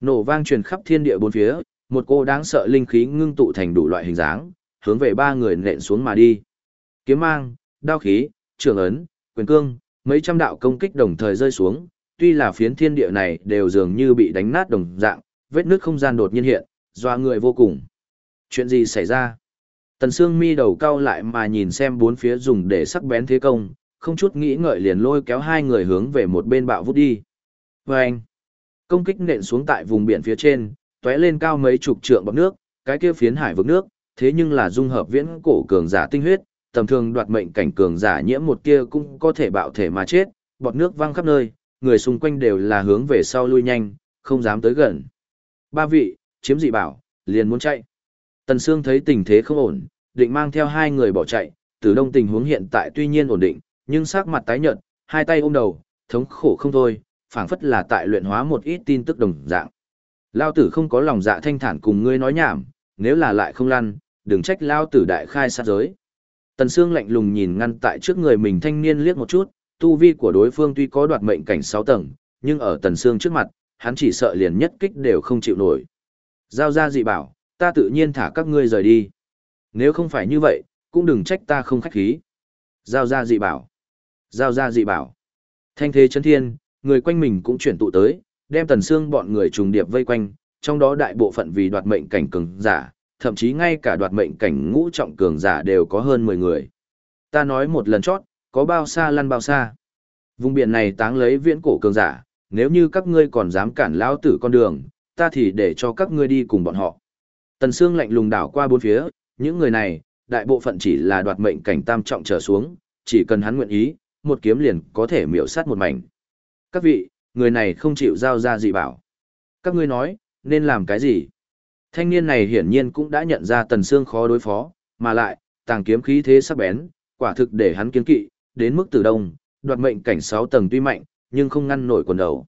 Nổ vang truyền khắp thiên địa bốn phía, một cô đáng sợ linh khí ngưng tụ thành đủ loại hình dáng, hướng về ba người nện xuống mà đi. Kiếm mang, đao khí, trường ấn, quyền cương, mấy trăm đạo công kích đồng thời rơi xuống, tuy là phiến thiên địa này đều dường như bị đánh nát đồng dạng, vết nước không gian đột nhiên hiện, doa người vô cùng. Chuyện gì xảy ra? Tần Sương mi đầu cau lại mà nhìn xem bốn phía dùng để sắc bén thế công, không chút nghĩ ngợi liền lôi kéo hai người hướng về một bên bạo vút đi. Vâng! Công kích nện xuống tại vùng biển phía trên, tóe lên cao mấy chục trượng bọt nước, cái kia phiến hải vực nước, thế nhưng là dung hợp viễn cổ cường giả tinh huyết, tầm thường đoạt mệnh cảnh cường giả nhiễm một kia cũng có thể bạo thể mà chết, bọt nước văng khắp nơi, người xung quanh đều là hướng về sau lui nhanh, không dám tới gần. Ba vị, chiếm dị bảo, liền muốn chạy. Tần Sương thấy tình thế không ổn, định mang theo hai người bỏ chạy, từ đông tình huống hiện tại tuy nhiên ổn định, nhưng sắc mặt tái nhợt, hai tay ôm đầu, thống khổ không thôi, phảng phất là tại luyện hóa một ít tin tức đồng dạng. Lao tử không có lòng dạ thanh thản cùng ngươi nói nhảm, nếu là lại không lăn, đừng trách Lao tử đại khai sát giới. Tần Sương lạnh lùng nhìn ngăn tại trước người mình thanh niên liếc một chút, tu vi của đối phương tuy có đoạt mệnh cảnh 6 tầng, nhưng ở Tần Sương trước mặt, hắn chỉ sợ liền nhất kích đều không chịu nổi. Giao ra dị bảo, ta tự nhiên thả các ngươi rời đi. Nếu không phải như vậy, cũng đừng trách ta không khách khí. Giao ra dị bảo. Giao ra dị bảo. Thanh thế chấn thiên, người quanh mình cũng chuyển tụ tới, đem tần xương bọn người trùng điệp vây quanh, trong đó đại bộ phận vì đoạt mệnh cảnh cường giả, thậm chí ngay cả đoạt mệnh cảnh ngũ trọng cường giả đều có hơn 10 người. Ta nói một lần chót, có bao xa lăn bao xa. Vùng biển này táng lấy viễn cổ cường giả, nếu như các ngươi còn dám cản lão tử con đường, ta thì để cho các ngươi đi cùng bọn họ. Tần Sương lạnh lùng đảo qua bốn phía, những người này, đại bộ phận chỉ là đoạt mệnh cảnh tam trọng trở xuống, chỉ cần hắn nguyện ý, một kiếm liền có thể miểu sát một mảnh. Các vị, người này không chịu giao ra gì bảo. Các ngươi nói, nên làm cái gì? Thanh niên này hiển nhiên cũng đã nhận ra Tần Sương khó đối phó, mà lại, tàng kiếm khí thế sắc bén, quả thực để hắn kiên kỵ, đến mức tử đông, đoạt mệnh cảnh 6 tầng tuy mạnh, nhưng không ngăn nổi quần đầu.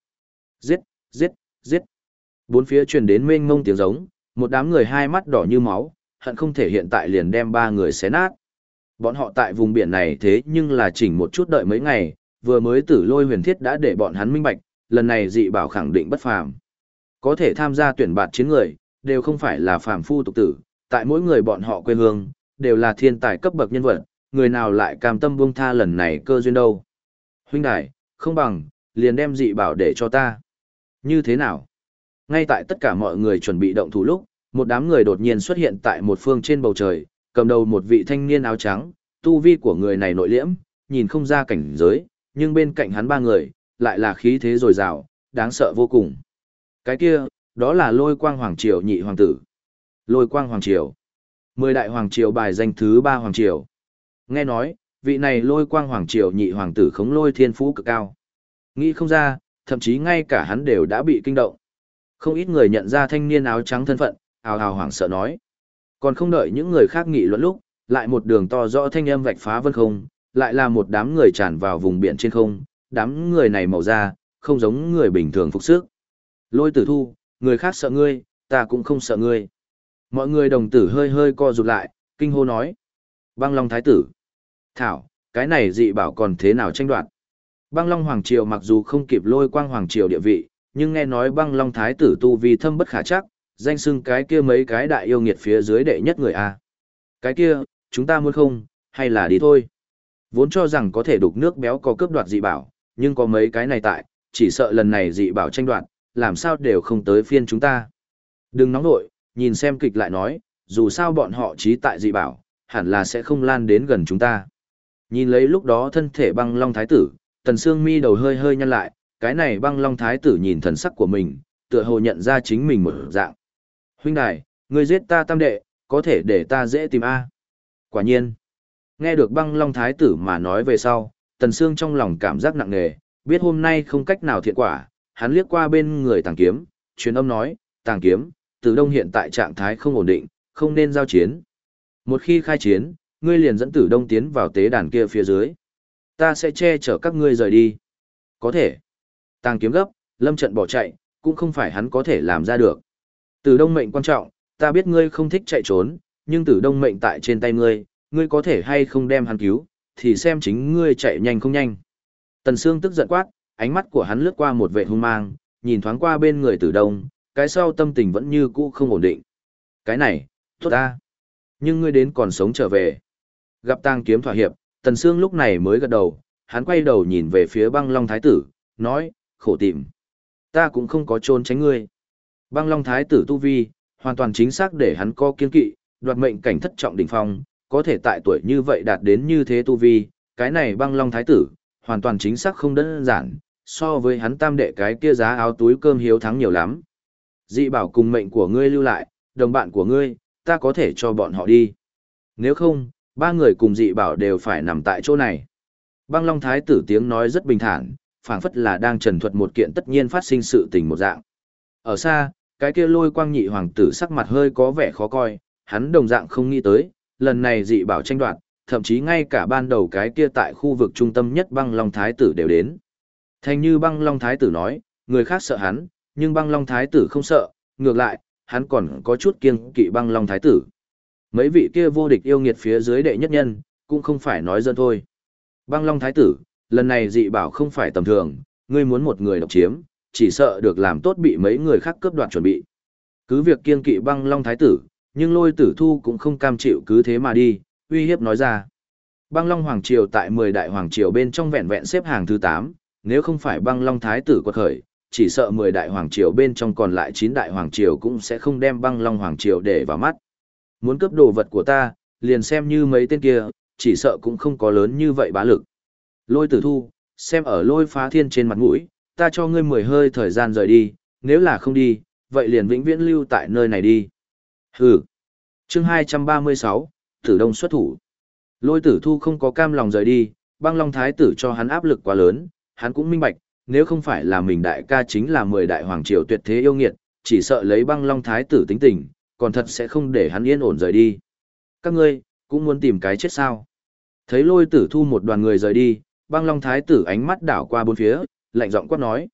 Giết, giết, giết. Bốn phía truyền đến mênh mông tiếng giống, một đám người hai mắt đỏ như máu, hận không thể hiện tại liền đem ba người xé nát. Bọn họ tại vùng biển này thế nhưng là chỉnh một chút đợi mấy ngày, vừa mới tử lôi huyền thiết đã để bọn hắn minh bạch, lần này dị bảo khẳng định bất phàm. Có thể tham gia tuyển bạt chiến người, đều không phải là phàm phu tục tử, tại mỗi người bọn họ quê hương, đều là thiên tài cấp bậc nhân vật, người nào lại cam tâm buông tha lần này cơ duyên đâu. Huynh đài, không bằng, liền đem dị bảo để cho ta. Như thế nào? Ngay tại tất cả mọi người chuẩn bị động thủ lúc, một đám người đột nhiên xuất hiện tại một phương trên bầu trời, cầm đầu một vị thanh niên áo trắng, tu vi của người này nội liễm, nhìn không ra cảnh giới, nhưng bên cạnh hắn ba người, lại là khí thế dồi dào, đáng sợ vô cùng. Cái kia, đó là lôi quang hoàng triều nhị hoàng tử. Lôi quang hoàng triều. Mười đại hoàng triều bài danh thứ ba hoàng triều. Nghe nói, vị này lôi quang hoàng triều nhị hoàng tử khống lôi thiên phú cực cao. Nghĩ không ra, thậm chí ngay cả hắn đều đã bị kinh động. Không ít người nhận ra thanh niên áo trắng thân phận, ào ào hoảng sợ nói. Còn không đợi những người khác nghị luận lúc, lại một đường to rõ thanh âm vạch phá vân không, lại là một đám người tràn vào vùng biển trên không, đám người này màu da, không giống người bình thường phục sức. Lôi tử thu, người khác sợ ngươi, ta cũng không sợ ngươi. Mọi người đồng tử hơi hơi co rụt lại, kinh hô nói. Băng Long Thái tử. Thảo, cái này dị bảo còn thế nào tranh đoạt. Băng Long Hoàng Triều mặc dù không kịp lôi quang Hoàng Triều địa vị, nhưng nghe nói băng Long Thái tử tu vi thâm bất khả chắc, danh xưng cái kia mấy cái đại yêu nghiệt phía dưới đệ nhất người A. Cái kia, chúng ta muốn không, hay là đi thôi. Vốn cho rằng có thể đục nước béo có cướp đoạt dị bảo, nhưng có mấy cái này tại, chỉ sợ lần này dị bảo tranh đoạt, làm sao đều không tới phiên chúng ta. Đừng nóng nội, nhìn xem kịch lại nói, dù sao bọn họ trí tại dị bảo, hẳn là sẽ không lan đến gần chúng ta. Nhìn lấy lúc đó thân thể băng long thái tử, tần xương mi đầu hơi hơi nhăn lại, cái này băng long thái tử nhìn thần sắc của mình, tựa hồ nhận ra chính mình một dạng. Huynh đài, ngươi giết ta tam đệ, có thể để ta dễ tìm A. Quả nhiên, nghe được băng long thái tử mà nói về sau, tần xương trong lòng cảm giác nặng nề, biết hôm nay không cách nào thiện quả, hắn liếc qua bên người tàng kiếm, truyền âm nói, tàng kiếm, từ đông hiện tại trạng thái không ổn định, không nên giao chiến. Một khi khai chiến, ngươi liền dẫn tử đông tiến vào tế đàn kia phía dưới. Ta sẽ che chở các ngươi rời đi. Có thể. Tàng kiếm gấp, lâm trận bỏ chạy, cũng không phải hắn có thể làm ra được. Tử đông mệnh quan trọng, ta biết ngươi không thích chạy trốn, nhưng tử đông mệnh tại trên tay ngươi, ngươi có thể hay không đem hắn cứu, thì xem chính ngươi chạy nhanh không nhanh. Tần Sương tức giận quát, ánh mắt của hắn lướt qua một vệ hung mang, nhìn thoáng qua bên người tử đông, cái sau tâm tình vẫn như cũ không ổn định. Cái này, tốt ta. Nhưng ngươi đến còn sống trở về. Gặp tang kiếm thỏa hiệp, Tần Sương lúc này mới gật đầu, hắn quay đầu nhìn về phía băng long thái tử, nói, khổ tìm. Ta cũng không có trốn tránh ngươi. Băng long thái tử tu vi, hoàn toàn chính xác để hắn có kiên kỵ, đoạt mệnh cảnh thất trọng đỉnh phong, có thể tại tuổi như vậy đạt đến như thế tu vi, cái này băng long thái tử, hoàn toàn chính xác không đơn giản, so với hắn tam đệ cái kia giá áo túi cơm hiếu thắng nhiều lắm. Dị bảo cùng mệnh của ngươi lưu lại, đồng bạn của ngươi, ta có thể cho bọn họ đi. Nếu không, ba người cùng dị bảo đều phải nằm tại chỗ này. Băng Long Thái tử tiếng nói rất bình thản, phảng phất là đang trần thuật một kiện tất nhiên phát sinh sự tình một dạng. Ở xa, cái kia lôi quang nhị hoàng tử sắc mặt hơi có vẻ khó coi, hắn đồng dạng không nghĩ tới, lần này dị bảo tranh đoạt, thậm chí ngay cả ban đầu cái kia tại khu vực trung tâm nhất băng long thái tử đều đến. Thành như băng long thái tử nói, người khác sợ hắn, nhưng băng long thái tử không sợ, ngược lại, hắn còn có chút kiêng kỵ băng long thái tử. Mấy vị kia vô địch yêu nghiệt phía dưới đệ nhất nhân, cũng không phải nói dân thôi. Băng long thái tử, lần này dị bảo không phải tầm thường, ngươi muốn một người độc chiếm, chỉ sợ được làm tốt bị mấy người khác cướp đoạt chuẩn bị. Cứ việc kiêng kỵ băng long thái tử, nhưng lôi tử thu cũng không cam chịu cứ thế mà đi, uy hiếp nói ra. Băng Long Hoàng Triều tại 10 đại Hoàng Triều bên trong vẹn vẹn xếp hàng thứ 8, nếu không phải băng Long Thái tử quật khởi, chỉ sợ 10 đại Hoàng Triều bên trong còn lại 9 đại Hoàng Triều cũng sẽ không đem băng Long Hoàng Triều để vào mắt. Muốn cướp đồ vật của ta, liền xem như mấy tên kia, chỉ sợ cũng không có lớn như vậy bá lực. Lôi tử thu, xem ở lôi phá thiên trên mặt mũi, ta cho ngươi mười hơi thời gian rời đi, nếu là không đi, vậy liền vĩnh viễn lưu tại nơi này đi. Hừ. Chương 236, Tử Đông xuất thủ. Lôi tử thu không có cam lòng rời đi, băng long thái tử cho hắn áp lực quá lớn, hắn cũng minh bạch, nếu không phải là mình đại ca chính là mười đại hoàng triều tuyệt thế yêu nghiệt, chỉ sợ lấy băng long thái tử tính tình, còn thật sẽ không để hắn yên ổn rời đi. Các ngươi, cũng muốn tìm cái chết sao. Thấy lôi tử thu một đoàn người rời đi, băng long thái tử ánh mắt đảo qua bốn phía, lạnh giọng quát nói.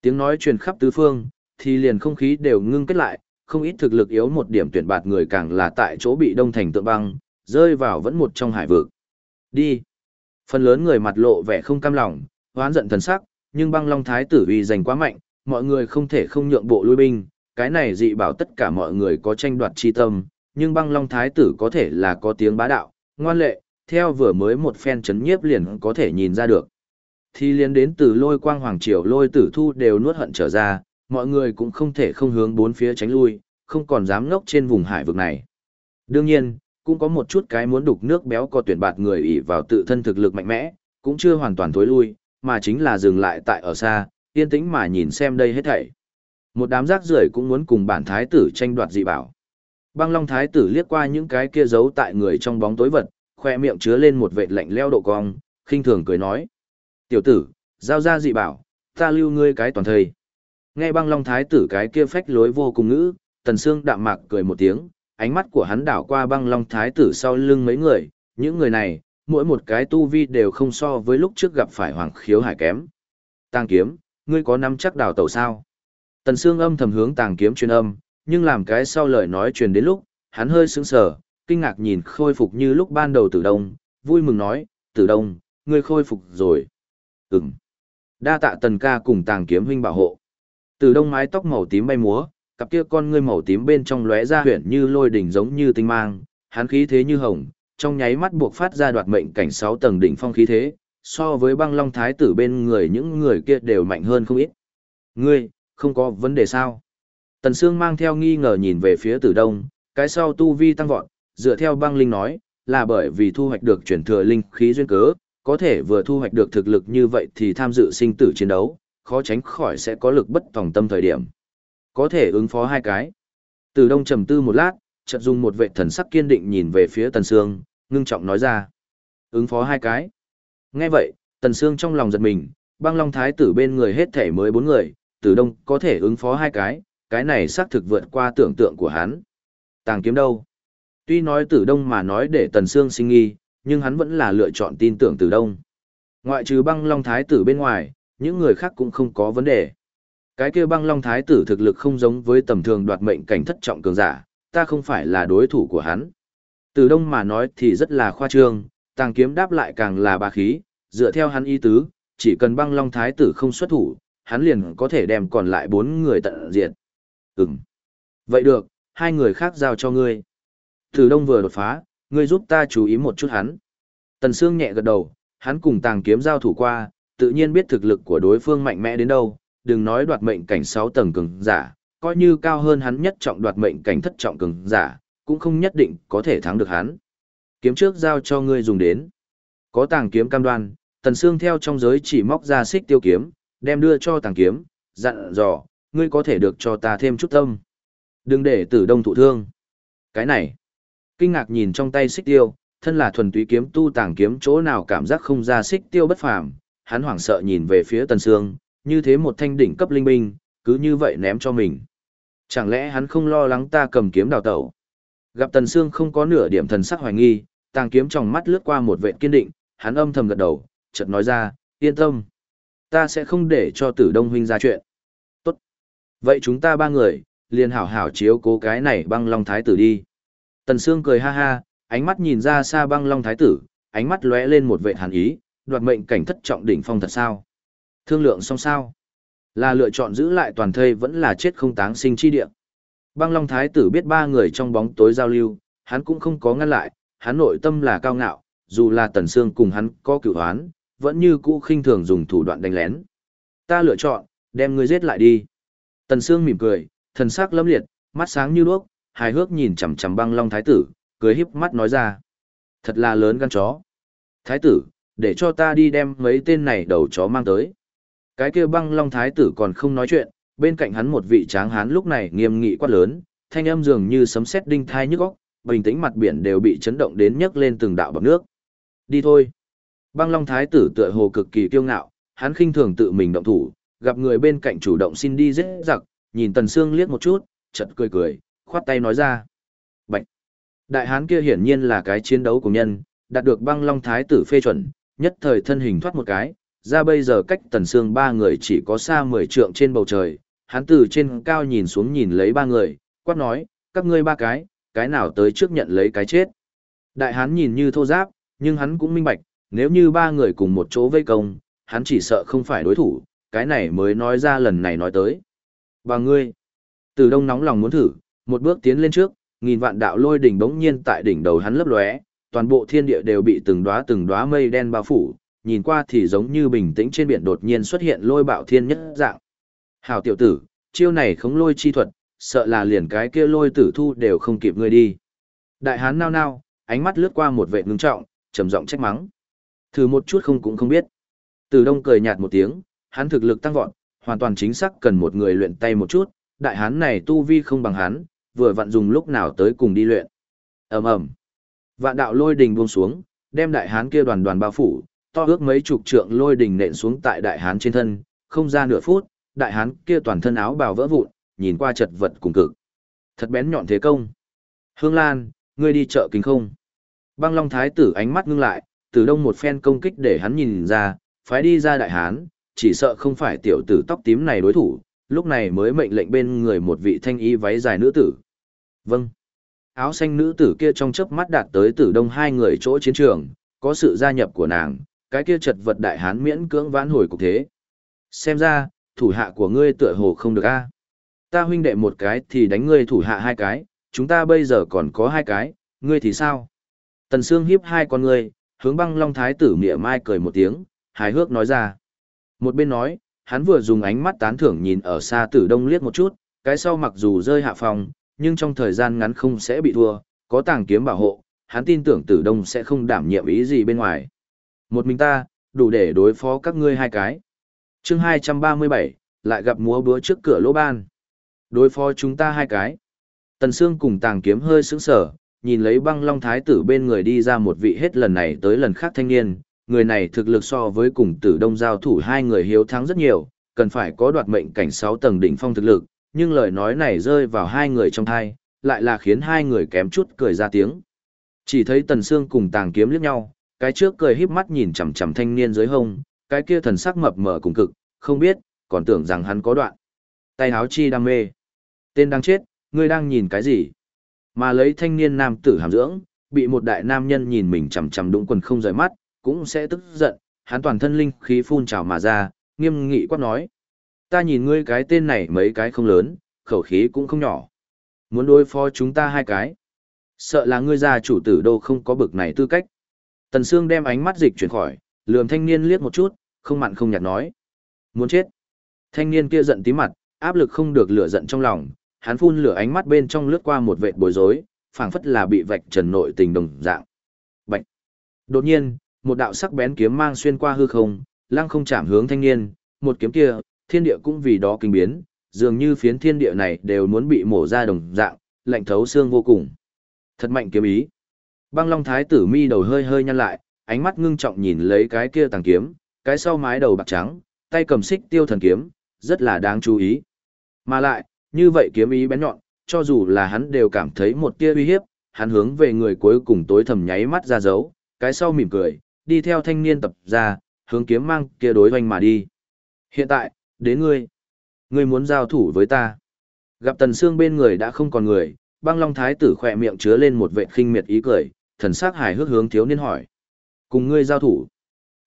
Tiếng nói truyền khắp tứ phương, thì liền không khí đều ngưng kết lại, không ít thực lực yếu một điểm tuyển bạt người càng là tại chỗ bị đông thành tượng băng, rơi vào vẫn một trong hải vực. Đi. Phần lớn người mặt lộ vẻ không cam lòng, hoán giận thần sắc, nhưng băng long thái tử vì giành quá mạnh, mọi người không thể không nhượng bộ lui binh, cái này dị bảo tất cả mọi người có tranh đoạt chi tâm, nhưng băng long thái tử có thể là có tiếng bá đạo, ngoan lệ, theo vừa mới một phen chấn nhiếp liền có thể nhìn ra được. Thì liên đến từ lôi quang hoàng triều lôi tử thu đều nuốt hận trở ra, mọi người cũng không thể không hướng bốn phía tránh lui, không còn dám ngốc trên vùng hải vực này. Đương nhiên, cũng có một chút cái muốn đục nước béo có tuyển bạt người ỷ vào tự thân thực lực mạnh mẽ, cũng chưa hoàn toàn thối lui, mà chính là dừng lại tại ở xa, yên tĩnh mà nhìn xem đây hết thảy. Một đám rác rưởi cũng muốn cùng bản thái tử tranh đoạt dị bảo. Băng Long thái tử liếc qua những cái kia giấu tại người trong bóng tối vật, khoe miệng chứa lên một vệt lạnh leo độ cong, khinh thường cười nói: "Tiểu tử, giao ra dị bảo, ta lưu ngươi cái toàn thời." Nghe Băng Long thái tử cái kia phách lối vô cùng ngữ, Tần Sương đạm mạc cười một tiếng, ánh mắt của hắn đảo qua băng long thái tử sau lưng mấy người, những người này, mỗi một cái tu vi đều không so với lúc trước gặp phải hoàng khiếu hải kém. Tàng kiếm, ngươi có nắm chắc đào tẩu sao? Tần Sương âm thầm hướng tàng kiếm truyền âm, nhưng làm cái sau lời nói truyền đến lúc, hắn hơi sững sờ, kinh ngạc nhìn khôi phục như lúc ban đầu tử đông, vui mừng nói, tử đông, ngươi khôi phục rồi. Ừm. Đa tạ tần ca cùng tàng kiếm huynh bảo hộ. Tử đông mái tóc màu tím bay múa, cặp kia con ngươi màu tím bên trong lóe ra huyền như lôi đỉnh giống như tinh mang, hắn khí thế như hồng, trong nháy mắt buộc phát ra đoạt mệnh cảnh 6 tầng đỉnh phong khí thế, so với băng long thái tử bên người những người kia đều mạnh hơn không ít. Ngươi, không có vấn đề sao? Tần Sương mang theo nghi ngờ nhìn về phía tử đông, cái sau tu vi tăng vọt, dựa theo băng linh nói, là bởi vì thu hoạch được chuyển thừa linh khí duyên cớ, có thể vừa thu hoạch được thực lực như vậy thì tham dự sinh tử chiến đấu, khó tránh khỏi sẽ có lực bất tòng tâm thời điểm. Có thể ứng phó hai cái. Từ đông trầm tư một lát, chợt dùng một vệ thần sắc kiên định nhìn về phía Tần Sương, ngưng trọng nói ra. Ứng phó hai cái. Nghe vậy, Tần Sương trong lòng giật mình, băng long thái tử bên người hết thể mới bốn người, từ đông có thể ứng phó hai cái, cái này xác thực vượt qua tưởng tượng của hắn. Tàng kiếm đâu? Tuy nói tử đông mà nói để Tần Sương sinh nghi, nhưng hắn vẫn là lựa chọn tin tưởng tử đông. Ngoại trừ băng long thái tử bên ngoài, những người khác cũng không có vấn đề. Cái kia băng long thái tử thực lực không giống với tầm thường đoạt mệnh cảnh thất trọng cường giả, ta không phải là đối thủ của hắn. Từ đông mà nói thì rất là khoa trương, tàng kiếm đáp lại càng là bà khí, dựa theo hắn ý tứ, chỉ cần băng long thái tử không xuất thủ, hắn liền có thể đem còn lại bốn người tận diệt. Ừm. Vậy được, hai người khác giao cho ngươi. Từ đông vừa đột phá, ngươi giúp ta chú ý một chút hắn. Tần Sương nhẹ gật đầu, hắn cùng tàng kiếm giao thủ qua, tự nhiên biết thực lực của đối phương mạnh mẽ đến đâu, đừng nói đoạt mệnh cảnh 6 tầng cường giả, coi như cao hơn hắn nhất trọng đoạt mệnh cảnh thất trọng cường giả, cũng không nhất định có thể thắng được hắn. Kiếm trước giao cho ngươi dùng đến. Có tàng kiếm cam đoan, Tần Sương theo trong giới chỉ móc ra xích tiêu kiếm, đem đưa cho tàng kiếm, dặn dò, ngươi có thể được cho ta thêm chút tâm. Đừng để tử đông thụ thương. Cái này, kinh ngạc nhìn trong tay xích tiêu, thân là thuần túy kiếm tu tàng kiếm chỗ nào cảm giác không ra xích tiêu bất phàm, hắn hoảng sợ nhìn về phía Tần Sương, như thế một thanh đỉnh cấp linh binh, cứ như vậy ném cho mình. Chẳng lẽ hắn không lo lắng ta cầm kiếm đào tẩu? Gặp Tần Sương không có nửa điểm thần sắc hoài nghi, tàng kiếm trong mắt lướt qua một vệt kiên định, hắn âm thầm gật đầu, chợt nói ra, yên tâm. Ta sẽ không để cho tử đông huynh ra chuyện. Tốt. Vậy chúng ta ba người, liền hảo hảo chiếu cố cái này băng long thái tử đi. Tần Sương cười ha ha, ánh mắt nhìn ra xa băng long thái tử, ánh mắt lóe lên một vệt hàn ý, đoạt mệnh cảnh thất trọng đỉnh phong thật sao? Thương lượng xong sao? Là lựa chọn giữ lại toàn thây vẫn là chết không táng sinh chi địa. Băng Long Thái tử biết ba người trong bóng tối giao lưu, hắn cũng không có ngăn lại, hắn nội tâm là cao ngạo, dù là Tần Sương cùng hắn có cửu hoán, vẫn như cũ khinh thường dùng thủ đoạn đánh lén. Ta lựa chọn, đem ngươi giết lại đi. Tần Sương mỉm cười, thần sắc lâm liệt, mắt sáng như đuốc, hài hước nhìn chằm chằm Băng Long Thái tử, cười híp mắt nói ra. Thật là lớn gan chó. Thái tử, để cho ta đi đem mấy tên này đầu chó mang tới. Cái kia băng long thái tử còn không nói chuyện, bên cạnh hắn một vị tráng hán lúc này nghiêm nghị quát lớn, thanh âm dường như sấm sét đinh thai nhức óc, bình tĩnh mặt biển đều bị chấn động đến nhấc lên từng đạo bọt nước. Đi thôi. Băng long thái tử tựa hồ cực kỳ kiêu ngạo, hắn khinh thường tự mình động thủ, gặp người bên cạnh chủ động xin đi dễ giặc, nhìn tần xương liếc một chút, chợt cười cười, khoát tay nói ra. Bạch. Đại hán kia hiển nhiên là cái chiến đấu của nhân, đạt được băng long thái tử phê chuẩn, nhất thời thân hình thoát một cái, ra bây giờ cách tần xương ba người chỉ có xa 10 trượng trên bầu trời, hắn từ trên cao nhìn xuống nhìn lấy ba người, quát nói, các ngươi ba cái, cái nào tới trước nhận lấy cái chết. Đại hán nhìn như thô giáp, nhưng hắn cũng minh bạch, nếu như ba người cùng một chỗ vây công, hắn chỉ sợ không phải đối thủ, cái này mới nói ra lần này nói tới. Và ngươi, từ đông nóng lòng muốn thử, một bước tiến lên trước, nghìn vạn đạo lôi đỉnh bỗng nhiên tại đỉnh đầu hắn lấp lóe, toàn bộ thiên địa đều bị từng đóa từng đóa mây đen bao phủ, nhìn qua thì giống như bình tĩnh trên biển đột nhiên xuất hiện lôi bạo thiên nhất dạng. Hảo tiểu tử, chiêu này không lôi chi thuật, sợ là liền cái kia lôi tử thu đều không kịp ngươi đi. Đại hán nao nao, ánh mắt lướt qua một vệ ngưng trọng, trầm giọng trách mắng. Thử một chút không cũng không biết. Từ đông cười nhạt một tiếng, hắn thực lực tăng vọt, hoàn toàn chính xác cần một người luyện tay một chút, đại hán này tu vi không bằng hắn, vừa vặn dùng lúc nào tới cùng đi luyện. ầm ầm, Vạn đạo lôi đình buông xuống, đem đại hán kia đoàn đoàn bao phủ, to ước mấy chục trượng lôi đình nện xuống tại đại hán trên thân, không ra nửa phút, đại hán kia toàn thân áo bào vỡ vụn, nhìn qua chật vật cùng cực. Thật bén nhọn thế công. Hương Lan, ngươi đi chợ kính không? Băng Long Thái tử ánh mắt ngưng lại, từ đông một phen công kích để hắn nhìn ra, phái đi ra đại hán, chỉ sợ không phải tiểu tử tóc tím này đối thủ, lúc này mới mệnh lệnh bên người một vị thanh y váy dài nữ tử. Vâng. Áo xanh nữ tử kia trong chớp mắt đạt tới tử đông hai người chỗ chiến trường, có sự gia nhập của nàng, cái kia chật vật đại hán miễn cưỡng vãn hồi cục thế. Xem ra, thủ hạ của ngươi tựa hồ không được a. Ta huynh đệ một cái thì đánh ngươi thủ hạ hai cái, chúng ta bây giờ còn có hai cái, ngươi thì sao? Tần Sương hiếp hai con ngươi, hướng băng long thái tử mỉa mai cười một tiếng, hài hước nói ra. Một bên nói, hắn vừa dùng ánh mắt tán thưởng nhìn ở xa tử đông liếc một chút, cái sau mặc dù rơi hạ phòng, nhưng trong thời gian ngắn không sẽ bị thua, có tàng kiếm bảo hộ, hắn tin tưởng tử đông sẽ không đảm nhiệm ý gì bên ngoài. Một mình ta, đủ để đối phó các ngươi hai cái. chương 237, lại gặp múa búa trước cửa lỗ ban. Đối phó chúng ta hai cái. Tần Sương cùng tàng kiếm hơi sững sờ nhìn lấy băng long thái tử bên người đi ra một vị hết lần này tới lần khác thanh niên. Người này thực lực so với cùng tử đông giao thủ hai người hiếu thắng rất nhiều, cần phải có đoạt mệnh cảnh 6 tầng đỉnh phong thực lực, nhưng lời nói này rơi vào hai người trong thai, lại là khiến hai người kém chút cười ra tiếng. Chỉ thấy Tần Sương cùng tàng kiếm liếc nhau, cái trước cười híp mắt nhìn chằm chằm thanh niên dưới hông, cái kia thần sắc mập mờ cùng cực, không biết, còn tưởng rằng hắn có đoạn. Tay áo chi đam mê. Tên đang chết, ngươi đang nhìn cái gì? Mà lấy thanh niên nam tử hàm dưỡng, bị một đại nam nhân nhìn mình chằm chằm đụng quần không rời mắt, cũng sẽ tức giận, hắn toàn thân linh khí phun trào mà ra, nghiêm nghị quát nói. Ta nhìn ngươi cái tên này mấy cái không lớn, khẩu khí cũng không nhỏ. Muốn đối phó chúng ta hai cái. Sợ là ngươi gia chủ tử đô không có bực này tư cách. Tần Sương đem ánh mắt dịch chuyển khỏi, lườm thanh niên liếc một chút, không mặn không nhạt nói. Muốn chết. Thanh niên kia giận tí mặt, áp lực không được lửa giận trong lòng, hắn phun lửa ánh mắt bên trong lướt qua một vệt bối rối, phảng phất là bị vạch trần nội tình đồng dạng. Bạch. Đột nhiên, một đạo sắc bén kiếm mang xuyên qua hư không, lăng không chạm hướng thanh niên, một kiếm kia, thiên địa cũng vì đó kinh biến, dường như phiến thiên địa này đều muốn bị mổ ra đồng dạng, lạnh thấu xương vô cùng. Thật mạnh kiếm ý. Băng Long Thái tử mi đầu hơi hơi nhăn lại, ánh mắt ngưng trọng nhìn lấy cái kia tàng kiếm, cái sau mái đầu bạc trắng, tay cầm xích tiêu thần kiếm, rất là đáng chú ý. Mà lại, như vậy kiếm ý bén nhọn, cho dù là hắn đều cảm thấy một tia uy hiếp, hắn hướng về người cuối cùng tối thầm nháy mắt ra dấu, cái sau mỉm cười, đi theo thanh niên tập ra, hướng kiếm mang kia đối hoành mà đi. Hiện tại, đến ngươi. Ngươi muốn giao thủ với ta. Gặp tần xương bên người đã không còn người, băng long thái tử khỏe miệng chứa lên một vệ khinh miệt ý cười, thần sắc hài hước hướng thiếu niên hỏi. Cùng ngươi giao thủ.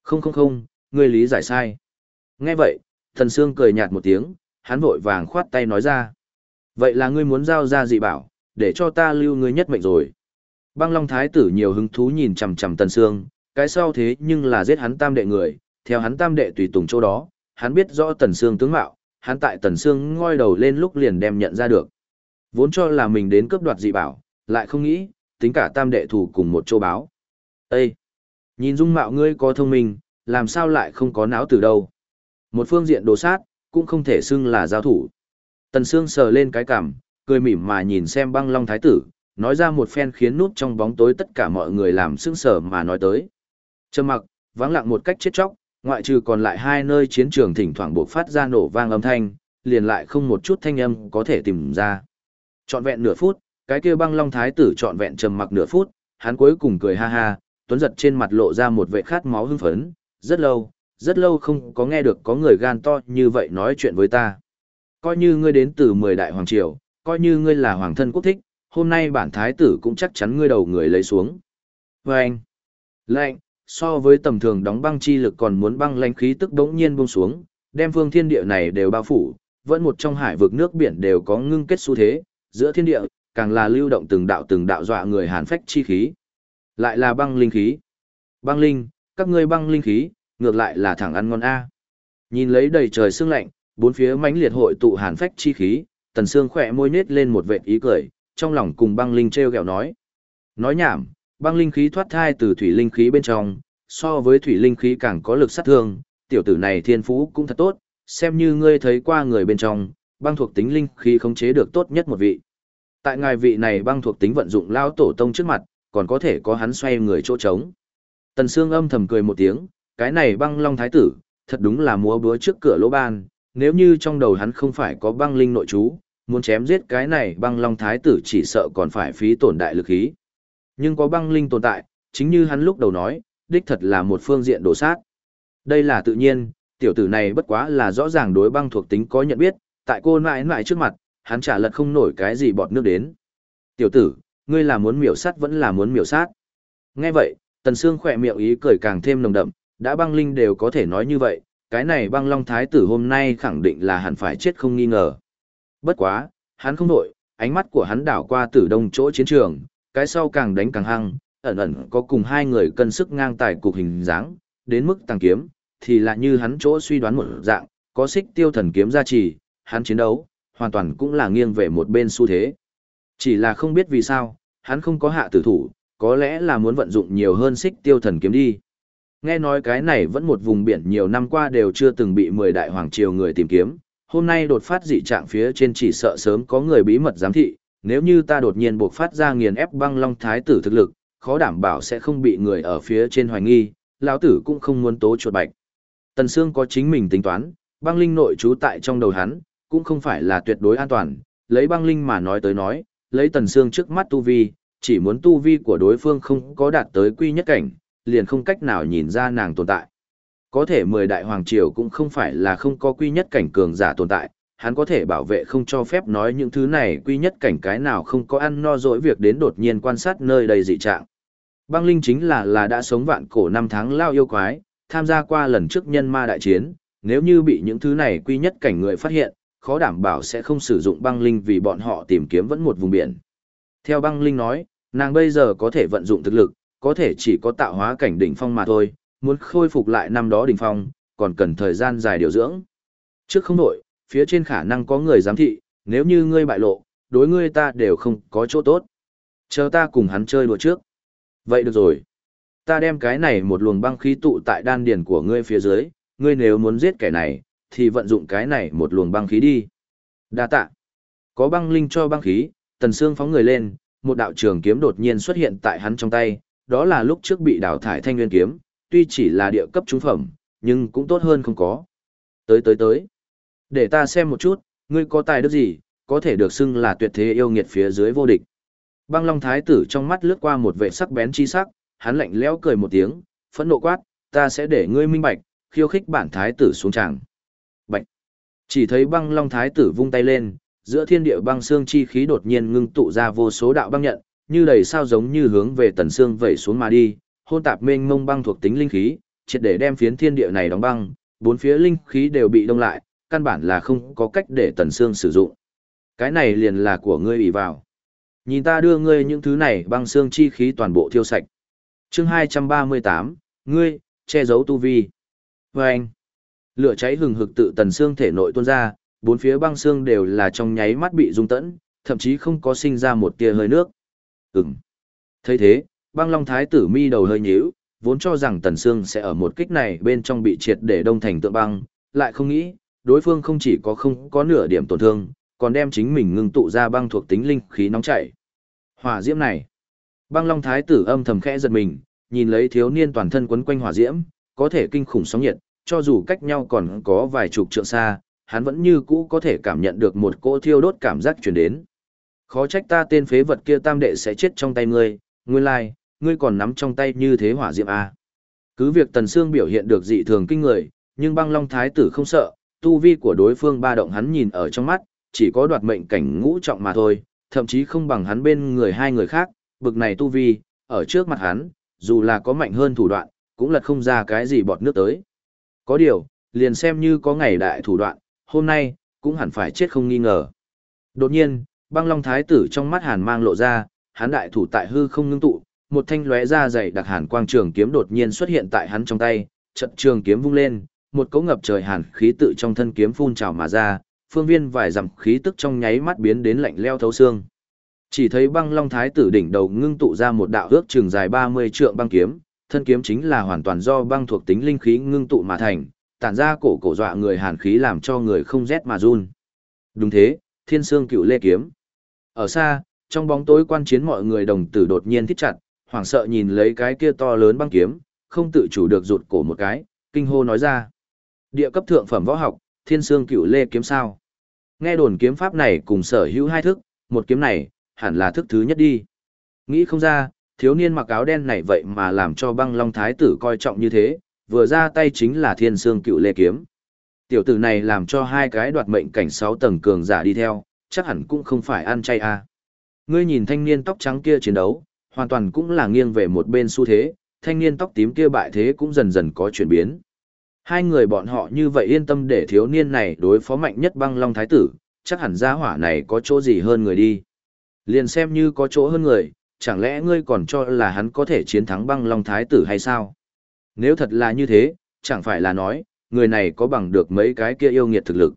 Không không không, ngươi lý giải sai. Nghe vậy, thần xương cười nhạt một tiếng, hắn vội vàng khoát tay nói ra. Vậy là ngươi muốn giao ra dị bảo, để cho ta lưu ngươi nhất mệnh rồi. Băng Long Thái tử nhiều hứng thú nhìn chằm chằm Tần Sương, cái sau thế nhưng là giết hắn tam đệ người, theo hắn tam đệ tùy tùng chỗ đó, hắn biết rõ Tần Sương tướng mạo, hắn tại Tần Sương ngoi đầu lên lúc liền đem nhận ra được. Vốn cho là mình đến cướp đoạt dị bảo, lại không nghĩ, tính cả tam đệ thủ cùng một chỗ báo. Ê! Nhìn dung mạo ngươi có thông minh, làm sao lại không có não từ đâu. Một phương diện đồ sát, cũng không thể xưng là giao thủ. Tần Sương sờ lên cái cằm, cười mỉm mà nhìn xem băng long thái tử, nói ra một phen khiến nút trong bóng tối tất cả mọi người làm sững sờ mà nói tới. Trầm mặc, vắng lặng một cách chết chóc, ngoại trừ còn lại hai nơi chiến trường thỉnh thoảng bộc phát ra nổ vang âm thanh, liền lại không một chút thanh âm có thể tìm ra. Trọn vẹn nửa phút, cái kia băng long thái tử trọn vẹn trầm mặc nửa phút, hắn cuối cùng cười ha ha, tuấn giật trên mặt lộ ra một vẻ khát máu hưng phấn, rất lâu, rất lâu không có nghe được có người gan to như vậy nói chuyện với ta. Coi như ngươi đến từ mười đại hoàng triều, coi như ngươi là hoàng thân quốc thích, hôm nay bản thái tử cũng chắc chắn ngươi đầu người lấy xuống. Và anh, lạnh, so với tầm thường đóng băng chi lực còn muốn băng lãnh khí tức đống nhiên buông xuống, đem phương thiên địa này đều bao phủ, vẫn một trong hải vực nước biển đều có ngưng kết xu thế, giữa thiên địa, càng là lưu động từng đạo từng đạo dọa người hàn phách chi khí. Lại là băng linh khí. Băng linh, các ngươi băng linh khí, ngược lại là thẳng ăn ngon A. Nhìn lấy đầy trời sương lạnh, bốn phía mãnh liệt hội tụ hàn phách chi khí, tần sương khẽ môi nết lên một vệt ý cười, trong lòng cùng băng linh treo gẹo nói. Nói nhảm, băng linh khí thoát thai từ thủy linh khí bên trong, so với thủy linh khí càng có lực sát thương, tiểu tử này thiên phú cũng thật tốt, xem như ngươi thấy qua người bên trong, băng thuộc tính linh khí khống chế được tốt nhất một vị. Tại ngài vị này băng thuộc tính vận dụng lao tổ tông trước mặt, còn có thể có hắn xoay người chỗ trống. Tần Sương âm thầm cười một tiếng, cái này băng long thái tử, thật đúng là múa búa trước cửa lỗ ban, nếu như trong đầu hắn không phải có băng linh nội chú, muốn chém giết cái này băng long thái tử chỉ sợ còn phải phí tổn đại lực khí. Nhưng có băng linh tồn tại, chính như hắn lúc đầu nói, đích thật là một phương diện đổ sát. Đây là tự nhiên, tiểu tử này bất quá là rõ ràng đối băng thuộc tính có nhận biết, tại cô nãi nãi trước mặt, hắn trả lật không nổi cái gì bọt nước đến. Tiểu tử, ngươi là muốn miểu sát vẫn là muốn miểu sát. Nghe vậy, Tần Sương khỏe miệng ý cười càng thêm nồng đậm, đã băng linh đều có thể nói như vậy, cái này băng long thái tử hôm nay khẳng định là hẳn phải chết không nghi ngờ. Bất quá, hắn không nổi, ánh mắt của hắn đảo qua tử đông chỗ chiến trường, cái sau càng đánh càng hăng, ẩn ẩn có cùng hai người cân sức ngang tài cục hình dáng, đến mức tăng kiếm, thì là như hắn chỗ suy đoán một dạng, có xích tiêu thần kiếm gia trì, hắn chiến đấu, hoàn toàn cũng là nghiêng về một bên xu thế. Chỉ là không biết vì sao, hắn không có hạ tử thủ, có lẽ là muốn vận dụng nhiều hơn xích tiêu thần kiếm đi. Nghe nói cái này vẫn một vùng biển nhiều năm qua đều chưa từng bị mười đại hoàng triều người tìm kiếm, hôm nay đột phát dị trạng phía trên chỉ sợ sớm có người bí mật giám thị, nếu như ta đột nhiên buộc phát ra nghiền ép băng long thái tử thực lực, khó đảm bảo sẽ không bị người ở phía trên hoài nghi, lão tử cũng không muốn tố chuột bạch. Tần Sương có chính mình tính toán, băng linh nội trú tại trong đầu hắn, cũng không phải là tuyệt đối an toàn, lấy băng linh mà nói tới nói, lấy Tần xương trước mắt tu vi, chỉ muốn tu vi của đối phương không có đạt tới quy nhất cảnh, liền không cách nào nhìn ra nàng tồn tại. Có thể mười đại hoàng triều cũng không phải là không có quy nhất cảnh cường giả tồn tại, hắn có thể bảo vệ không cho phép nói những thứ này quy nhất cảnh cái nào không có ăn no dỗi việc đến đột nhiên quan sát nơi đầy dị trạng. Băng Linh chính là là đã sống vạn cổ năm tháng lao yêu quái, tham gia qua lần trước nhân ma đại chiến, nếu như bị những thứ này quy nhất cảnh người phát hiện, khó đảm bảo sẽ không sử dụng băng linh vì bọn họ tìm kiếm vẫn một vùng biển. Theo băng linh nói, nàng bây giờ có thể vận dụng thực lực, có thể chỉ có tạo hóa cảnh đỉnh phong mà thôi, muốn khôi phục lại năm đó đỉnh phong, còn cần thời gian dài điều dưỡng. Trước không đổi, phía trên khả năng có người giám thị, nếu như ngươi bại lộ, đối ngươi ta đều không có chỗ tốt. Chờ ta cùng hắn chơi đùa trước. Vậy được rồi. Ta đem cái này một luồng băng khí tụ tại đan điền của ngươi phía dưới, ngươi nếu muốn giết kẻ này, thì vận dụng cái này một luồng băng khí đi. Đa tạ. Có băng linh cho băng khí, tần xương phóng người lên, một đạo trường kiếm đột nhiên xuất hiện tại hắn trong tay, đó là lúc trước bị đào thải thanh nguyên kiếm, tuy chỉ là địa cấp trung phẩm, nhưng cũng tốt hơn không có. Tới tới tới. Để ta xem một chút, ngươi có tài đức gì, có thể được xưng là tuyệt thế yêu nghiệt phía dưới vô địch. Băng Long Thái tử trong mắt lướt qua một vệ sắc bén chi sắc, hắn lạnh lẽo cười một tiếng, phẫn nộ quát, ta sẽ để ngươi minh bạch, khiêu khích bản thái tử xuống tràng. Chỉ thấy Băng Long Thái tử vung tay lên, giữa thiên địa băng xương chi khí đột nhiên ngưng tụ ra vô số đạo băng nhận, như đầy sao giống như hướng về tần xương vẩy xuống mà đi, hôn tạp mênh mông băng thuộc tính linh khí, triệt để đem phiến thiên địa này đóng băng, bốn phía linh khí đều bị đông lại, căn bản là không có cách để tần xương sử dụng. Cái này liền là của ngươi ủy vào. Nhìn ta đưa ngươi những thứ này băng xương chi khí toàn bộ thiêu sạch. Chương 238, ngươi, che giấu tu vi. Vâng! anh, lửa cháy hừng hực tự tần xương thể nội tuôn ra, bốn phía băng xương đều là trong nháy mắt bị rung tẫn, thậm chí không có sinh ra một tia hơi nước. Ừm. thấy thế, băng long thái tử mi đầu hơi nhíu, vốn cho rằng tần xương sẽ ở một kích này bên trong bị triệt để đông thành tượng băng, lại không nghĩ, đối phương không chỉ có không có nửa điểm tổn thương, còn đem chính mình ngưng tụ ra băng thuộc tính linh khí nóng chảy. Hỏa diễm này, băng long thái tử âm thầm khẽ giật mình, nhìn lấy thiếu niên toàn thân quấn quanh hỏa diễm, có thể kinh khủng sóng nhiệt, cho dù cách nhau còn có vài chục trượng xa, hắn vẫn như cũ có thể cảm nhận được một cỗ thiêu đốt cảm giác truyền đến. Khó trách ta tên phế vật kia tam đệ sẽ chết trong tay ngươi, nguyên lai, ngươi còn nắm trong tay như thế hỏa diệm a. Cứ việc Tần Sương biểu hiện được dị thường kinh người, nhưng băng long thái tử không sợ, tu vi của đối phương ba động hắn nhìn ở trong mắt, chỉ có đoạt mệnh cảnh ngũ trọng mà thôi, thậm chí không bằng hắn bên người hai người khác, bực này tu vi, ở trước mặt hắn, dù là có mạnh hơn thủ đoạn, cũng lật không ra cái gì bọt nước tới. Có điều, liền xem như có ngày đại thủ đoạn, hôm nay, cũng hẳn phải chết không nghi ngờ. Đột nhiên, băng long thái tử trong mắt hàn mang lộ ra, hắn đại thủ tại hư không ngưng tụ, một thanh lóe ra dày đặc hàn quang trường kiếm đột nhiên xuất hiện tại hắn trong tay, trận trường kiếm vung lên, một cỗ ngập trời hàn khí tự trong thân kiếm phun trào mà ra, phương viên vài dặm khí tức trong nháy mắt biến đến lạnh leo thấu xương. Chỉ thấy băng long thái tử đỉnh đầu ngưng tụ ra một đạo ước trường dài 30 trượng băng kiếm, thân kiếm chính là hoàn toàn do băng thuộc tính linh khí ngưng tụ mà thành, tản ra cổ cổ dọa người hàn khí làm cho người không rét mà run. Đúng thế, thiên sương cựu lê kiếm. Ở xa, trong bóng tối quan chiến mọi người đồng tử đột nhiên thích chặt, hoảng sợ nhìn lấy cái kia to lớn băng kiếm, không tự chủ được rụt cổ một cái, kinh hô nói ra. Địa cấp thượng phẩm võ học, thiên sương cựu lê kiếm sao. Nghe đồn kiếm pháp này cùng sở hữu hai thức, một kiếm này, hẳn là thức thứ nhất đi. Nghĩ không ra, thiếu niên mặc áo đen này vậy mà làm cho băng long thái tử coi trọng như thế, vừa ra tay chính là thiên sương cựu lê kiếm. Tiểu tử này làm cho hai cái đoạt mệnh cảnh sáu tầng cường giả đi theo, chắc hẳn cũng không phải ăn chay à. Ngươi nhìn thanh niên tóc trắng kia chiến đấu, hoàn toàn cũng là nghiêng về một bên xu thế, thanh niên tóc tím kia bại thế cũng dần dần có chuyển biến. Hai người bọn họ như vậy yên tâm để thiếu niên này đối phó mạnh nhất băng long thái tử, chắc hẳn gia hỏa này có chỗ gì hơn người đi. Liền xem như có chỗ hơn người, chẳng lẽ ngươi còn cho là hắn có thể chiến thắng băng long thái tử hay sao? Nếu thật là như thế, chẳng phải là nói, người này có bằng được mấy cái kia yêu nghiệt thực lực.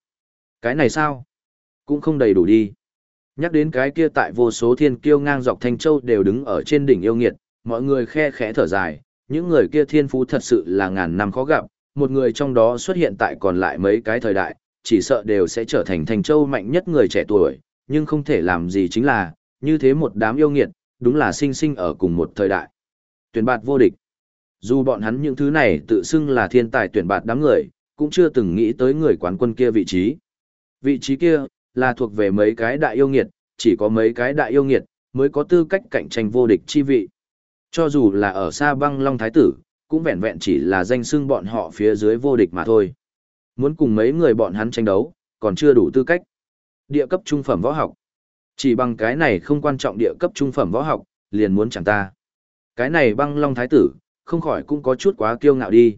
Cái này sao? Cũng không đầy đủ đi. Nhắc đến cái kia tại vô số thiên kiêu ngang dọc Thanh Châu đều đứng ở trên đỉnh yêu nghiệt, mọi người khe khẽ thở dài, những người kia thiên phú thật sự là ngàn năm khó gặp, một người trong đó xuất hiện tại còn lại mấy cái thời đại, chỉ sợ đều sẽ trở thành Thanh Châu mạnh nhất người trẻ tuổi, nhưng không thể làm gì chính là, như thế một đám yêu nghiệt, đúng là sinh sinh ở cùng một thời đại. Tuyển bạt vô địch. Dù bọn hắn những thứ này tự xưng là thiên tài tuyển bạt đám người, cũng chưa từng nghĩ tới người quán quân kia vị trí. Vị trí kia, là thuộc về mấy cái đại yêu nghiệt, chỉ có mấy cái đại yêu nghiệt, mới có tư cách cạnh tranh vô địch chi vị. Cho dù là ở xa băng long thái tử, cũng vẹn vẹn chỉ là danh xưng bọn họ phía dưới vô địch mà thôi. Muốn cùng mấy người bọn hắn tranh đấu, còn chưa đủ tư cách. Địa cấp trung phẩm võ học. Chỉ bằng cái này không quan trọng địa cấp trung phẩm võ học, liền muốn chẳng ta. Cái này băng long thái tử, không khỏi cũng có chút quá kiêu ngạo đi.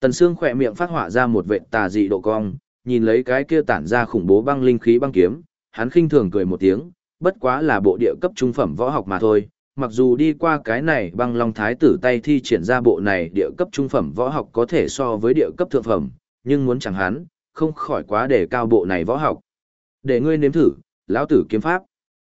Tần Sương khỏe miệng phát họa ra một vệ tà dị độ cong, nhìn lấy cái kia tản ra khủng bố băng linh khí băng kiếm, hắn khinh thường cười một tiếng, bất quá là bộ địa cấp trung phẩm võ học mà thôi. Mặc dù đi qua cái này băng long thái tử tay thi triển ra bộ này địa cấp trung phẩm võ học có thể so với địa cấp thượng phẩm, nhưng muốn chẳng hắn, không khỏi quá để cao bộ này võ học. Để ngươi nếm thử, lão tử kiếm pháp.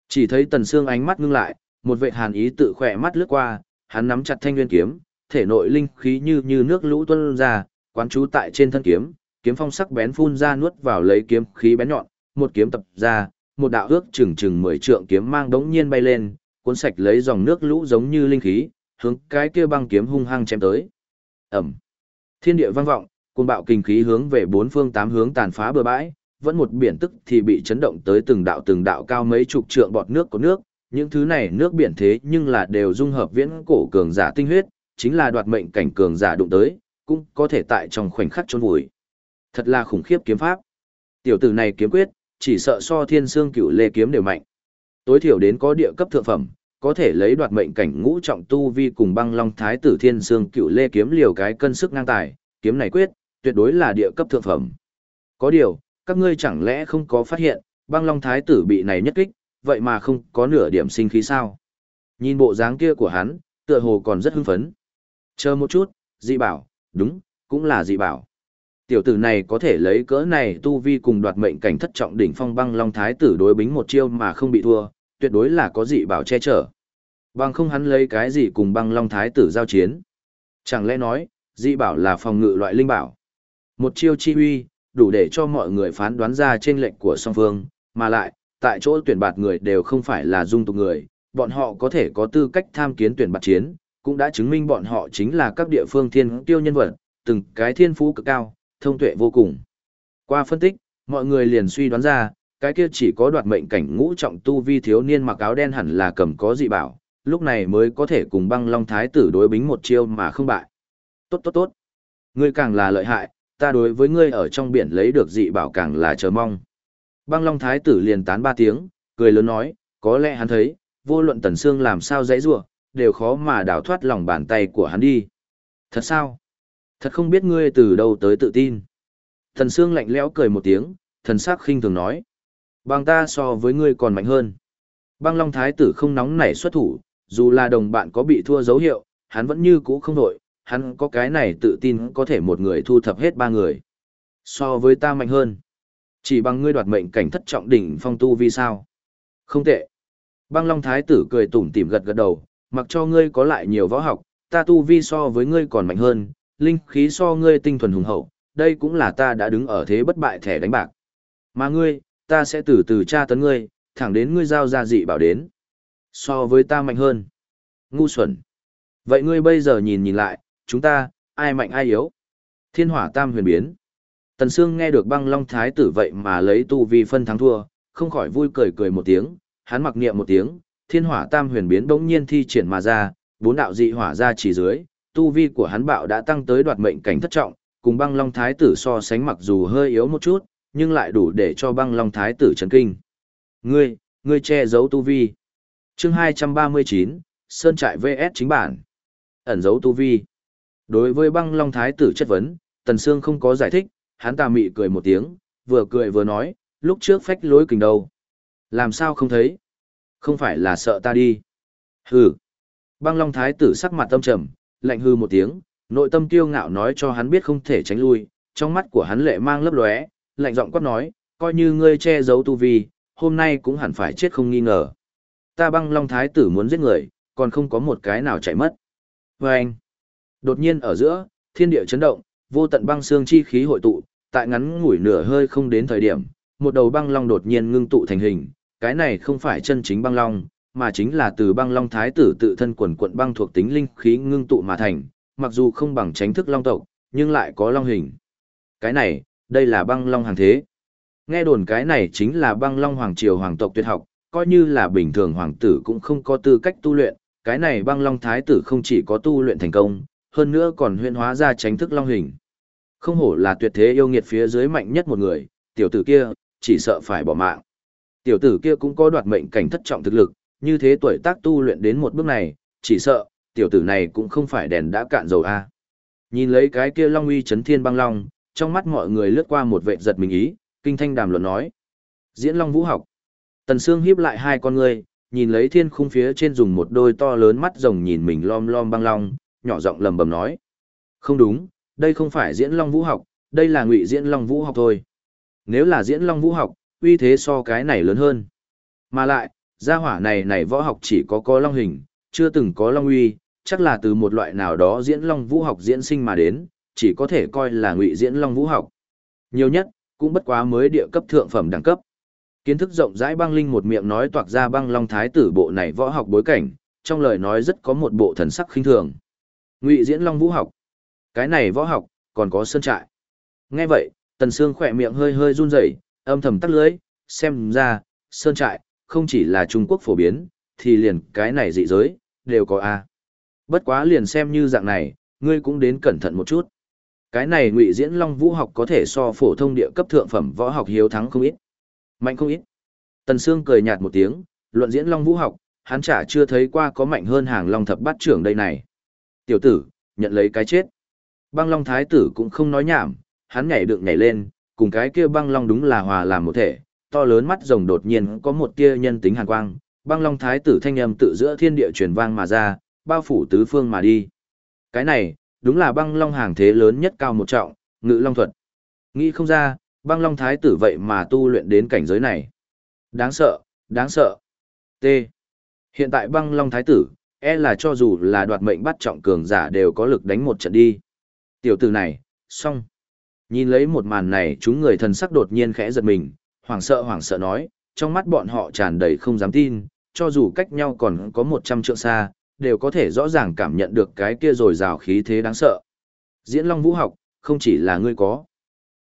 Chỉ thấy tần xương ánh mắt ngưng lại, một vệ hàn ý tự khỏe mắt lướt qua, hắn nắm chặt thanh nguyên kiếm, thể nội linh khí như như nước lũ tuôn ra, quán chú tại trên thân kiếm, kiếm phong sắc bén phun ra nuốt vào lấy kiếm khí bén nhọn, một kiếm tập ra, một đạo ước chừng chừng mười trượng kiếm mang đống nhiên bay lên, cuốn sạch lấy dòng nước lũ giống như linh khí, hướng cái kia băng kiếm hung hăng chém tới. Ầm. Thiên địa vang vọng, cuồng bạo kinh khí hướng về bốn phương tám hướng tàn phá bờ bãi, vẫn một biển tức thì bị chấn động tới từng đạo từng đạo cao mấy chục trượng bọt nước của nước, những thứ này nước biển thế nhưng là đều dung hợp viễn cổ cường giả tinh huyết, chính là đoạt mệnh cảnh cường giả đụng tới, cũng có thể tại trong khoảnh khắc chôn vùi. Thật là khủng khiếp kiếm pháp. Tiểu tử này kiếm quyết, chỉ sợ so thiên xương cửu lê kiếm đều mạnh. Tối thiểu đến có địa cấp thượng phẩm, có thể lấy đoạt mệnh cảnh ngũ trọng tu vi cùng băng long thái tử thiên xương cửu lê kiếm liều cái cân sức ngang tài, kiếm này quyết, tuyệt đối là địa cấp thượng phẩm. Có điều, các ngươi chẳng lẽ không có phát hiện, băng long thái tử bị này nhất kích, vậy mà không có nửa điểm sinh khí sao? Nhìn bộ dáng kia của hắn, tựa hồ còn rất hưng phấn. Chờ một chút, dị bảo, đúng, cũng là dị bảo. Tiểu tử này có thể lấy cỡ này tu vi cùng đoạt mệnh cảnh thất trọng đỉnh phong băng long thái tử đối bính một chiêu mà không bị thua, tuyệt đối là có dị bảo che chở. Bằng không hắn lấy cái gì cùng băng long thái tử giao chiến. Chẳng lẽ nói, dị bảo là phòng ngự loại linh bảo. Một chiêu chi huy, đủ để cho mọi người phán đoán ra trên lệnh của song phương, mà lại, tại chỗ tuyển bạt người đều không phải là dung tục người, bọn họ có thể có tư cách tham kiến tuyển bạt chiến, cũng đã chứng minh bọn họ chính là các địa phương thiên tiêu nhân vật, từng cái thiên phú cực cao, thông tuệ vô cùng. Qua phân tích, mọi người liền suy đoán ra, cái kia chỉ có đoạt mệnh cảnh ngũ trọng tu vi thiếu niên mặc áo đen hẳn là cầm có dị bảo, lúc này mới có thể cùng băng long thái tử đối bính một chiêu mà không bại. Tốt tốt tốt. Ngươi càng là lợi hại, ta đối với ngươi ở trong biển lấy được dị bảo càng là chờ mong. Băng long thái tử liền tán ba tiếng, cười lớn nói, có lẽ hắn thấy, vô luận tần Sương làm sao dãy rủa đều khó mà đào thoát lòng bàn tay của hắn đi. Thật sao? Thật không biết ngươi từ đâu tới tự tin. Tần Sương lạnh lẽo cười một tiếng, thần sắc khinh thường nói. Bằng ta so với ngươi còn mạnh hơn. Băng Long Thái tử không nóng nảy xuất thủ, dù là đồng bạn có bị thua dấu hiệu, hắn vẫn như cũ không đổi hắn có cái này tự tin có thể một người thu thập hết ba người. So với ta mạnh hơn. Chỉ bằng ngươi đoạt mệnh cảnh thất trọng đỉnh phong tu vì sao? Không tệ. Băng Long Thái tử cười tủm tỉm gật gật đầu, mặc cho ngươi có lại nhiều võ học, ta tu vi so với ngươi còn mạnh hơn, linh khí so ngươi tinh thuần hùng hậu, đây cũng là ta đã đứng ở thế bất bại thẻ đánh bạc. Mà ngươi, ta sẽ từ từ tra tấn ngươi, thẳng đến ngươi giao ra dị bảo đến. So với ta mạnh hơn. Ngu xuẩn. Vậy ngươi bây giờ nhìn nhìn lại, chúng ta, ai mạnh ai yếu? Thiên hỏa tam huyền biến. Tần Sương nghe được băng long thái tử vậy mà lấy tu vi phân thắng thua, không khỏi vui cười cười một tiếng, hắn mặc niệm một tiếng, thiên hỏa tam huyền biến bỗng nhiên thi triển mà ra, bốn đạo dị hỏa ra chỉ dưới, tu vi của hắn bạo đã tăng tới đoạt mệnh cảnh thất trọng, cùng băng long thái tử so sánh mặc dù hơi yếu một chút, nhưng lại đủ để cho băng long thái tử chấn kinh. Ngươi, ngươi che giấu tu vi. chương 239, Sơn Trại VS chính bản. Ẩn giấu tu vi. Đối với băng long thái tử chất vấn, Tần Sương không có giải thích, hắn ta mị cười một tiếng, vừa cười vừa nói, lúc trước phách lối kình đâu. Làm sao không thấy? Không phải là sợ ta đi. Hừ. Băng long thái tử sắc mặt tâm trầm, lạnh hư một tiếng, nội tâm kiêu ngạo nói cho hắn biết không thể tránh lui, trong mắt của hắn lệ mang lấp lóe, lạnh giọng quát nói, coi như ngươi che giấu tu vi, hôm nay cũng hẳn phải chết không nghi ngờ. Ta băng long thái tử muốn giết người, còn không có một cái nào chạy mất. Và anh, đột nhiên ở giữa, thiên địa chấn động, vô tận băng xương chi khí hội tụ, tại ngắn ngủi nửa hơi không đến thời điểm, một đầu băng long đột nhiên ngưng tụ thành hình, cái này không phải chân chính băng long, mà chính là từ băng long thái tử tự thân quần quận băng thuộc tính linh khí ngưng tụ mà thành, mặc dù không bằng tránh thức long tộc, nhưng lại có long hình. Cái này, đây là băng long hàng thế. Nghe đồn cái này chính là băng long hoàng triều hoàng tộc tuyệt học, coi như là bình thường hoàng tử cũng không có tư cách tu luyện, cái này băng long thái tử không chỉ có tu luyện thành công, hơn nữa còn huyễn hóa ra tránh thức long hình. Không hổ là tuyệt thế yêu nghiệt phía dưới mạnh nhất một người, tiểu tử kia, chỉ sợ phải bỏ mạng. Tiểu tử kia cũng có đoạt mệnh cảnh thất trọng thực lực, như thế tuổi tác tu luyện đến một bước này, chỉ sợ, tiểu tử này cũng không phải đèn đã cạn dầu a. Nhìn lấy cái kia long uy chấn thiên băng long, trong mắt mọi người lướt qua một vệ giật mình ý, kinh thanh đàm luận nói. Diễn Long Vũ học. Tần Sương híp lại hai con ngươi, nhìn lấy thiên khung phía trên dùng một đôi to lớn mắt rồng nhìn mình lom lom băng long, nhỏ giọng lầm bầm nói. Không đúng, đây không phải diễn Long Vũ học, đây là ngụy diễn Long Vũ học thôi. Nếu là diễn Long Vũ học, uy thế so cái này lớn hơn. Mà lại, gia hỏa này này võ học chỉ có có long hình, chưa từng có long uy, chắc là từ một loại nào đó diễn long vũ học diễn sinh mà đến, chỉ có thể coi là ngụy diễn long vũ học. Nhiều nhất, cũng bất quá mới địa cấp thượng phẩm đẳng cấp. Kiến thức rộng rãi băng linh một miệng nói toạc ra băng long thái tử bộ này võ học bối cảnh, trong lời nói rất có một bộ thần sắc khinh thường. Ngụy diễn long vũ học. Cái này võ học, còn có sơn trại. Nghe vậy, tần Sương khỏe miệng hơi hơi run rẩy, âm thầm tắt lưới, xem ra, sơn trại, không chỉ là Trung Quốc phổ biến, thì liền cái này dị giới, đều có a. Bất quá liền xem như dạng này, ngươi cũng đến cẩn thận một chút. Cái này ngụy diễn long vũ học có thể so phổ thông địa cấp thượng phẩm võ học hiếu thắng không ít. Mạnh không ít. Tần Sương cười nhạt một tiếng, luận diễn long vũ học, hắn chả chưa thấy qua có mạnh hơn hàng long thập bát trưởng đây này. Tiểu tử, nhận lấy cái chết. Băng long thái tử cũng không nói nhảm, hắn nhảy đựng nhảy lên, cùng cái kia băng long đúng là hòa làm một thể, to lớn mắt rồng đột nhiên có một tia nhân tính hàn quang, băng long thái tử thanh âm tự giữa thiên địa truyền vang mà ra, bao phủ tứ phương mà đi. Cái này, đúng là băng long hàng thế lớn nhất cao một trọng, ngự long thuật. Nghĩ không ra, băng long thái tử vậy mà tu luyện đến cảnh giới này. Đáng sợ, đáng sợ. T. Hiện tại băng long thái tử, e là cho dù là đoạt mệnh bắt trọng cường giả đều có lực đánh một trận đi. Tiểu tử này, xong. Nhìn lấy một màn này chúng người thần sắc đột nhiên khẽ giật mình, hoảng sợ hoảng sợ nói, trong mắt bọn họ tràn đầy không dám tin, cho dù cách nhau còn có 100 trượng xa, đều có thể rõ ràng cảm nhận được cái kia rồi rào khí thế đáng sợ. Diễn Long Vũ học, không chỉ là ngươi có.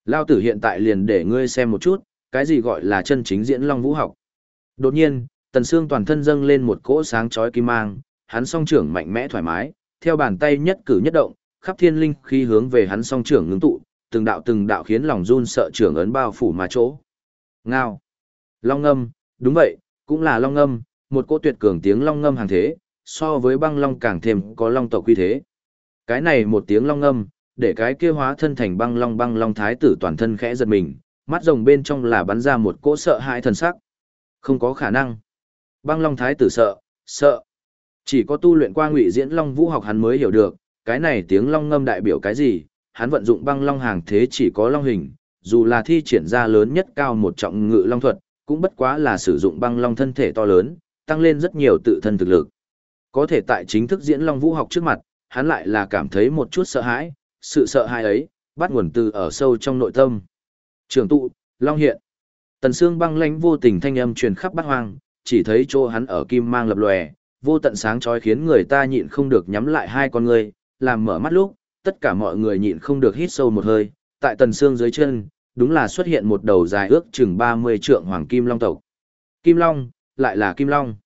Lao tử hiện tại liền để ngươi xem một chút, cái gì gọi là chân chính Diễn Long Vũ học. Đột nhiên, Tần Sương toàn thân dâng lên một cỗ sáng chói kim mang, hắn song trưởng mạnh mẽ thoải mái, theo bàn tay nhất cử nhất động, khắp thiên linh khí hướng về hắn song trưởng ngưng tụ, từng đạo từng đạo khiến lòng run sợ trưởng ấn bao phủ mà chỗ. Ngao. Long ngâm, đúng vậy, cũng là long ngâm, một cỗ tuyệt cường tiếng long ngâm hàng thế, so với băng long càng thêm có long tộc quy thế. Cái này một tiếng long ngâm, để cái kia hóa thân thành băng long băng long thái tử toàn thân khẽ giật mình, mắt rồng bên trong là bắn ra một cỗ sợ hãi thần sắc. Không có khả năng. Băng long thái tử sợ, sợ. Chỉ có tu luyện qua ngụy diễn long vũ học hắn mới hiểu được, cái này tiếng long ngâm đại biểu cái gì, hắn vận dụng băng long hàng thế chỉ có long hình, dù là thi triển ra lớn nhất cao một trọng ngự long thuật, cũng bất quá là sử dụng băng long thân thể to lớn, tăng lên rất nhiều tự thân thực lực. Có thể tại chính thức diễn long vũ học trước mặt, hắn lại là cảm thấy một chút sợ hãi, sự sợ hãi ấy, bắt nguồn từ ở sâu trong nội tâm. Trường tụ, long hiện. Tần xương băng lãnh vô tình thanh âm truyền khắp bát hoang, chỉ thấy chỗ hắn ở kim mang lập lòe, vô tận sáng chói khiến người ta nhịn không được nhắm lại hai con người, làm mở mắt lúc, tất cả mọi người nhịn không được hít sâu một hơi, tại tần xương dưới chân, đúng là xuất hiện một đầu dài ước chừng 30 trượng hoàng kim long tộc. Kim long, lại là kim long.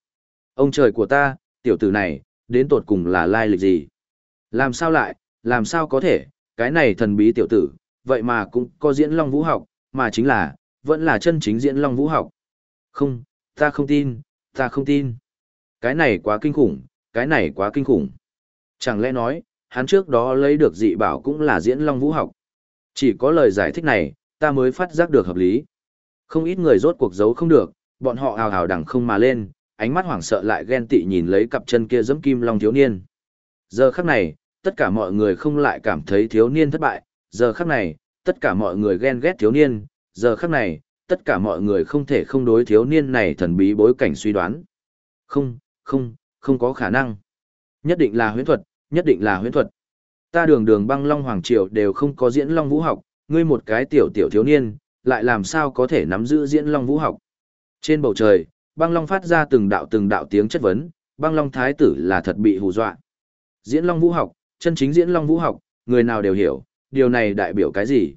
Ông trời của ta, tiểu tử này, đến tột cùng là lai lịch gì? Làm sao lại, làm sao có thể, cái này thần bí tiểu tử, vậy mà cũng có diễn long vũ học, mà chính là, vẫn là chân chính diễn long vũ học. Không, ta không tin, ta không tin. Cái này quá kinh khủng, cái này quá kinh khủng. Chẳng lẽ nói, hắn trước đó lấy được dị bảo cũng là diễn long vũ học. Chỉ có lời giải thích này, ta mới phát giác được hợp lý. Không ít người rốt cuộc giấu không được, bọn họ hào hào đằng không mà lên, ánh mắt hoảng sợ lại ghen tị nhìn lấy cặp chân kia giẫm kim long thiếu niên. Giờ khắc này, tất cả mọi người không lại cảm thấy thiếu niên thất bại, giờ khắc này, tất cả mọi người ghen ghét thiếu niên, giờ khắc này, tất cả mọi người không thể không đối thiếu niên này thần bí bối cảnh suy đoán. Không, không, không có khả năng. Nhất định là huyễn thuật, nhất định là huyễn thuật. Ta đường đường băng long hoàng triều đều không có diễn long vũ học, ngươi một cái tiểu tiểu thiếu niên, lại làm sao có thể nắm giữ diễn long vũ học. Trên bầu trời, băng long phát ra từng đạo từng đạo tiếng chất vấn, băng long thái tử là thật bị hù dọa. Diễn long vũ học, chân chính diễn long vũ học, người nào đều hiểu, điều này đại biểu cái gì.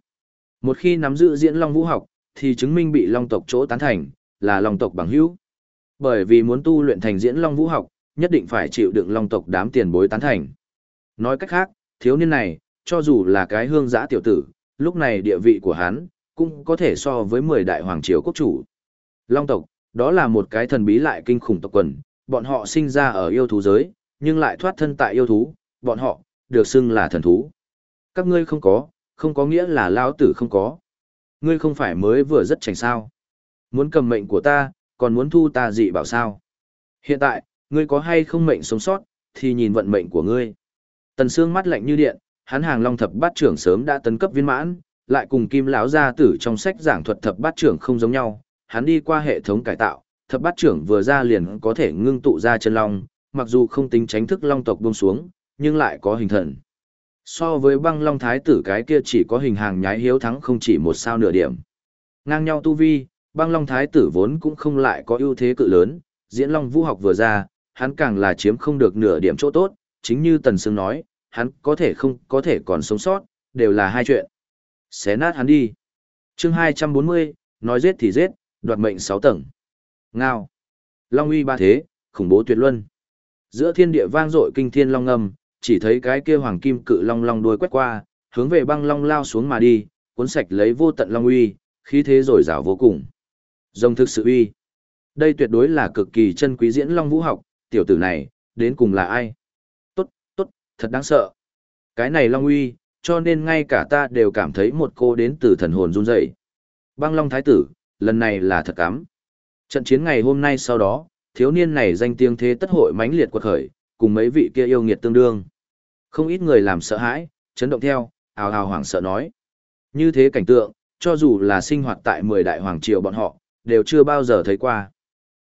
Một khi nắm giữ diễn long vũ học, thì chứng minh bị long tộc chỗ tán thành, là long tộc bằng hữu. Bởi vì muốn tu luyện thành diễn long vũ học, nhất định phải chịu đựng long tộc đám tiền bối tán thành. Nói cách khác, thiếu niên này, cho dù là cái hương giã tiểu tử, lúc này địa vị của hắn, cũng có thể so với 10 đại hoàng triều quốc chủ. Long tộc, đó là một cái thần bí lại kinh khủng tộc quần, bọn họ sinh ra ở yêu thú giới, nhưng lại thoát thân tại yêu thú, bọn họ, được xưng là thần thú. Các ngươi không có, không có nghĩa là lão tử không có. Ngươi không phải mới vừa rất chảnh sao. Muốn cầm mệnh của ta, còn muốn thu ta dị bảo sao. Hiện tại, ngươi có hay không mệnh sống sót, thì nhìn vận mệnh của ngươi. Tần Sương mắt lạnh như điện, hắn hàng long thập bát trưởng sớm đã tấn cấp viên mãn, lại cùng kim lão gia tử trong sách giảng thuật thập bát trưởng không giống nhau, hắn đi qua hệ thống cải tạo, thập bát trưởng vừa ra liền có thể ngưng tụ ra chân long, mặc dù không tính tránh thức long tộc buông xuống, nhưng lại có hình thần. So với băng long thái tử cái kia chỉ có hình hàng nhái hiếu thắng không chỉ một sao nửa điểm. Ngang nhau tu vi, băng long thái tử vốn cũng không lại có ưu thế cự lớn, diễn long vũ học vừa ra, hắn càng là chiếm không được nửa điểm chỗ tốt, chính như Tần Sương nói, hắn có thể không có thể còn sống sót, đều là hai chuyện. Xé nát hắn đi. chương 240, nói giết thì giết, đoạt mệnh 6 tầng. Ngao. Long uy ba thế, khủng bố tuyệt luân. Giữa thiên địa vang dội kinh thiên long ngầm, chỉ thấy cái kia hoàng kim cự long long đuôi quét qua, hướng về băng long lao xuống mà đi, cuốn sạch lấy vô tận long uy, khí thế rồi rào vô cùng. Dòng thực sự uy. Đây tuyệt đối là cực kỳ chân quý diễn long vũ học, tiểu tử này, đến cùng là ai? Tốt, tốt, thật đáng sợ. Cái này long uy, cho nên ngay cả ta đều cảm thấy một cô đến từ thần hồn run rẩy. Băng long thái tử, lần này là thật cắm. Trận chiến ngày hôm nay sau đó, thiếu niên này danh tiếng thế tất hội mãnh liệt quật khởi, cùng mấy vị kia yêu nghiệt tương đương. Không ít người làm sợ hãi, chấn động theo, ào ào hoảng sợ nói. Như thế cảnh tượng, cho dù là sinh hoạt tại 10 đại hoàng triều bọn họ, đều chưa bao giờ thấy qua.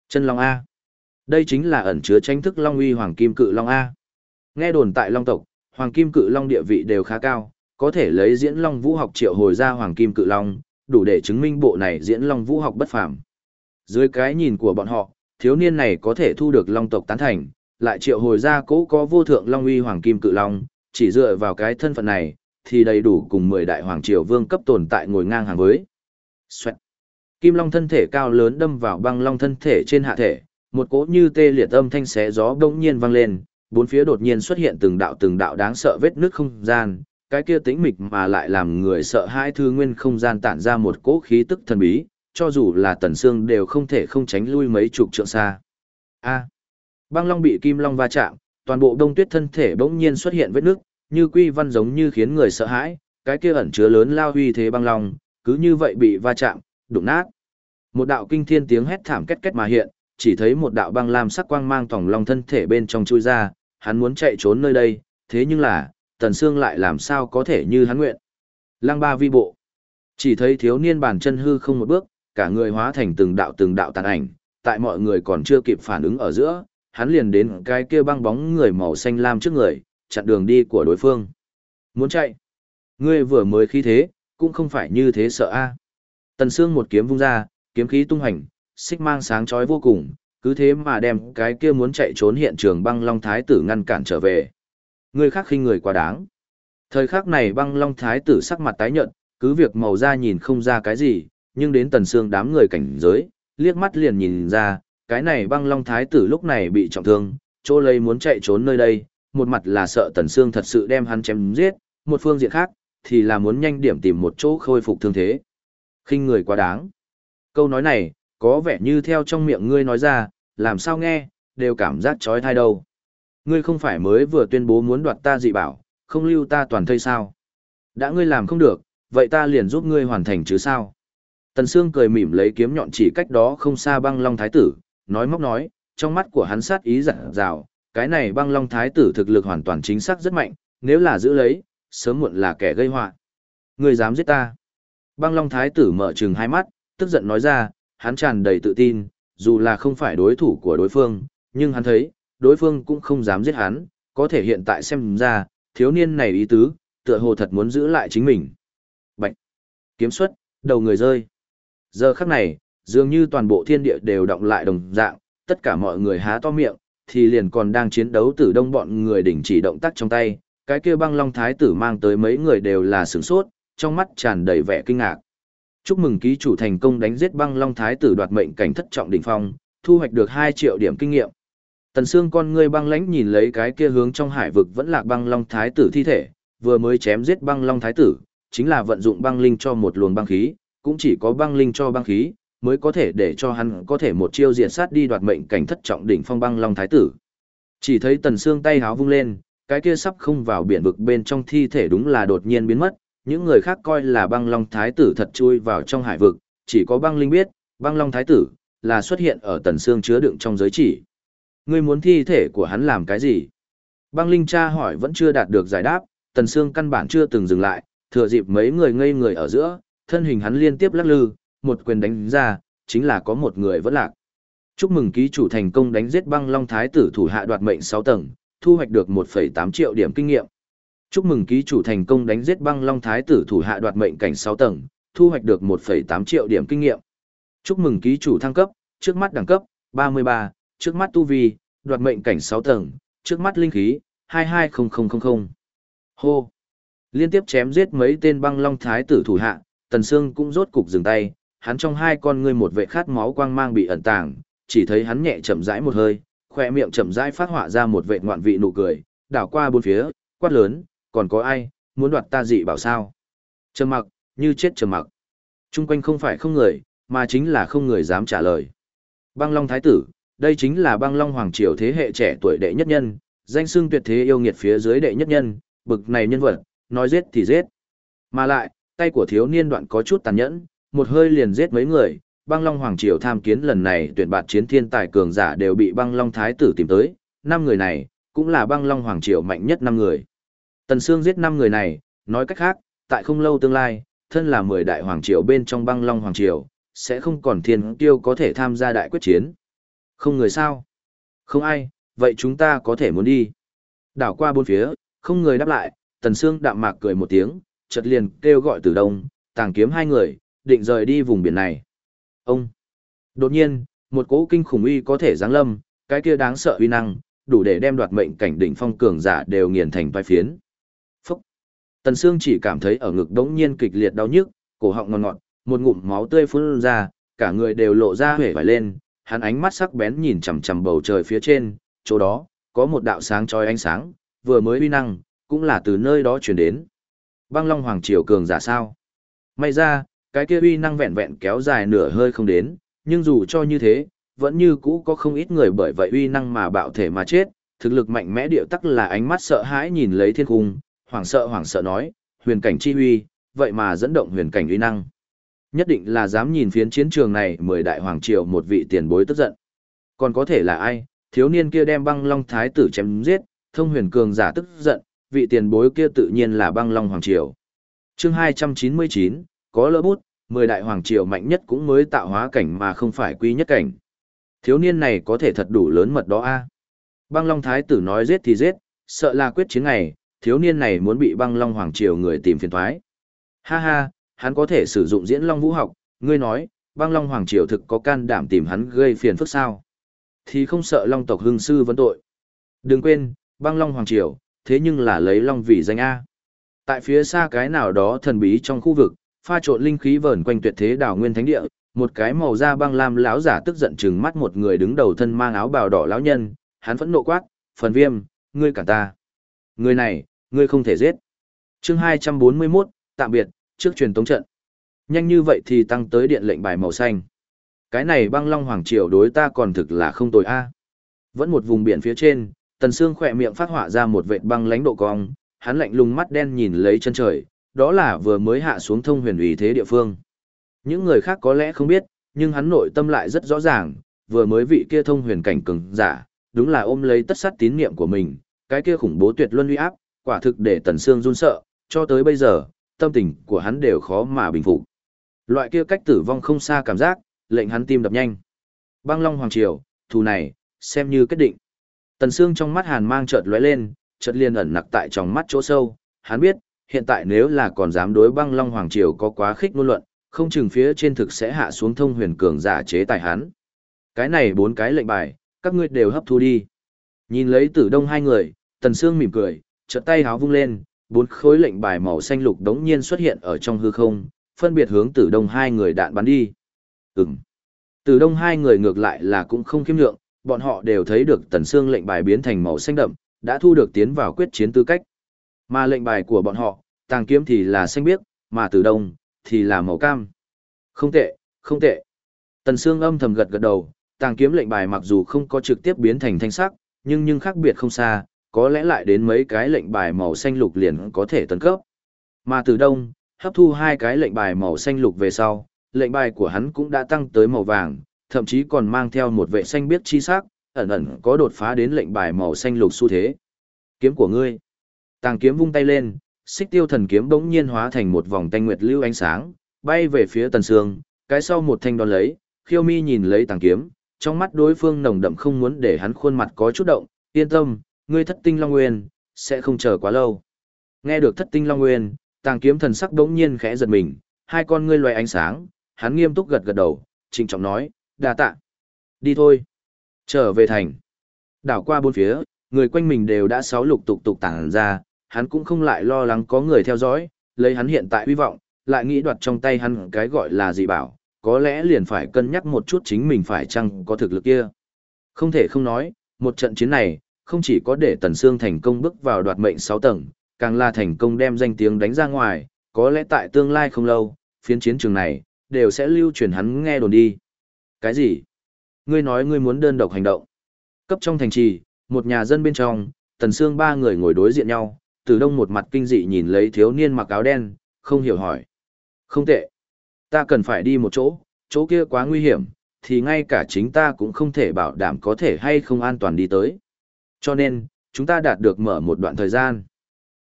Chân Long A. Đây chính là ẩn chứa tranh thức Long uy Hoàng Kim Cự Long A. Nghe đồn tại Long tộc, Hoàng Kim Cự Long địa vị đều khá cao, có thể lấy diễn Long vũ học triệu hồi ra Hoàng Kim Cự Long, đủ để chứng minh bộ này diễn Long vũ học bất phàm. Dưới cái nhìn của bọn họ, thiếu niên này có thể thu được Long tộc tán thành, lại triệu hồi ra cố có vô thượng Long uy Hoàng Kim Cự Long, chỉ dựa vào cái thân phận này, thì đầy đủ cùng 10 đại hoàng triều vương cấp tồn tại ngồi ngang hàng với. Xoẹt. Kim Long thân thể cao lớn đâm vào băng long thân thể trên hạ thể, một cỗ như tê liệt âm thanh xé gió bỗng nhiên vang lên, bốn phía đột nhiên xuất hiện từng đạo từng đạo đáng sợ vết nước không gian, cái kia tĩnh mịch mà lại làm người sợ hãi thư nguyên không gian tản ra một cỗ khí tức thần bí, cho dù là tần xương đều không thể không tránh lui mấy chục trượng xa. A. băng long bị kim long va chạm, toàn bộ đông tuyết thân thể bỗng nhiên xuất hiện vết nước, như quy văn giống như khiến người sợ hãi, cái kia ẩn chứa lớn lao huy thế băng long, cứ như vậy bị va chạm, đụng nát. Một đạo kinh thiên tiếng hét thảm két két mà hiện, chỉ thấy một đạo băng lam sắc quang mang tòng long thân thể bên trong chui ra, hắn muốn chạy trốn nơi đây, thế nhưng là, Tần Sương lại làm sao có thể như hắn nguyện. Lăng ba vi bộ. Chỉ thấy thiếu niên bàn chân hư không một bước, cả người hóa thành từng đạo từng đạo tàn ảnh, tại mọi người còn chưa kịp phản ứng ở giữa, hắn liền đến cái kia băng bóng người màu xanh lam trước người, chặn đường đi của đối phương. Muốn chạy. Ngươi vừa mới khí thế, cũng không phải như thế sợ a. Tần Sương một kiếm vung ra, kiếm khí tung hành, xích mang sáng chói vô cùng, cứ thế mà đem cái kia muốn chạy trốn hiện trường băng long thái tử ngăn cản trở về. Người khác khinh người quá đáng. Thời khắc này băng long thái tử sắc mặt tái nhợt, cứ việc màu da nhìn không ra cái gì, nhưng đến tần xương đám người cảnh giới, liếc mắt liền nhìn ra, cái này băng long thái tử lúc này bị trọng thương, chỗ lấy muốn chạy trốn nơi đây, một mặt là sợ tần xương thật sự đem hắn chém giết, một phương diện khác, thì là muốn nhanh điểm tìm một chỗ khôi phục thương thế khinh người quá đáng. Câu nói này, có vẻ như theo trong miệng ngươi nói ra, làm sao nghe, đều cảm giác trói thai đâu. Ngươi không phải mới vừa tuyên bố muốn đoạt ta dị bảo, không lưu ta toàn thây sao. Đã ngươi làm không được, vậy ta liền giúp ngươi hoàn thành chứ sao. Tần Sương cười mỉm lấy kiếm nhọn chỉ cách đó không xa băng long thái tử, nói móc nói, trong mắt của hắn sát ý dặn rào, cái này băng long thái tử thực lực hoàn toàn chính xác rất mạnh, nếu là giữ lấy, sớm muộn là kẻ gây họa. Ngươi dám giết ta. Băng Long Thái tử mở trừng hai mắt, tức giận nói ra, hắn tràn đầy tự tin, dù là không phải đối thủ của đối phương, nhưng hắn thấy, đối phương cũng không dám giết hắn, có thể hiện tại xem ra, thiếu niên này ý tứ, tựa hồ thật muốn giữ lại chính mình. Bạch! Kiếm xuất, đầu người rơi. Giờ khắc này, dường như toàn bộ thiên địa đều động lại đồng dạng, tất cả mọi người há to miệng, thì liền còn đang chiến đấu tử đông bọn người đình chỉ động tác trong tay, cái kia băng long thái tử mang tới mấy người đều là sửng sốt, trong mắt tràn đầy vẻ kinh ngạc. Chúc mừng ký chủ thành công đánh giết băng long thái tử đoạt mệnh cảnh thất trọng đỉnh phong, thu hoạch được 2 triệu điểm kinh nghiệm. Tần Sương con ngươi băng lãnh nhìn lấy cái kia hướng trong hải vực vẫn lạc băng long thái tử thi thể, vừa mới chém giết băng long thái tử, chính là vận dụng băng linh cho một luồng băng khí, cũng chỉ có băng linh cho băng khí, mới có thể để cho hắn có thể một chiêu diệt sát đi đoạt mệnh cảnh thất trọng đỉnh phong băng long thái tử. Chỉ thấy Tần Sương tay háo vung lên, cái kia sắp không vào biển vực bên trong thi thể đúng là đột nhiên biến mất, những người khác coi là băng long thái tử thật chui vào trong hải vực, chỉ có băng linh biết, băng long thái tử, là xuất hiện ở tần xương chứa đựng trong giới chỉ. Ngươi muốn thi thể của hắn làm cái gì? Băng linh cha hỏi vẫn chưa đạt được giải đáp, tần xương căn bản chưa từng dừng lại, thừa dịp mấy người ngây người ở giữa, thân hình hắn liên tiếp lắc lư, một quyền đánh ra, chính là có một người vẫn lạc. Chúc mừng ký chủ thành công đánh giết băng long thái tử thủ hạ đoạt mệnh 6 tầng, thu hoạch được 1,8 triệu điểm kinh nghiệm. Chúc mừng ký chủ thành công đánh giết băng long thái tử thủ hạ đoạt mệnh cảnh 6 tầng, thu hoạch được 1,8 triệu điểm kinh nghiệm. Chúc mừng ký chủ thăng cấp, trước mắt đẳng cấp, 33, trước mắt tu vi, đoạt mệnh cảnh 6 tầng, trước mắt linh khí, 220000. Hô! Liên tiếp chém giết mấy tên băng long thái tử thủ hạ, Tần Sương cũng rốt cục dừng tay, hắn trong hai con ngươi một vệ khát máu quang mang bị ẩn tàng, chỉ thấy hắn nhẹ chậm rãi một hơi, khoe miệng chậm rãi phát họa ra một vệ ngoạn vị nụ cười, đảo qua bốn phía, quát lớn, còn có ai, muốn đoạt ta dị bảo sao? Trầm mặc, như chết trầm mặc. Trung quanh không phải không người, mà chính là không người dám trả lời. Băng Long Thái tử, đây chính là băng Long Hoàng Triều thế hệ trẻ tuổi đệ nhất nhân, danh xưng tuyệt thế yêu nghiệt phía dưới đệ nhất nhân, bực này nhân vật, nói giết thì giết. Mà lại, tay của thiếu niên đoạn có chút tàn nhẫn, một hơi liền giết mấy người, băng Long Hoàng Triều tham kiến lần này tuyển bạt chiến thiên tài cường giả đều bị băng Long Thái tử tìm tới, năm người này, cũng là băng Long Hoàng Triều mạnh nhất năm người. Tần Sương giết năm người này, nói cách khác, tại không lâu tương lai, thân là mười đại hoàng triều bên trong băng long hoàng triều, sẽ không còn thiên tiêu có thể tham gia đại quyết chiến. Không người sao? Không ai, vậy chúng ta có thể muốn đi. Đảo qua bốn phía, không người đáp lại, Tần Sương đạm mạc cười một tiếng, chợt liền kêu gọi từ đông, tàng kiếm hai người, định rời đi vùng biển này. Ông! Đột nhiên, một cỗ kinh khủng uy có thể giáng lâm, cái kia đáng sợ uy năng, đủ để đem đoạt mệnh cảnh đỉnh phong cường giả đều nghiền thành vai phiến. Tần Sương chỉ cảm thấy ở ngực đống nhiên kịch liệt đau nhức, cổ họng ngọt ngọt, một ngụm máu tươi phun ra, cả người đều lộ ra hể vải lên, hắn ánh mắt sắc bén nhìn chằm chằm bầu trời phía trên, chỗ đó, có một đạo sáng chói ánh sáng, vừa mới uy năng, cũng là từ nơi đó truyền đến. Băng Long Hoàng Triều cường giả sao? May ra, cái kia uy năng vẹn vẹn kéo dài nửa hơi không đến, nhưng dù cho như thế, vẫn như cũ có không ít người bởi vậy uy năng mà bạo thể mà chết, thực lực mạnh mẽ điệu tắc là ánh mắt sợ hãi nhìn lấy thiên cung, hoảng sợ hoảng sợ nói, huyền cảnh chi huy, vậy mà dẫn động huyền cảnh uy năng. Nhất định là dám nhìn phiến chiến trường này mười đại hoàng triều một vị tiền bối tức giận. Còn có thể là ai, thiếu niên kia đem băng long thái tử chém giết, thông huyền cường giả tức giận, vị tiền bối kia tự nhiên là băng long hoàng triều. Chương 299, có lỡ bút, mười đại hoàng triều mạnh nhất cũng mới tạo hóa cảnh mà không phải quy nhất cảnh. Thiếu niên này có thể thật đủ lớn mật đó a. Băng Long Thái tử nói giết thì giết, sợ là quyết chiến ngày, thiếu niên này muốn bị băng long hoàng triều người tìm phiền thoái. Ha ha, hắn có thể sử dụng diễn long vũ học, ngươi nói, băng long hoàng triều thực có can đảm tìm hắn gây phiền phức sao. Thì không sợ long tộc hưng sư vấn tội. Đừng quên, băng long hoàng triều, thế nhưng là lấy long vì danh A. Tại phía xa cái nào đó thần bí trong khu vực, pha trộn linh khí vờn quanh tuyệt thế đảo nguyên thánh địa, một cái màu da băng lam lão giả tức giận chừng mắt một người đứng đầu thân mang áo bào đỏ lão nhân, hắn phẫn nộ quát, "Phần Viêm, ngươi cản ta." Người này, Ngươi không thể giết. Chương 241, tạm biệt, trước truyền tống trận. Nhanh như vậy thì tăng tới điện lệnh bài màu xanh. Cái này băng long hoàng triều đối ta còn thực là không tồi a. Vẫn một vùng biển phía trên, Tần Sương khỏe miệng phát họa ra một vệt băng lãnh độ cong, hắn lạnh lùng mắt đen nhìn lấy chân trời, đó là vừa mới hạ xuống thông huyền ủy thế địa phương. Những người khác có lẽ không biết, nhưng hắn nội tâm lại rất rõ ràng, vừa mới vị kia thông huyền cảnh cường giả, đúng là ôm lấy tất sát tín niệm của mình, cái kia khủng bố tuyệt luân uy áp, quả thực để Tần Sương run sợ, cho tới bây giờ, tâm tình của hắn đều khó mà bình phục. Loại kia cách tử vong không xa cảm giác, lệnh hắn tim đập nhanh. Băng Long Hoàng Triều, thù này, xem như kết định. Tần Sương trong mắt hàn mang chợt lóe lên, chợt liền ẩn nặc tại trong mắt chỗ sâu, hắn biết, hiện tại nếu là còn dám đối băng Long Hoàng Triều có quá khích ngôn luận, không chừng phía trên thực sẽ hạ xuống thông huyền cường giả chế tài hắn. Cái này bốn cái lệnh bài, các ngươi đều hấp thu đi. Nhìn lấy tử đông hai người, Tần Sương mỉm cười, chợt tay háo vung lên, bốn khối lệnh bài màu xanh lục đống nhiên xuất hiện ở trong hư không, phân biệt hướng tử đông hai người đạn bắn đi. Ừm. Tử đông hai người ngược lại là cũng không kiêm lượng, bọn họ đều thấy được tần xương lệnh bài biến thành màu xanh đậm, đã thu được tiến vào quyết chiến tư cách. Mà lệnh bài của bọn họ, tàng kiếm thì là xanh biếc, mà tử đông, thì là màu cam. Không tệ, không tệ. Tần xương âm thầm gật gật đầu, tàng kiếm lệnh bài mặc dù không có trực tiếp biến thành thanh sắc, nhưng nhưng khác biệt không xa, có lẽ lại đến mấy cái lệnh bài màu xanh lục liền có thể tấn cấp. Mà từ đông, hấp thu hai cái lệnh bài màu xanh lục về sau, lệnh bài của hắn cũng đã tăng tới màu vàng, thậm chí còn mang theo một vệ xanh biết chi sắc, ẩn ẩn có đột phá đến lệnh bài màu xanh lục xu thế. Kiếm của ngươi. Tàng kiếm vung tay lên, xích tiêu thần kiếm bỗng nhiên hóa thành một vòng tanh nguyệt lưu ánh sáng, bay về phía tần sương, cái sau một thanh đón lấy, khiêu mi nhìn lấy tàng kiếm, trong mắt đối phương nồng đậm không muốn để hắn khuôn mặt có chút động, yên tâm, ngươi thất tinh long nguyên, sẽ không chờ quá lâu. Nghe được thất tinh long nguyên, tàng kiếm thần sắc đống nhiên khẽ giật mình, hai con ngươi loài ánh sáng, hắn nghiêm túc gật gật đầu, trịnh trọng nói, đa tạ. Đi thôi. Trở về thành. Đảo qua bốn phía, người quanh mình đều đã sáu lục tục tục tản ra, hắn cũng không lại lo lắng có người theo dõi, lấy hắn hiện tại hy vọng, lại nghĩ đoạt trong tay hắn cái gọi là gì bảo, có lẽ liền phải cân nhắc một chút chính mình phải chăng có thực lực kia. Không thể không nói, một trận chiến này, không chỉ có để Tần Sương thành công bước vào đoạt mệnh 6 tầng, càng là thành công đem danh tiếng đánh ra ngoài, có lẽ tại tương lai không lâu, phiến chiến trường này, đều sẽ lưu truyền hắn nghe đồn đi. Cái gì? Ngươi nói ngươi muốn đơn độc hành động. Cấp trong thành trì, một nhà dân bên trong, Tần Sương ba người ngồi đối diện nhau, từ đông một mặt kinh dị nhìn lấy thiếu niên mặc áo đen, không hiểu hỏi. Không tệ. Ta cần phải đi một chỗ, chỗ kia quá nguy hiểm, thì ngay cả chính ta cũng không thể bảo đảm có thể hay không an toàn đi tới. Cho nên, chúng ta đạt được mở một đoạn thời gian.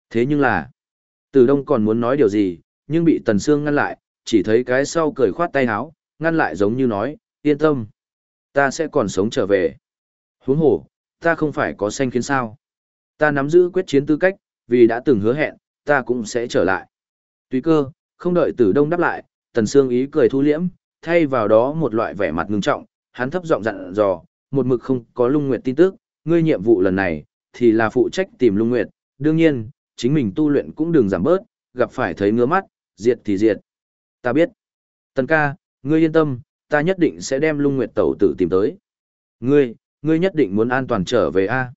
Thế nhưng là, Từ Đông còn muốn nói điều gì, nhưng bị Tần Sương ngăn lại, chỉ thấy cái sau cười khoát tay áo, ngăn lại giống như nói, yên tâm, ta sẽ còn sống trở về. Huống hồ, ta không phải có xanh khiến sao. Ta nắm giữ quyết chiến tư cách, vì đã từng hứa hẹn, ta cũng sẽ trở lại. Tùy cơ, không đợi Tử Đông đáp lại, Tần Sương ý cười thu liễm, thay vào đó một loại vẻ mặt ngưng trọng, hắn thấp giọng dặn dò, một mực không có Lung Nguyệt tin tức, ngươi nhiệm vụ lần này thì là phụ trách tìm Lung Nguyệt, đương nhiên, chính mình tu luyện cũng đừng giảm bớt, gặp phải thấy ngứa mắt, diệt thì diệt. Ta biết. Tần ca, ngươi yên tâm, ta nhất định sẽ đem Lung Nguyệt tẩu tử tìm tới. Ngươi, ngươi nhất định muốn an toàn trở về a.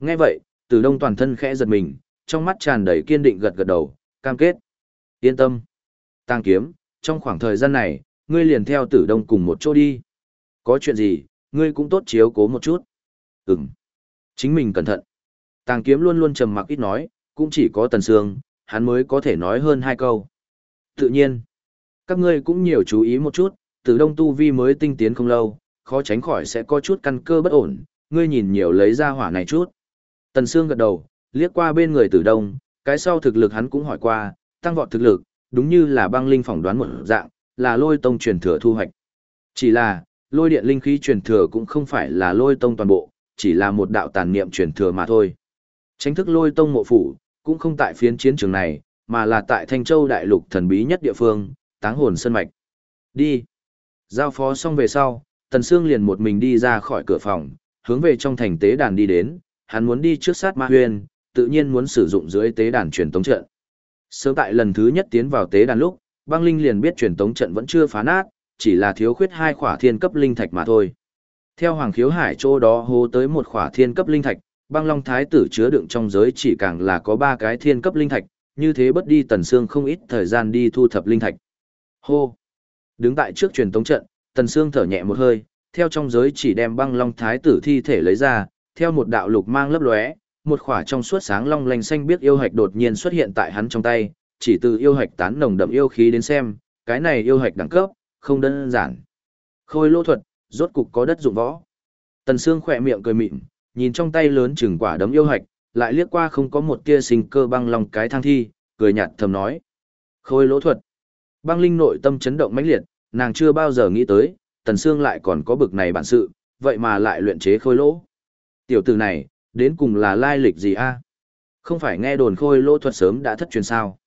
Nghe vậy, Tử Đông toàn thân khẽ giật mình, trong mắt tràn đầy kiên định gật gật đầu, cam kết. Yên tâm. Tang kiếm, trong khoảng thời gian này, ngươi liền theo tử đông cùng một chỗ đi. Có chuyện gì, ngươi cũng tốt chiếu cố một chút. Ừm. Chính mình cẩn thận. Tàng kiếm luôn luôn trầm mặc ít nói, cũng chỉ có tần sương, hắn mới có thể nói hơn hai câu. Tự nhiên, các ngươi cũng nhiều chú ý một chút, tử đông tu vi mới tinh tiến không lâu, khó tránh khỏi sẽ có chút căn cơ bất ổn, ngươi nhìn nhiều lấy ra hỏa này chút. Tần sương gật đầu, liếc qua bên người tử đông, cái sau thực lực hắn cũng hỏi qua, tăng vọt thực lực, đúng như là băng linh phỏng đoán một dạng, là lôi tông truyền thừa thu hoạch. Chỉ là, lôi điện linh khí truyền thừa cũng không phải là lôi tông toàn bộ, chỉ là một đạo tàn niệm truyền thừa mà thôi. Tránh thức lôi tông mộ phủ, cũng không tại phiến chiến trường này, mà là tại Thanh Châu đại lục thần bí nhất địa phương, táng hồn sân mạch. Đi. Giao phó xong về sau, Tần Sương liền một mình đi ra khỏi cửa phòng, hướng về trong thành tế đàn đi đến, hắn muốn đi trước sát ma huyền, tự nhiên muốn sử dụng dưới tế đàn truyền tống trận. Sớm tại lần thứ nhất tiến vào tế đàn lúc, băng linh liền biết truyền tống trận vẫn chưa phá nát, chỉ là thiếu khuyết hai khỏa thiên cấp linh thạch mà thôi. Theo Hoàng Khiếu Hải chỗ đó hô tới một khỏa thiên cấp linh thạch, băng long thái tử chứa đựng trong giới chỉ càng là có ba cái thiên cấp linh thạch, như thế bất đi tần xương không ít thời gian đi thu thập linh thạch. Hô! Đứng tại trước truyền tống trận, tần xương thở nhẹ một hơi, theo trong giới chỉ đem băng long thái tử thi thể lấy ra, theo một đạo lục mang lấp lóe, một khỏa trong suốt sáng long lanh xanh biết yêu hạch đột nhiên xuất hiện tại hắn trong tay, chỉ từ yêu hạch tán nồng đậm yêu khí đến xem, cái này yêu hạch đẳng cấp, không đơn giản. Khôi lô thuật, rốt cục có đất dụng võ. Tần Sương khỏe miệng cười mỉm, nhìn trong tay lớn chừng quả đấm yêu hạch, lại liếc qua không có một tia sinh cơ băng lòng cái thang thi, cười nhạt thầm nói. Khôi lỗ thuật. Băng linh nội tâm chấn động mãnh liệt, nàng chưa bao giờ nghĩ tới, Tần Sương lại còn có bực này bản sự, vậy mà lại luyện chế khôi lỗ. Tiểu tử này, đến cùng là lai lịch gì a? Không phải nghe đồn khôi lỗ thuật sớm đã thất truyền sao?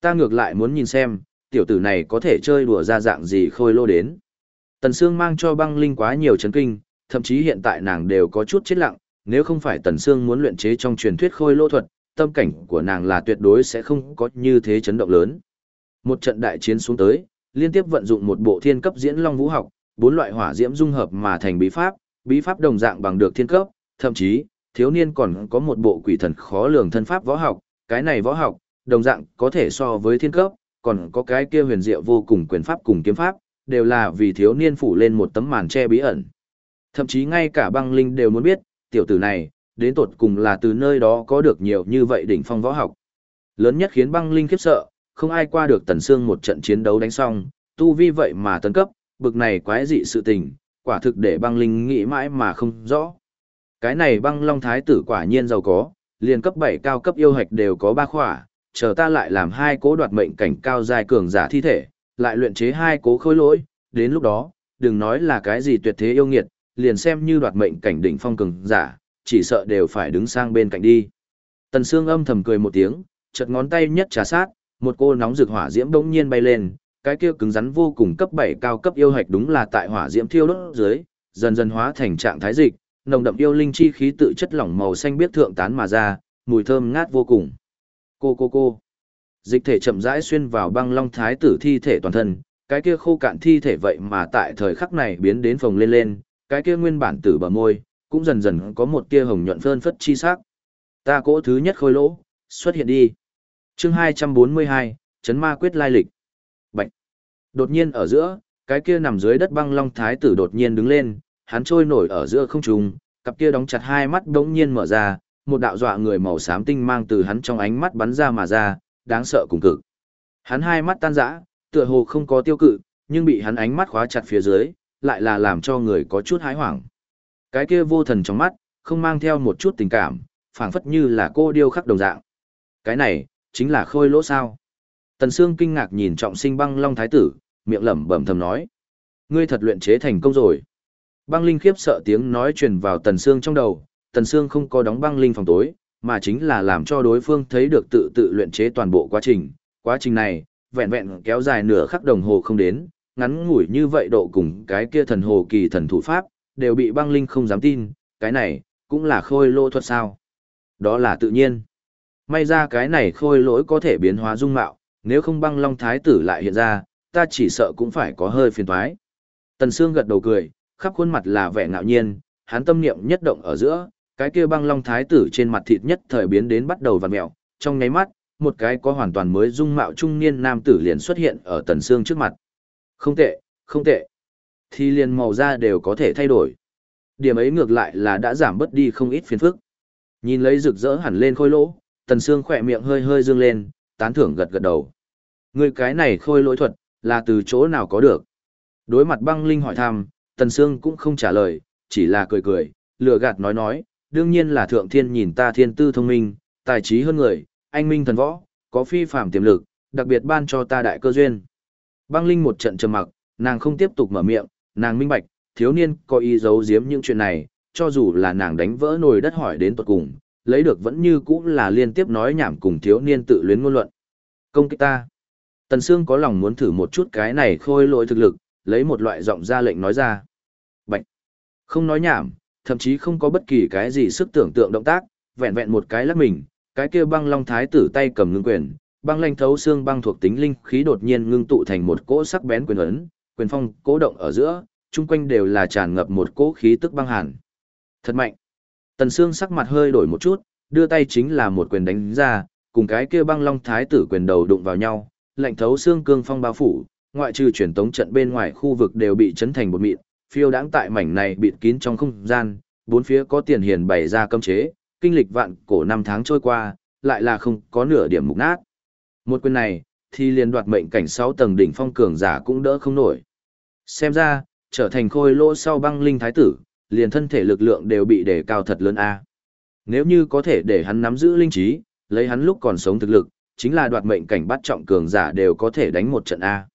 Ta ngược lại muốn nhìn xem, tiểu tử này có thể chơi đùa ra dạng gì khôi lỗ đến. Tần Sương mang cho băng linh quá nhiều chấn kinh, thậm chí hiện tại nàng đều có chút chết lặng, nếu không phải Tần Sương muốn luyện chế trong truyền thuyết khôi lô thuật, tâm cảnh của nàng là tuyệt đối sẽ không có như thế chấn động lớn. Một trận đại chiến xuống tới, liên tiếp vận dụng một bộ thiên cấp diễn long vũ học, bốn loại hỏa diễm dung hợp mà thành bí pháp, bí pháp đồng dạng bằng được thiên cấp, thậm chí, thiếu niên còn có một bộ quỷ thần khó lường thân pháp võ học, cái này võ học, đồng dạng có thể so với thiên cấp, còn có cái kia huyền diệu vô cùng quyền pháp cùng kiếm pháp, đều là vì thiếu niên phủ lên một tấm màn che bí ẩn. Thậm chí ngay cả băng linh đều muốn biết, tiểu tử này, đến tột cùng là từ nơi đó có được nhiều như vậy đỉnh phong võ học. Lớn nhất khiến băng linh khiếp sợ, không ai qua được Tần xương một trận chiến đấu đánh xong, tu vi vậy mà tấn cấp, bực này quái dị sự tình, quả thực để băng linh nghĩ mãi mà không rõ. Cái này băng long thái tử quả nhiên giàu có, liền cấp 7 cao cấp yêu hạch đều có ba khỏa, chờ ta lại làm hai cố đoạt mệnh cảnh cao dài cường giả thi thể, lại luyện chế hai cố khôi lỗi, đến lúc đó, đừng nói là cái gì tuyệt thế yêu nghiệt, liền xem như đoạt mệnh cảnh đỉnh phong cường giả, chỉ sợ đều phải đứng sang bên cạnh đi. Tần Sương âm thầm cười một tiếng, chợt ngón tay nhất trà sát, một cô nóng rực hỏa diễm bỗng nhiên bay lên, cái kia cứng rắn vô cùng cấp 7 cao cấp yêu hạch đúng là tại hỏa diễm thiêu đốt dưới, dần dần hóa thành trạng thái dịch, nồng đậm yêu linh chi khí tự chất lỏng màu xanh biết thượng tán mà ra, mùi thơm ngát vô cùng. Cô cô cô. Dịch thể chậm rãi xuyên vào băng long thái tử thi thể toàn thân, cái kia khô cạn thi thể vậy mà tại thời khắc này biến đến phồng lên lên, cái kia nguyên bản tử bờ môi, cũng dần dần có một tia hồng nhuận phơn phất chi sắc. Ta cỗ thứ nhất khôi lỗ, xuất hiện đi. Chương 242, chấn ma quyết lai lịch. Bạch. Đột nhiên ở giữa, cái kia nằm dưới đất băng long thái tử đột nhiên đứng lên, hắn trôi nổi ở giữa không trung, cặp kia đóng chặt hai mắt đống nhiên mở ra, một đạo dọa người màu xám tinh mang từ hắn trong ánh mắt bắn ra mà ra, đáng sợ cùng cực. Hắn hai mắt tan rã, tựa hồ không có tiêu cự, nhưng bị hắn ánh mắt khóa chặt phía dưới, lại là làm cho người có chút hái hoảng. Cái kia vô thần trong mắt, không mang theo một chút tình cảm, phảng phất như là cô điêu khắc đồng dạng. Cái này, chính là khôi lỗ sao. Tần Sương kinh ngạc nhìn trọng sinh băng long thái tử, miệng lẩm bẩm thầm nói. Ngươi thật luyện chế thành công rồi. Băng linh khiếp sợ tiếng nói truyền vào Tần Sương trong đầu, Tần Sương không có đóng băng linh phòng tối, mà chính là làm cho đối phương thấy được tự tự luyện chế toàn bộ quá trình. Quá trình này, vẹn vẹn kéo dài nửa khắc đồng hồ không đến, ngắn ngủi như vậy độ cùng cái kia thần hồ kỳ thần thủ pháp, đều bị băng linh không dám tin, cái này, cũng là khôi lỗ thuật sao. Đó là tự nhiên. May ra cái này khôi lỗi có thể biến hóa dung mạo, nếu không băng long thái tử lại hiện ra, ta chỉ sợ cũng phải có hơi phiền toái. Tần Sương gật đầu cười, khắp khuôn mặt là vẻ ngạo nhiên, hắn tâm niệm nhất động ở giữa, cái kia băng long thái tử trên mặt thịt nhất thời biến đến bắt đầu vặn mèo, trong nháy mắt, một cái có hoàn toàn mới dung mạo trung niên nam tử liền xuất hiện ở Tần xương trước mặt. Không tệ, không tệ. Thì liền màu da đều có thể thay đổi. Điểm ấy ngược lại là đã giảm bớt đi không ít phiền phức. Nhìn lấy rực rỡ hẳn lên khôi lỗ, Tần xương khỏe miệng hơi hơi dương lên, tán thưởng gật gật đầu. Người cái này khôi lỗi thuật, là từ chỗ nào có được? Đối mặt băng linh hỏi thăm, Tần xương cũng không trả lời, chỉ là cười cười, lừa gạt nói nói, đương nhiên là thượng thiên nhìn ta thiên tư thông minh, tài trí hơn người, anh minh thần võ, có phi phạm tiềm lực, đặc biệt ban cho ta đại cơ duyên. Băng Linh một trận trầm mặc, nàng không tiếp tục mở miệng, nàng minh bạch, thiếu niên có ý giấu giếm những chuyện này, cho dù là nàng đánh vỡ nồi đất hỏi đến tuật cùng, lấy được vẫn như cũ là liên tiếp nói nhảm cùng thiếu niên tự luyến ngôn luận. Công kích ta. Tần Sương có lòng muốn thử một chút cái này khôi lỗi thực lực, lấy một loại giọng ra lệnh nói ra. Bạch. Không nói nhảm, thậm chí không có bất kỳ cái gì sức tưởng tượng động tác, vẹn vẹn một cái lắc mình, cái kia băng long thái tử tay cầm ngưng quyền, băng lanh thấu xương băng thuộc tính linh khí đột nhiên ngưng tụ thành một cỗ sắc bén quyền ấn, quyền phong cố động ở giữa, chung quanh đều là tràn ngập một cỗ khí tức băng hàn. Thật mạnh. Tần Sương sắc mặt hơi đổi một chút, đưa tay chính là một quyền đánh ra, cùng cái kia băng long thái tử quyền đầu đụng vào nhau, lạnh thấu xương cương phong bao phủ, ngoại trừ truyền tống trận bên ngoài khu vực đều bị chấn thành một mịn, phiêu đãng tại mảnh này bịt kín trong không gian, bốn phía có tiền hiền bày ra cấm chế, kinh lịch vạn cổ năm tháng trôi qua, lại là không có nửa điểm mục nát. Một quyền này, thì liền đoạt mệnh cảnh 6 tầng đỉnh phong cường giả cũng đỡ không nổi. Xem ra, trở thành khôi lỗ sau băng linh thái tử, liền thân thể lực lượng đều bị đề cao thật lớn a. Nếu như có thể để hắn nắm giữ linh trí, lấy hắn lúc còn sống thực lực, chính là đoạt mệnh cảnh bắt trọng cường giả đều có thể đánh một trận a.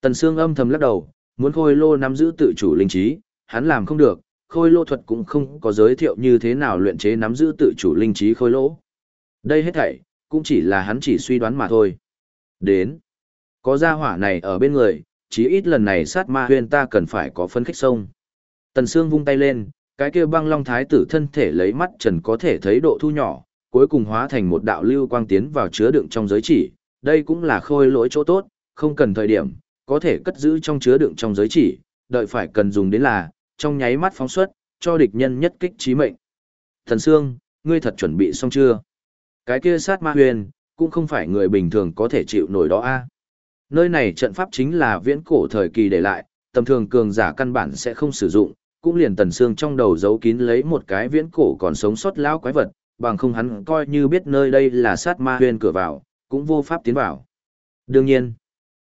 Tần Sương âm thầm lắc đầu, muốn khôi lô nắm giữ tự chủ linh trí, hắn làm không được, khôi lô thuật cũng không có giới thiệu như thế nào luyện chế nắm giữ tự chủ linh trí khôi lỗ. Đây hết thảy, cũng chỉ là hắn chỉ suy đoán mà thôi. Đến, có gia hỏa này ở bên người, chí ít lần này sát ma huyền ta cần phải có phân khích sông. Tần Sương vung tay lên, cái kia băng long thái tử thân thể lấy mắt trần có thể thấy độ thu nhỏ, cuối cùng hóa thành một đạo lưu quang tiến vào chứa đựng trong giới chỉ. Đây cũng là khôi lỗi chỗ tốt, không cần thời điểm, có thể cất giữ trong chứa đựng trong giới chỉ, đợi phải cần dùng đến là, trong nháy mắt phóng xuất, cho địch nhân nhất kích chí mệnh. Thần Sương, ngươi thật chuẩn bị xong chưa? Cái kia sát ma huyền, cũng không phải người bình thường có thể chịu nổi đó a. Nơi này trận pháp chính là viễn cổ thời kỳ để lại, tầm thường cường giả căn bản sẽ không sử dụng, cũng liền tần sương trong đầu giấu kín lấy một cái viễn cổ còn sống sót lão quái vật, bằng không hắn coi như biết nơi đây là sát ma huyền cửa vào, cũng vô pháp tiến vào. Đương nhiên,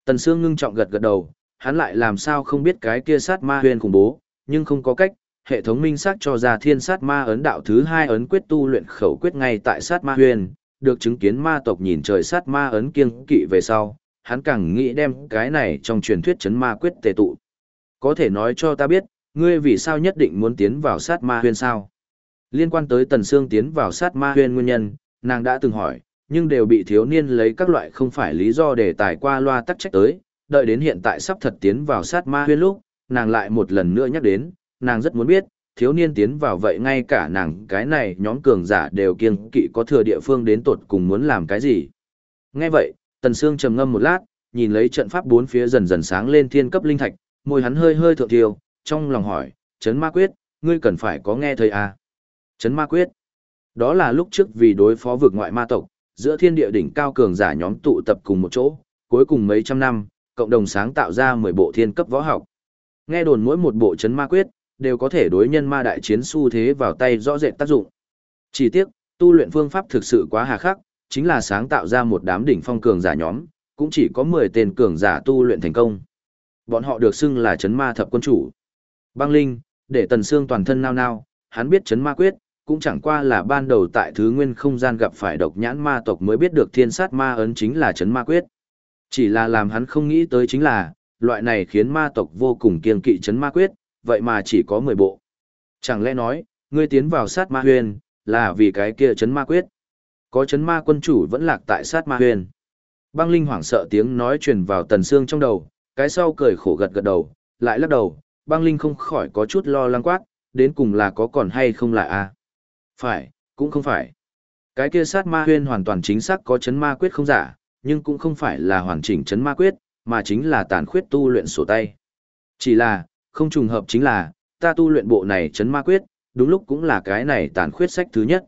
Tần Sương ngưng trọng gật gật đầu, hắn lại làm sao không biết cái kia sát ma huyền khủng bố, nhưng không có cách, hệ thống minh xác cho ra thiên sát ma ấn đạo thứ hai ấn quyết tu luyện khẩu quyết ngay tại sát ma huyền, được chứng kiến ma tộc nhìn trời sát ma ấn kiêng kỵ về sau, hắn càng nghĩ đem cái này trong truyền thuyết chấn ma quyết tề tụ. Có thể nói cho ta biết, ngươi vì sao nhất định muốn tiến vào sát ma huyền sao? Liên quan tới Tần Sương tiến vào sát ma huyền nguyên nhân, nàng đã từng hỏi, nhưng đều bị thiếu niên lấy các loại không phải lý do để tài qua loa tắc trách tới, đợi đến hiện tại sắp thật tiến vào sát ma huyên lúc, nàng lại một lần nữa nhắc đến, nàng rất muốn biết, thiếu niên tiến vào vậy ngay cả nàng cái này nhóm cường giả đều kiêng kỵ có thừa địa phương đến tột cùng muốn làm cái gì. Nghe vậy, Tần Sương trầm ngâm một lát, nhìn lấy trận pháp bốn phía dần dần sáng lên thiên cấp linh thạch, môi hắn hơi hơi thượng tiêu, trong lòng hỏi, chấn ma quyết, ngươi cần phải có nghe thấy à? Chấn ma quyết. Đó là lúc trước vì đối phó vực ngoại ma tộc, giữa thiên địa đỉnh cao cường giả nhóm tụ tập cùng một chỗ, cuối cùng mấy trăm năm, cộng đồng sáng tạo ra 10 bộ thiên cấp võ học. Nghe đồn mỗi một bộ chấn ma quyết, đều có thể đối nhân ma đại chiến xu thế vào tay rõ rệt tác dụng. Chỉ tiếc, tu luyện phương pháp thực sự quá hà khắc, chính là sáng tạo ra một đám đỉnh phong cường giả nhóm, cũng chỉ có 10 tên cường giả tu luyện thành công. Bọn họ được xưng là chấn ma thập quân chủ. Băng Linh, để Tần Sương toàn thân nao nao, hắn biết chấn ma quyết, cũng chẳng qua là ban đầu tại thứ nguyên không gian gặp phải độc nhãn ma tộc mới biết được thiên sát ma ấn chính là chấn ma quyết. Chỉ là làm hắn không nghĩ tới chính là, loại này khiến ma tộc vô cùng kiên kỵ chấn ma quyết, vậy mà chỉ có 10 bộ. Chẳng lẽ nói, ngươi tiến vào sát ma huyền, là vì cái kia chấn ma quyết. Có chấn ma quân chủ vẫn lạc tại sát ma huyền. Băng Linh hoảng sợ tiếng nói truyền vào tần xương trong đầu, cái sau cười khổ gật gật đầu, lại lắc đầu, băng Linh không khỏi có chút lo lắng quát, đến cùng là có còn hay không lại a phải, cũng không phải. Cái kia sát ma huyên hoàn toàn chính xác có chấn ma quyết không giả, nhưng cũng không phải là hoàn chỉnh chấn ma quyết, mà chính là tàn khuyết tu luyện sổ tay. Chỉ là, không trùng hợp chính là, ta tu luyện bộ này chấn ma quyết, đúng lúc cũng là cái này tàn khuyết sách thứ nhất.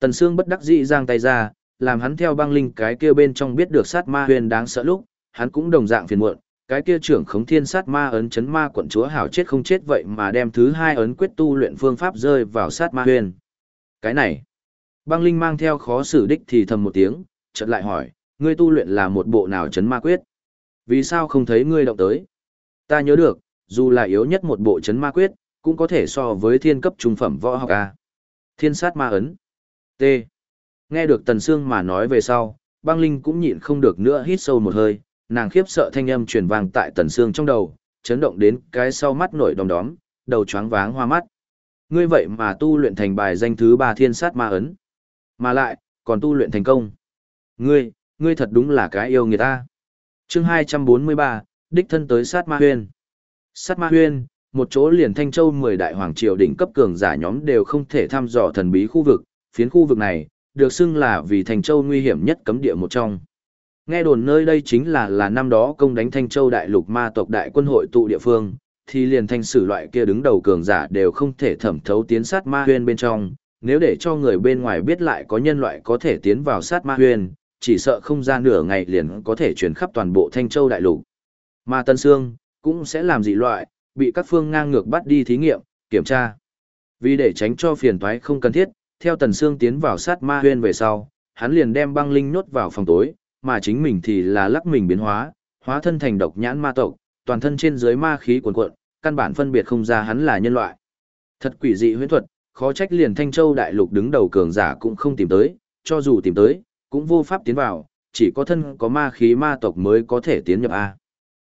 Tần Sương bất đắc dĩ giang tay ra, làm hắn theo băng linh cái kia bên trong biết được sát ma huyền đáng sợ lúc, hắn cũng đồng dạng phiền muộn, cái kia trưởng khống thiên sát ma ấn chấn ma quận chúa hảo chết không chết vậy mà đem thứ hai ấn quyết tu luyện phương pháp rơi vào sát ma huyền. Cái này, băng linh mang theo khó xử đích thì thầm một tiếng, chợt lại hỏi, ngươi tu luyện là một bộ nào chấn ma quyết? Vì sao không thấy ngươi động tới? Ta nhớ được, dù là yếu nhất một bộ chấn ma quyết, cũng có thể so với thiên cấp trung phẩm võ học A. Thiên sát ma ấn. T. Nghe được Tần Sương mà nói về sau, băng linh cũng nhịn không được nữa hít sâu một hơi, nàng khiếp sợ thanh âm truyền vang tại Tần Sương trong đầu, chấn động đến cái sau mắt nổi đom đóm, đầu choáng váng hoa mắt. Ngươi vậy mà tu luyện thành bài danh thứ ba thiên sát ma ấn. Mà lại, còn tu luyện thành công. Ngươi, ngươi thật đúng là cái yêu người ta. chương 243, đích thân tới sát ma huyên. Sát ma huyên, một chỗ liền Thanh Châu 10 đại hoàng triều đỉnh cấp cường giả nhóm đều không thể thăm dò thần bí khu vực, phiến khu vực này, được xưng là vì Thanh Châu nguy hiểm nhất cấm địa một trong. Nghe đồn nơi đây chính là là năm đó công đánh Thanh Châu đại lục ma tộc đại quân hội tụ địa phương, thì liền thanh sử loại kia đứng đầu cường giả đều không thể thẩm thấu tiến sát ma huyên bên trong, nếu để cho người bên ngoài biết lại có nhân loại có thể tiến vào sát ma huyên, chỉ sợ không ra nửa ngày liền có thể chuyển khắp toàn bộ Thanh Châu đại lục. Mà Tân Sương cũng sẽ làm dị loại, bị các phương ngang ngược bắt đi thí nghiệm, kiểm tra. Vì để tránh cho phiền toái không cần thiết, theo Tần Sương tiến vào sát ma huyên về sau, hắn liền đem băng linh nhốt vào phòng tối, mà chính mình thì là lắc mình biến hóa, hóa thân thành độc nhãn ma tộc, toàn thân trên dưới ma khí cuồn cuộn, căn bản phân biệt không ra hắn là nhân loại. Thật quỷ dị huyễn thuật, khó trách liền Thanh Châu đại lục đứng đầu cường giả cũng không tìm tới, cho dù tìm tới, cũng vô pháp tiến vào, chỉ có thân có ma khí ma tộc mới có thể tiến nhập a.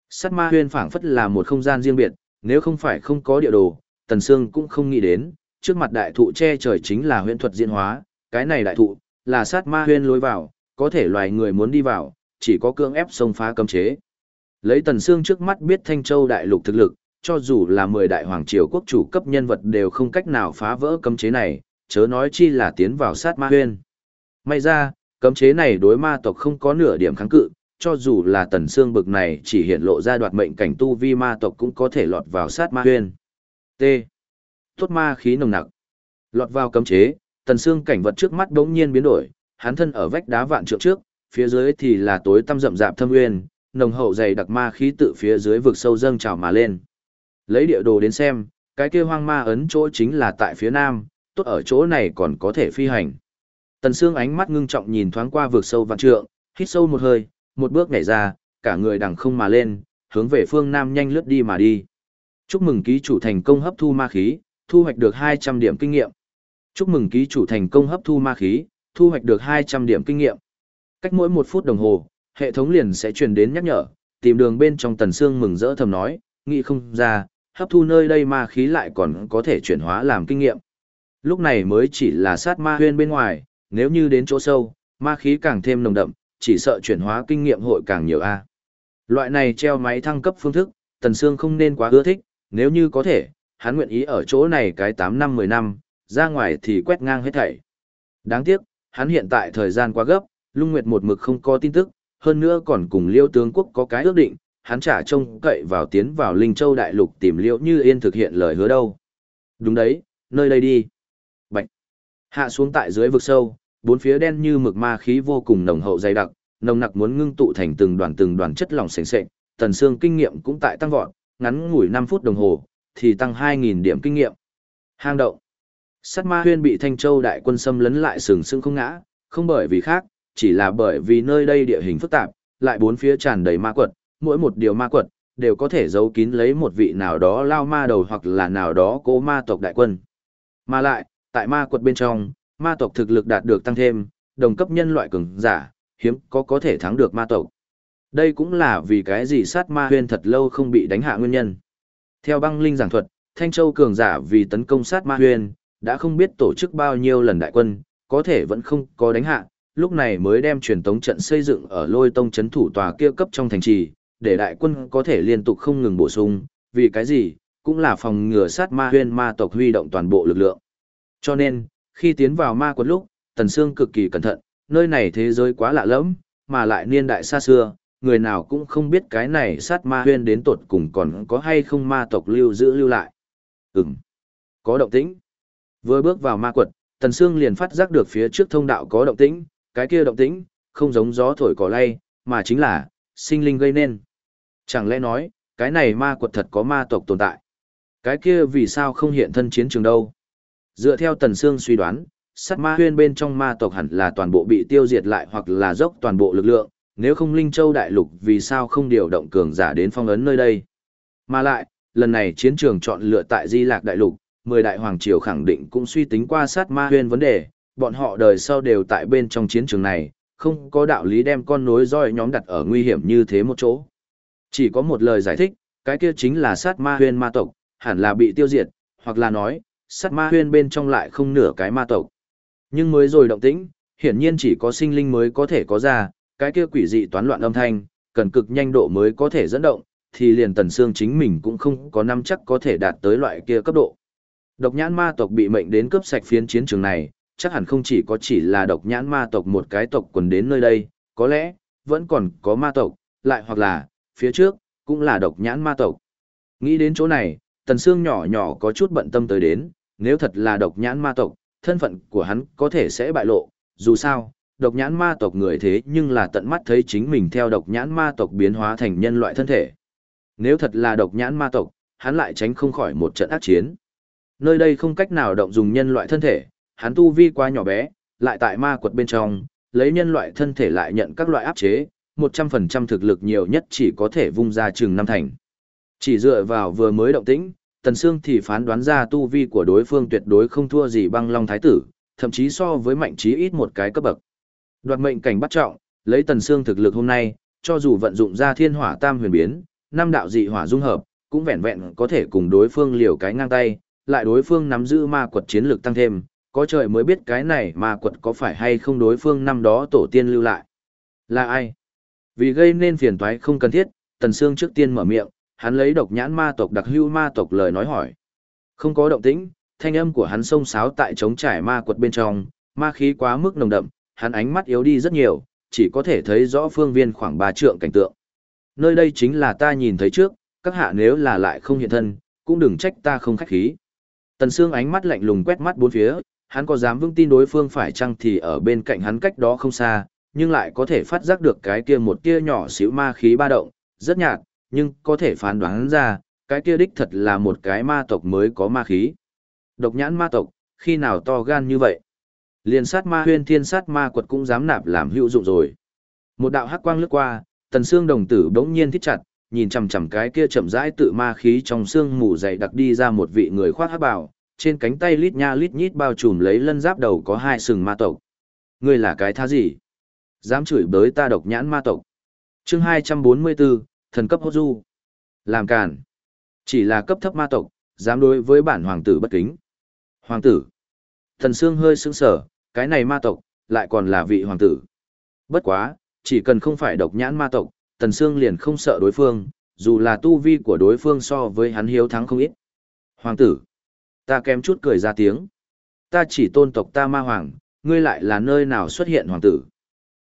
Sát ma huyên phảng phất là một không gian riêng biệt, nếu không phải không có địa đồ, Tần Sương cũng không nghĩ đến, trước mặt đại thụ che trời chính là huyễn thuật diễn hóa, cái này đại thụ là sát ma huyên lối vào, có thể loài người muốn đi vào, chỉ có cưỡng ép xông phá cấm chế. Lấy Tần Sương trước mắt biết Thanh Châu đại lục thực lực, cho dù là 10 đại hoàng triều quốc chủ cấp nhân vật đều không cách nào phá vỡ cấm chế này, chớ nói chi là tiến vào sát ma huyên. May ra, cấm chế này đối ma tộc không có nửa điểm kháng cự, cho dù là Tần Sương bực này chỉ hiện lộ ra đoạt mệnh cảnh tu vi ma tộc cũng có thể lọt vào sát ma huyên. T. Tốt ma khí nồng nặc. Lọt vào cấm chế, Tần Sương cảnh vật trước mắt đống nhiên biến đổi, hắn thân ở vách đá vạn trượng trước, phía dưới thì là tối tăm rậm rạp thâm nguyên, nồng hậu dày đặc ma khí tự phía dưới vực sâu dâng trào mà lên. Lấy địa đồ đến xem, cái kia hoang ma ấn chỗ chính là tại phía nam, tốt ở chỗ này còn có thể phi hành. Tần Sương ánh mắt ngưng trọng nhìn thoáng qua vực sâu vạn trượng, hít sâu một hơi, một bước nhảy ra, cả người đằng không mà lên, hướng về phương Nam nhanh lướt đi mà đi. Chúc mừng ký chủ thành công hấp thu ma khí, thu hoạch được 200 điểm kinh nghiệm. Chúc mừng ký chủ thành công hấp thu ma khí, thu hoạch được 200 điểm kinh nghiệm. Cách mỗi một phút đồng hồ, hệ thống liền sẽ truyền đến nhắc nhở, tìm đường bên trong tần xương mừng rỡ thầm nói, nghĩ không ra, hấp thu nơi đây ma khí lại còn có thể chuyển hóa làm kinh nghiệm. Lúc này mới chỉ là sát ma huyên bên ngoài, nếu như đến chỗ sâu, ma khí càng thêm nồng đậm, chỉ sợ chuyển hóa kinh nghiệm hội càng nhiều a. Loại này treo máy thăng cấp phương thức, Tần Sương không nên quá ưa thích, nếu như có thể, hắn nguyện ý ở chỗ này cái 8 năm 10 năm, ra ngoài thì quét ngang hết thảy. Đáng tiếc, hắn hiện tại thời gian quá gấp, Lung Nguyệt một mực không có tin tức, hơn nữa còn cùng Liêu tướng quốc có cái ước định, hắn trả trông cậy vào tiến vào Linh Châu đại lục tìm Liễu Như Yên thực hiện lời hứa đâu. Đúng đấy, nơi đây đi. Bạch. Hạ xuống tại dưới vực sâu, bốn phía đen như mực ma khí vô cùng nồng hậu dày đặc, nồng nặc muốn ngưng tụ thành từng đoàn từng đoàn chất lỏng sền sệt, Tần xương kinh nghiệm cũng tại tăng vọt, ngắn ngủi 5 phút đồng hồ thì tăng 2000 điểm kinh nghiệm. Hang động. Sát Ma Huyên bị Thanh Châu đại quân xâm lấn lại sừng sững không ngã, không bởi vì khác, chỉ là bởi vì nơi đây địa hình phức tạp, lại bốn phía tràn đầy ma quật, mỗi một điều ma quật đều có thể giấu kín lấy một vị nào đó lao ma đầu hoặc là nào đó cố ma tộc đại quân. Mà lại, tại ma quật bên trong, ma tộc thực lực đạt được tăng thêm, đồng cấp nhân loại cường giả, hiếm có có thể thắng được ma tộc. Đây cũng là vì cái gì sát ma huyên thật lâu không bị đánh hạ nguyên nhân. Theo băng linh giảng thuật, Thanh Châu cường giả vì tấn công sát ma huyên, đã không biết tổ chức bao nhiêu lần đại quân, có thể vẫn không có đánh hạ, lúc này mới đem truyền tống trận xây dựng ở lôi tông chấn thủ tòa kia cấp trong thành trì, để đại quân có thể liên tục không ngừng bổ sung, vì cái gì, cũng là phòng ngừa sát ma huyên ma tộc huy động toàn bộ lực lượng. Cho nên, khi tiến vào ma quật lúc, Tần Sương cực kỳ cẩn thận, nơi này thế giới quá lạ lẫm, mà lại niên đại xa xưa, người nào cũng không biết cái này sát ma huyên đến tột cùng còn có hay không ma tộc lưu giữ lưu lại. Ừm, có động tĩnh. Vừa bước vào ma quật, Tần Sương liền phát giác được phía trước thông đạo có động tĩnh, cái kia động tĩnh, không giống gió thổi cỏ lay, mà chính là, sinh linh gây nên. Chẳng lẽ nói, cái này ma quật thật có ma tộc tồn tại? Cái kia vì sao không hiện thân chiến trường đâu? Dựa theo Tần Sương suy đoán, sát ma huyên bên trong ma tộc hẳn là toàn bộ bị tiêu diệt lại hoặc là dốc toàn bộ lực lượng, nếu không Linh Châu Đại Lục vì sao không điều động cường giả đến phong ấn nơi đây. Mà lại, lần này chiến trường chọn lựa tại Di Lạc Đại Lục, mười đại hoàng triều khẳng định cũng suy tính qua sát ma huyên vấn đề, bọn họ đời sau đều tại bên trong chiến trường này, không có đạo lý đem con nối roi nhóm đặt ở nguy hiểm như thế một chỗ. Chỉ có một lời giải thích, cái kia chính là sát ma huyên ma tộc, hẳn là bị tiêu diệt, hoặc là nói, sát ma huyên bên trong lại không nửa cái ma tộc. Nhưng mới rồi động tĩnh, hiển nhiên chỉ có sinh linh mới có thể có ra, cái kia quỷ dị toán loạn âm thanh, cần cực nhanh độ mới có thể dẫn động, thì liền tần xương chính mình cũng không có năm chắc có thể đạt tới loại kia cấp độ. Độc nhãn ma tộc bị mệnh đến cướp sạch phiến chiến trường này, chắc hẳn không chỉ có chỉ là độc nhãn ma tộc một cái tộc quần đến nơi đây, có lẽ, vẫn còn có ma tộc, lại hoặc là, phía trước, cũng là độc nhãn ma tộc. Nghĩ đến chỗ này, tần xương nhỏ nhỏ có chút bận tâm tới đến, nếu thật là độc nhãn ma tộc, thân phận của hắn có thể sẽ bại lộ, dù sao, độc nhãn ma tộc người thế nhưng là tận mắt thấy chính mình theo độc nhãn ma tộc biến hóa thành nhân loại thân thể. Nếu thật là độc nhãn ma tộc, hắn lại tránh không khỏi một trận ác chiến. Nơi đây không cách nào động dùng nhân loại thân thể, hắn tu vi quá nhỏ bé, lại tại ma quật bên trong, lấy nhân loại thân thể lại nhận các loại áp chế, 100% thực lực nhiều nhất chỉ có thể vung ra chừng năm thành. Chỉ dựa vào vừa mới động tĩnh, Tần Sương thì phán đoán ra tu vi của đối phương tuyệt đối không thua gì băng long thái tử, thậm chí so với mạnh trí ít một cái cấp bậc. Đoạt mệnh cảnh bắt trọng, lấy Tần Sương thực lực hôm nay, cho dù vận dụng ra thiên hỏa tam huyền biến, năm đạo dị hỏa dung hợp, cũng vẹn vẹn có thể cùng đối phương liều cái ngang tay, lại đối phương nắm giữ ma quật chiến lược tăng thêm, có trời mới biết cái này ma quật có phải hay không đối phương năm đó tổ tiên lưu lại. Là ai? Vì gây nên phiền toái không cần thiết, Tần Sương trước tiên mở miệng, hắn lấy độc nhãn ma tộc đặc hưu ma tộc lời nói hỏi. Không có động tĩnh, thanh âm của hắn sông sáo tại trống trải ma quật bên trong, ma khí quá mức nồng đậm, hắn ánh mắt yếu đi rất nhiều, chỉ có thể thấy rõ phương viên khoảng ba trượng cảnh tượng. Nơi đây chính là ta nhìn thấy trước, các hạ nếu là lại không hiện thân, cũng đừng trách ta không khách khí. Tần Sương ánh mắt lạnh lùng quét mắt bốn phía, hắn có dám vững tin đối phương phải chăng thì ở bên cạnh hắn cách đó không xa, nhưng lại có thể phát giác được cái kia một tia nhỏ xíu ma khí ba động, rất nhạt, nhưng có thể phán đoán ra, cái kia đích thật là một cái ma tộc mới có ma khí. Độc nhãn ma tộc, khi nào to gan như vậy? Liên sát ma huyên thiên sát ma quật cũng dám nạp làm hữu dụng rồi. Một đạo hắc quang lướt qua, tần xương đồng tử đống nhiên thích chặt, nhìn chằm chằm cái kia chậm rãi tự ma khí trong xương mù dày đặc đi ra một vị người khoác hắc bào, trên cánh tay lít nha lít nhít bao trùm lấy lân giáp đầu có hai sừng ma tộc. Ngươi là cái tha gì? Dám chửi bới ta độc nhãn ma tộc. Chương 244, thần cấp hốt du. Làm càn. Chỉ là cấp thấp ma tộc, dám đối với bản hoàng tử bất kính. Hoàng tử. Thần Sương hơi sững sờ, cái này ma tộc, lại còn là vị hoàng tử. Bất quá, chỉ cần không phải độc nhãn ma tộc, Tần Sương liền không sợ đối phương, dù là tu vi của đối phương so với hắn hiếu thắng không ít. Hoàng tử. Ta kém chút cười ra tiếng. Ta chỉ tôn tộc ta ma hoàng, ngươi lại là nơi nào xuất hiện hoàng tử.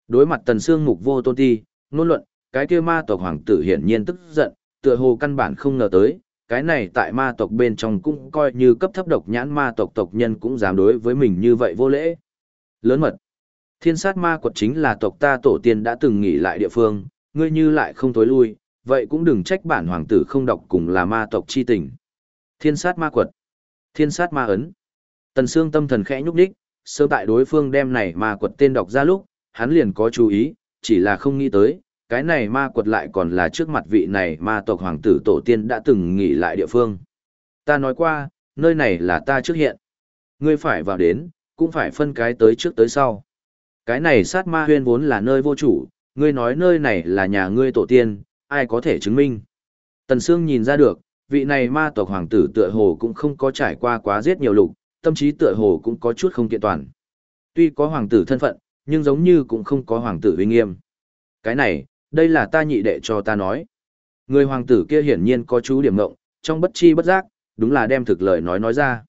Đối mặt Tần Sương mục vô tôn ti, ngôn luận, cái kia ma tộc hoàng tử hiển nhiên tức giận, tựa hồ căn bản không ngờ tới, cái này tại ma tộc bên trong cũng coi như cấp thấp độc nhãn ma tộc tộc nhân cũng dám đối với mình như vậy vô lễ. Lớn mật. Thiên sát ma quật chính là tộc ta tổ tiên đã từng nghỉ lại địa phương, ngươi như lại không tối lui, vậy cũng đừng trách bản hoàng tử không đọc cùng là ma tộc chi tình. Thiên sát ma quật. Thiên sát ma ấn. Tần xương tâm thần khẽ nhúc nhích, sơ tại đối phương đem này ma quật tên đọc ra lúc, hắn liền có chú ý, chỉ là không nghĩ tới, cái này ma quật lại còn là trước mặt vị này ma tộc hoàng tử tổ tiên đã từng nghỉ lại địa phương. Ta nói qua, nơi này là ta trước hiện. Ngươi phải vào đến, cũng phải phân cái tới trước tới sau. Cái này sát ma huyên vốn là nơi vô chủ, ngươi nói nơi này là nhà ngươi tổ tiên, ai có thể chứng minh. Tần Sương nhìn ra được, vị này ma tộc hoàng tử tựa hồ cũng không có trải qua quá giết nhiều lục, tâm trí tựa hồ cũng có chút không kiện toàn. Tuy có hoàng tử thân phận, nhưng giống như cũng không có hoàng tử uy nghiêm. Cái này, đây là ta nhị đệ cho ta nói. Người hoàng tử kia hiển nhiên có chú điểm ngộng, trong bất chi bất giác, đúng là đem thực lời nói nói ra.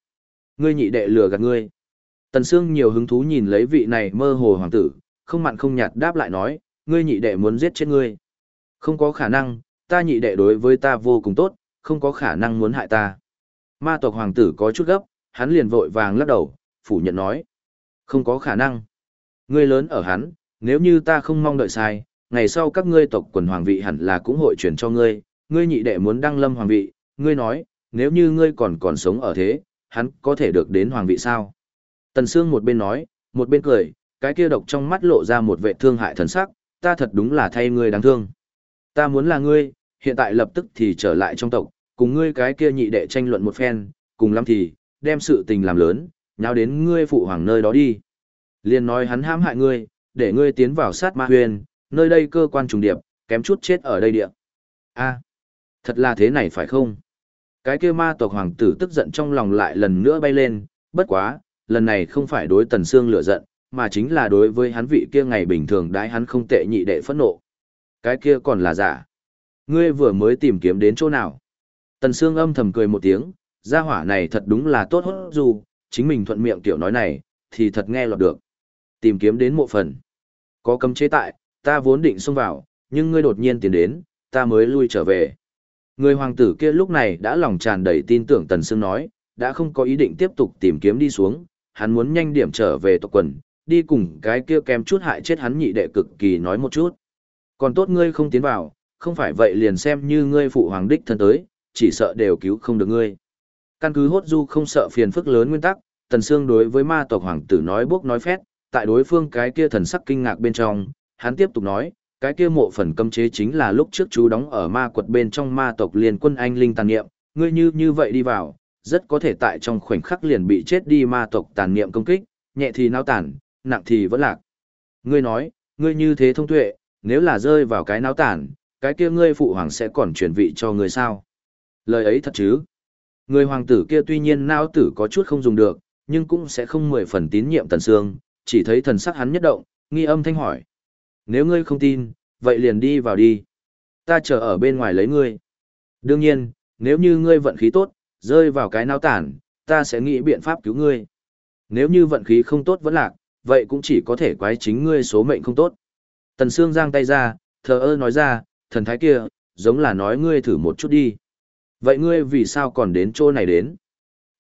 Ngươi nhị đệ lừa gạt ngươi. Tần Sương nhiều hứng thú nhìn lấy vị này mơ hồ hoàng tử, không mặn không nhạt đáp lại nói, ngươi nhị đệ muốn giết chết ngươi. Không có khả năng, ta nhị đệ đối với ta vô cùng tốt, không có khả năng muốn hại ta. Ma tộc hoàng tử có chút gấp, hắn liền vội vàng lắc đầu, phủ nhận nói. Không có khả năng. Ngươi lớn ở hắn, nếu như ta không mong đợi sai, ngày sau các ngươi tộc quần hoàng vị hẳn là cũng hội truyền cho ngươi, ngươi nhị đệ muốn đăng lâm hoàng vị, ngươi nói, nếu như ngươi còn còn sống ở thế, hắn có thể được đến hoàng vị sao? Tần Sương một bên nói, một bên cười, cái kia độc trong mắt lộ ra một vẻ thương hại thần sắc, ta thật đúng là thay ngươi đáng thương. Ta muốn là ngươi, hiện tại lập tức thì trở lại trong tộc, cùng ngươi cái kia nhị đệ tranh luận một phen, cùng lắm thì, đem sự tình làm lớn, nháo đến ngươi phụ hoàng nơi đó đi. Liên nói hắn hãm hại ngươi, để ngươi tiến vào sát ma huyền, nơi đây cơ quan trùng điệp, kém chút chết ở đây địa. A, thật là thế này phải không? Cái kia ma tộc hoàng tử tức giận trong lòng lại lần nữa bay lên, bất quá, lần này không phải đối tần xương lửa giận, mà chính là đối với hắn vị kia ngày bình thường đãi hắn không tệ nhị đệ phẫn nộ. Cái kia còn là giả. Ngươi vừa mới tìm kiếm đến chỗ nào? Tần Sương âm thầm cười một tiếng, gia hỏa này thật đúng là tốt hốt dù, chính mình thuận miệng tiểu nói này, thì thật nghe lọt được. Tìm kiếm đến mộ phần. Có cấm chế tại, ta vốn định xông vào, nhưng ngươi đột nhiên tiến đến, ta mới lui trở về. Người hoàng tử kia lúc này đã lòng tràn đầy tin tưởng Tần Sương nói, đã không có ý định tiếp tục tìm kiếm đi xuống, hắn muốn nhanh điểm trở về tộc quần, đi cùng cái kia kém chút hại chết hắn nhị đệ cực kỳ nói một chút. Còn tốt ngươi không tiến vào, không phải vậy liền xem như ngươi phụ hoàng đích thân tới, chỉ sợ đều cứu không được ngươi. Căn cứ hốt du không sợ phiền phức lớn nguyên tắc, Tần Sương đối với ma tộc hoàng tử nói bốc nói phét, tại đối phương cái kia thần sắc kinh ngạc bên trong, hắn tiếp tục nói, cái kia mộ phần cấm chế chính là lúc trước chú đóng ở ma quật bên trong ma tộc liền quân anh linh tàn niệm, ngươi như như vậy đi vào, rất có thể tại trong khoảnh khắc liền bị chết đi ma tộc tàn niệm công kích, nhẹ thì nao tàn, nặng thì vẫn lạc. Ngươi nói, ngươi như thế thông tuệ, nếu là rơi vào cái náo tàn, cái kia ngươi phụ hoàng sẽ còn chuyển vị cho ngươi sao? Lời ấy thật chứ? Người hoàng tử kia tuy nhiên nao tử có chút không dùng được, nhưng cũng sẽ không mười phần tín nhiệm tần sương, chỉ thấy thần sắc hắn nhất động, nghi âm thanh hỏi, nếu ngươi không tin, vậy liền đi vào đi. Ta chờ ở bên ngoài lấy ngươi. Đương nhiên, nếu như ngươi vận khí tốt, rơi vào cái nao tản, ta sẽ nghĩ biện pháp cứu ngươi. Nếu như vận khí không tốt vẫn lạc, vậy cũng chỉ có thể quái chính ngươi số mệnh không tốt. Tần Sương giang tay ra, thờ ơ nói ra, thần thái kia, giống là nói ngươi thử một chút đi. Vậy ngươi vì sao còn đến chỗ này đến?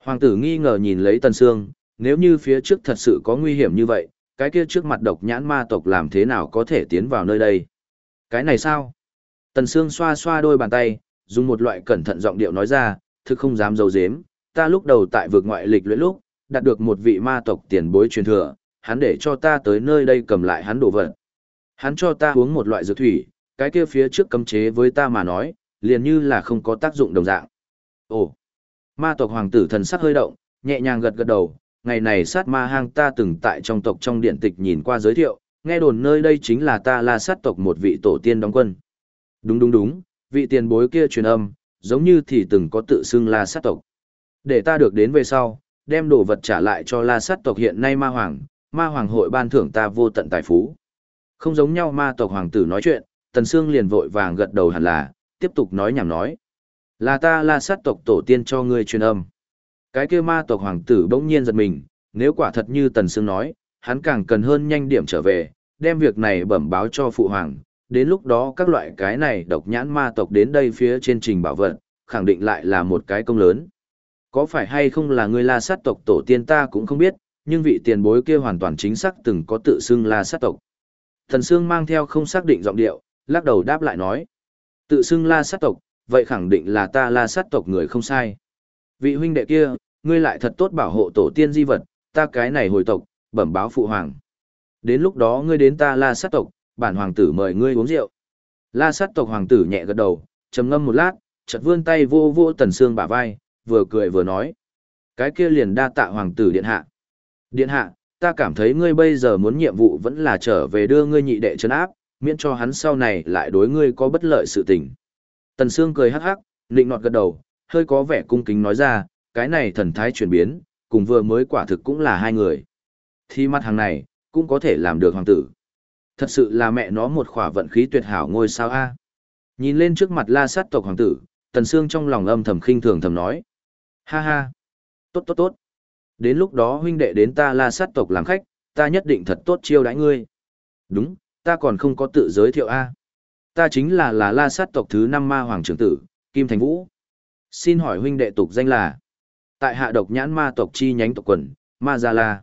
Hoàng tử nghi ngờ nhìn lấy Tần Sương, nếu như phía trước thật sự có nguy hiểm như vậy, cái kia trước mặt độc nhãn ma tộc làm thế nào có thể tiến vào nơi đây? Cái này sao? Tần Sương xoa xoa đôi bàn tay, dùng một loại cẩn thận giọng điệu nói ra, thực không dám dấu dếm, ta lúc đầu tại vực ngoại lịch luyện lúc, đạt được một vị ma tộc tiền bối truyền thừa, hắn để cho ta tới nơi đây cầm lại hắn đồ vật. Hắn cho ta uống một loại dược thủy, cái kia phía trước cấm chế với ta mà nói, liền như là không có tác dụng đồng dạng. Ồ! Ma tộc hoàng tử thần sắc hơi động, nhẹ nhàng gật gật đầu, ngày này sát ma hang ta từng tại trong tộc trong điện tịch nhìn qua giới thiệu, nghe đồn nơi đây chính là ta la sát tộc một vị tổ tiên đóng quân. Đúng đúng đúng, vị tiền bối kia truyền âm, giống như thì từng có tự xưng la sát tộc. Để ta được đến về sau, đem đồ vật trả lại cho la sát tộc hiện nay ma hoàng, ma hoàng hội ban thưởng ta vô tận tài phú. Không giống nhau ma tộc hoàng tử nói chuyện, Tần Sương liền vội vàng gật đầu hẳn là, tiếp tục nói nhảm nói. Là ta là sát tộc tổ tiên cho ngươi truyền âm. Cái kia ma tộc hoàng tử bỗng nhiên giật mình, nếu quả thật như Tần Sương nói, hắn càng cần hơn nhanh điểm trở về, đem việc này bẩm báo cho phụ hoàng. Đến lúc đó các loại cái này độc nhãn ma tộc đến đây phía trên trình bảo vật, khẳng định lại là một cái công lớn. Có phải hay không là ngươi la sát tộc tổ tiên ta cũng không biết, nhưng vị tiền bối kia hoàn toàn chính xác từng có tự xưng la sát tộc. Thần Sương mang theo không xác định giọng điệu, lắc đầu đáp lại nói. Tự xưng la sát tộc, vậy khẳng định là ta la sát tộc người không sai. Vị huynh đệ kia, ngươi lại thật tốt bảo hộ tổ tiên di vật, ta cái này hồi tộc, bẩm báo phụ hoàng. Đến lúc đó ngươi đến ta la sát tộc, bản hoàng tử mời ngươi uống rượu. La sát tộc hoàng tử nhẹ gật đầu, trầm ngâm một lát, chợt vươn tay vô vô tần xương bả vai, vừa cười vừa nói. Cái kia liền đa tạ hoàng tử điện hạ. Điện hạ, ta cảm thấy ngươi bây giờ muốn nhiệm vụ vẫn là trở về đưa ngươi nhị đệ trấn áp, miễn cho hắn sau này lại đối ngươi có bất lợi sự tình. Tần Sương cười hắc hắc, nịnh nọt gật đầu, hơi có vẻ cung kính nói ra, cái này thần thái chuyển biến, cùng vừa mới quả thực cũng là hai người. Thì mặt hàng này, cũng có thể làm được hoàng tử. Thật sự là mẹ nó một khỏa vận khí tuyệt hảo ngôi sao a. Nhìn lên trước mặt la sát tộc hoàng tử, Tần Sương trong lòng âm thầm khinh thường thầm nói. Ha ha, tốt tốt tốt. Đến lúc đó huynh đệ đến ta la sát tộc làm khách, ta nhất định thật tốt chiêu đãi ngươi. Đúng, ta còn không có tự giới thiệu a. Ta chính là là la sát tộc thứ năm ma hoàng trưởng tử, Kim Thành Vũ. Xin hỏi huynh đệ tục danh là Tại hạ độc nhãn ma tộc chi nhánh tộc quần, Ma Gia La.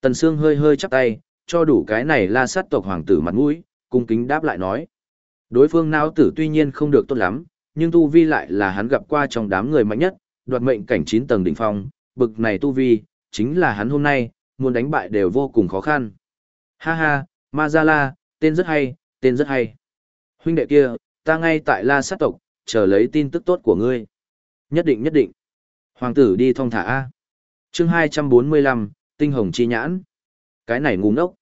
Tần Sương hơi hơi chắp tay, cho đủ cái này la sát tộc hoàng tử mặt mũi, cung kính đáp lại nói. Đối phương não tử tuy nhiên không được tốt lắm, nhưng tu vi lại là hắn gặp qua trong đám người mạnh nhất, đoạt mệnh cảnh chín tầng đỉnh phong, bực này tu vi, chính là hắn hôm nay, muốn đánh bại đều vô cùng khó khăn. Ha ha, Ma Gia La, tên rất hay, tên rất hay. Huynh đệ kia, ta ngay tại La sát tộc, chờ lấy tin tức tốt của ngươi. Nhất định nhất định. Hoàng tử đi thong thả A. chương 245, Tinh Hồng Chi Nhãn. Cái này ngu ngốc.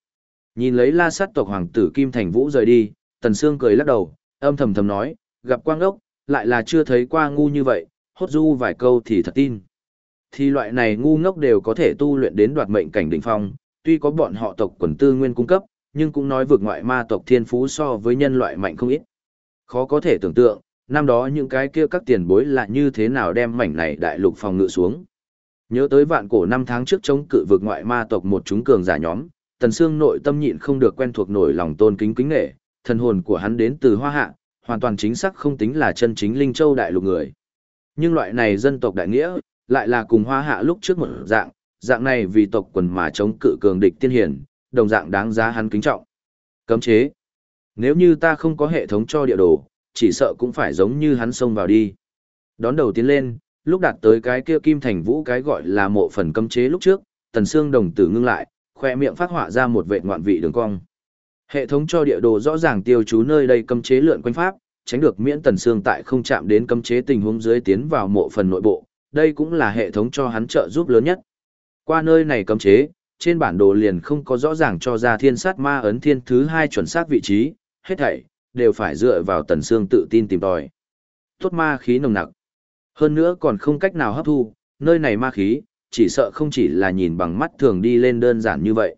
Nhìn lấy la sát tộc hoàng tử Kim Thành Vũ rời đi, Tần Sương cười lắc đầu, âm thầm thầm nói, gặp quang ngốc, lại là chưa thấy qua ngu như vậy, hốt du vài câu thì thật tin. Thì loại này ngu ngốc đều có thể tu luyện đến đoạt mệnh cảnh đỉnh phong, tuy có bọn họ tộc quần tư nguyên cung cấp, nhưng cũng nói vượt ngoại ma tộc thiên phú so với nhân loại mạnh không ít. Khó có thể tưởng tượng, năm đó những cái kia các tiền bối là như thế nào đem mảnh này đại lục phòng ngự xuống. Nhớ tới vạn cổ năm tháng trước chống cự vượt ngoại ma tộc một chúng cường giả nhóm, Tần Sương nội tâm nhịn không được quen thuộc nổi lòng tôn kính kính nể, thần hồn của hắn đến từ Hoa Hạ, hoàn toàn chính xác không tính là chân chính Linh Châu đại lục người. Nhưng loại này dân tộc đại nghĩa, lại là cùng Hoa Hạ lúc trước một dạng, dạng này vì tộc quần mà chống cự cường địch tiên hiển, đồng dạng đáng giá hắn kính trọng. Cấm chế. Nếu như ta không có hệ thống cho địa đồ, chỉ sợ cũng phải giống như hắn xông vào đi. Đón đầu tiến lên, lúc đạt tới cái kia kim thành vũ cái gọi là mộ phần cấm chế lúc trước, tần xương đồng tử ngưng lại, khoe miệng phát họa ra một vệt ngoạn vị đường cong. Hệ thống cho địa đồ rõ ràng tiêu chú nơi đây cấm chế lượn quanh pháp, tránh được miễn tần xương tại không chạm đến cấm chế tình huống dưới tiến vào mộ phần nội bộ, đây cũng là hệ thống cho hắn trợ giúp lớn nhất. Qua nơi này cấm chế, trên bản đồ liền không có rõ ràng cho ra thiên sát ma ấn thiên thứ hai chuẩn xác vị trí, hết thảy, đều phải dựa vào tần xương tự tin tìm tòi. Tốt ma khí nồng nặc. Hơn nữa còn không cách nào hấp thu, nơi này ma khí, chỉ sợ không chỉ là nhìn bằng mắt thường đi lên đơn giản như vậy.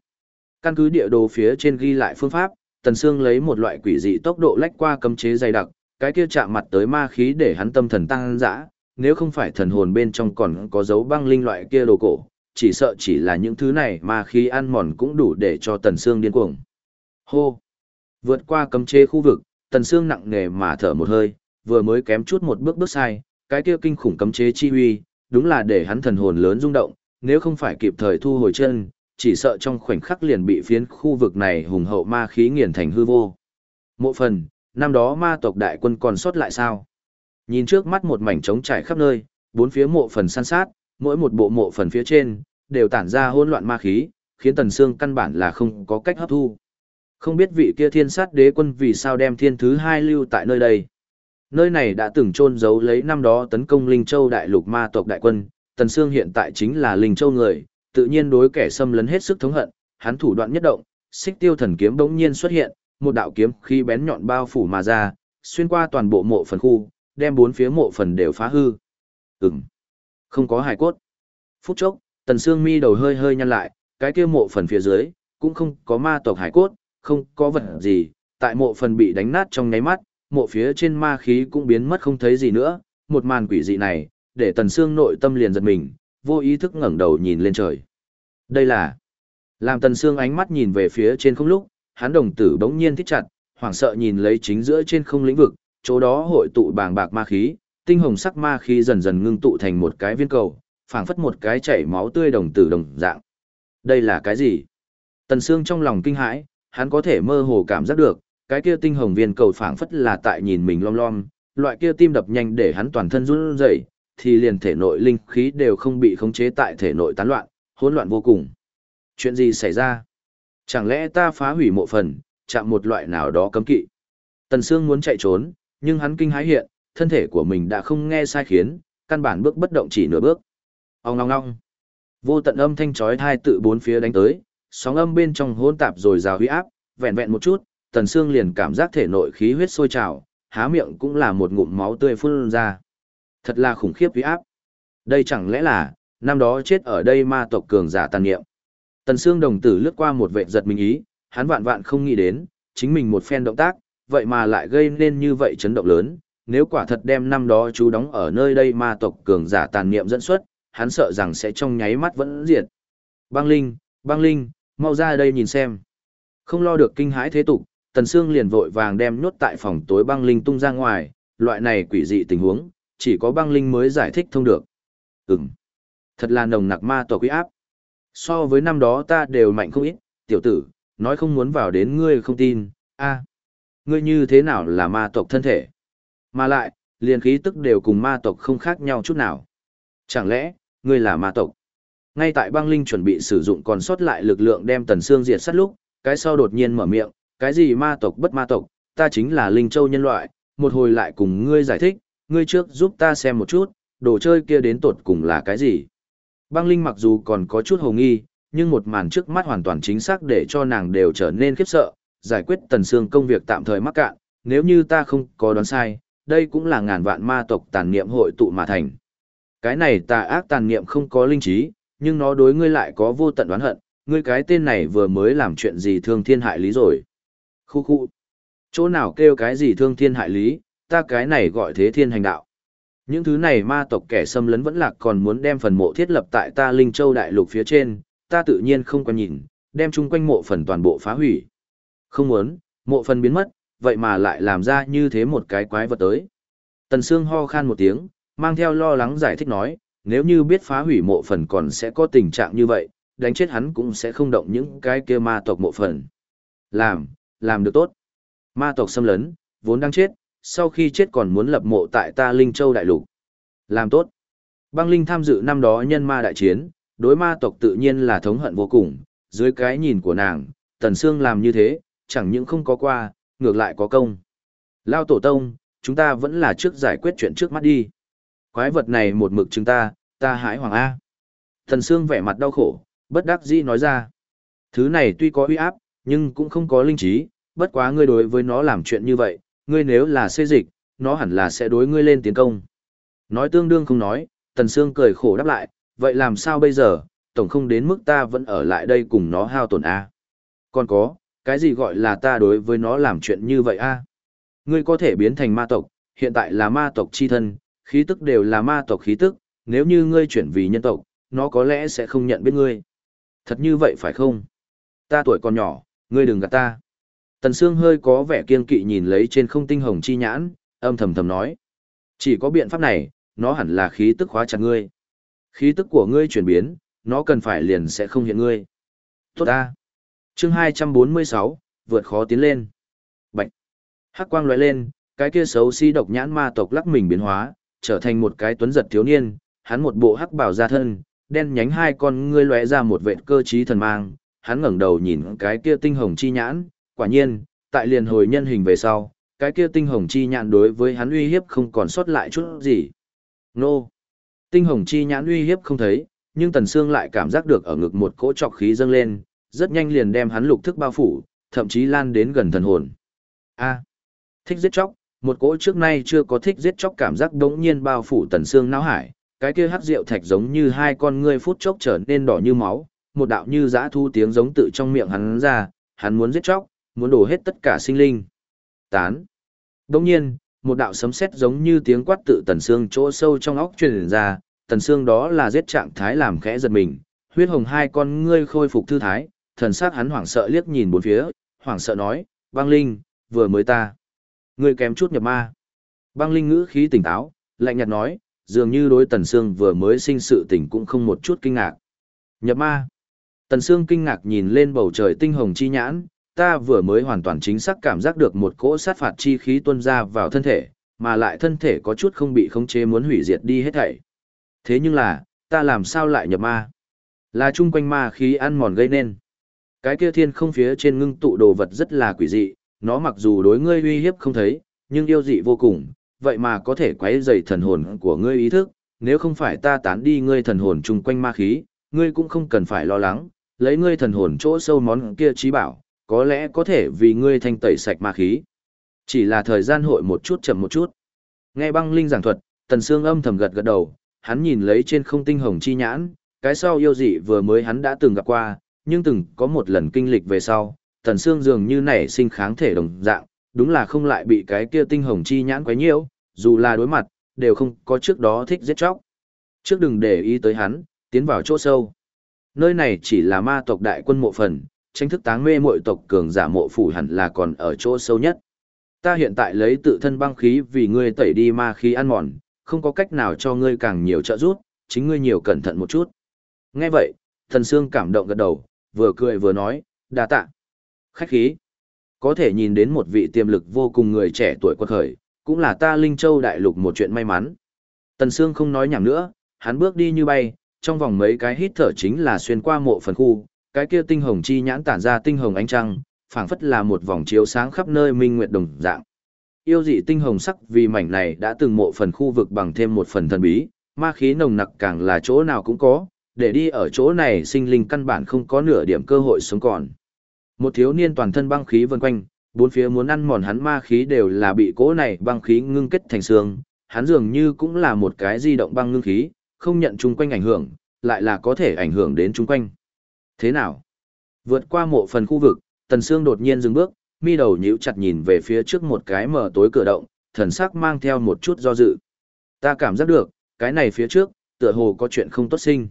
Căn cứ địa đồ phía trên ghi lại phương pháp, tần xương lấy một loại quỷ dị tốc độ lách qua cấm chế dày đặc, cái kia chạm mặt tới ma khí để hắn tâm thần tăng dã, nếu không phải thần hồn bên trong còn có dấu băng linh loại kia đồ cổ, chỉ sợ chỉ là những thứ này mà khí ăn mòn cũng đủ để cho tần xương điên cuồng. Hô! Vượt qua cấm chế khu vực, tần xương nặng nề mà thở một hơi, vừa mới kém chút một bước bước sai, cái kia kinh khủng cấm chế chi uy, đúng là để hắn thần hồn lớn rung động, nếu không phải kịp thời thu hồi chân, chỉ sợ trong khoảnh khắc liền bị phiến khu vực này hùng hậu ma khí nghiền thành hư vô. Mộ phần, năm đó ma tộc đại quân còn sót lại sao? Nhìn trước mắt một mảnh trống trải khắp nơi, bốn phía mộ phần san sát, mỗi một bộ mộ phần phía trên, đều tản ra hỗn loạn ma khí, khiến tần xương căn bản là không có cách hấp thu. Không biết vị kia thiên sát đế quân vì sao đem thiên thứ hai lưu tại nơi đây. Nơi này đã từng trôn giấu lấy năm đó tấn công Linh Châu đại lục ma tộc đại quân, Tần Sương hiện tại chính là Linh Châu người, tự nhiên đối kẻ xâm lấn hết sức thống hận, hắn thủ đoạn nhất động, xích tiêu thần kiếm bỗng nhiên xuất hiện, một đạo kiếm khí bén nhọn bao phủ mà ra, xuyên qua toàn bộ mộ phần khu, đem bốn phía mộ phần đều phá hư. Ừm, không có hài cốt. Phút chốc, Tần Sương mi đầu hơi hơi nhăn lại, cái kia mộ phần phía dưới, cũng không có ma tộc hải cốt, không có vật gì, tại mộ phần bị đánh nát trong nháy mắt, mộ phía trên ma khí cũng biến mất không thấy gì nữa, một màn quỷ dị này, để Tần Sương nội tâm liền giật mình, vô ý thức ngẩng đầu nhìn lên trời. Đây là... Làm Tần Sương ánh mắt nhìn về phía trên không lúc, hắn đồng tử bỗng nhiên thích chặt, hoảng sợ nhìn lấy chính giữa trên không lĩnh vực, chỗ đó hội tụ bàng bạc ma khí, tinh hồng sắc ma khí dần dần ngưng tụ thành một cái viên cầu, phảng phất một cái chảy máu tươi đồng tử đồng dạng. Đây là cái gì? Tần Sương trong lòng kinh hãi, hắn có thể mơ hồ cảm giác được, cái kia tinh hồng viên cầu phảng phất là tại nhìn mình lom lom, loại kia tim đập nhanh để hắn toàn thân run rẩy, thì liền thể nội linh khí đều không bị khống chế tại thể nội tán loạn, hỗn loạn vô cùng. Chuyện gì xảy ra? Chẳng lẽ ta phá hủy mộ phần, chạm một loại nào đó cấm kỵ? Tần Sương muốn chạy trốn, nhưng hắn kinh hãi hiện, thân thể của mình đã không nghe sai khiến, căn bản bước bất động chỉ nửa bước. Ông ngong ngong. Vô tận âm thanh chói tai tự bốn phía đánh tới, sóng âm bên trong hỗn tạp rồi rào huy áp, vẹn vẹn một chút, Tần Sương liền cảm giác thể nội khí huyết sôi trào, há miệng cũng là một ngụm máu tươi phun ra. Thật là khủng khiếp huy áp. Đây chẳng lẽ là, năm đó chết ở đây ma tộc cường giả tàn niệm. Tần Sương đồng tử lướt qua một vệ giật mình ý, hắn vạn vạn không nghĩ đến, chính mình một phen động tác, vậy mà lại gây nên như vậy chấn động lớn, nếu quả thật đem năm đó chú đóng ở nơi đây ma tộc cường giả tàn niệm dẫn xuất, hắn sợ rằng sẽ trong nháy mắt vẫn diệt. Băng Linh, Băng Linh, mau ra đây nhìn xem. Không lo được kinh hãi thế tục, Tần Sương liền vội vàng đem nhốt tại phòng tối Băng Linh tung ra ngoài, loại này quỷ dị tình huống, chỉ có Băng Linh mới giải thích thông được. Ừm, thật là nồng nặc ma tộc quý áp. So với năm đó ta đều mạnh không ít, tiểu tử, nói không muốn vào đến ngươi không tin, a ngươi như thế nào là ma tộc thân thể? Mà lại, liền khí tức đều cùng ma tộc không khác nhau chút nào. Chẳng lẽ, ngươi là ma tộc? Ngay tại băng linh chuẩn bị sử dụng còn sót lại lực lượng đem tần xương diệt sát lúc, cái sau đột nhiên mở miệng, cái gì ma tộc bất ma tộc, ta chính là linh châu nhân loại, một hồi lại cùng ngươi giải thích, ngươi trước giúp ta xem một chút, đồ chơi kia đến tột cùng là cái gì. Băng linh mặc dù còn có chút hồ nghi, nhưng một màn trước mắt hoàn toàn chính xác để cho nàng đều trở nên khiếp sợ, giải quyết tần xương công việc tạm thời mắc cạn, nếu như ta không có đoán sai, đây cũng là ngàn vạn ma tộc tàn niệm hội tụ mà thành. Cái này tà ác tàn niệm không có linh trí, nhưng nó đối ngươi lại có vô tận oán hận, ngươi cái tên này vừa mới làm chuyện gì thương thiên hại lý rồi. Khu khu. Chỗ nào kêu cái gì thương thiên hại lý, ta cái này gọi thế thiên hành đạo. Những thứ này ma tộc kẻ xâm lấn vẫn lạc còn muốn đem phần mộ thiết lập tại ta Linh Châu Đại Lục phía trên, ta tự nhiên không có nhìn, đem chung quanh mộ phần toàn bộ phá hủy. Không muốn, mộ phần biến mất, vậy mà lại làm ra như thế một cái quái vật tới. Tần Sương ho khan một tiếng, mang theo lo lắng giải thích nói, nếu như biết phá hủy mộ phần còn sẽ có tình trạng như vậy, đánh chết hắn cũng sẽ không động những cái kia ma tộc mộ phần. Làm, làm được tốt. Ma tộc xâm lấn, vốn đang chết, sau khi chết còn muốn lập mộ tại ta Linh Châu Đại Lục. Làm tốt. Băng Linh tham dự năm đó nhân ma đại chiến, đối ma tộc tự nhiên là thống hận vô cùng, dưới cái nhìn của nàng, Tần Sương làm như thế, chẳng những không có qua, ngược lại có công. Lao tổ tông, chúng ta vẫn là trước giải quyết chuyện trước mắt đi. Quái vật này một mực chúng ta, ta hãi hoàng A. Thần Sương vẻ mặt đau khổ, bất đắc dĩ nói ra. Thứ này tuy có uy áp, nhưng cũng không có linh trí, bất quá ngươi đối với nó làm chuyện như vậy, ngươi nếu là xê dịch, nó hẳn là sẽ đối ngươi lên tiến công. Nói tương đương không nói, Tần Sương cười khổ đáp lại, vậy làm sao bây giờ, tổng không đến mức ta vẫn ở lại đây cùng nó hao tổn A. Còn có, cái gì gọi là ta đối với nó làm chuyện như vậy A? À? Ngươi có thể biến thành ma tộc, hiện tại là ma tộc chi thân, khí tức đều là ma tộc khí tức, nếu như ngươi chuyển vì nhân tộc, nó có lẽ sẽ không nhận biết ngươi. Thật như vậy phải không? Ta tuổi còn nhỏ, ngươi đừng gạt ta. Tần Sương hơi có vẻ kiên kỵ nhìn lấy trên không tinh hồng chi nhãn, âm thầm thầm nói. Chỉ có biện pháp này, nó hẳn là khí tức khóa chặt ngươi. Khí tức của ngươi chuyển biến, nó cần phải liền sẽ không hiện ngươi. Tốt ta. Chương 246, vượt khó tiến lên. Bạch. Hắc quang lóe lên, cái kia xấu xí độc nhãn ma tộc lắc mình biến hóa, trở thành một cái tuấn giật thiếu niên, hắn một bộ hắc bảo ra thân, đen nhánh hai con ngươi lóe ra một vệt cơ trí thần mang, hắn ngẩng đầu nhìn cái kia tinh hồng chi nhãn, quả nhiên, tại liền hồi nhân hình về sau, cái kia tinh hồng chi nhãn đối với hắn uy hiếp không còn sót lại chút gì. Nô! Tinh hồng chi nhãn uy hiếp không thấy, nhưng Tần Sương lại cảm giác được ở ngực một cỗ trọc khí dâng lên, rất nhanh liền đem hắn lục thức bao phủ, thậm chí lan đến gần thần hồn. A! thích giết chóc, một cỗ trước nay chưa có thích giết chóc cảm giác đống nhiên bao phủ Tần xương não hải, cái kia hắc rượu thạch giống như hai con ngươi phút chốc trở nên đỏ như máu, một đạo như dã thu tiếng giống tự trong miệng hắn ra, hắn muốn giết chóc, muốn đổ hết tất cả sinh linh. Tán. Đống nhiên, một đạo sấm sét giống như tiếng quát tự tần xương chỗ sâu trong óc truyền ra, tần xương đó là giết trạng thái làm khẽ giật mình, huyết hồng hai con ngươi khôi phục thư thái, thần sắc hắn hoảng sợ liếc nhìn bốn phía, hoảng sợ nói, băng linh, vừa mới ta. Ngươi kém chút nhập ma. Băng linh ngữ khí tỉnh táo, lạnh nhạt nói, dường như đối tần xương vừa mới sinh sự tỉnh cũng không một chút kinh ngạc. Nhập ma. Tần Sương kinh ngạc nhìn lên bầu trời tinh hồng chi nhãn, ta vừa mới hoàn toàn chính xác cảm giác được một cỗ sát phạt chi khí tuôn ra vào thân thể, mà lại thân thể có chút không bị khống chế muốn hủy diệt đi hết thảy. Thế nhưng là, ta làm sao lại nhập ma? Là chung quanh ma khí ăn mòn gây nên. Cái kia thiên không phía trên ngưng tụ đồ vật rất là quỷ dị, nó mặc dù đối ngươi uy hiếp không thấy, nhưng yêu dị vô cùng, vậy mà có thể quấy rầy thần hồn của ngươi ý thức, nếu không phải ta tán đi ngươi thần hồn chung quanh ma khí, ngươi cũng không cần phải lo lắng, lấy ngươi thần hồn chỗ sâu món kia trí bảo, có lẽ có thể vì ngươi thanh tẩy sạch ma khí. Chỉ là thời gian hội một chút chậm một chút. Nghe băng linh giảng thuật, tần xương âm thầm gật gật đầu, hắn nhìn lấy trên không tinh hồng chi nhãn, cái sau yêu dị vừa mới hắn đã từng gặp qua, nhưng từng có một lần kinh lịch về sau, tần xương dường như nảy sinh kháng thể đồng dạng, đúng là không lại bị cái kia tinh hồng chi nhãn quấy nhiễu, dù là đối mặt, đều không có trước đó thích giết chóc. Trước đừng để ý tới hắn, tiến vào chỗ sâu nơi này chỉ là ma tộc đại quân mộ phần, tranh thức táng mê mội tộc cường giả mộ phủ hẳn là còn ở chỗ sâu nhất. Ta hiện tại lấy tự thân băng khí vì ngươi tẩy đi ma khí ăn mòn, không có cách nào cho ngươi càng nhiều trợ giúp, chính ngươi nhiều cẩn thận một chút. Nghe vậy, thần sương cảm động gật đầu, vừa cười vừa nói, đa tạ. Khách khí. Có thể nhìn đến một vị tiềm lực vô cùng người trẻ tuổi quật khởi, cũng là ta Linh Châu đại lục một chuyện may mắn. Tần Sương không nói nhảm nữa, hắn bước đi như bay, trong vòng mấy cái hít thở chính là xuyên qua mộ phần khu, cái kia tinh hồng chi nhãn tản ra tinh hồng ánh trăng, phảng phất là một vòng chiếu sáng khắp nơi minh nguyệt đồng dạng. Yêu dị tinh hồng sắc vì mảnh này đã từng mộ phần khu vực bằng thêm một phần thần bí, ma khí nồng nặc càng là chỗ nào cũng có, để đi ở chỗ này sinh linh căn bản không có nửa điểm cơ hội sống còn. Một thiếu niên toàn thân băng khí vần quanh, bốn phía muốn ăn mòn hắn ma khí đều là bị cỗ này băng khí ngưng kết thành xương, hắn dường như cũng là một cái di động băng ngưng khí, không nhận chung quanh ảnh hưởng, lại là có thể ảnh hưởng đến chung quanh. Thế nào? Vượt qua mộ phần khu vực, Tần Sương đột nhiên dừng bước, mi đầu nhíu chặt nhìn về phía trước một cái mở tối cửa động, thần sắc mang theo một chút do dự. Ta cảm giác được, cái này phía trước, tựa hồ có chuyện không tốt sinh.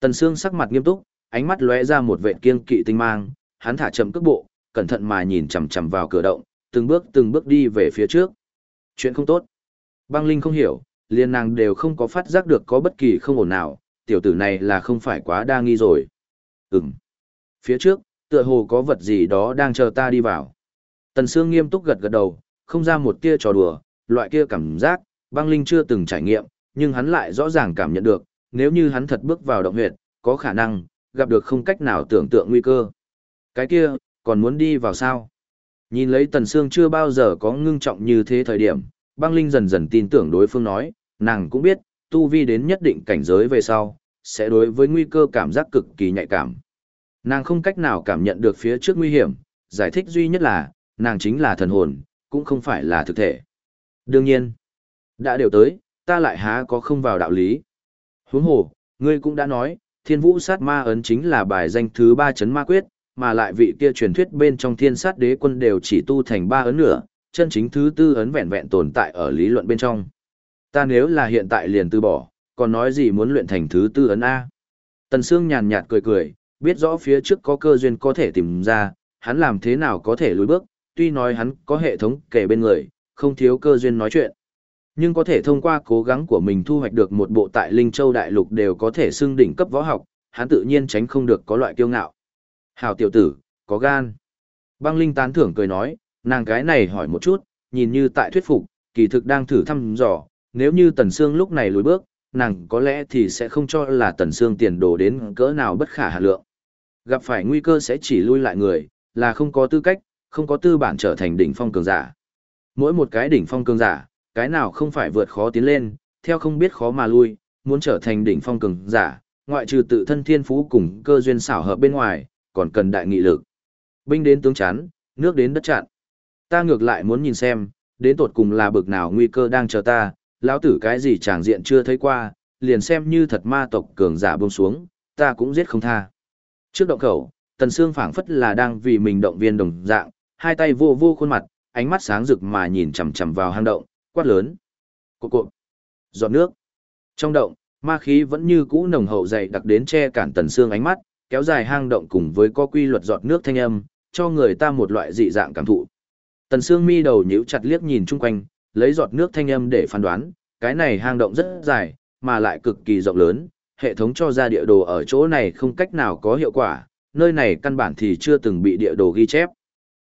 Tần Sương sắc mặt nghiêm túc, ánh mắt lóe ra một vệt kiên kỵ tinh mang, hắn thả chậm cước bộ, cẩn thận mà nhìn chằm chằm vào cửa động, từng bước từng bước đi về phía trước. Chuyện không tốt. Băng Linh không hiểu, liên nàng đều không có phát giác được có bất kỳ không ổn nào, tiểu tử này là không phải quá đa nghi rồi. Ừm. Phía trước, tựa hồ có vật gì đó đang chờ ta đi vào. Tần Sương nghiêm túc gật gật đầu, không ra một tia trò đùa, loại kia cảm giác, băng linh chưa từng trải nghiệm, nhưng hắn lại rõ ràng cảm nhận được, nếu như hắn thật bước vào động huyệt, có khả năng, gặp được không cách nào tưởng tượng nguy cơ. Cái kia, còn muốn đi vào sao? Nhìn lấy Tần Sương chưa bao giờ có ngưng trọng như thế thời điểm, băng linh dần dần tin tưởng đối phương nói, nàng cũng biết, tu vi đến nhất định cảnh giới về sau, sẽ đối với nguy cơ cảm giác cực kỳ nhạy cảm. Nàng không cách nào cảm nhận được phía trước nguy hiểm, giải thích duy nhất là, nàng chính là thần hồn, cũng không phải là thực thể. Đương nhiên, đã đều tới, ta lại há có không vào đạo lý. Huống hồ, ngươi cũng đã nói, thiên vũ sát ma ấn chính là bài danh thứ ba chấn ma quyết, mà lại vị kia truyền thuyết bên trong thiên sát đế quân đều chỉ tu thành ba ấn nữa, chân chính thứ tư ấn vẹn vẹn tồn tại ở lý luận bên trong. Ta nếu là hiện tại liền từ bỏ, còn nói gì muốn luyện thành thứ tư ấn A. Tần Sương nhàn nhạt cười cười, biết rõ phía trước có cơ duyên có thể tìm ra, hắn làm thế nào có thể lùi bước, tuy nói hắn có hệ thống kể bên người, không thiếu cơ duyên nói chuyện. Nhưng có thể thông qua cố gắng của mình thu hoạch được một bộ tại Linh Châu Đại Lục đều có thể xưng đỉnh cấp võ học, hắn tự nhiên tránh không được có loại kiêu ngạo. Hào tiểu tử, có gan. Băng Linh tán thưởng cười nói, nàng cái này hỏi một chút, nhìn như tại thuyết phục, kỳ thực đang thử thăm dò, nếu như Tần Sương lúc này lùi bước, nàng có lẽ thì sẽ không cho là Tần Sương tiền đồ đến cỡ nào bất khả hà lượng. Gặp phải nguy cơ sẽ chỉ lui lại người, là không có tư cách, không có tư bản trở thành đỉnh phong cường giả. Mỗi một cái đỉnh phong cường giả, cái nào không phải vượt khó tiến lên, theo không biết khó mà lui, muốn trở thành đỉnh phong cường giả, ngoại trừ tự thân thiên phú cùng cơ duyên xảo hợp bên ngoài, còn cần đại nghị lực. Binh đến tướng chắn, nước đến đất chặn. Ta ngược lại muốn nhìn xem, đến tột cùng là bực nào nguy cơ đang chờ ta, lão tử cái gì tràng diện chưa thấy qua, liền xem như thật ma tộc cường giả buông xuống, ta cũng giết không tha. Trước động khẩu, Tần Sương phảng phất là đang vì mình động viên đồng dạng, hai tay vô vô khuôn mặt, ánh mắt sáng rực mà nhìn chằm chằm vào hang động, quát lớn. Cộp cộp. Giọt nước. Trong động, ma khí vẫn như cũ nồng hậu dày đặc đến che cản Tần xương ánh mắt, kéo dài hang động cùng với có quy luật giọt nước thanh âm, cho người ta một loại dị dạng cảm thụ. Tần xương mi đầu nhíu chặt liếc nhìn chung quanh, lấy giọt nước thanh âm để phán đoán, cái này hang động rất dài, mà lại cực kỳ rộng lớn, hệ thống cho ra địa đồ ở chỗ này không cách nào có hiệu quả, nơi này căn bản thì chưa từng bị địa đồ ghi chép.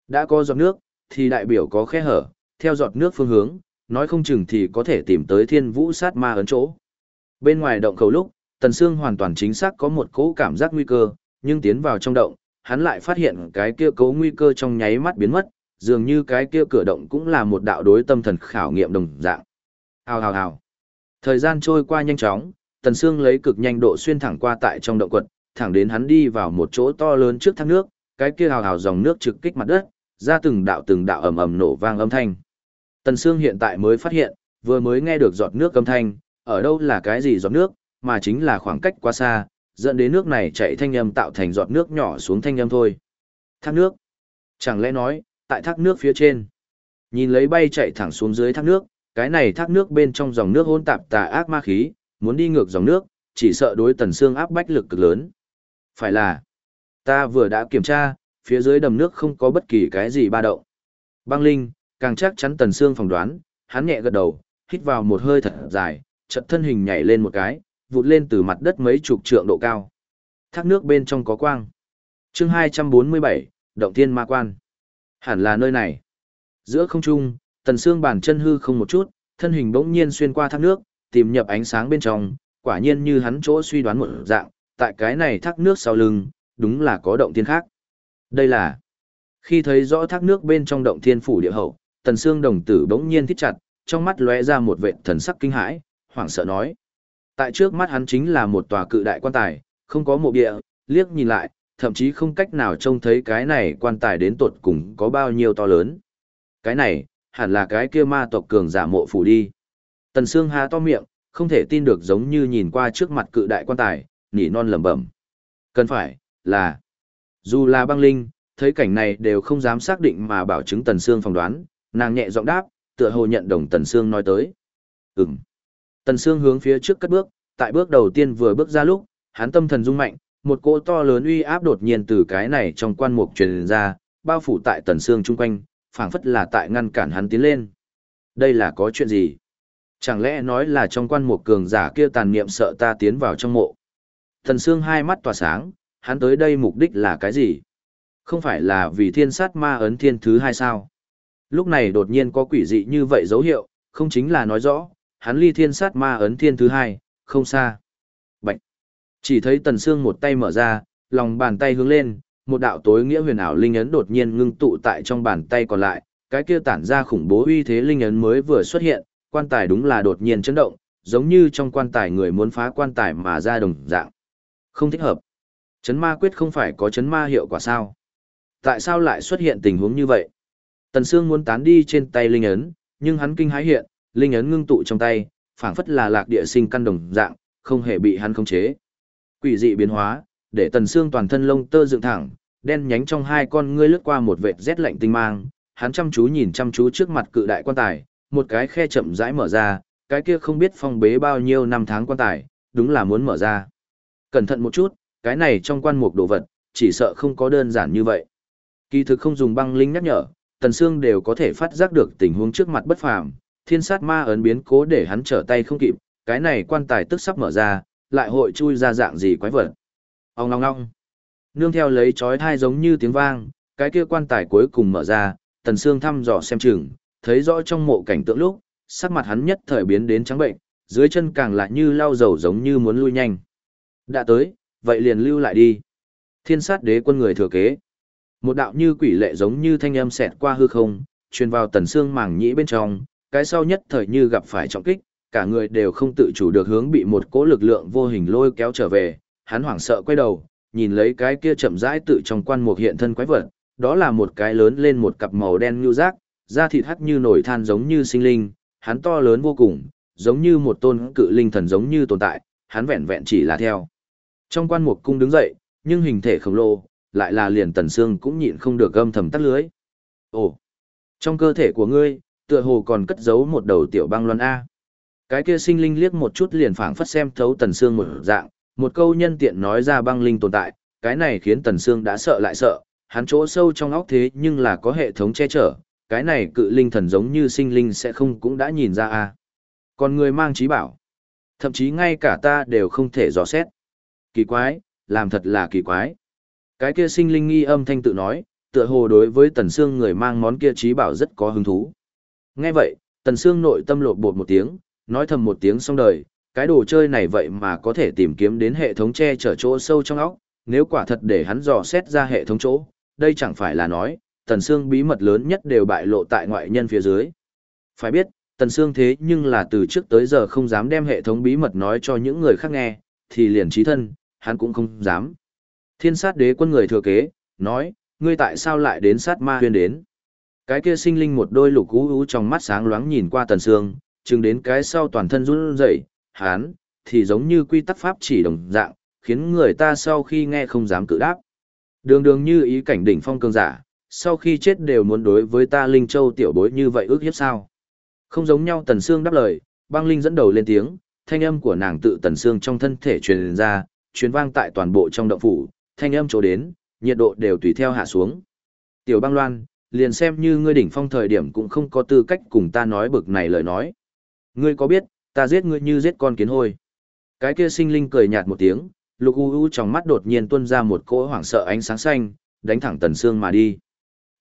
Đã có giọt nước, thì đại biểu có khe hở, theo giọt nước phương hướng, nói không chừng thì có thể tìm tới thiên vũ sát ma ấn chỗ. Bên ngoài động khẩu lúc, Tần Sương hoàn toàn chính xác có một cỗ cảm giác nguy cơ, nhưng tiến vào trong động, hắn lại phát hiện cái kia cấu nguy cơ trong nháy mắt biến mất, dường như cái kia cửa động cũng là một đạo đối tâm thần khảo nghiệm đồng dạng. Hào hào hào. Thời gian trôi qua nhanh chóng, Tần Sương lấy cực nhanh độ xuyên thẳng qua tại trong động quật, thẳng đến hắn đi vào một chỗ to lớn trước thác nước, cái kia hào hào dòng nước trực kích mặt đất, ra từng đạo từng đạo ầm ầm nổ vang âm thanh. Tần Sương hiện tại mới phát hiện, vừa mới nghe được giọt nước âm thanh, ở đâu là cái gì giọt nước, mà chính là khoảng cách quá xa, dẫn đến nước này chạy thanh âm tạo thành giọt nước nhỏ xuống thanh âm thôi. Thác nước. Chẳng lẽ nói, tại thác nước phía trên. Nhìn lấy bay chạy thẳng xuống dưới thác nước, cái này thác nước bên trong dòng nước hỗn tạp tà ác ma khí, muốn đi ngược dòng nước, chỉ sợ đối tần xương áp bách lực cực lớn. Phải là, ta vừa đã kiểm tra, phía dưới đầm nước không có bất kỳ cái gì ba động. Băng Linh, càng chắc chắn tần xương phỏng đoán, hắn nhẹ gật đầu, hít vào một hơi thật dài, chợt thân hình nhảy lên một cái, vụt lên từ mặt đất mấy chục trượng độ cao. Thác nước bên trong có quang. Chương 247, Động Thiên Ma Quan. Hẳn là nơi này. Giữa không trung, tần xương bàn chân hư không một chút, thân hình bỗng nhiên xuyên qua thác nước, tìm nhập ánh sáng bên trong, quả nhiên như hắn chỗ suy đoán một dạng, tại cái này thác nước sau lưng, đúng là có động thiên khác. Đây là khi thấy rõ thác nước bên trong động thiên phủ địa hậu, tần xương đồng tử bỗng nhiên thít chặt, trong mắt lóe ra một vệt thần sắc kinh hãi, hoảng sợ nói: Tại trước mắt hắn chính là một tòa cự đại quan tài, không có mộ địa, liếc nhìn lại, thậm chí không cách nào trông thấy cái này quan tài đến tột cùng có bao nhiêu to lớn. Cái này, hẳn là cái kia ma tộc cường giả mộ phủ đi. Tần Sương há to miệng, không thể tin được giống như nhìn qua trước mặt cự đại quan tài, nỉ non lẩm bẩm. Cần phải, là, dù là băng linh, thấy cảnh này đều không dám xác định mà bảo chứng Tần Sương phỏng đoán, nàng nhẹ giọng đáp, tựa hồ nhận đồng Tần Sương nói tới. Ừm. Tần Sương hướng phía trước cất bước, tại bước đầu tiên vừa bước ra lúc, hắn tâm thần rung mạnh, một cỗ to lớn uy áp đột nhiên từ cái này trong quan mục truyền ra, bao phủ tại Tần Sương chung quanh, phảng phất là tại ngăn cản hắn tiến lên. Đây là có chuyện gì? Chẳng lẽ nói là trong quan mục cường giả kia tàn niệm sợ ta tiến vào trong mộ? Tần Sương hai mắt tỏa sáng, hắn tới đây mục đích là cái gì? Không phải là vì thiên sát ma ấn thiên thứ hai sao? Lúc này đột nhiên có quỷ dị như vậy dấu hiệu, không chính là nói rõ, hắn ly thiên sát ma ấn thiên thứ hai, không xa. Bạch! Chỉ thấy tần xương một tay mở ra, lòng bàn tay hướng lên, một đạo tối nghĩa huyền ảo linh ấn đột nhiên ngưng tụ tại trong bàn tay còn lại, cái kia tản ra khủng bố uy thế linh ấn mới vừa xuất hiện, quan tài đúng là đột nhiên chấn động, giống như trong quan tài người muốn phá quan tài mà ra đồng dạng. Không thích hợp. Chấn ma quyết không phải có chấn ma hiệu quả sao? Tại sao lại xuất hiện tình huống như vậy? Tần Sương muốn tán đi trên tay linh ấn, nhưng hắn kinh hãi hiện, linh ấn ngưng tụ trong tay, phảng phất là lạc địa sinh căn đồng dạng, không hề bị hắn khống chế. Quỷ dị biến hóa, để Tần Sương toàn thân lông tơ dựng thẳng, đen nhánh trong hai con ngươi lướt qua một vệt rét lạnh tinh mang, hắn chăm chú nhìn chăm chú trước mặt cự đại quan tài, một cái khe chậm rãi mở ra, cái kia không biết phong bế bao nhiêu năm tháng quan tài, đúng là muốn mở ra. Cẩn thận một chút, cái này trong quan mục đồ vật, chỉ sợ không có đơn giản như vậy. Kỳ thực không dùng băng linh nhắc nhở, Tần Sương đều có thể phát giác được tình huống trước mặt bất phàm, thiên sát ma ấn biến cố để hắn trở tay không kịp, cái này quan tài tức sắp mở ra, lại hội chui ra dạng gì quái vật. Ông ngong ngong. Nương theo lấy chói thai giống như tiếng vang, cái kia quan tài cuối cùng mở ra, tần xương thăm dò xem chừng, thấy rõ trong mộ cảnh tượng lúc, sắc mặt hắn nhất thời biến đến trắng bệnh, dưới chân càng lại như lau dầu giống như muốn lui nhanh. Đã tới, vậy liền lưu lại đi. Thiên sát đế quân người thừa kế. Một đạo như quỷ lệ giống như thanh âm xẹt qua hư không, truyền vào tần xương màng nhĩ bên trong, cái sau nhất thời như gặp phải trọng kích, cả người đều không tự chủ được hướng bị một cỗ lực lượng vô hình lôi kéo trở về, hắn hoảng sợ quay đầu, nhìn lấy cái kia chậm rãi tự trong quan mục hiện thân quái vật, đó là một cái lớn lên một cặp màu đen như rác, da thịt hắt như nổi than giống như sinh linh, hắn to lớn vô cùng, giống như một tôn cự linh thần giống như tồn tại, hắn vẹn vẹn chỉ là theo. Trong quan mục cung đứng dậy, nhưng hình thể khổng lồ, lại là liền tần xương cũng nhịn không được âm thầm tắt lưới. Ồ, trong cơ thể của ngươi, tựa hồ còn cất giấu một đầu tiểu băng loan A. Cái kia sinh linh liếc một chút liền phảng phất xem thấu tần xương một dạng, một câu nhân tiện nói ra băng linh tồn tại, cái này khiến tần xương đã sợ lại sợ, hắn chỗ sâu trong óc thế nhưng là có hệ thống che chở, cái này cự linh thần giống như sinh linh sẽ không cũng đã nhìn ra a. Còn người mang trí bảo, thậm chí ngay cả ta đều không thể dò xét. Kỳ quái, làm thật là kỳ quái. Cái kia sinh linh nghi âm thanh tự nói, tựa hồ đối với Tần Sương người mang món kia trí bảo rất có hứng thú. Nghe vậy, Tần Sương nội tâm lột bột một tiếng, nói thầm một tiếng xong đời, cái đồ chơi này vậy mà có thể tìm kiếm đến hệ thống che chở chỗ sâu trong óc, nếu quả thật để hắn dò xét ra hệ thống chỗ, đây chẳng phải là nói, Tần Sương bí mật lớn nhất đều bại lộ tại ngoại nhân phía dưới. Phải biết, Tần Sương thế nhưng là từ trước tới giờ không dám đem hệ thống bí mật nói cho những người khác nghe, thì liền trí thân, hắn cũng không dám. Thiên sát đế quân người thừa kế, nói, ngươi tại sao lại đến sát ma huyên đến? Cái kia sinh linh một đôi lục ú ú trong mắt sáng loáng nhìn qua Tần Sương, chừng đến cái sau toàn thân run rẩy, hán thì giống như quy tắc pháp chỉ đồng dạng, khiến người ta sau khi nghe không dám cự đáp. Đường đường như ý cảnh đỉnh phong cường giả, sau khi chết đều muốn đối với ta Linh Châu tiểu bối như vậy ước hiếp sao. Không giống nhau Tần Sương đáp lời, băng Linh dẫn đầu lên tiếng, thanh âm của nàng tự Tần Sương trong thân thể truyền ra, truyền vang tại toàn bộ trong động phủ, thanh âm chỗ đến, nhiệt độ đều tùy theo hạ xuống. Tiểu băng loan, liền xem như ngươi đỉnh phong thời điểm cũng không có tư cách cùng ta nói bực này lời nói. Ngươi có biết, ta giết ngươi như giết con kiến hôi. Cái kia sinh linh cười nhạt một tiếng, lục u u trong mắt đột nhiên tuôn ra một cỗ hoảng sợ ánh sáng xanh, đánh thẳng tần xương mà đi.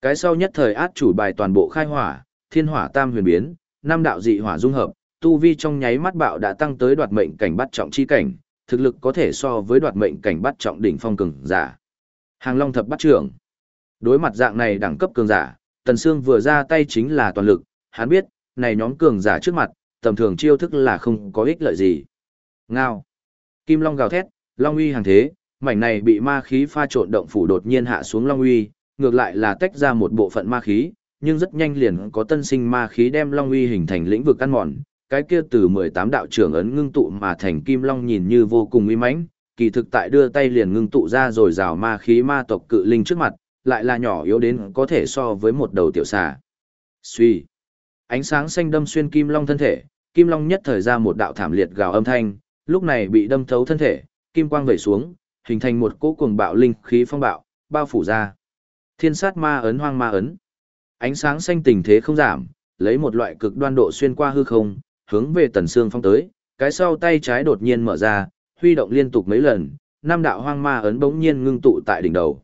Cái sau nhất thời át chủ bài toàn bộ khai hỏa, thiên hỏa tam huyền biến, năm đạo dị hỏa dung hợp, tu vi trong nháy mắt bạo đã tăng tới đoạt mệnh cảnh bắt trọng chi cảnh, thực lực có thể so với đoạt mệnh cảnh bắt trọng đỉnh phong cường giả. Hàng Long thập bắt trưởng. Đối mặt dạng này đẳng cấp cường giả, Tần Sương vừa ra tay chính là toàn lực, hắn biết, này nhóm cường giả trước mặt, tầm thường chiêu thức là không có ích lợi gì. Ngao. Kim Long gào thét, Long uy hàng thế, mảnh này bị ma khí pha trộn động phủ đột nhiên hạ xuống Long uy, ngược lại là tách ra một bộ phận ma khí, nhưng rất nhanh liền có tân sinh ma khí đem Long uy hình thành lĩnh vực ăn mòn. Cái kia từ 18 đạo trưởng ấn ngưng tụ mà thành Kim Long nhìn như vô cùng uy mãnh, kỳ thực tại đưa tay liền ngưng tụ ra rồi rào ma khí ma tộc cự linh trước mặt, lại là nhỏ yếu đến có thể so với một đầu tiểu xà. Suy. Ánh sáng xanh đâm xuyên Kim Long thân thể, Kim Long nhất thời ra một đạo thảm liệt gào âm thanh, lúc này bị đâm thấu thân thể, kim quang vẩy xuống, hình thành một cỗ cuồng bạo linh khí phong bạo, bao phủ ra. Thiên sát ma ấn hoang ma ấn. Ánh sáng xanh tình thế không giảm, lấy một loại cực đoan độ xuyên qua hư không, hướng về tần xương phong tới, cái sau tay trái đột nhiên mở ra, huy động liên tục mấy lần, năm đạo hoang ma ấn bỗng nhiên ngưng tụ tại đỉnh đầu.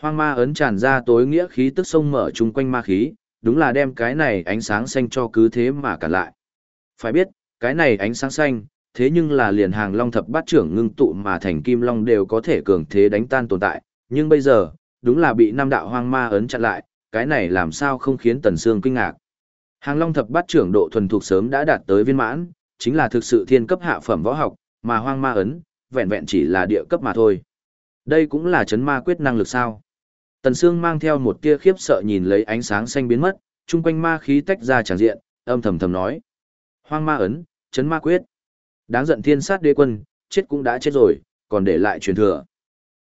Hoang ma ấn tràn ra tối nghĩa khí tức sông mở chung quanh ma khí, đúng là đem cái này ánh sáng xanh cho cứ thế mà cản lại. Phải biết, cái này ánh sáng xanh, thế nhưng là liền hàng long thập bát trưởng ngưng tụ mà thành kim long đều có thể cường thế đánh tan tồn tại, nhưng bây giờ, đúng là bị năm đạo hoang ma ấn chặn lại, cái này làm sao không khiến Tần Sương kinh ngạc. Hàng long thập bát trưởng độ thuần thục sớm đã đạt tới viên mãn, chính là thực sự thiên cấp hạ phẩm võ học, mà hoang ma ấn, vẹn vẹn chỉ là địa cấp mà thôi. Đây cũng là chấn ma quyết năng lực sao. Tần Sương mang theo một tia khiếp sợ nhìn lấy ánh sáng xanh biến mất, chung quanh ma khí tách ra tràn diện, âm thầm thầm nói. Hoang ma ấn, chấn ma quyết. Đáng giận thiên sát đế quân, chết cũng đã chết rồi, còn để lại truyền thừa.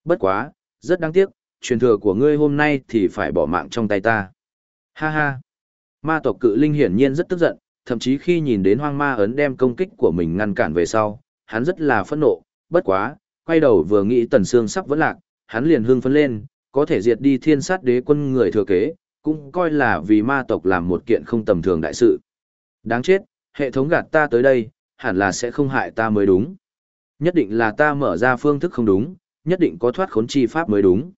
Bất quá, rất đáng tiếc, truyền thừa của ngươi hôm nay thì phải bỏ mạng trong tay ta. Ha ha. Ma tộc cự linh hiển nhiên rất tức giận, thậm chí khi nhìn đến hoang ma ấn đem công kích của mình ngăn cản về sau, hắn rất là phẫn nộ, bất quá, quay đầu vừa nghĩ tần xương sắp vẫn lạc, hắn liền hưng phấn lên, có thể diệt đi thiên sát đế quân người thừa kế, cũng coi là vì ma tộc làm một kiện không tầm thường đại sự. Đáng chết, hệ thống gạt ta tới đây, hẳn là sẽ không hại ta mới đúng. Nhất định là ta mở ra phương thức không đúng, nhất định có thoát khốn chi pháp mới đúng.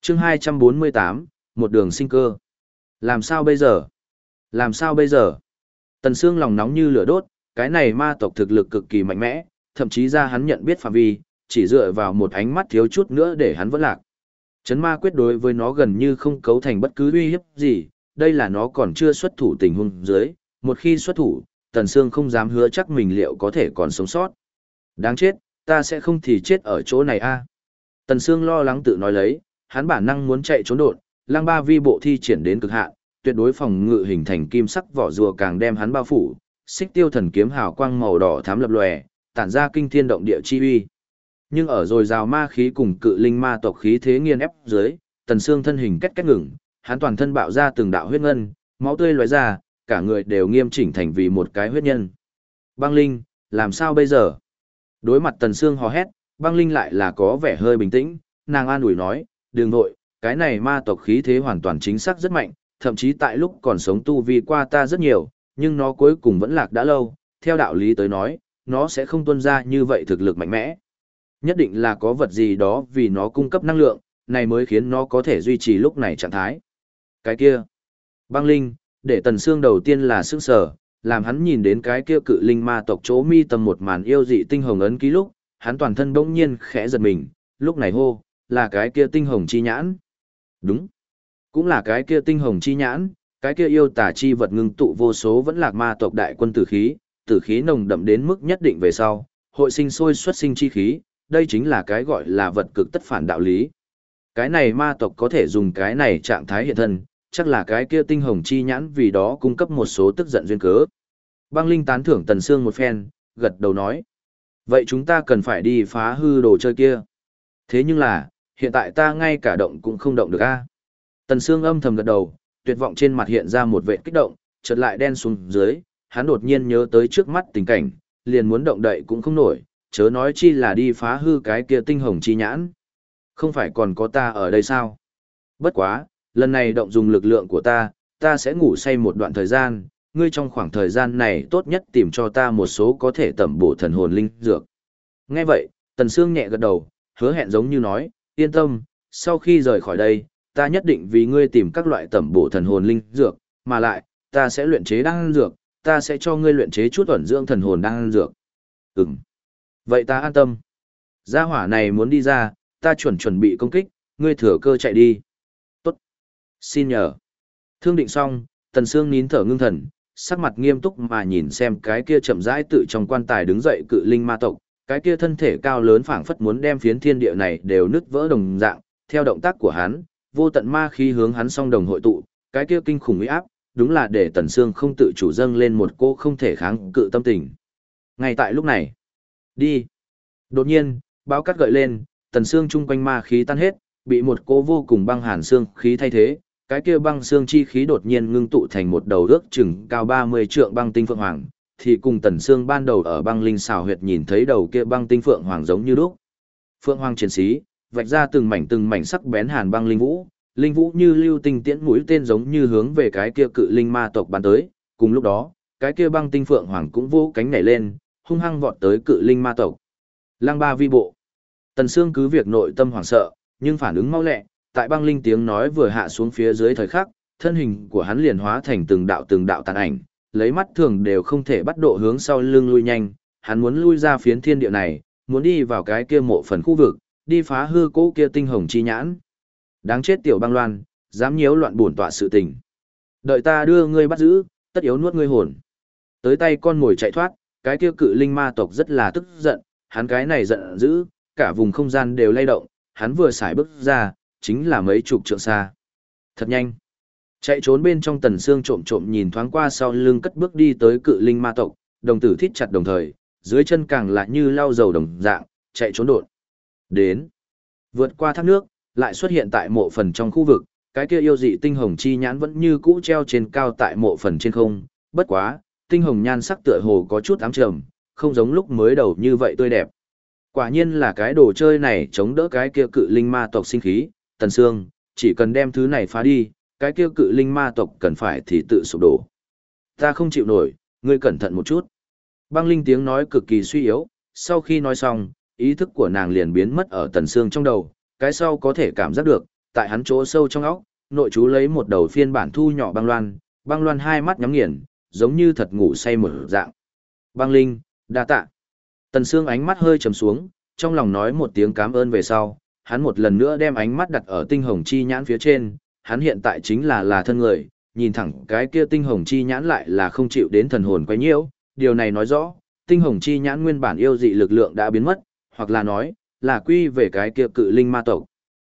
Chương 248, một đường sinh cơ. Làm sao bây giờ? Làm sao bây giờ? Tần Sương lòng nóng như lửa đốt, cái này ma tộc thực lực cực kỳ mạnh mẽ, thậm chí ra hắn nhận biết phạm vi, chỉ dựa vào một ánh mắt thiếu chút nữa để hắn vẫn lạc. Chấn ma quyết đối với nó gần như không cấu thành bất cứ uy hiếp gì, đây là nó còn chưa xuất thủ tình huống dưới, một khi xuất thủ, Tần Sương không dám hứa chắc mình liệu có thể còn sống sót. Đáng chết, ta sẽ không thì chết ở chỗ này a. Tần Sương lo lắng tự nói lấy, hắn bản năng muốn chạy trốn đột, Lang ba vi bộ thi triển đến cực hạn, tuyệt đối phòng ngự hình thành kim sắc vỏ rùa càng đem hắn bao phủ, xích tiêu thần kiếm hào quang màu đỏ thám lập lòe, tản ra kinh thiên động địa chi uy. Nhưng ở rồi rào ma khí cùng cự linh ma tộc khí thế nghiền ép dưới, tần xương thân hình kết kết ngừng, hắn toàn thân bạo ra từng đạo huyết ngân, máu tươi lóe ra, cả người đều nghiêm chỉnh thành vì một cái huyết nhân. Băng Linh, làm sao bây giờ? Đối mặt tần xương hò hét, băng Linh lại là có vẻ hơi bình tĩnh, nàng an ủi nói, đừng vội, cái này ma tộc khí thế hoàn toàn chính xác rất mạnh, thậm chí tại lúc còn sống tu vi qua ta rất nhiều, nhưng nó cuối cùng vẫn lạc đã lâu, theo đạo lý tới nói, nó sẽ không tuân ra như vậy thực lực mạnh mẽ. Nhất định là có vật gì đó vì nó cung cấp năng lượng, này mới khiến nó có thể duy trì lúc này trạng thái. Cái kia, băng linh, để tần xương đầu tiên là sức sở, làm hắn nhìn đến cái kia cự linh ma tộc chỗ mi tầm một màn yêu dị tinh hồng ấn ký lúc, hắn toàn thân bỗng nhiên khẽ giật mình, lúc này hô, là cái kia tinh hồng chi nhãn. Đúng, cũng là cái kia tinh hồng chi nhãn, cái kia yêu tà chi vật ngưng tụ vô số vẫn lạc ma tộc đại quân tử khí, tử khí nồng đậm đến mức nhất định về sau, hội sinh sôi xuất sinh chi khí, đây chính là cái gọi là vật cực tất phản đạo lý. Cái này ma tộc có thể dùng cái này trạng thái hiện thân, chắc là cái kia tinh hồng chi nhãn vì đó cung cấp một số tức giận duyên cớ. Băng Linh tán thưởng Tần Sương một phen, gật đầu nói. Vậy chúng ta cần phải đi phá hư đồ chơi kia. Thế nhưng là, hiện tại ta ngay cả động cũng không động được a. Tần Sương âm thầm gật đầu, tuyệt vọng trên mặt hiện ra một vẻ kích động, chợt lại đen xuống dưới, hắn đột nhiên nhớ tới trước mắt tình cảnh, liền muốn động đậy cũng không nổi, chớ nói chi là đi phá hư cái kia tinh hồng chi nhãn. Không phải còn có ta ở đây sao? Bất quá, lần này động dùng lực lượng của ta, ta sẽ ngủ say một đoạn thời gian, ngươi trong khoảng thời gian này tốt nhất tìm cho ta một số có thể tẩm bổ thần hồn linh dược. Nghe vậy, Tần Sương nhẹ gật đầu, hứa hẹn giống như nói, yên tâm, sau khi rời khỏi đây, ta nhất định vì ngươi tìm các loại tẩm bổ thần hồn linh dược, mà lại, ta sẽ luyện chế đan dược, ta sẽ cho ngươi luyện chế chút ẩn dưỡng thần hồn đan dược. Ừm. Vậy ta an tâm. Gia hỏa này muốn đi ra, ta chuẩn chuẩn bị công kích, ngươi thừa cơ chạy đi. Tốt. Xin nhờ. Thương định xong, Tần Sương nín thở ngưng thần, sắc mặt nghiêm túc mà nhìn xem cái kia chậm rãi tự trong quan tài đứng dậy cự linh ma tộc, cái kia thân thể cao lớn phảng phất muốn đem phiến thiên địa này đều nứt vỡ đồng dạng, theo động tác của hắn, vô tận ma khí hướng hắn song đồng hội tụ, cái kia kinh khủng uy áp, đúng là để Tần Sương không tự chủ dâng lên một cô không thể kháng cự tâm tình. Ngay tại lúc này, đi. Đột nhiên, báo cắt gợi lên, Tần Sương chung quanh ma khí tan hết, bị một cô vô cùng băng hàn xương khí thay thế, cái kia băng xương chi khí đột nhiên ngưng tụ thành một đầu ước chừng cao 30 trượng băng tinh phượng hoàng, thì cùng Tần Sương ban đầu ở băng linh xào huyệt nhìn thấy đầu kia băng tinh phượng hoàng giống như lúc. Phượng hoàng chiến sĩ, vạch ra từng mảnh từng mảnh sắc bén hàn băng linh vũ, linh vũ như lưu tinh tiễn mũi tên giống như hướng về cái kia cự linh ma tộc bắn tới, cùng lúc đó, cái kia băng tinh phượng hoàng cũng vỗ cánh nhảy lên, hung hăng vọt tới cự linh ma tộc. Lăng ba vi bộ. Tần Sương cứ việc nội tâm hoảng sợ, nhưng phản ứng mau lẹ, tại băng linh tiếng nói vừa hạ xuống phía dưới thời khắc, thân hình của hắn liền hóa thành từng đạo từng đạo tàn ảnh, lấy mắt thường đều không thể bắt độ hướng sau lưng lui nhanh, hắn muốn lui ra phiến thiên địa này, muốn đi vào cái kia mộ phần khu vực, đi phá hư cố kia tinh hồng chi nhãn. Đáng chết tiểu băng loan, dám nhiễu loạn bổn tọa sự tình. Đợi ta đưa ngươi bắt giữ, tất yếu nuốt ngươi hồn. Tới tay con ngồi chạy thoát, cái kia cự linh ma tộc rất là tức giận, hắn cái này giận dữ, cả vùng không gian đều lay động, hắn vừa xài bước ra, chính là mấy chục trượng xa. Thật nhanh. Chạy trốn bên trong tần xương trộm trộm nhìn thoáng qua sau lưng cất bước đi tới cự linh ma tộc, đồng tử thít chặt đồng thời, dưới chân càng lại như lau dầu đồng dạng, chạy trốn đột. Đến. Vượt qua thác nước, lại xuất hiện tại mộ phần trong khu vực, cái kia yêu dị tinh hồng chi nhãn vẫn như cũ treo trên cao tại mộ phần trên không, bất quá, tinh hồng nhan sắc tựa hồ có chút ám trầm, không giống lúc mới đầu như vậy tươi đẹp. Quả nhiên là cái đồ chơi này chống đỡ cái kia cự linh ma tộc sinh khí, tần xương, chỉ cần đem thứ này phá đi, cái kia cự linh ma tộc cần phải thì tự sụp đổ. Ta không chịu nổi, ngươi cẩn thận một chút. Băng linh tiếng nói cực kỳ suy yếu, sau khi nói xong, ý thức của nàng liền biến mất ở tần xương trong đầu, cái sau có thể cảm giác được, tại hắn chỗ sâu trong óc, nội chú lấy một đầu phiên bản thu nhỏ băng loan, băng loan hai mắt nhắm nghiền, giống như thật ngủ say mở dạng. Băng linh, đa tạ. Tần xương ánh mắt hơi trầm xuống, trong lòng nói một tiếng cảm ơn về sau, hắn một lần nữa đem ánh mắt đặt ở tinh hồng chi nhãn phía trên, hắn hiện tại chính là là thân người, nhìn thẳng cái kia tinh hồng chi nhãn lại là không chịu đến thần hồn quấy nhiễu, điều này nói rõ, tinh hồng chi nhãn nguyên bản yêu dị lực lượng đã biến mất, hoặc là nói, là quy về cái kia cự linh ma tộc.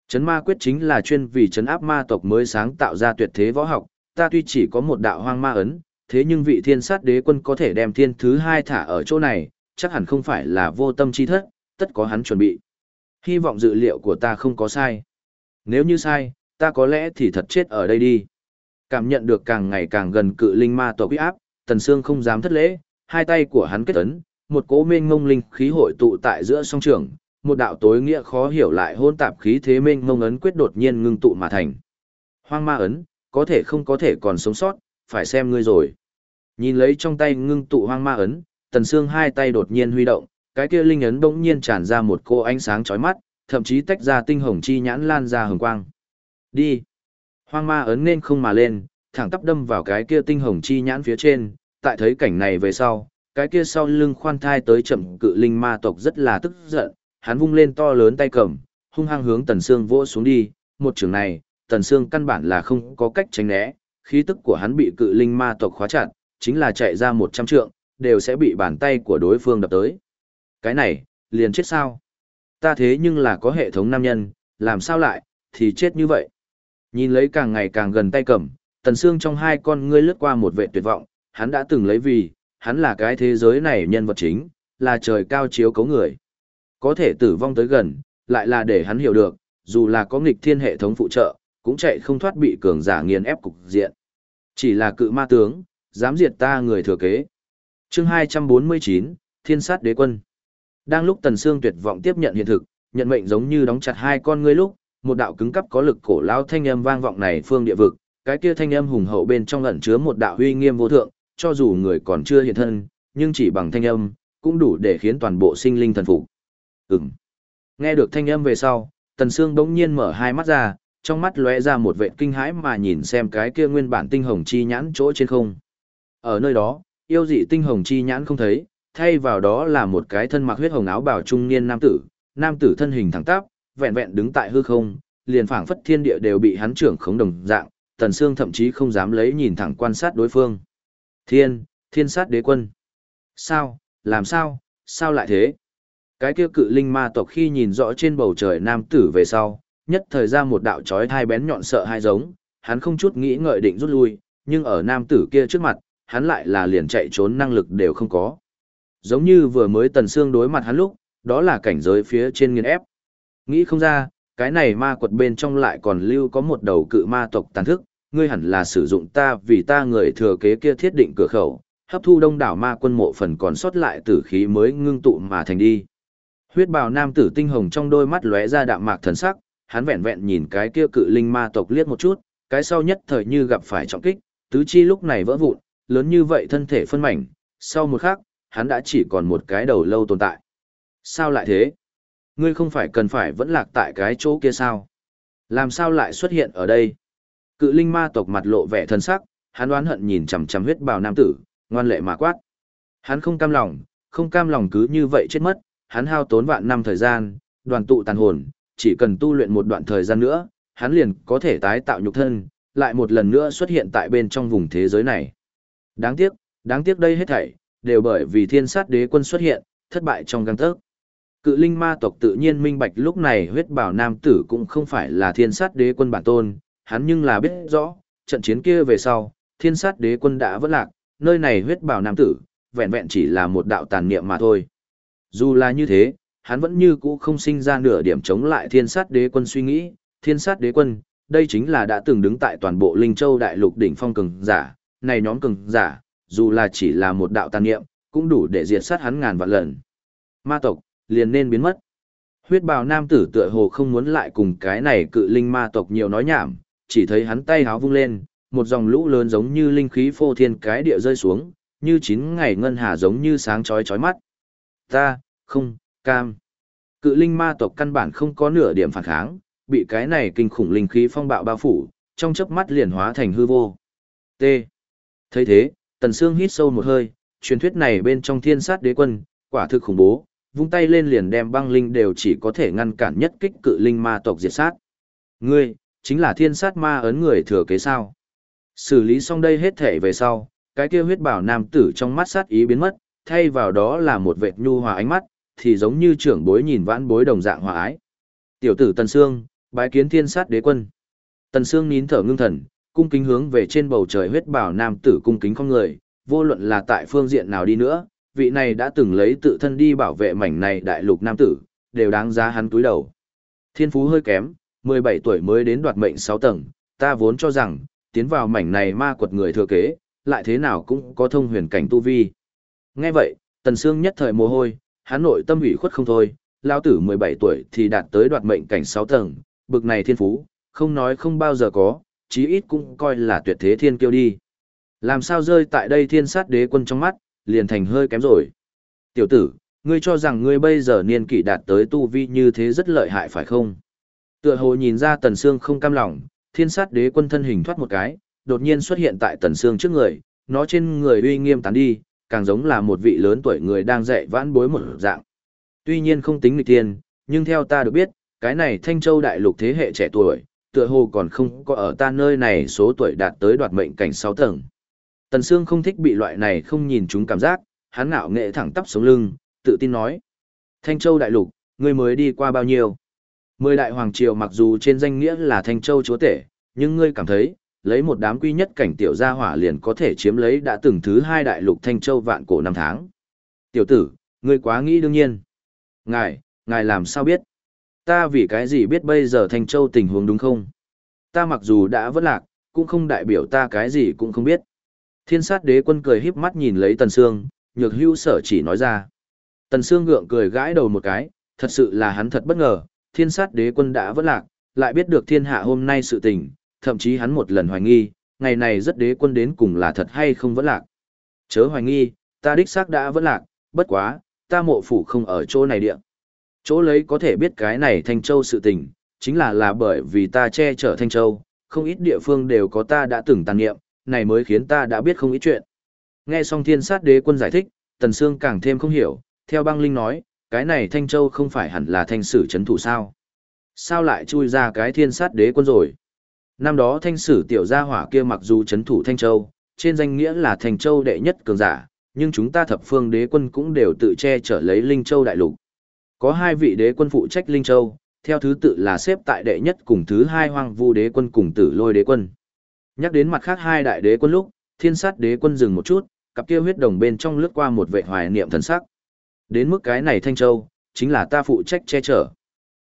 Chấn ma quyết chính là chuyên vì chấn áp ma tộc mới sáng tạo ra tuyệt thế võ học, ta tuy chỉ có một đạo hoang ma ấn, thế nhưng vị thiên sát đế quân có thể đem thiên thứ hai thả ở chỗ này, chắc hẳn không phải là vô tâm chi thất, tất có hắn chuẩn bị. Hy vọng dự liệu của ta không có sai. Nếu như sai, ta có lẽ thì thật chết ở đây đi. Cảm nhận được càng ngày càng gần cự linh ma tộc uy áp, Tần Sương không dám thất lễ, hai tay của hắn kết ấn, một cỗ mênh ngông linh khí hội tụ tại giữa song trường, một đạo tối nghĩa khó hiểu lại hôn tạp khí thế mênh ngông ấn quyết đột nhiên ngưng tụ mà thành. Hoang ma ấn, có thể không có thể còn sống sót, phải xem ngươi rồi. Nhìn lấy trong tay ngưng tụ hoang ma ấn, Tần xương hai tay đột nhiên huy động, cái kia linh ấn bỗng nhiên tràn ra một cô ánh sáng chói mắt, thậm chí tách ra tinh hồng chi nhãn lan ra hồng quang. Đi. Hoang ma ấn nên không mà lên, thẳng tắp đâm vào cái kia tinh hồng chi nhãn phía trên, tại thấy cảnh này về sau, cái kia sau lưng khoan thai tới chậm cự linh ma tộc rất là tức giận, hắn vung lên to lớn tay cầm, hung hăng hướng Tần Sương vỗ xuống đi, một trường này, Tần Sương căn bản là không có cách tránh né, khí tức của hắn bị cự linh ma tộc khóa chặt, chính là chạy ra một trăm trượng, đều sẽ bị bàn tay của đối phương đập tới. Cái này, liền chết sao? Ta thế nhưng là có hệ thống nam nhân, làm sao lại, thì chết như vậy. Nhìn lấy càng ngày càng gần tay cầm, Tần Sương trong hai con ngươi lướt qua một vệ tuyệt vọng, hắn đã từng lấy vì, hắn là cái thế giới này nhân vật chính, là trời cao chiếu cấu người. Có thể tử vong tới gần, lại là để hắn hiểu được, dù là có nghịch thiên hệ thống phụ trợ, cũng chạy không thoát bị cường giả nghiền ép cục diện. Chỉ là cự ma tướng, dám diệt ta người thừa kế. chương 249, Thiên sát đế quân. Đang lúc Tần Sương tuyệt vọng tiếp nhận hiện thực, nhận mệnh giống như đóng chặt hai con ngươi lúc, một đạo cứng cắp có lực cổ lao thanh âm vang vọng này phương địa vực, cái kia thanh âm hùng hậu bên trong ẩn chứa một đạo uy nghiêm vô thượng, cho dù người còn chưa hiện thân, nhưng chỉ bằng thanh âm, cũng đủ để khiến toàn bộ sinh linh thần phục. Ừm. Nghe được thanh âm về sau, Tần Sương bỗng nhiên mở hai mắt ra, trong mắt lóe ra một vẻ kinh hãi mà nhìn xem cái kia nguyên bản tinh hồng chi nhãn chỗ trên không. Ở nơi đó, yêu dị tinh hồng chi nhãn không thấy, thay vào đó là một cái thân mặc huyết hồng áo bào trung niên nam tử, nam tử thân hình thẳng tắp, vẹn vẹn đứng tại hư không, liền phảng phất thiên địa đều bị hắn trưởng khống đồng dạng, Tần Sương thậm chí không dám lấy nhìn thẳng quan sát đối phương. Thiên, thiên sát đế quân. Sao, làm sao, sao lại thế? Cái kia cự linh ma tộc khi nhìn rõ trên bầu trời nam tử về sau, nhất thời ra một đạo chói thai bén nhọn sợ hai giống, hắn không chút nghĩ ngợi định rút lui, nhưng ở nam tử kia trước mặt, hắn lại là liền chạy trốn năng lực đều không có. Giống như vừa mới tần xương đối mặt hắn lúc, đó là cảnh giới phía trên nghiền ép. Nghĩ không ra, cái này ma quật bên trong lại còn lưu có một đầu cự ma tộc tàn thức, ngươi hẳn là sử dụng ta vì ta người thừa kế kia thiết định cửa khẩu, hấp thu đông đảo ma quân mộ phần còn sót lại tử khí mới ngưng tụ mà thành đi. Huyết bào nam tử tinh hồng trong đôi mắt lóe ra đạm mạc thần sắc, hắn vẹn vẹn nhìn cái kia cự linh ma tộc liếc một chút, cái sau nhất thời như gặp phải trọng kích, tứ chi lúc này vỡ vụn, lớn như vậy thân thể phân mảnh, sau một khắc, hắn đã chỉ còn một cái đầu lâu tồn tại. Sao lại thế? Ngươi không phải cần phải vẫn lạc tại cái chỗ kia sao? Làm sao lại xuất hiện ở đây? Cự linh ma tộc mặt lộ vẻ thân sắc, hắn đoán hận nhìn chằm chằm huyết bào nam tử, ngoan lệ mà quát. Hắn không cam lòng, không cam lòng cứ như vậy chết mất, hắn hao tốn vạn năm thời gian, đoàn tụ tàn hồn, chỉ cần tu luyện một đoạn thời gian nữa, hắn liền có thể tái tạo nhục thân, lại một lần nữa xuất hiện tại bên trong vùng thế giới này. Đáng tiếc, đáng tiếc đây hết thảy, đều bởi vì thiên sát đế quân xuất hiện, thất bại trong găng tớc. Cự linh ma tộc tự nhiên minh bạch lúc này huyết bảo nam tử cũng không phải là thiên sát đế quân bản tôn, hắn nhưng là biết rõ, trận chiến kia về sau, thiên sát đế quân đã vỡ lạc, nơi này huyết bảo nam tử, vẹn vẹn chỉ là một đạo tàn niệm mà thôi. Dù là như thế, hắn vẫn như cũ không sinh ra nửa điểm chống lại thiên sát đế quân suy nghĩ, thiên sát đế quân, đây chính là đã từng đứng tại toàn bộ Linh Châu đại lục đỉnh phong cường giả, này nhóm cường giả, dù là chỉ là một đạo tàn niệm, cũng đủ để diệt sát hắn ngàn vạn lần. Ma tộc, liền nên biến mất. Huyết bào nam tử tựa hồ không muốn lại cùng cái này cự linh ma tộc nhiều nói nhảm, chỉ thấy hắn tay háo vung lên, một dòng lũ lớn giống như linh khí phô thiên cái địa rơi xuống, như chín ngày ngân hà giống như sáng chói chói mắt. Ta, không, cam. Cự linh ma tộc căn bản không có nửa điểm phản kháng, bị cái này kinh khủng linh khí phong bạo bao phủ, trong chớp mắt liền hóa thành hư vô. T. thấy thế, Tần Sương hít sâu một hơi, truyền thuyết này bên trong thiên sát đế quân, quả thực khủng bố, vung tay lên liền đem băng linh đều chỉ có thể ngăn cản nhất kích cự linh ma tộc diệt sát. Ngươi, chính là thiên sát ma ấn người thừa kế sao. Xử lý xong đây hết thể về sau, cái kia huyết bảo nam tử trong mắt sát ý biến mất, thay vào đó là một vệt nhu hòa ánh mắt, thì giống như trưởng bối nhìn vãn bối đồng dạng hòa ái. Tiểu tử Tần Sương, bái kiến thiên sát đế quân. Tần Sương nín thở ngưng thần, cung kính hướng về trên bầu trời huyết bảo nam tử cung kính không người, vô luận là tại phương diện nào đi nữa, vị này đã từng lấy tự thân đi bảo vệ mảnh này đại lục nam tử, đều đáng giá hắn túi đầu. Thiên phú hơi kém, 17 tuổi mới đến đoạt mệnh 6 tầng, ta vốn cho rằng, tiến vào mảnh này ma quật người thừa kế, lại thế nào cũng có thông huyền cảnh tu vi. Nghe vậy, Tần Sương nhất thời mồ hôi, hắn nội tâm ủy khuất không thôi, lão tử 17 tuổi thì đạt tới đoạt mệnh cảnh 6 tầng, bực này thiên phú, không nói không bao giờ có, chí ít cũng coi là tuyệt thế thiên kiêu đi. Làm sao rơi tại đây thiên sát đế quân trong mắt, liền thành hơi kém rồi. Tiểu tử, ngươi cho rằng ngươi bây giờ niên kỷ đạt tới tu vi như thế rất lợi hại phải không? Tựa hồ nhìn ra Tần Sương không cam lòng, thiên sát đế quân thân hình thoát một cái, đột nhiên xuất hiện tại Tần Sương trước người, nó trên người uy nghiêm tán đi, càng giống là một vị lớn tuổi người đang dạy vãn bối một dạng. Tuy nhiên không tính nghịch tiên, nhưng theo ta được biết, cái này Thanh Châu đại lục thế hệ trẻ tuổi, tựa hồ còn không có ở ta nơi này số tuổi đạt tới đoạt mệnh cảnh 6 tầng. Tần Sương không thích bị loại này không nhìn chúng cảm giác, hắn ngạo nghệ thẳng tắp sống lưng, tự tin nói. Thanh Châu đại lục, ngươi mới đi qua bao nhiêu? Mười đại hoàng triều mặc dù trên danh nghĩa là Thanh Châu chúa tể, nhưng ngươi cảm thấy, lấy một đám quy nhất cảnh tiểu gia hỏa liền có thể chiếm lấy đã từng thứ hai đại lục Thanh Châu vạn cổ năm tháng. Tiểu tử, ngươi quá nghĩ đương nhiên. Ngài, ngài làm sao biết? Ta vì cái gì biết bây giờ Thanh Châu tình huống đúng không? Ta mặc dù đã vất lạc, cũng không đại biểu ta cái gì cũng không biết. Thiên sát đế quân cười híp mắt nhìn lấy Tần Sương, nhược hưu sở chỉ nói ra. Tần Sương gượng cười gãi đầu một cái, thật sự là hắn thật bất ngờ, thiên sát đế quân đã vất lạc, lại biết được thiên hạ hôm nay sự tình, thậm chí hắn một lần hoài nghi, ngày này rất đế quân đến cùng là thật hay không vất lạc. Chớ hoài nghi, ta đích xác đã vất lạc, bất quá, ta mộ phủ không ở chỗ này địa. Chỗ lấy có thể biết cái này Thanh Châu sự tình, chính là là bởi vì ta che chở Thanh Châu, không ít địa phương đều có ta đã từng tàn nghiệm, này mới khiến ta đã biết không ít chuyện. Nghe xong thiên sát đế quân giải thích, Tần Sương càng thêm không hiểu, theo băng linh nói, cái này Thanh Châu không phải hẳn là thanh sử chấn thủ sao? Sao lại chui ra cái thiên sát đế quân rồi? Năm đó thanh sử tiểu gia hỏa kia mặc dù chấn thủ Thanh Châu, trên danh nghĩa là Thanh Châu đệ nhất cường giả, nhưng chúng ta thập phương đế quân cũng đều tự che trở lấy Linh Châu đại lục. Có hai vị đế quân phụ trách Linh Châu, theo thứ tự là xếp tại đệ nhất cùng thứ hai hoang vu đế quân cùng tử lôi đế quân. Nhắc đến mặt khác hai đại đế quân lúc, thiên sát đế quân dừng một chút, cặp kia huyết đồng bên trong lướt qua một vệ hoài niệm thần sắc. Đến mức cái này Thanh Châu, chính là ta phụ trách che chở.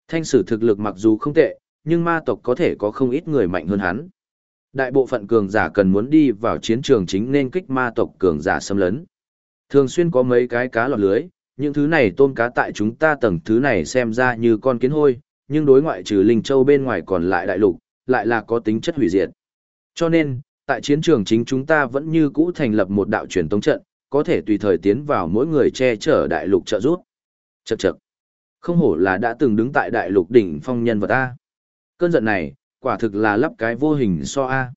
Thanh sử thực lực mặc dù không tệ, nhưng ma tộc có thể có không ít người mạnh hơn hắn. Đại bộ phận cường giả cần muốn đi vào chiến trường chính nên kích ma tộc cường giả xâm lấn. Thường xuyên có mấy cái cá lọt lưới, những thứ này tôm cá tại chúng ta tầng thứ này xem ra như con kiến hôi, nhưng đối ngoại trừ Linh Châu bên ngoài còn lại đại lục, lại là có tính chất hủy diệt. Cho nên, tại chiến trường chính chúng ta vẫn như cũ thành lập một đạo truyền tống trận, có thể tùy thời tiến vào mỗi người che chở đại lục trợ giúp. Chậc chậc. Không hổ là đã từng đứng tại đại lục đỉnh phong nhân vật A. Cơn giận này, quả thực là lắp cái vô hình so A.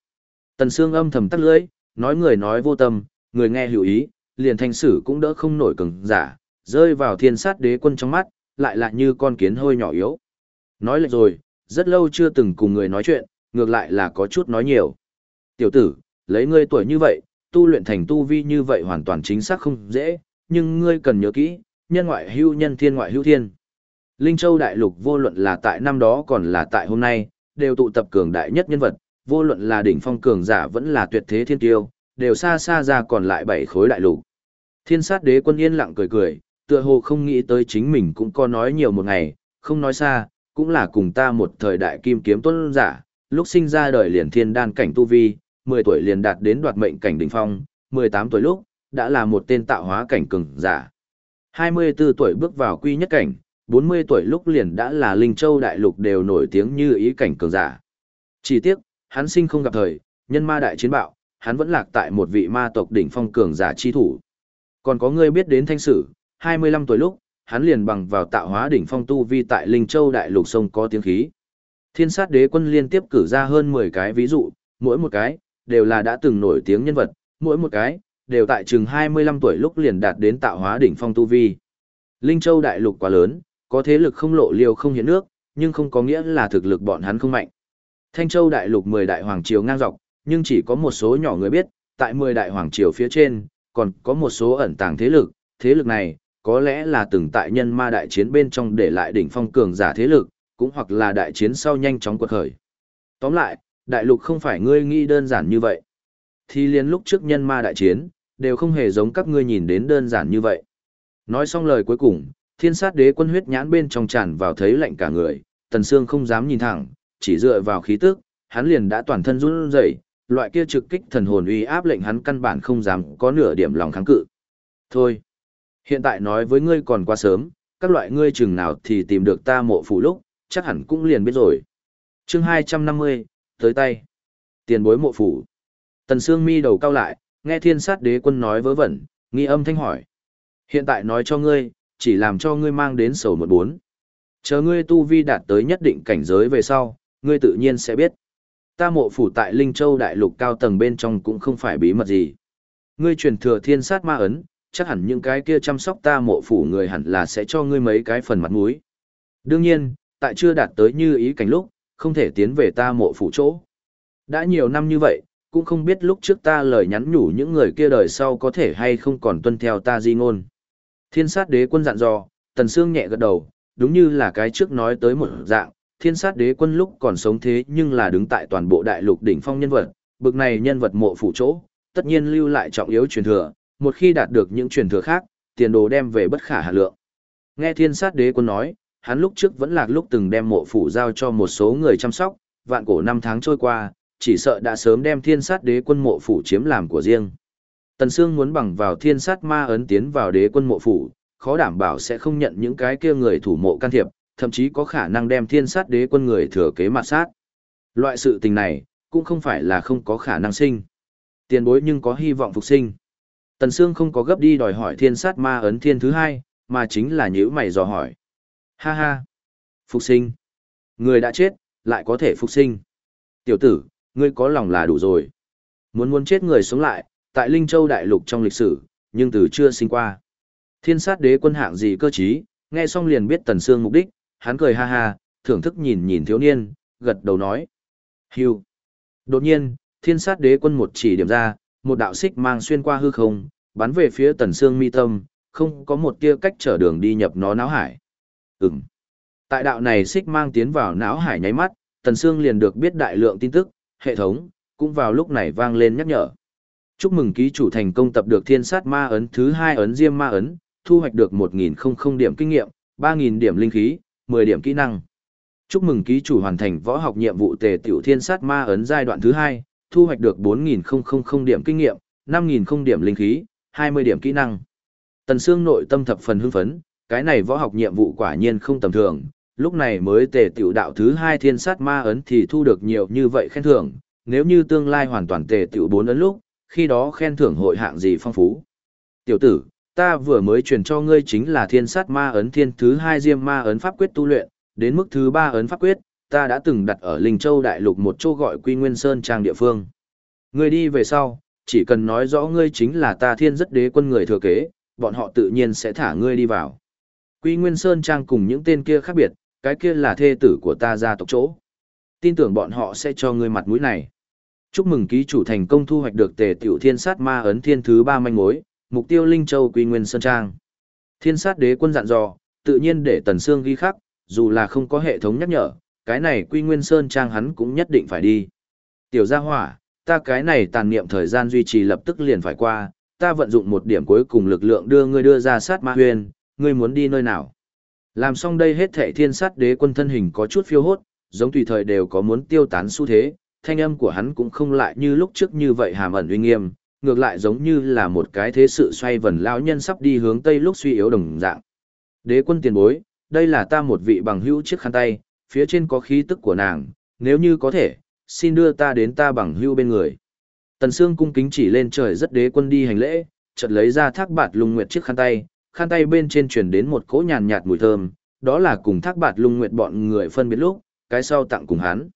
Tần Sương âm thầm tắt lưỡi, nói người nói vô tâm, người nghe hiểu ý, liền thanh sử cũng đỡ không nổi cứng giả, rơi vào thiên sát đế quân trong mắt, lại lại như con kiến hơi nhỏ yếu. Nói lệch rồi, rất lâu chưa từng cùng người nói chuyện, ngược lại là có chút nói nhiều. Tiểu tử, lấy ngươi tuổi như vậy, tu luyện thành tu vi như vậy hoàn toàn chính xác không dễ, nhưng ngươi cần nhớ kỹ, nhân ngoại hữu nhân thiên ngoại hữu thiên. Linh Châu Đại Lục vô luận là tại năm đó còn là tại hôm nay, đều tụ tập cường đại nhất nhân vật, vô luận là đỉnh phong cường giả vẫn là tuyệt thế thiên tiêu, đều xa xa ra còn lại bảy khối đại lục. Thiên sát đế quân yên lặng cười cười, tựa hồ không nghĩ tới chính mình cũng có nói nhiều một ngày, không nói xa, cũng là cùng ta một thời đại kim kiếm tuân giả, lúc sinh ra đời liền thiên đan cảnh tu vi, 10 tuổi liền đạt đến đoạt mệnh cảnh đỉnh phong, 18 tuổi lúc, đã là một tên tạo hóa cảnh cường giả. 24 tuổi bước vào quy nhất cảnh, 40 tuổi lúc liền đã là Linh Châu đại lục đều nổi tiếng như ý cảnh cường giả. Chỉ tiếc, hắn sinh không gặp thời, nhân ma đại chiến bạo, hắn vẫn lạc tại một vị ma tộc đỉnh phong cường giả chi thủ. Còn có người biết đến thanh sử, 25 tuổi lúc, hắn liền bằng vào tạo hóa đỉnh phong tu vi tại Linh Châu đại lục sông có tiếng khí. Thiên sát đế quân liên tiếp cử ra hơn 10 cái ví dụ, mỗi một cái, đều là đã từng nổi tiếng nhân vật, mỗi một cái, đều tại chừng 25 tuổi lúc liền đạt đến tạo hóa đỉnh phong tu vi. Linh Châu đại lục quá lớn, có thế lực không lộ liều không hiện nước, nhưng không có nghĩa là thực lực bọn hắn không mạnh. Thanh Châu đại lục 10 đại hoàng triều ngang dọc, nhưng chỉ có một số nhỏ người biết, tại 10 đại hoàng triều phía trên, còn có một số ẩn tàng thế lực, thế lực này, có lẽ là từng tại nhân ma đại chiến bên trong để lại đỉnh phong cường giả thế lực, cũng hoặc là đại chiến sau nhanh chóng quật khởi. Tóm lại, đại lục không phải ngươi nghĩ đơn giản như vậy. Thì liên lúc trước nhân ma đại chiến, đều không hề giống các ngươi nhìn đến đơn giản như vậy. Nói xong lời cuối cùng, thiên sát đế quân huyết nhãn bên trong tràn vào thấy lạnh cả người, tần xương không dám nhìn thẳng, chỉ dựa vào khí tức, hắn liền đã toàn thân run rẩy, loại kia trực kích thần hồn uy áp lệnh hắn căn bản không dám có nửa điểm lòng kháng cự. Thôi, hiện tại nói với ngươi còn quá sớm, các loại ngươi chừng nào thì tìm được ta mộ phủ lúc, chắc hẳn cũng liền biết rồi. Chương 250, tới tay. Tiền bối mộ phủ. Tần Sương mi đầu cao lại, nghe thiên sát đế quân nói vớ vẩn, nghi âm thanh hỏi. Hiện tại nói cho ngươi, chỉ làm cho ngươi mang đến sầu một bốn. Chờ ngươi tu vi đạt tới nhất định cảnh giới về sau, ngươi tự nhiên sẽ biết. Ta mộ phủ tại Linh Châu đại lục cao tầng bên trong cũng không phải bí mật gì. Ngươi truyền thừa thiên sát ma ấn, chắc hẳn những cái kia chăm sóc ta mộ phủ người hẳn là sẽ cho ngươi mấy cái phần mặt mũi. Đương nhiên, tại chưa đạt tới như ý cảnh lúc, không thể tiến về ta mộ phủ chỗ. Đã nhiều năm như vậy, cũng không biết lúc trước ta lời nhắn nhủ những người kia đời sau có thể hay không còn tuân theo ta di ngôn. Thiên sát đế quân dặn dò, tần xương nhẹ gật đầu, đúng như là cái trước nói tới một dạng, thiên sát đế quân lúc còn sống thế nhưng là đứng tại toàn bộ đại lục đỉnh phong nhân vật, bực này nhân vật mộ phủ chỗ, tất nhiên lưu lại trọng yếu truyền thừa, một khi đạt được những truyền thừa khác, tiền đồ đem về bất khả hà lượng. Nghe thiên sát đế quân nói, hắn lúc trước vẫn lạc lúc từng đem mộ phủ giao cho một số người chăm sóc, vạn cổ năm tháng trôi qua, chỉ sợ đã sớm đem thiên sát đế quân mộ phủ chiếm làm của riêng. Tần Sương muốn bằng vào thiên sát ma ấn tiến vào đế quân mộ phủ, khó đảm bảo sẽ không nhận những cái kia người thủ mộ can thiệp, thậm chí có khả năng đem thiên sát đế quân người thừa kế mặt sát. Loại sự tình này, cũng không phải là không có khả năng sinh. Tiền bối nhưng có hy vọng phục sinh. Tần Sương không có gấp đi đòi hỏi thiên sát ma ấn thiên thứ hai, mà chính là nhữ mày dò hỏi. Ha ha! Phục sinh! Người đã chết, lại có thể phục sinh. Tiểu tử, ngươi có lòng là đủ rồi. Muốn muốn chết người sống lại, tại Linh Châu Đại Lục trong lịch sử, nhưng từ chưa sinh qua. Thiên sát đế quân hạng gì cơ trí, nghe xong liền biết Tần Sương mục đích, hắn cười ha ha, thưởng thức nhìn nhìn thiếu niên, gật đầu nói. Hưu. Đột nhiên, thiên sát đế quân một chỉ điểm ra, một đạo xích mang xuyên qua hư không, bắn về phía Tần Sương mi tâm, không có một tia cách trở đường đi nhập nó náo hải. Ừm. Tại đạo này xích mang tiến vào não hải nháy mắt, Tần Sương liền được biết đại lượng tin tức, hệ thống, cũng vào lúc này vang lên nhắc nhở. Chúc mừng ký chủ thành công tập được thiên sát ma ấn thứ hai ấn diêm ma ấn, thu hoạch được 1.000 điểm kinh nghiệm, 3.000 điểm linh khí, 10 điểm kỹ năng. Chúc mừng ký chủ hoàn thành võ học nhiệm vụ tề tiểu thiên sát ma ấn giai đoạn thứ hai, thu hoạch được 4.000 điểm kinh nghiệm, 5.000 điểm linh khí, 20 điểm kỹ năng. Tần Sương nội tâm thập phần hưng phấn, cái này võ học nhiệm vụ quả nhiên không tầm thường, lúc này mới tề tiểu đạo thứ hai thiên sát ma ấn thì thu được nhiều như vậy khen thưởng, nếu như tương lai hoàn toàn tề tiểu bốn ấn lúc, khi đó khen thưởng hội hạng gì phong phú. Tiểu tử, ta vừa mới truyền cho ngươi chính là thiên sát ma ấn thiên thứ hai diêm ma ấn pháp quyết tu luyện, đến mức thứ ba ấn pháp quyết, ta đã từng đặt ở Linh Châu Đại Lục một chỗ gọi Quy Nguyên Sơn Trang địa phương. Ngươi đi về sau, chỉ cần nói rõ ngươi chính là ta thiên rất đế quân người thừa kế, bọn họ tự nhiên sẽ thả ngươi đi vào. Quy Nguyên Sơn Trang cùng những tên kia khác biệt, cái kia là thê tử của ta gia tộc chỗ. Tin tưởng bọn họ sẽ cho ngươi mặt mũi này. Chúc mừng ký chủ thành công thu hoạch được tề tiểu thiên sát ma ấn thiên thứ ba manh mối, mục tiêu Linh Châu Quy Nguyên Sơn Trang. Thiên sát đế quân dặn dò, tự nhiên để Tần Sương ghi khắc, dù là không có hệ thống nhắc nhở, cái này Quy Nguyên Sơn Trang hắn cũng nhất định phải đi. Tiểu gia hỏa, ta cái này tàn niệm thời gian duy trì lập tức liền phải qua, ta vận dụng một điểm cuối cùng lực lượng đưa ngươi đưa ra sát ma huyền, ngươi muốn đi nơi nào? Làm xong đây hết thệ thiên sát đế quân thân hình có chút phiêu hốt, giống tùy thời đều có muốn tiêu tán xu thế, thanh âm của hắn cũng không lại như lúc trước như vậy hàm ẩn uy nghiêm, ngược lại giống như là một cái thế sự xoay vần lão nhân sắp đi hướng tây lúc suy yếu đồng dạng. Đế quân tiền bối, đây là ta một vị bằng hữu chiếc khăn tay, phía trên có khí tức của nàng, nếu như có thể, xin đưa ta đến ta bằng hữu bên người. Tần Sương cung kính chỉ lên trời rất đế quân đi hành lễ, chợt lấy ra thác bạt lùng nguyệt chiếc khăn tay, khăn tay bên trên truyền đến một cỗ nhàn nhạt mùi thơm, đó là cùng thác bạt lung nguyệt bọn người phân biệt lúc, cái sau tặng cùng hắn.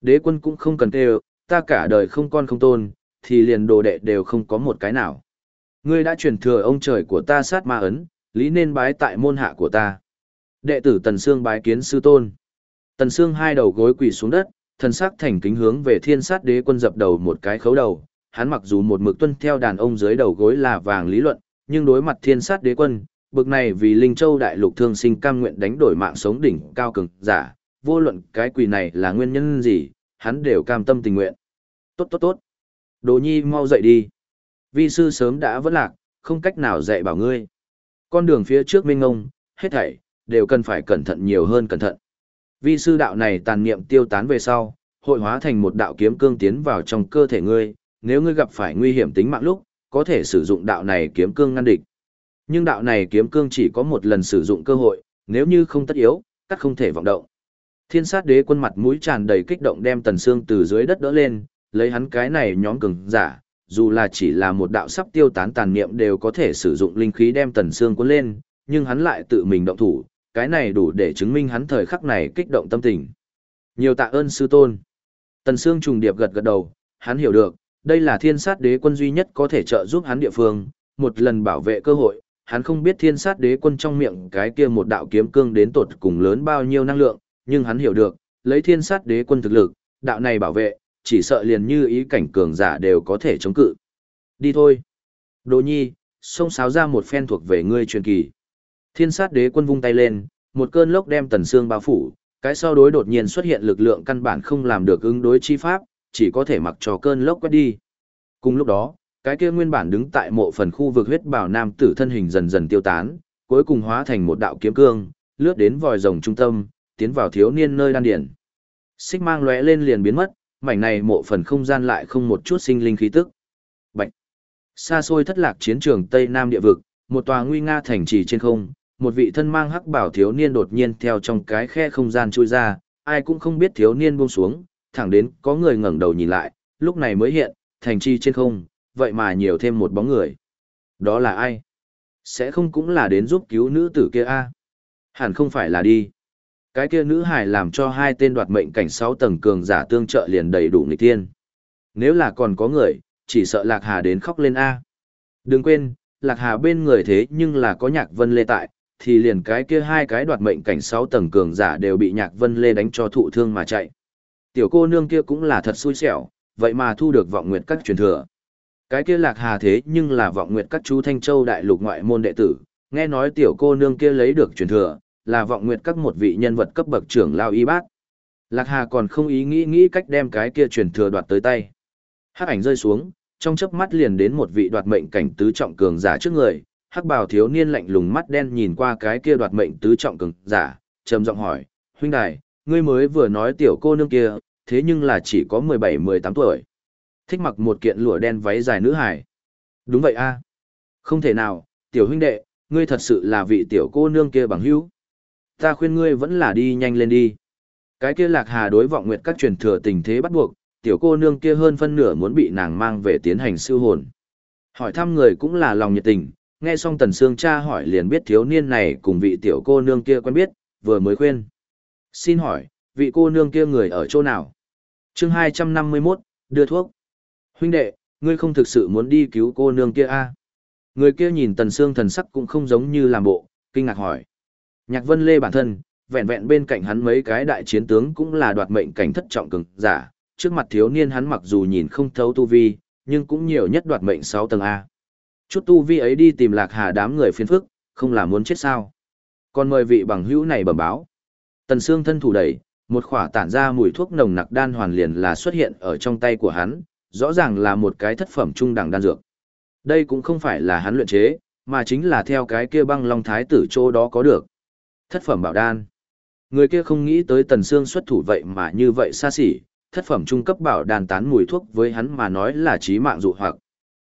Đế quân cũng không cần kêu, ta cả đời không con không tôn, thì liền đồ đệ đều không có một cái nào. Ngươi đã truyền thừa ông trời của ta sát ma ấn, lý nên bái tại môn hạ của ta. Đệ tử Tần Sương bái kiến sư tôn. Tần Sương hai đầu gối quỳ xuống đất, thần sắc thành kính hướng về thiên sát đế quân dập đầu một cái khấu đầu. Hắn mặc dù một mực tuân theo đàn ông dưới đầu gối là vàng lý luận, nhưng đối mặt thiên sát đế quân, bực này vì Linh Châu đại lục thương sinh cam nguyện đánh đổi mạng sống đỉnh cao cường giả, vô luận cái quỷ này là nguyên nhân gì, hắn đều cam tâm tình nguyện. Tốt tốt tốt. Đồ nhi mau dậy đi. Vi sư sớm đã vẫn lạc, không cách nào dạy bảo ngươi. Con đường phía trước minh ngông, hết thảy, đều cần phải cẩn thận nhiều hơn cẩn thận. Vi sư đạo này tàn niệm tiêu tán về sau, hội hóa thành một đạo kiếm cương tiến vào trong cơ thể ngươi, nếu ngươi gặp phải nguy hiểm tính mạng lúc, có thể sử dụng đạo này kiếm cương ngăn địch. Nhưng đạo này kiếm cương chỉ có một lần sử dụng cơ hội, nếu như không tất yếu, cắt không thể vọng động. Thiên sát đế quân mặt mũi tràn đầy kích động đem tần xương từ dưới đất đỡ lên, lấy hắn cái này nhóm cường giả, dù là chỉ là một đạo sắp tiêu tán tàn niệm đều có thể sử dụng linh khí đem tần xương cuốn lên, nhưng hắn lại tự mình động thủ, cái này đủ để chứng minh hắn thời khắc này kích động tâm tình. Nhiều tạ ơn sư tôn. Tần xương trùng điệp gật gật đầu, hắn hiểu được, đây là thiên sát đế quân duy nhất có thể trợ giúp hắn địa phương, một lần bảo vệ cơ hội, hắn không biết thiên sát đế quân trong miệng cái kia một đạo kiếm cương đến tột cùng lớn bao nhiêu năng lượng, nhưng hắn hiểu được, lấy thiên sát đế quân thực lực, đạo này bảo vệ, chỉ sợ liền như ý cảnh cường giả đều có thể chống cự. Đi thôi. Đồ nhi, xông sáo ra một phen thuộc về ngươi truyền kỳ. Thiên sát đế quân vung tay lên, một cơn lốc đem tần xương bao phủ, cái sau đối đột nhiên xuất hiện lực lượng căn bản không làm được ứng đối chi pháp, chỉ có thể mặc cho cơn lốc quét đi. Cùng lúc đó, cái kia nguyên bản đứng tại mộ phần khu vực huyết bảo nam tử thân hình dần dần tiêu tán, cuối cùng hóa thành một đạo kiếm cương, lướt đến vòi rồng trung tâm, tiến vào thiếu niên nơi đan điển. Xích mang lóe lên liền biến mất, mảnh này mộ phần không gian lại không một chút sinh linh khí tức. Bạch. Xa xôi thất lạc chiến trường Tây Nam địa vực, một tòa nguy nga thành trì trên không, một vị thân mang hắc bảo thiếu niên đột nhiên theo trong cái khe không gian chui ra, ai cũng không biết thiếu niên buông xuống, thẳng đến có người ngẩng đầu nhìn lại, lúc này mới hiện, thành chi trên không, vậy mà nhiều thêm một bóng người. Đó là ai? Sẽ không cũng là đến giúp cứu nữ tử kia a? Hẳn không phải là đi. Cái kia nữ hải làm cho hai tên đoạt mệnh cảnh sáu tầng cường giả tương trợ liền đầy đủ nghịch tiên. Nếu là còn có người, chỉ sợ Lạc Hà đến khóc lên A. Đừng quên, Lạc Hà bên người thế nhưng là có nhạc vân lê tại, thì liền cái kia hai cái đoạt mệnh cảnh sáu tầng cường giả đều bị nhạc vân lê đánh cho thụ thương mà chạy. Tiểu cô nương kia cũng là thật xui xẻo, vậy mà thu được vọng nguyệt các truyền thừa. Cái kia Lạc Hà thế nhưng là vọng nguyệt các chú Thanh Châu đại lục ngoại môn đệ tử, nghe nói tiểu cô nương kia lấy được truyền thừa, là vọng nguyệt các một vị nhân vật cấp bậc trưởng lao y bác. Lạc Hà còn không ý nghĩ nghĩ cách đem cái kia truyền thừa đoạt tới tay. Hắc ảnh rơi xuống, trong chớp mắt liền đến một vị đoạt mệnh cảnh tứ trọng cường giả trước người, hắc bào thiếu niên lạnh lùng mắt đen nhìn qua cái kia đoạt mệnh tứ trọng cường giả, trầm giọng hỏi, huynh đài, ngươi mới vừa nói tiểu cô nương kia, thế nhưng là chỉ có 17-18 tuổi. Thích mặc một kiện lụa đen váy dài nữ hải. Đúng vậy a Không thể nào, tiểu huynh đệ, ngươi thật sự là vị tiểu cô nương kia bằng hữu ta khuyên ngươi vẫn là đi nhanh lên đi. Cái kia lạc hà đối vọng nguyệt các truyền thừa tình thế bắt buộc, tiểu cô nương kia hơn phân nửa muốn bị nàng mang về tiến hành siêu hồn. Hỏi thăm người cũng là lòng nhiệt tình, nghe xong tần sương cha hỏi liền biết thiếu niên này cùng vị tiểu cô nương kia quen biết, vừa mới khuyên. Xin hỏi, vị cô nương kia người ở chỗ nào? chương 251, đưa thuốc. Huynh đệ, ngươi không thực sự muốn đi cứu cô nương kia a à? Người kia nhìn tần sương thần sắc cũng không giống như làm bộ, kinh ngạc hỏi. Nhạc Vân Lê bản thân, vẹn vẹn bên cạnh hắn mấy cái đại chiến tướng cũng là đoạt mệnh cảnh thất trọng cường giả, trước mặt thiếu niên hắn mặc dù nhìn không thấu tu vi, nhưng cũng nhiều nhất đoạt mệnh 6 tầng A. Chút tu vi ấy đi tìm lạc hà đám người phiền phức, không là muốn chết sao. Còn mời vị bằng hữu này bẩm báo. Tần Sương thân thủ đẩy, một khỏa tản ra mùi thuốc nồng nặc đan hoàn liền là xuất hiện ở trong tay của hắn, rõ ràng là một cái thất phẩm trung đẳng đan dược. Đây cũng không phải là hắn luyện chế, mà chính là theo cái kia băng long thái tử chỗ đó có được. Thất phẩm bảo đan. Người kia không nghĩ tới tần xương xuất thủ vậy mà như vậy xa xỉ, thất phẩm trung cấp bảo đan tán mùi thuốc với hắn mà nói là chí mạng dụ hoặc.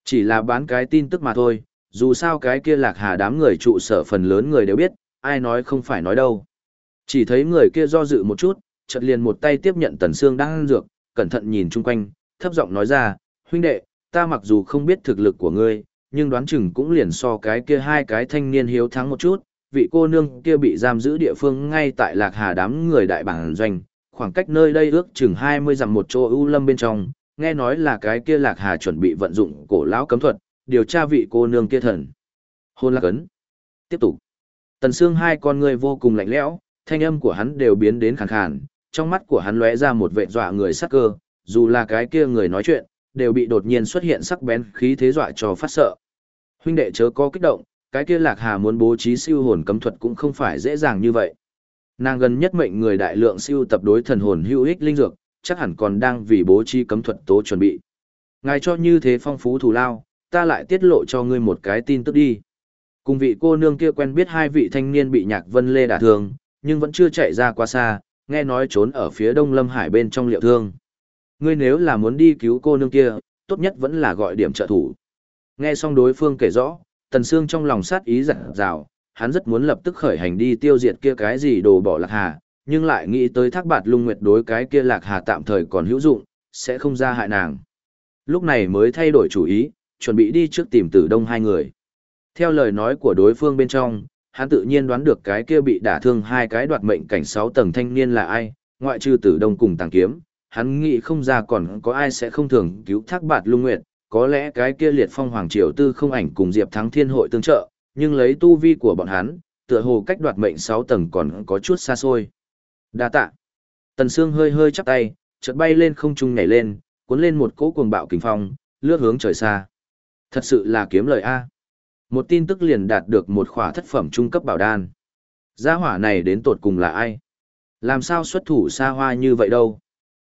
Chỉ là bán cái tin tức mà thôi, dù sao cái kia lạc hà đám người trụ sở phần lớn người đều biết, ai nói không phải nói đâu. Chỉ thấy người kia do dự một chút, chợt liền một tay tiếp nhận tần xương đang ăn dược, cẩn thận nhìn chung quanh, thấp giọng nói ra, huynh đệ, ta mặc dù không biết thực lực của ngươi, nhưng đoán chừng cũng liền so cái kia hai cái thanh niên hiếu thắng một chút, vị cô nương kia bị giam giữ địa phương ngay tại lạc hà đám người đại bản doanh, khoảng cách nơi đây ước chừng 20 dặm một chỗ ưu lâm bên trong, nghe nói là cái kia lạc hà chuẩn bị vận dụng cổ lão cấm thuật, điều tra vị cô nương kia thần. Hôn lạc ấn. tiếp tục. Tần xương hai con người vô cùng lạnh lẽo, thanh âm của hắn đều biến đến khàn khàn, trong mắt của hắn lóe ra một vẻ dọa người sắc cơ, dù là cái kia người nói chuyện, đều bị đột nhiên xuất hiện sắc bén khí thế dọa cho phát sợ. Huynh đệ chớ có kích động, cái kia Lạc Hà muốn bố trí siêu hồn cấm thuật cũng không phải dễ dàng như vậy. Nàng gần nhất mệnh người đại lượng siêu tập đối thần hồn hữu ích linh dược, chắc hẳn còn đang vì bố trí cấm thuật tố chuẩn bị. Ngài cho như thế phong phú thù lao, ta lại tiết lộ cho ngươi một cái tin tức đi. Cùng vị cô nương kia quen biết hai vị thanh niên bị Nhạc Vân Lê đả thương, nhưng vẫn chưa chạy ra quá xa, nghe nói trốn ở phía đông Lâm Hải bên trong liệu thương. Ngươi nếu là muốn đi cứu cô nương kia, tốt nhất vẫn là gọi điểm trợ thủ. Nghe xong đối phương kể rõ, Tần Sương trong lòng sát ý giật rào, hắn rất muốn lập tức khởi hành đi tiêu diệt kia cái gì đồ bỏ lạc hà, nhưng lại nghĩ tới thác bạt lung nguyệt đối cái kia lạc hà tạm thời còn hữu dụng, sẽ không ra hại nàng. Lúc này mới thay đổi chủ ý, chuẩn bị đi trước tìm tử đông hai người. Theo lời nói của đối phương bên trong, hắn tự nhiên đoán được cái kia bị đả thương hai cái đoạt mệnh cảnh sáu tầng thanh niên là ai, ngoại trừ tử đông cùng tàng kiếm, hắn nghĩ không ra còn có ai sẽ không thường cứu thác bạt lung nguyệt, có lẽ cái kia liệt phong hoàng triều tư không ảnh cùng diệp thắng thiên hội tương trợ, nhưng lấy tu vi của bọn hắn, tựa hồ cách đoạt mệnh sáu tầng còn có chút xa xôi. Đa tạ. Tần Sương hơi hơi chắp tay, chợt bay lên không trung nhảy lên, cuốn lên một cỗ cuồng bạo kình phong, lướt hướng trời xa. Thật sự là kiếm lời a. Một tin tức liền đạt được một khỏa thất phẩm trung cấp bảo đan. Gia hỏa này đến tột cùng là ai? Làm sao xuất thủ xa hoa như vậy đâu?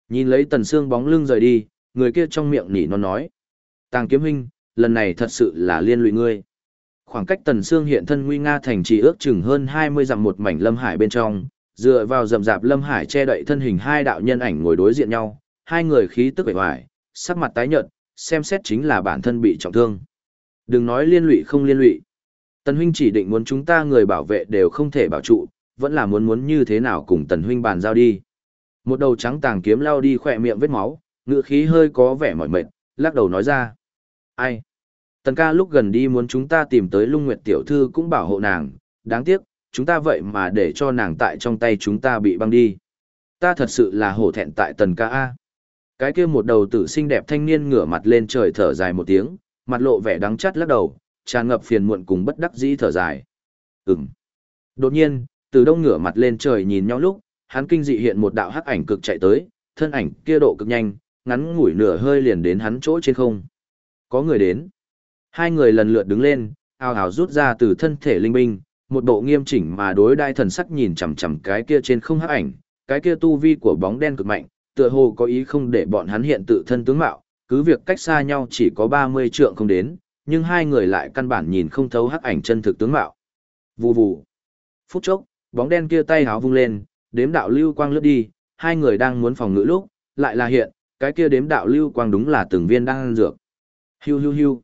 Nhìn lấy Tần xương bóng lưng rời đi, người kia trong miệng nỉ non nói. Tàng kiếm huynh, lần này thật sự là liên lụy ngươi. Khoảng cách Tần xương hiện thân nguy nga thành trì ước chừng hơn 20 dặm một mảnh lâm hải bên trong, dựa vào rậm rạp lâm hải che đậy thân hình hai đạo nhân ảnh ngồi đối diện nhau, hai người khí tức vẻ vải, sắc mặt tái nhợt, xem xét chính là bản thân bị trọng thương. Đừng nói liên lụy không liên lụy. Tần huynh chỉ định muốn chúng ta người bảo vệ đều không thể bảo trụ, vẫn là muốn muốn như thế nào cùng tần huynh bàn giao đi. Một đầu trắng tàng kiếm lao đi khỏe miệng vết máu, ngựa khí hơi có vẻ mỏi mệt, lắc đầu nói ra. Ai? Tần ca lúc gần đi muốn chúng ta tìm tới lung nguyệt tiểu thư cũng bảo hộ nàng, đáng tiếc, chúng ta vậy mà để cho nàng tại trong tay chúng ta bị băng đi. Ta thật sự là hổ thẹn tại tần ca A. Cái kia một đầu tử xinh đẹp thanh niên ngửa mặt lên trời thở dài một tiếng, mặt lộ vẻ đắng chát lắc đầu, tràn ngập phiền muộn cùng bất đắc dĩ thở dài. Ừm. Đột nhiên, từ đông ngửa mặt lên trời nhìn nhau lúc, hắn kinh dị hiện một đạo hắc ảnh cực chạy tới, thân ảnh kia độ cực nhanh, ngắn ngủi nửa hơi liền đến hắn chỗ trên không. Có người đến. Hai người lần lượt đứng lên, ao ào rút ra từ thân thể linh binh, một bộ nghiêm chỉnh mà đối đai thần sắc nhìn chằm chằm cái kia trên không hắc ảnh, cái kia tu vi của bóng đen cực mạnh, tựa hồ có ý không để bọn hắn hiện tự thân tướng mạo, cứ việc cách xa nhau chỉ có 30 trượng không đến, nhưng hai người lại căn bản nhìn không thấu hắc ảnh chân thực tướng mạo. Vù vù. Phút chốc, bóng đen kia tay háo vung lên, đếm đạo lưu quang lướt đi, hai người đang muốn phòng ngự lúc, lại là hiện, cái kia đếm đạo lưu quang đúng là từng viên đang ăn dược. Hiu hiu hiu.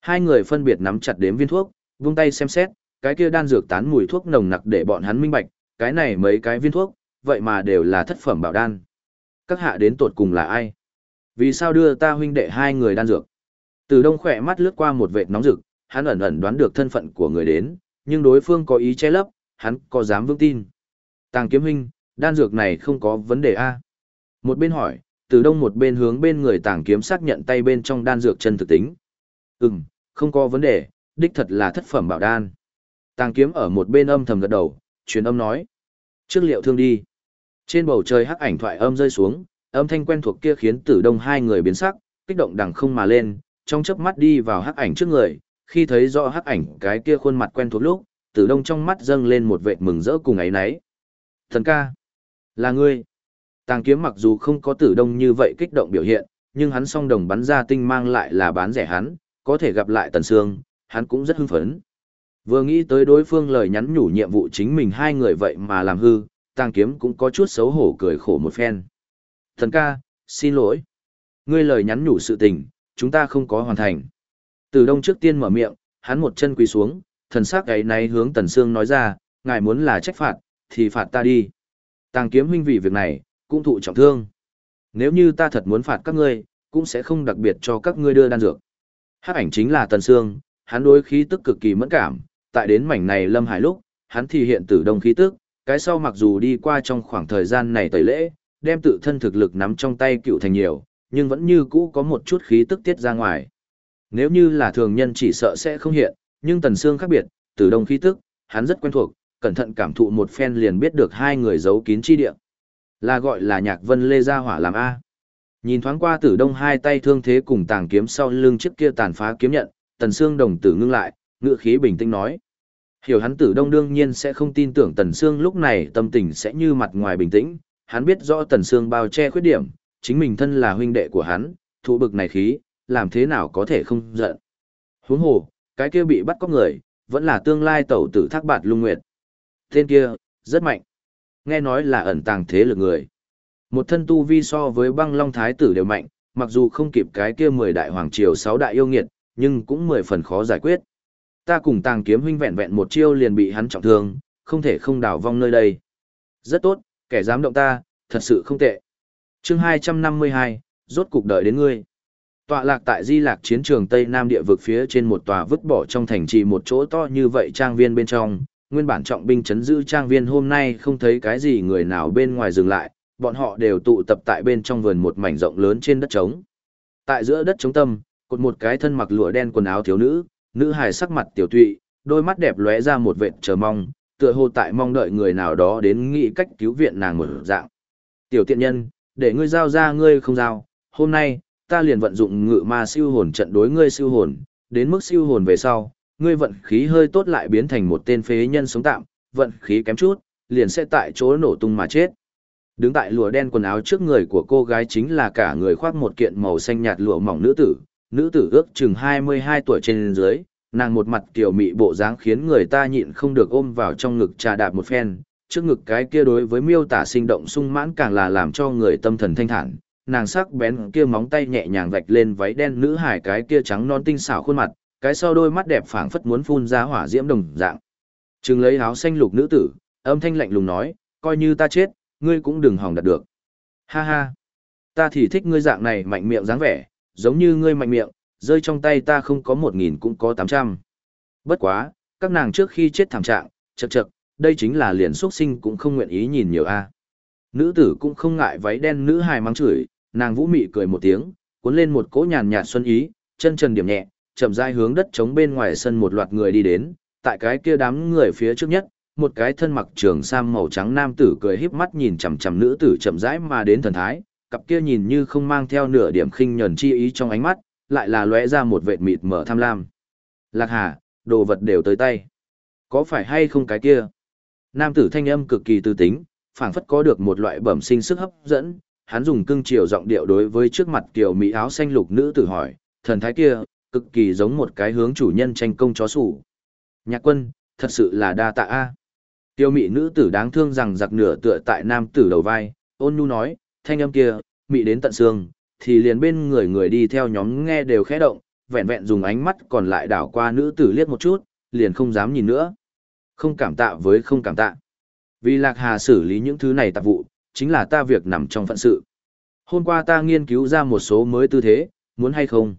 Hai người phân biệt nắm chặt đếm viên thuốc, vung tay xem xét, cái kia đan dược tán mùi thuốc nồng nặc để bọn hắn minh bạch, cái này mấy cái viên thuốc, vậy mà đều là thất phẩm bảo đan. Các hạ đến tột cùng là ai? Vì sao đưa ta huynh đệ hai người đan dược? Từ đông khỏe mắt lướt qua một vệt nóng rực, hắn ẩn ẩn đoán được thân phận của người đến, nhưng đối phương có ý che lấp, hắn có dám vững tin. Tàng kiếm huynh, đan dược này không có vấn đề a Một bên hỏi, từ đông một bên hướng bên người tàng kiếm xác nhận tay bên trong đan dược chân thực tính. Ừm, không có vấn đề, đích thật là thất phẩm bảo đan. Tàng kiếm ở một bên âm thầm gật đầu, truyền âm nói. Trước liệu thương đi. Trên bầu trời hắc ảnh thoại âm rơi xuống, âm thanh quen thuộc kia khiến tử đông hai người biến sắc, kích động đằng không mà lên, trong chớp mắt đi vào hắc ảnh trước người, khi thấy rõ hắc ảnh cái kia khuôn mặt quen thuộc lúc, tử đông trong mắt dâng lên một vệt mừng rỡ cùng ấy nấy. Thần ca, là ngươi. Tàng kiếm mặc dù không có tử đông như vậy kích động biểu hiện, nhưng hắn song đồng bắn ra tinh mang lại là bán rẻ hắn, có thể gặp lại tần sương, hắn cũng rất hưng phấn. Vừa nghĩ tới đối phương lời nhắn nhủ nhiệm vụ chính mình hai người vậy mà làm hư, tàng kiếm cũng có chút xấu hổ cười khổ một phen. Thần ca, xin lỗi. Ngươi lời nhắn nhủ sự tình, chúng ta không có hoàn thành. Từ đông trước tiên mở miệng, hắn một chân quỳ xuống, thần sắc ấy này hướng Tần Sương nói ra, ngài muốn là trách phạt, thì phạt ta đi. Tàng kiếm huynh vì việc này, cũng thụ trọng thương. Nếu như ta thật muốn phạt các ngươi, cũng sẽ không đặc biệt cho các ngươi đưa đan dược. Hắc ảnh chính là Tần Sương, hắn đối khí tức cực kỳ mẫn cảm, tại đến mảnh này lâm hải lúc, hắn thì hiện tử đông khí tức, cái sau mặc dù đi qua trong khoảng thời gian này tẩy lễ, đem tự thân thực lực nắm trong tay cựu thành nhiều, nhưng vẫn như cũ có một chút khí tức tiết ra ngoài. Nếu như là thường nhân chỉ sợ sẽ không hiện, nhưng tần xương khác biệt, tử đông khí tức, hắn rất quen thuộc, cẩn thận cảm thụ một phen liền biết được hai người giấu kín chi địa. Là gọi là Nhạc Vân Lê Gia Hỏa làm A. Nhìn thoáng qua tử đông hai tay thương thế cùng tàng kiếm sau lưng trước kia tàn phá kiếm nhận, tần xương đồng tử ngưng lại, ngựa khí bình tĩnh nói. Hiểu hắn tử đông đương nhiên sẽ không tin tưởng tần xương lúc này tâm tình sẽ như mặt ngoài bình tĩnh, hắn biết rõ tần xương bao che khuyết điểm, chính mình thân là huynh đệ của hắn, thụ bực này khí, làm thế nào có thể không giận. Huống hồ, cái kia bị bắt có người, vẫn là tương lai tẩu tử thác bạt lung nguyệt. Tên kia, rất mạnh. Nghe nói là ẩn tàng thế lực người. Một thân tu vi so với băng long thái tử đều mạnh, mặc dù không kịp cái kia mười đại hoàng triều sáu đại yêu nghiệt, nhưng cũng mười phần khó giải quyết. Ta cùng tàng kiếm huynh vẹn vẹn một chiêu liền bị hắn trọng thương, không thể không đảo vong nơi đây. Rất tốt, kẻ dám động ta, thật sự không tệ. chương hai trăm năm mươi hai, rốt cục đợi đến ngươi. Tọa lạc tại Di Lạc chiến trường Tây Nam địa vực phía trên một tòa vứt bỏ trong thành trì một chỗ to như vậy trang viên bên trong, nguyên bản trọng binh chấn giữ trang viên hôm nay không thấy cái gì người nào bên ngoài dừng lại, bọn họ đều tụ tập tại bên trong vườn một mảnh rộng lớn trên đất trống. Tại giữa đất trống tâm, cột một cái thân mặc lụa đen quần áo thiếu nữ, nữ hài sắc mặt tiểu tụy, đôi mắt đẹp lóe ra một vệt chờ mong, tựa hồ tại mong đợi người nào đó đến nghĩ cách cứu viện nàng một dạng. Tiểu tiện nhân, để ngươi giao ra ngươi không giao, hôm nay, ta liền vận dụng ngự ma siêu hồn trận đối ngươi siêu hồn, đến mức siêu hồn về sau, ngươi vận khí hơi tốt lại biến thành một tên phế nhân sống tạm, vận khí kém chút, liền sẽ tại chỗ nổ tung mà chết. Đứng tại lụa đen quần áo trước người của cô gái chính là cả người khoác một kiện màu xanh nhạt lụa mỏng nữ tử, nữ tử ước chừng 22 tuổi trên dưới, nàng một mặt kiểu mị bộ dáng khiến người ta nhịn không được ôm vào trong ngực trà đạp một phen, trước ngực cái kia đối với miêu tả sinh động sung mãn càng là làm cho người tâm thần thanh thản, nàng sắc bén kia móng tay nhẹ nhàng vạch lên váy đen nữ hải cái kia trắng non tinh xảo khuôn mặt, cái sau đôi mắt đẹp phảng phất muốn phun ra hỏa diễm đồng dạng. Trừng lấy áo xanh lục nữ tử, âm thanh lạnh lùng nói, coi như ta chết, ngươi cũng đừng hòng đạt được. Ha ha, ta thì thích ngươi dạng này mạnh miệng dáng vẻ, giống như ngươi mạnh miệng, rơi trong tay ta không có một nghìn cũng có tám trăm. Bất quá, các nàng trước khi chết thảm trạng, chậc chậc, đây chính là liền xuất sinh cũng không nguyện ý nhìn nhiều a. Nữ tử cũng không ngại váy đen nữ hài mắng chửi, nàng vũ mị cười một tiếng, cuốn lên một cỗ nhàn nhạt xuân ý, chân trần điểm nhẹ, chậm rãi hướng đất trống bên ngoài sân một loạt người đi đến, tại cái kia đám người phía trước nhất, một cái thân mặc trường sam màu trắng nam tử cười híp mắt nhìn chằm chằm nữ tử chậm rãi mà đến thần thái, cặp kia nhìn như không mang theo nửa điểm khinh nhẫn chi ý trong ánh mắt, lại là lóe ra một vệt mịt mở tham lam. Lạc Hà, đồ vật đều tới tay. Có phải hay không cái kia? Nam tử thanh âm cực kỳ tư tính, phảng phất có được một loại bẩm sinh sức hấp dẫn, hắn dùng cưng chiều giọng điệu đối với trước mặt kiểu mỹ áo xanh lục nữ tử hỏi, thần thái kia, cực kỳ giống một cái hướng chủ nhân tranh công chó sủ. Nhạc quân, thật sự là đa tạ a. Tiêu mỹ nữ tử đáng thương rằng giặc nửa tựa tại nam tử đầu vai, ôn nhu nói, thanh âm kia, mỹ đến tận xương, thì liền bên người người đi theo nhóm nghe đều khẽ động, vẹn vẹn dùng ánh mắt còn lại đảo qua nữ tử liếc một chút, liền không dám nhìn nữa. Không cảm tạ với không cảm tạ. Vì Lạc Hà xử lý những thứ này tạp vụ, chính là ta việc nằm trong phận sự. Hôm qua ta nghiên cứu ra một số mới tư thế, muốn hay không?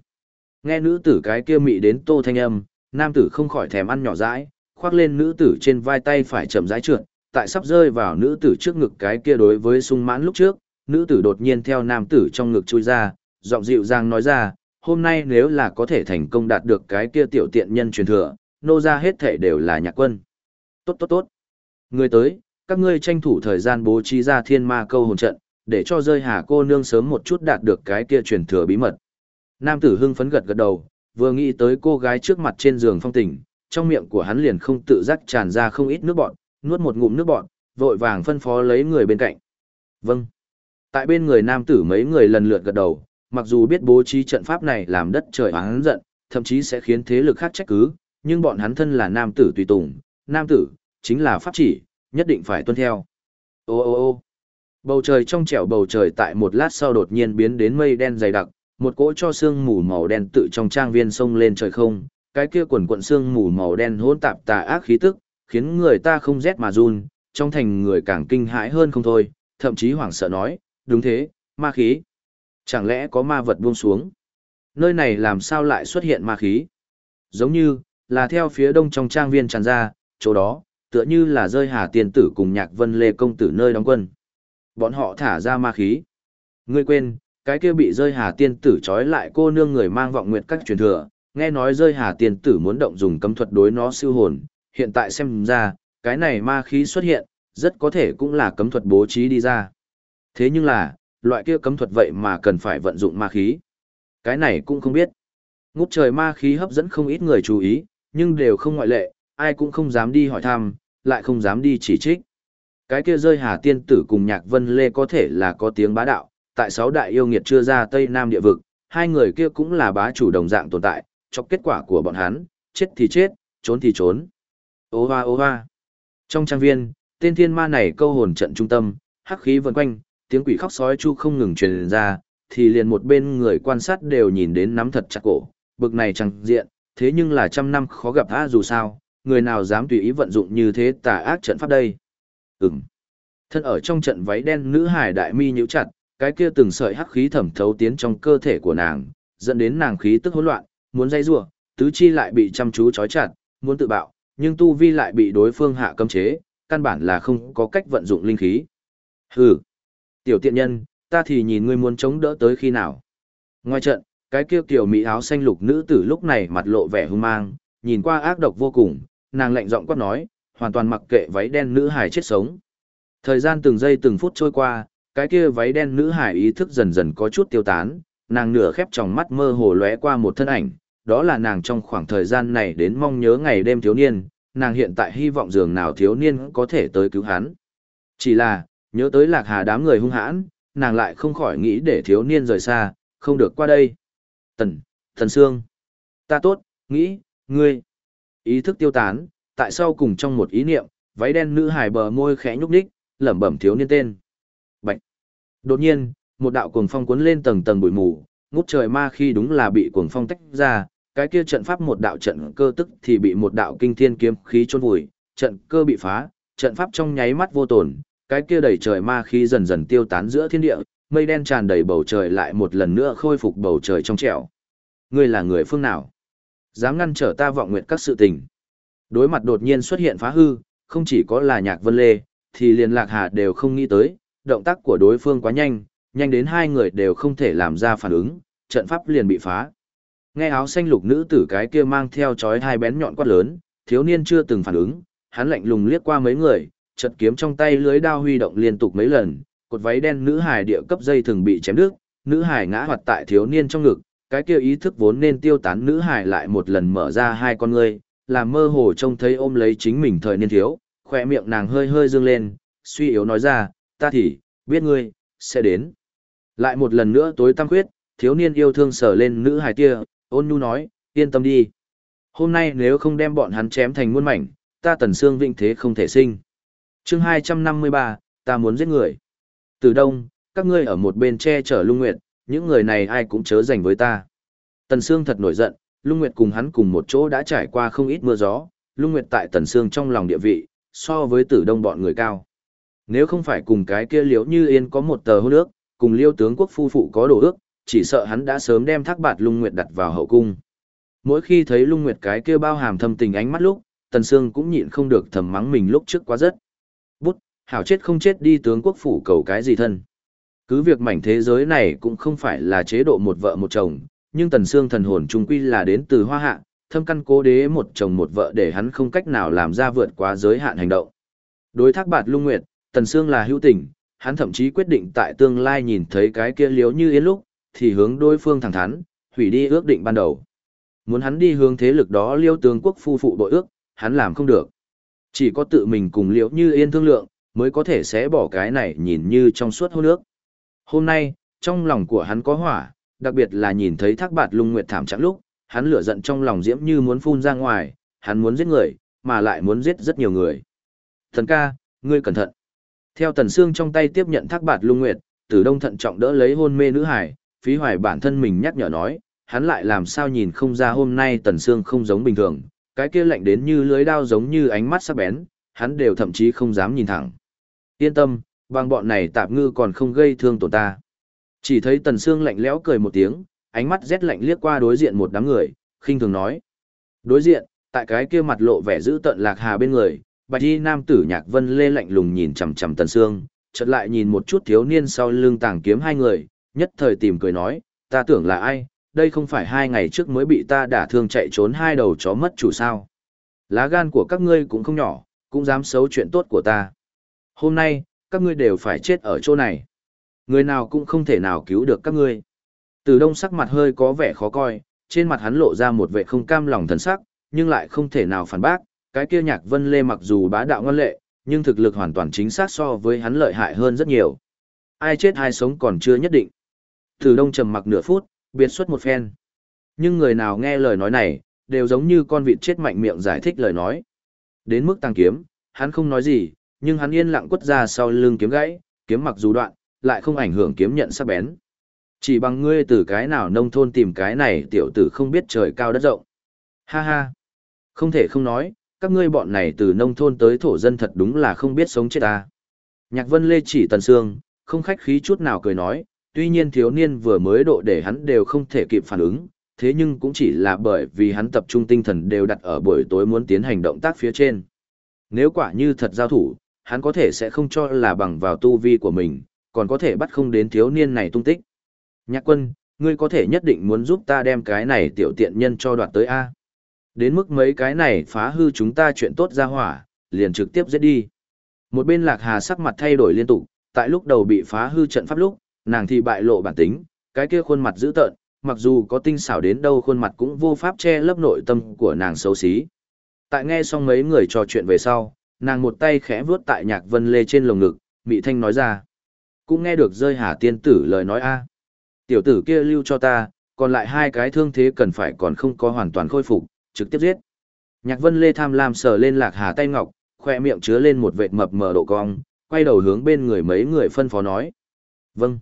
Nghe nữ tử cái kia mị đến tô thanh âm, nam tử không khỏi thèm ăn nhỏ dãi, khoác lên nữ tử trên vai tay phải chậm rãi trượt, tại sắp rơi vào nữ tử trước ngực cái kia đối với sung mãn lúc trước, nữ tử đột nhiên theo nam tử trong ngực chui ra, giọng dịu dàng nói ra, hôm nay nếu là có thể thành công đạt được cái kia tiểu tiện nhân truyền thừa, nô ra hết thể đều là nhạc quân. Tốt tốt tốt. Người tới, các ngươi tranh thủ thời gian bố trí ra thiên ma câu hồn trận, để cho rơi hà cô nương sớm một chút đạt được cái kia truyền thừa bí mật. Nam tử hưng phấn gật gật đầu, vừa nghĩ tới cô gái trước mặt trên giường phong tình, trong miệng của hắn liền không tự giác tràn ra không ít nước bọt, nuốt một ngụm nước bọt, vội vàng phân phó lấy người bên cạnh. Vâng. Tại bên người nam tử mấy người lần lượt gật đầu, mặc dù biết bố trí trận pháp này làm đất trời oán giận, thậm chí sẽ khiến thế lực khác trách cứ, nhưng bọn hắn thân là nam tử tùy tùng, nam tử, chính là pháp chỉ, nhất định phải tuân theo. Ô ô ô bầu trời trong trẻo bầu trời tại một lát sau đột nhiên biến đến mây đen dày đặc, một cỗ cho sương mù màu đen tự trong trang viên sông lên trời không, cái kia quần quận sương mù màu đen hỗn tạp tà ác khí tức, khiến người ta không rét mà run, trong thành người càng kinh hãi hơn không thôi, thậm chí hoảng sợ nói, đúng thế, ma khí. Chẳng lẽ có ma vật buông xuống? Nơi này làm sao lại xuất hiện ma khí? Giống như, là theo phía đông trong trang viên tràn ra, chỗ đó, tựa như là rơi hà tiền tử cùng nhạc vân lê công tử nơi đóng quân. Bọn họ thả ra ma khí. Ngươi quên, cái kia bị rơi hà tiên tử trói lại cô nương người mang vọng nguyện các truyền thừa, nghe nói rơi hà tiên tử muốn động dùng cấm thuật đối nó siêu hồn, hiện tại xem ra, cái này ma khí xuất hiện, rất có thể cũng là cấm thuật bố trí đi ra. Thế nhưng là, loại kia cấm thuật vậy mà cần phải vận dụng ma khí. Cái này cũng không biết. Ngút trời ma khí hấp dẫn không ít người chú ý, nhưng đều không ngoại lệ, ai cũng không dám đi hỏi thăm, lại không dám đi chỉ trích. Cái kia rơi hà tiên tử cùng nhạc vân lê có thể là có tiếng bá đạo, tại sáu đại yêu nghiệt chưa ra Tây Nam địa vực, hai người kia cũng là bá chủ đồng dạng tồn tại, cho kết quả của bọn hắn, chết thì chết, trốn thì trốn. Ô hoa ô hoa. Trong trang viên, tên thiên ma này câu hồn trận trung tâm, hắc khí vần quanh, tiếng quỷ khóc sói chu không ngừng truyền ra, thì liền một bên người quan sát đều nhìn đến nắm thật chặt cổ, bực này chẳng diện, thế nhưng là trăm năm khó gặp á dù sao, người nào dám tùy ý vận dụng như thế tà ác trận pháp đây. Ừm. Thân ở trong trận váy đen nữ hải đại mi nhíu chặt, cái kia từng sợi hắc khí thẩm thấu tiến trong cơ thể của nàng, dẫn đến nàng khí tức hỗn loạn, muốn dây rủa, tứ chi lại bị chăm chú trói chặt, muốn tự bạo, nhưng tu vi lại bị đối phương hạ cấm chế, căn bản là không có cách vận dụng linh khí. Hừ. Tiểu tiện nhân, ta thì nhìn ngươi muốn chống đỡ tới khi nào. Ngoài trận, cái kia kiểu mỹ áo xanh lục nữ tử lúc này mặt lộ vẻ hung mang, nhìn qua ác độc vô cùng, nàng lạnh giọng quát nói, hoàn toàn mặc kệ váy đen nữ hài chết sống. Thời gian từng giây từng phút trôi qua, cái kia váy đen nữ hài ý thức dần dần có chút tiêu tán, nàng nửa khép tròng mắt mơ hồ lóe qua một thân ảnh, đó là nàng trong khoảng thời gian này đến mong nhớ ngày đêm thiếu niên, nàng hiện tại hy vọng dường nào thiếu niên có thể tới cứu hắn. Chỉ là, nhớ tới lạc hà đám người hung hãn, nàng lại không khỏi nghĩ để thiếu niên rời xa, không được qua đây. Tần, Thần Sương. Ta tốt, nghĩ, ngươi. Ý thức tiêu tán, tại sao cùng trong một ý niệm, váy đen nữ hài bờ môi khẽ nhúc nhích, lẩm bẩm thiếu niên tên. Bạch. Đột nhiên, một đạo cuồng phong cuốn lên tầng tầng bụi mù, ngút trời ma khi đúng là bị cuồng phong tách ra, cái kia trận pháp một đạo trận cơ tức thì bị một đạo kinh thiên kiếm khí chôn vùi, trận cơ bị phá, trận pháp trong nháy mắt vô tổn, cái kia đầy trời ma khí dần dần tiêu tán giữa thiên địa, mây đen tràn đầy bầu trời lại một lần nữa khôi phục bầu trời trong trẻo. Ngươi là người phương nào? Dám ngăn trở ta vọng nguyện các sự tình. Đối mặt đột nhiên xuất hiện phá hư, không chỉ có là nhạc vân lê, thì liền lạc hà đều không nghĩ tới, động tác của đối phương quá nhanh, nhanh đến hai người đều không thể làm ra phản ứng, trận pháp liền bị phá. Nghe áo xanh lục nữ tử cái kia mang theo chói hai bén nhọn quát lớn, thiếu niên chưa từng phản ứng, hắn lạnh lùng liếc qua mấy người, chật kiếm trong tay lưới đao huy động liên tục mấy lần, cột váy đen nữ hải địa cấp dây thường bị chém đứt, nữ hải ngã hoạt tại thiếu niên trong ngực, cái kia ý thức vốn nên tiêu tán nữ hải lại một lần mở ra hai con ngươi, làm mơ hồ trông thấy ôm lấy chính mình thời niên thiếu, khỏe miệng nàng hơi hơi dương lên, suy yếu nói ra, ta thì, biết ngươi, sẽ đến. Lại một lần nữa tối tăm khuyết, thiếu niên yêu thương sở lên nữ hải kia, ôn nhu nói, yên tâm đi. Hôm nay nếu không đem bọn hắn chém thành muôn mảnh, ta tần xương vĩnh thế không thể sinh chương 253, ta muốn giết người. Từ đông, các ngươi ở một bên che chở lung nguyệt, những người này ai cũng chớ dành với ta. Tần Sương thật nổi giận, lung nguyệt cùng hắn cùng một chỗ đã trải qua không ít mưa gió, lung nguyệt tại Tần Sương trong lòng địa vị, so với tử đông bọn người cao. Nếu không phải cùng cái kia liễu như yên có một tờ hôn ước, cùng liêu tướng quốc phu phụ có đồ ước, chỉ sợ hắn đã sớm đem thác bạt lung nguyệt đặt vào hậu cung. Mỗi khi thấy lung nguyệt cái kia bao hàm thâm tình ánh mắt lúc, Tần Sương cũng nhịn không được thầm mắng mình lúc trước quá rất. Hảo chết không chết đi tướng quốc phủ cầu cái gì thân. Cứ việc mảnh thế giới này cũng không phải là chế độ một vợ một chồng, nhưng Tần xương thần hồn trung quy là đến từ hoa hạ, thâm căn cố đế một chồng một vợ để hắn không cách nào làm ra vượt quá giới hạn hành động. Đối thác bạt lung nguyệt, Tần xương là hữu tình, hắn thậm chí quyết định tại tương lai nhìn thấy cái kia liếu như yên lúc, thì hướng đối phương thẳng thắn, hủy đi ước định ban đầu. Muốn hắn đi hướng thế lực đó liêu tướng quốc phu phụ bội ước, hắn làm không được. Chỉ có tự mình cùng liễu như yên thương lượng, mới có thể xé bỏ cái này nhìn như trong suốt hô nước. Hôm nay, trong lòng của hắn có hỏa, đặc biệt là nhìn thấy thác bạt lung nguyệt thảm trạng lúc, hắn lửa giận trong lòng diễm như muốn phun ra ngoài, hắn muốn giết người, mà lại muốn giết rất nhiều người. Thần ca, ngươi cẩn thận. Theo tần xương trong tay tiếp nhận thác bạt lung nguyệt, tử đông thận trọng đỡ lấy hôn mê nữ hải, phí hoài bản thân mình nhắc nhở nói, hắn lại làm sao nhìn không ra hôm nay tần xương không giống bình thường, cái kia lạnh đến như lưới đao giống như ánh mắt sắc bén, hắn đều thậm chí không dám nhìn thẳng. Yên tâm, bằng bọn này tạp ngư còn không gây thương tổn ta. Chỉ thấy Tần Sương lạnh lẽo cười một tiếng, ánh mắt rét lạnh liếc qua đối diện một đám người, khinh thường nói. Đối diện, tại cái kia mặt lộ vẻ giữ tận lạc hà bên người, bạch y nam tử nhạc vân lê lạnh lùng nhìn chằm chằm Tần Sương, chợt lại nhìn một chút thiếu niên sau lưng tàng kiếm hai người, nhất thời tìm cười nói, ta tưởng là ai, đây không phải hai ngày trước mới bị ta đả thương chạy trốn hai đầu chó mất chủ sao. Lá gan của các ngươi cũng không nhỏ, cũng dám xấu chuyện tốt của ta. Hôm nay, các ngươi đều phải chết ở chỗ này. Người nào cũng không thể nào cứu được các ngươi. Từ đông sắc mặt hơi có vẻ khó coi, trên mặt hắn lộ ra một vẻ không cam lòng thần sắc, nhưng lại không thể nào phản bác, cái kia nhạc vân lê mặc dù bá đạo ngon lệ, nhưng thực lực hoàn toàn chính xác so với hắn lợi hại hơn rất nhiều. Ai chết ai sống còn chưa nhất định. Từ đông trầm mặc nửa phút, biệt xuất một phen. Nhưng người nào nghe lời nói này, đều giống như con vịt chết mạnh miệng giải thích lời nói. Đến mức tăng kiếm, hắn không nói gì, nhưng hắn yên lặng quất ra sau lưng kiếm gãy, kiếm mặc dù đoạn, lại không ảnh hưởng kiếm nhận sắc bén. Chỉ bằng ngươi từ cái nào nông thôn tìm cái này tiểu tử không biết trời cao đất rộng. Ha ha. Không thể không nói, các ngươi bọn này từ nông thôn tới thổ dân thật đúng là không biết sống chết ta. Nhạc vân lê chỉ tần sương, không khách khí chút nào cười nói, tuy nhiên thiếu niên vừa mới độ để hắn đều không thể kịp phản ứng, thế nhưng cũng chỉ là bởi vì hắn tập trung tinh thần đều đặt ở buổi tối muốn tiến hành động tác phía trên. Nếu quả như thật giao thủ, hắn có thể sẽ không cho là bằng vào tu vi của mình, còn có thể bắt không đến thiếu niên này tung tích. Nhạc quân, ngươi có thể nhất định muốn giúp ta đem cái này tiểu tiện nhân cho đoạt tới A. Đến mức mấy cái này phá hư chúng ta chuyện tốt ra hỏa, liền trực tiếp giết đi. Một bên lạc hà sắc mặt thay đổi liên tục, tại lúc đầu bị phá hư trận pháp lúc, nàng thì bại lộ bản tính, cái kia khuôn mặt dữ tợn, mặc dù có tinh xảo đến đâu khuôn mặt cũng vô pháp che lấp nội tâm của nàng xấu xí. Tại nghe xong mấy người trò chuyện về sau, nàng một tay khẽ vuốt tại nhạc vân lê trên lồng ngực, mị thanh nói ra. Cũng nghe được rơi hà tiên tử lời nói a Tiểu tử kia lưu cho ta, còn lại hai cái thương thế cần phải còn không có hoàn toàn khôi phục, trực tiếp giết. Nhạc vân lê tham lam sờ lên lạc hà tay ngọc, khoe miệng chứa lên một vệt mập mờ độ cong, quay đầu hướng bên người mấy người phân phó nói. Vâng.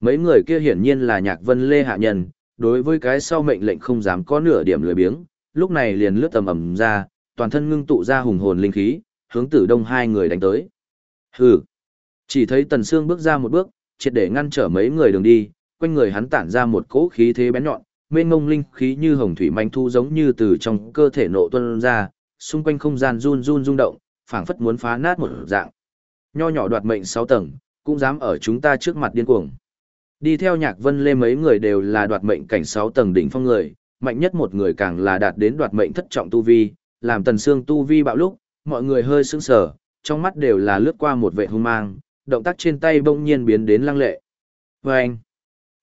Mấy người kia hiển nhiên là nhạc vân lê hạ nhân, đối với cái sau mệnh lệnh không dám có nửa điểm lười biếng, lúc này liền lướt tầm ầm ra, toàn thân ngưng tụ ra hùng hồn linh khí, hướng tử đông hai người đánh tới. Hừ. Chỉ thấy Tần Sương bước ra một bước, triệt để ngăn trở mấy người đường đi, quanh người hắn tản ra một cỗ khí thế bén nhọn, mênh mông linh khí như hồng thủy manh thu giống như từ trong cơ thể nộ tuôn ra, xung quanh không gian run run rung động, phảng phất muốn phá nát một dạng. Nho nhỏ đoạt mệnh sáu tầng, cũng dám ở chúng ta trước mặt điên cuồng. Đi theo Nhạc Vân Lê mấy người đều là đoạt mệnh cảnh sáu tầng đỉnh phong người, mạnh nhất một người càng là đạt đến đoạt mệnh thất trọng tu vi, làm Tần Sương tu vi bạo lúc, mọi người hơi sững sờ, trong mắt đều là lướt qua một vẻ hung mang, động tác trên tay bỗng nhiên biến đến lăng lệ. Vâng!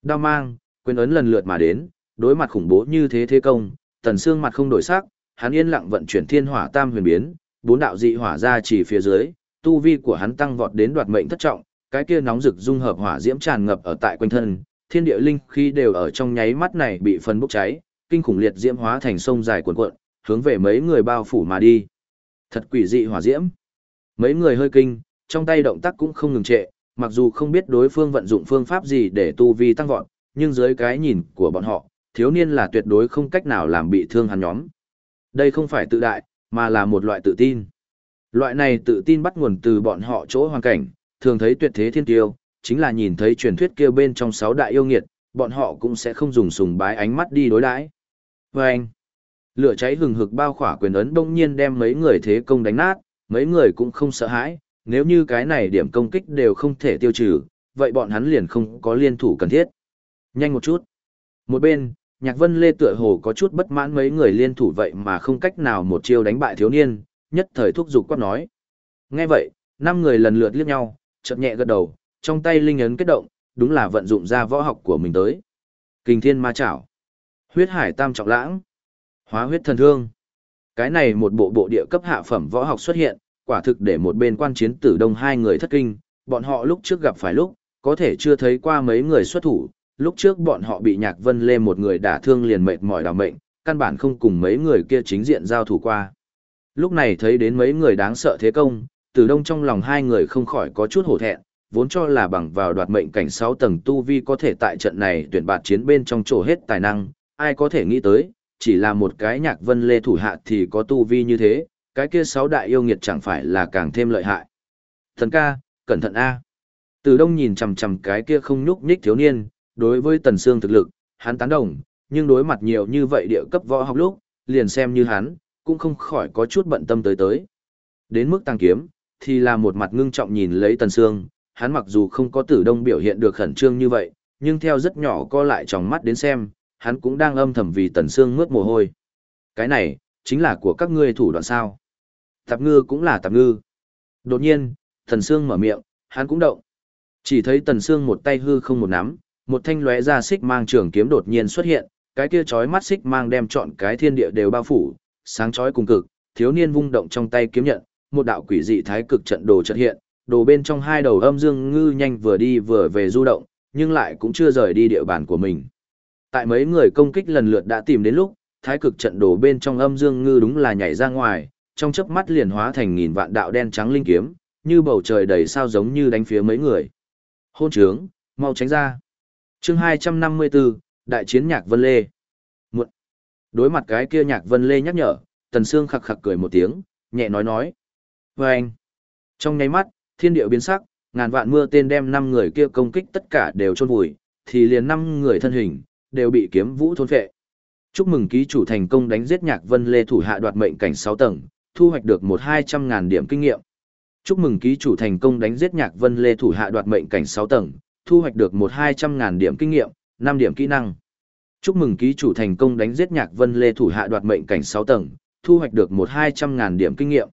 Đao mang, quyền ấn lần lượt mà đến, đối mặt khủng bố như thế thế công, tần xương mặt không đổi sắc, hắn yên lặng vận chuyển thiên hỏa tam huyền biến, bốn đạo dị hỏa ra chỉ phía dưới, tu vi của hắn tăng vọt đến đoạt mệnh thất trọng, cái kia nóng rực dung hợp hỏa diễm tràn ngập ở tại quanh thân, thiên địa linh khí đều ở trong nháy mắt này bị phần bốc cháy, kinh khủng liệt diễm hóa thành sông dài cuồn cuộn, hướng về mấy người bao phủ mà đi. Thật quỷ dị hỏa diễm. Mấy người hơi kinh, trong tay động tác cũng không ngừng trệ, mặc dù không biết đối phương vận dụng phương pháp gì để tu vi tăng vọt, nhưng dưới cái nhìn của bọn họ, thiếu niên là tuyệt đối không cách nào làm bị thương hắn nhóm. Đây không phải tự đại, mà là một loại tự tin. Loại này tự tin bắt nguồn từ bọn họ chỗ hoàn cảnh, thường thấy tuyệt thế thiên tiêu, chính là nhìn thấy truyền thuyết kia bên trong sáu đại yêu nghiệt, bọn họ cũng sẽ không dùng sùng bái ánh mắt đi đối đãi. Và anh, lửa cháy hừng hực bao khỏa quyền ấn đông nhiên đem mấy người thế công đánh nát, mấy người cũng không sợ hãi, nếu như cái này điểm công kích đều không thể tiêu trừ, vậy bọn hắn liền không có liên thủ cần thiết. Nhanh một chút. Một bên, Nhạc Vân Lê tựa hồ có chút bất mãn mấy người liên thủ vậy mà không cách nào một chiêu đánh bại thiếu niên, nhất thời thúc giục quát nói. Nghe vậy, năm người lần lượt liếc nhau, chợt nhẹ gật đầu, trong tay linh ấn kết động, đúng là vận dụng ra võ học của mình tới. Kình Thiên Ma Chảo, Huyết Hải Tam Trọng Lãng, Hóa Huyết Thần Thương. Cái này một bộ bộ địa cấp hạ phẩm võ học xuất hiện, quả thực để một bên quan chiến tử đông hai người thất kinh, bọn họ lúc trước gặp phải lúc, có thể chưa thấy qua mấy người xuất thủ, lúc trước bọn họ bị nhạc vân lê một người đả thương liền mệt mỏi đào mệnh, căn bản không cùng mấy người kia chính diện giao thủ qua. Lúc này thấy đến mấy người đáng sợ thế công, tử đông trong lòng hai người không khỏi có chút hổ thẹn, vốn cho là bằng vào đoạt mệnh cảnh 6 tầng tu vi có thể tại trận này tuyển bạt chiến bên trong chỗ hết tài năng, ai có thể nghĩ tới, chỉ là một cái nhạc vân lê thủ hạ thì có tu vi như thế, cái kia sáu đại yêu nghiệt chẳng phải là càng thêm lợi hại. Thần ca, cẩn thận A. Từ đông nhìn chằm chằm cái kia không nhúc nhích thiếu niên, đối với tần xương thực lực, hắn tán đồng, nhưng đối mặt nhiều như vậy địa cấp võ học lúc, liền xem như hắn, cũng không khỏi có chút bận tâm tới tới. Đến mức tăng kiếm, thì là một mặt ngưng trọng nhìn lấy tần sương. hắn mặc dù không có tử đông biểu hiện được khẩn trương như vậy, nhưng theo rất nhỏ co lại trong mắt đến xem, hắn cũng đang âm thầm vì tần sương mướt mồ hôi. Cái này, chính là của các ngươi thủ đoạn sao. Tạp ngư cũng là tạp ngư. Đột nhiên, Tần Sương mở miệng, hắn cũng động. Chỉ thấy Tần Sương một tay hư không một nắm, một thanh lóe ra xích mang trường kiếm đột nhiên xuất hiện, cái kia chói mắt xích mang đem trọn cái thiên địa đều bao phủ, sáng chói cùng cực, thiếu niên vung động trong tay kiếm nhận, một đạo quỷ dị thái cực trận đồ chợt hiện, đồ bên trong hai đầu âm dương ngư nhanh vừa đi vừa về du động, nhưng lại cũng chưa rời đi địa bàn của mình. Tại mấy người công kích lần lượt đã tìm đến lúc, thái cực trận đồ bên trong âm dương ngư đúng là nhảy ra ngoài, trong chớp mắt liền hóa thành nghìn vạn đạo đen trắng linh kiếm, như bầu trời đầy sao giống như đánh phía mấy người. Hôn trướng, mau tránh ra. chương 254, Đại chiến Nhạc Vân Lê. Muộn. Đối mặt cái kia Nhạc Vân Lê nhắc nhở, Tần Sương khặc khặc cười một tiếng, nhẹ nói nói. Và anh. Trong nháy mắt, thiên điệu biến sắc, ngàn vạn mưa tên đem năm người kia công kích tất cả đều chôn vùi, thì liền năm người thân hình, đều bị kiếm vũ thôn phệ. Chúc mừng ký chủ thành công đánh giết Nhạc Vân Lê thủ hạ đoạt mệnh cảnh 6 tầng, thu hoạch được một hai trăm ngàn điểm kinh nghiệm. Chúc mừng ký chủ thành công đánh giết Nhạc Vân Lê thủ hạ đoạt mệnh cảnh 6 tầng, thu hoạch được một hai trăm ngàn điểm kinh nghiệm, 5 điểm kỹ năng. Chúc mừng ký chủ thành công đánh giết Nhạc Vân Lê thủ hạ đoạt mệnh cảnh 6 tầng, thu hoạch được một hai trăm ngàn điểm kinh nghiệm.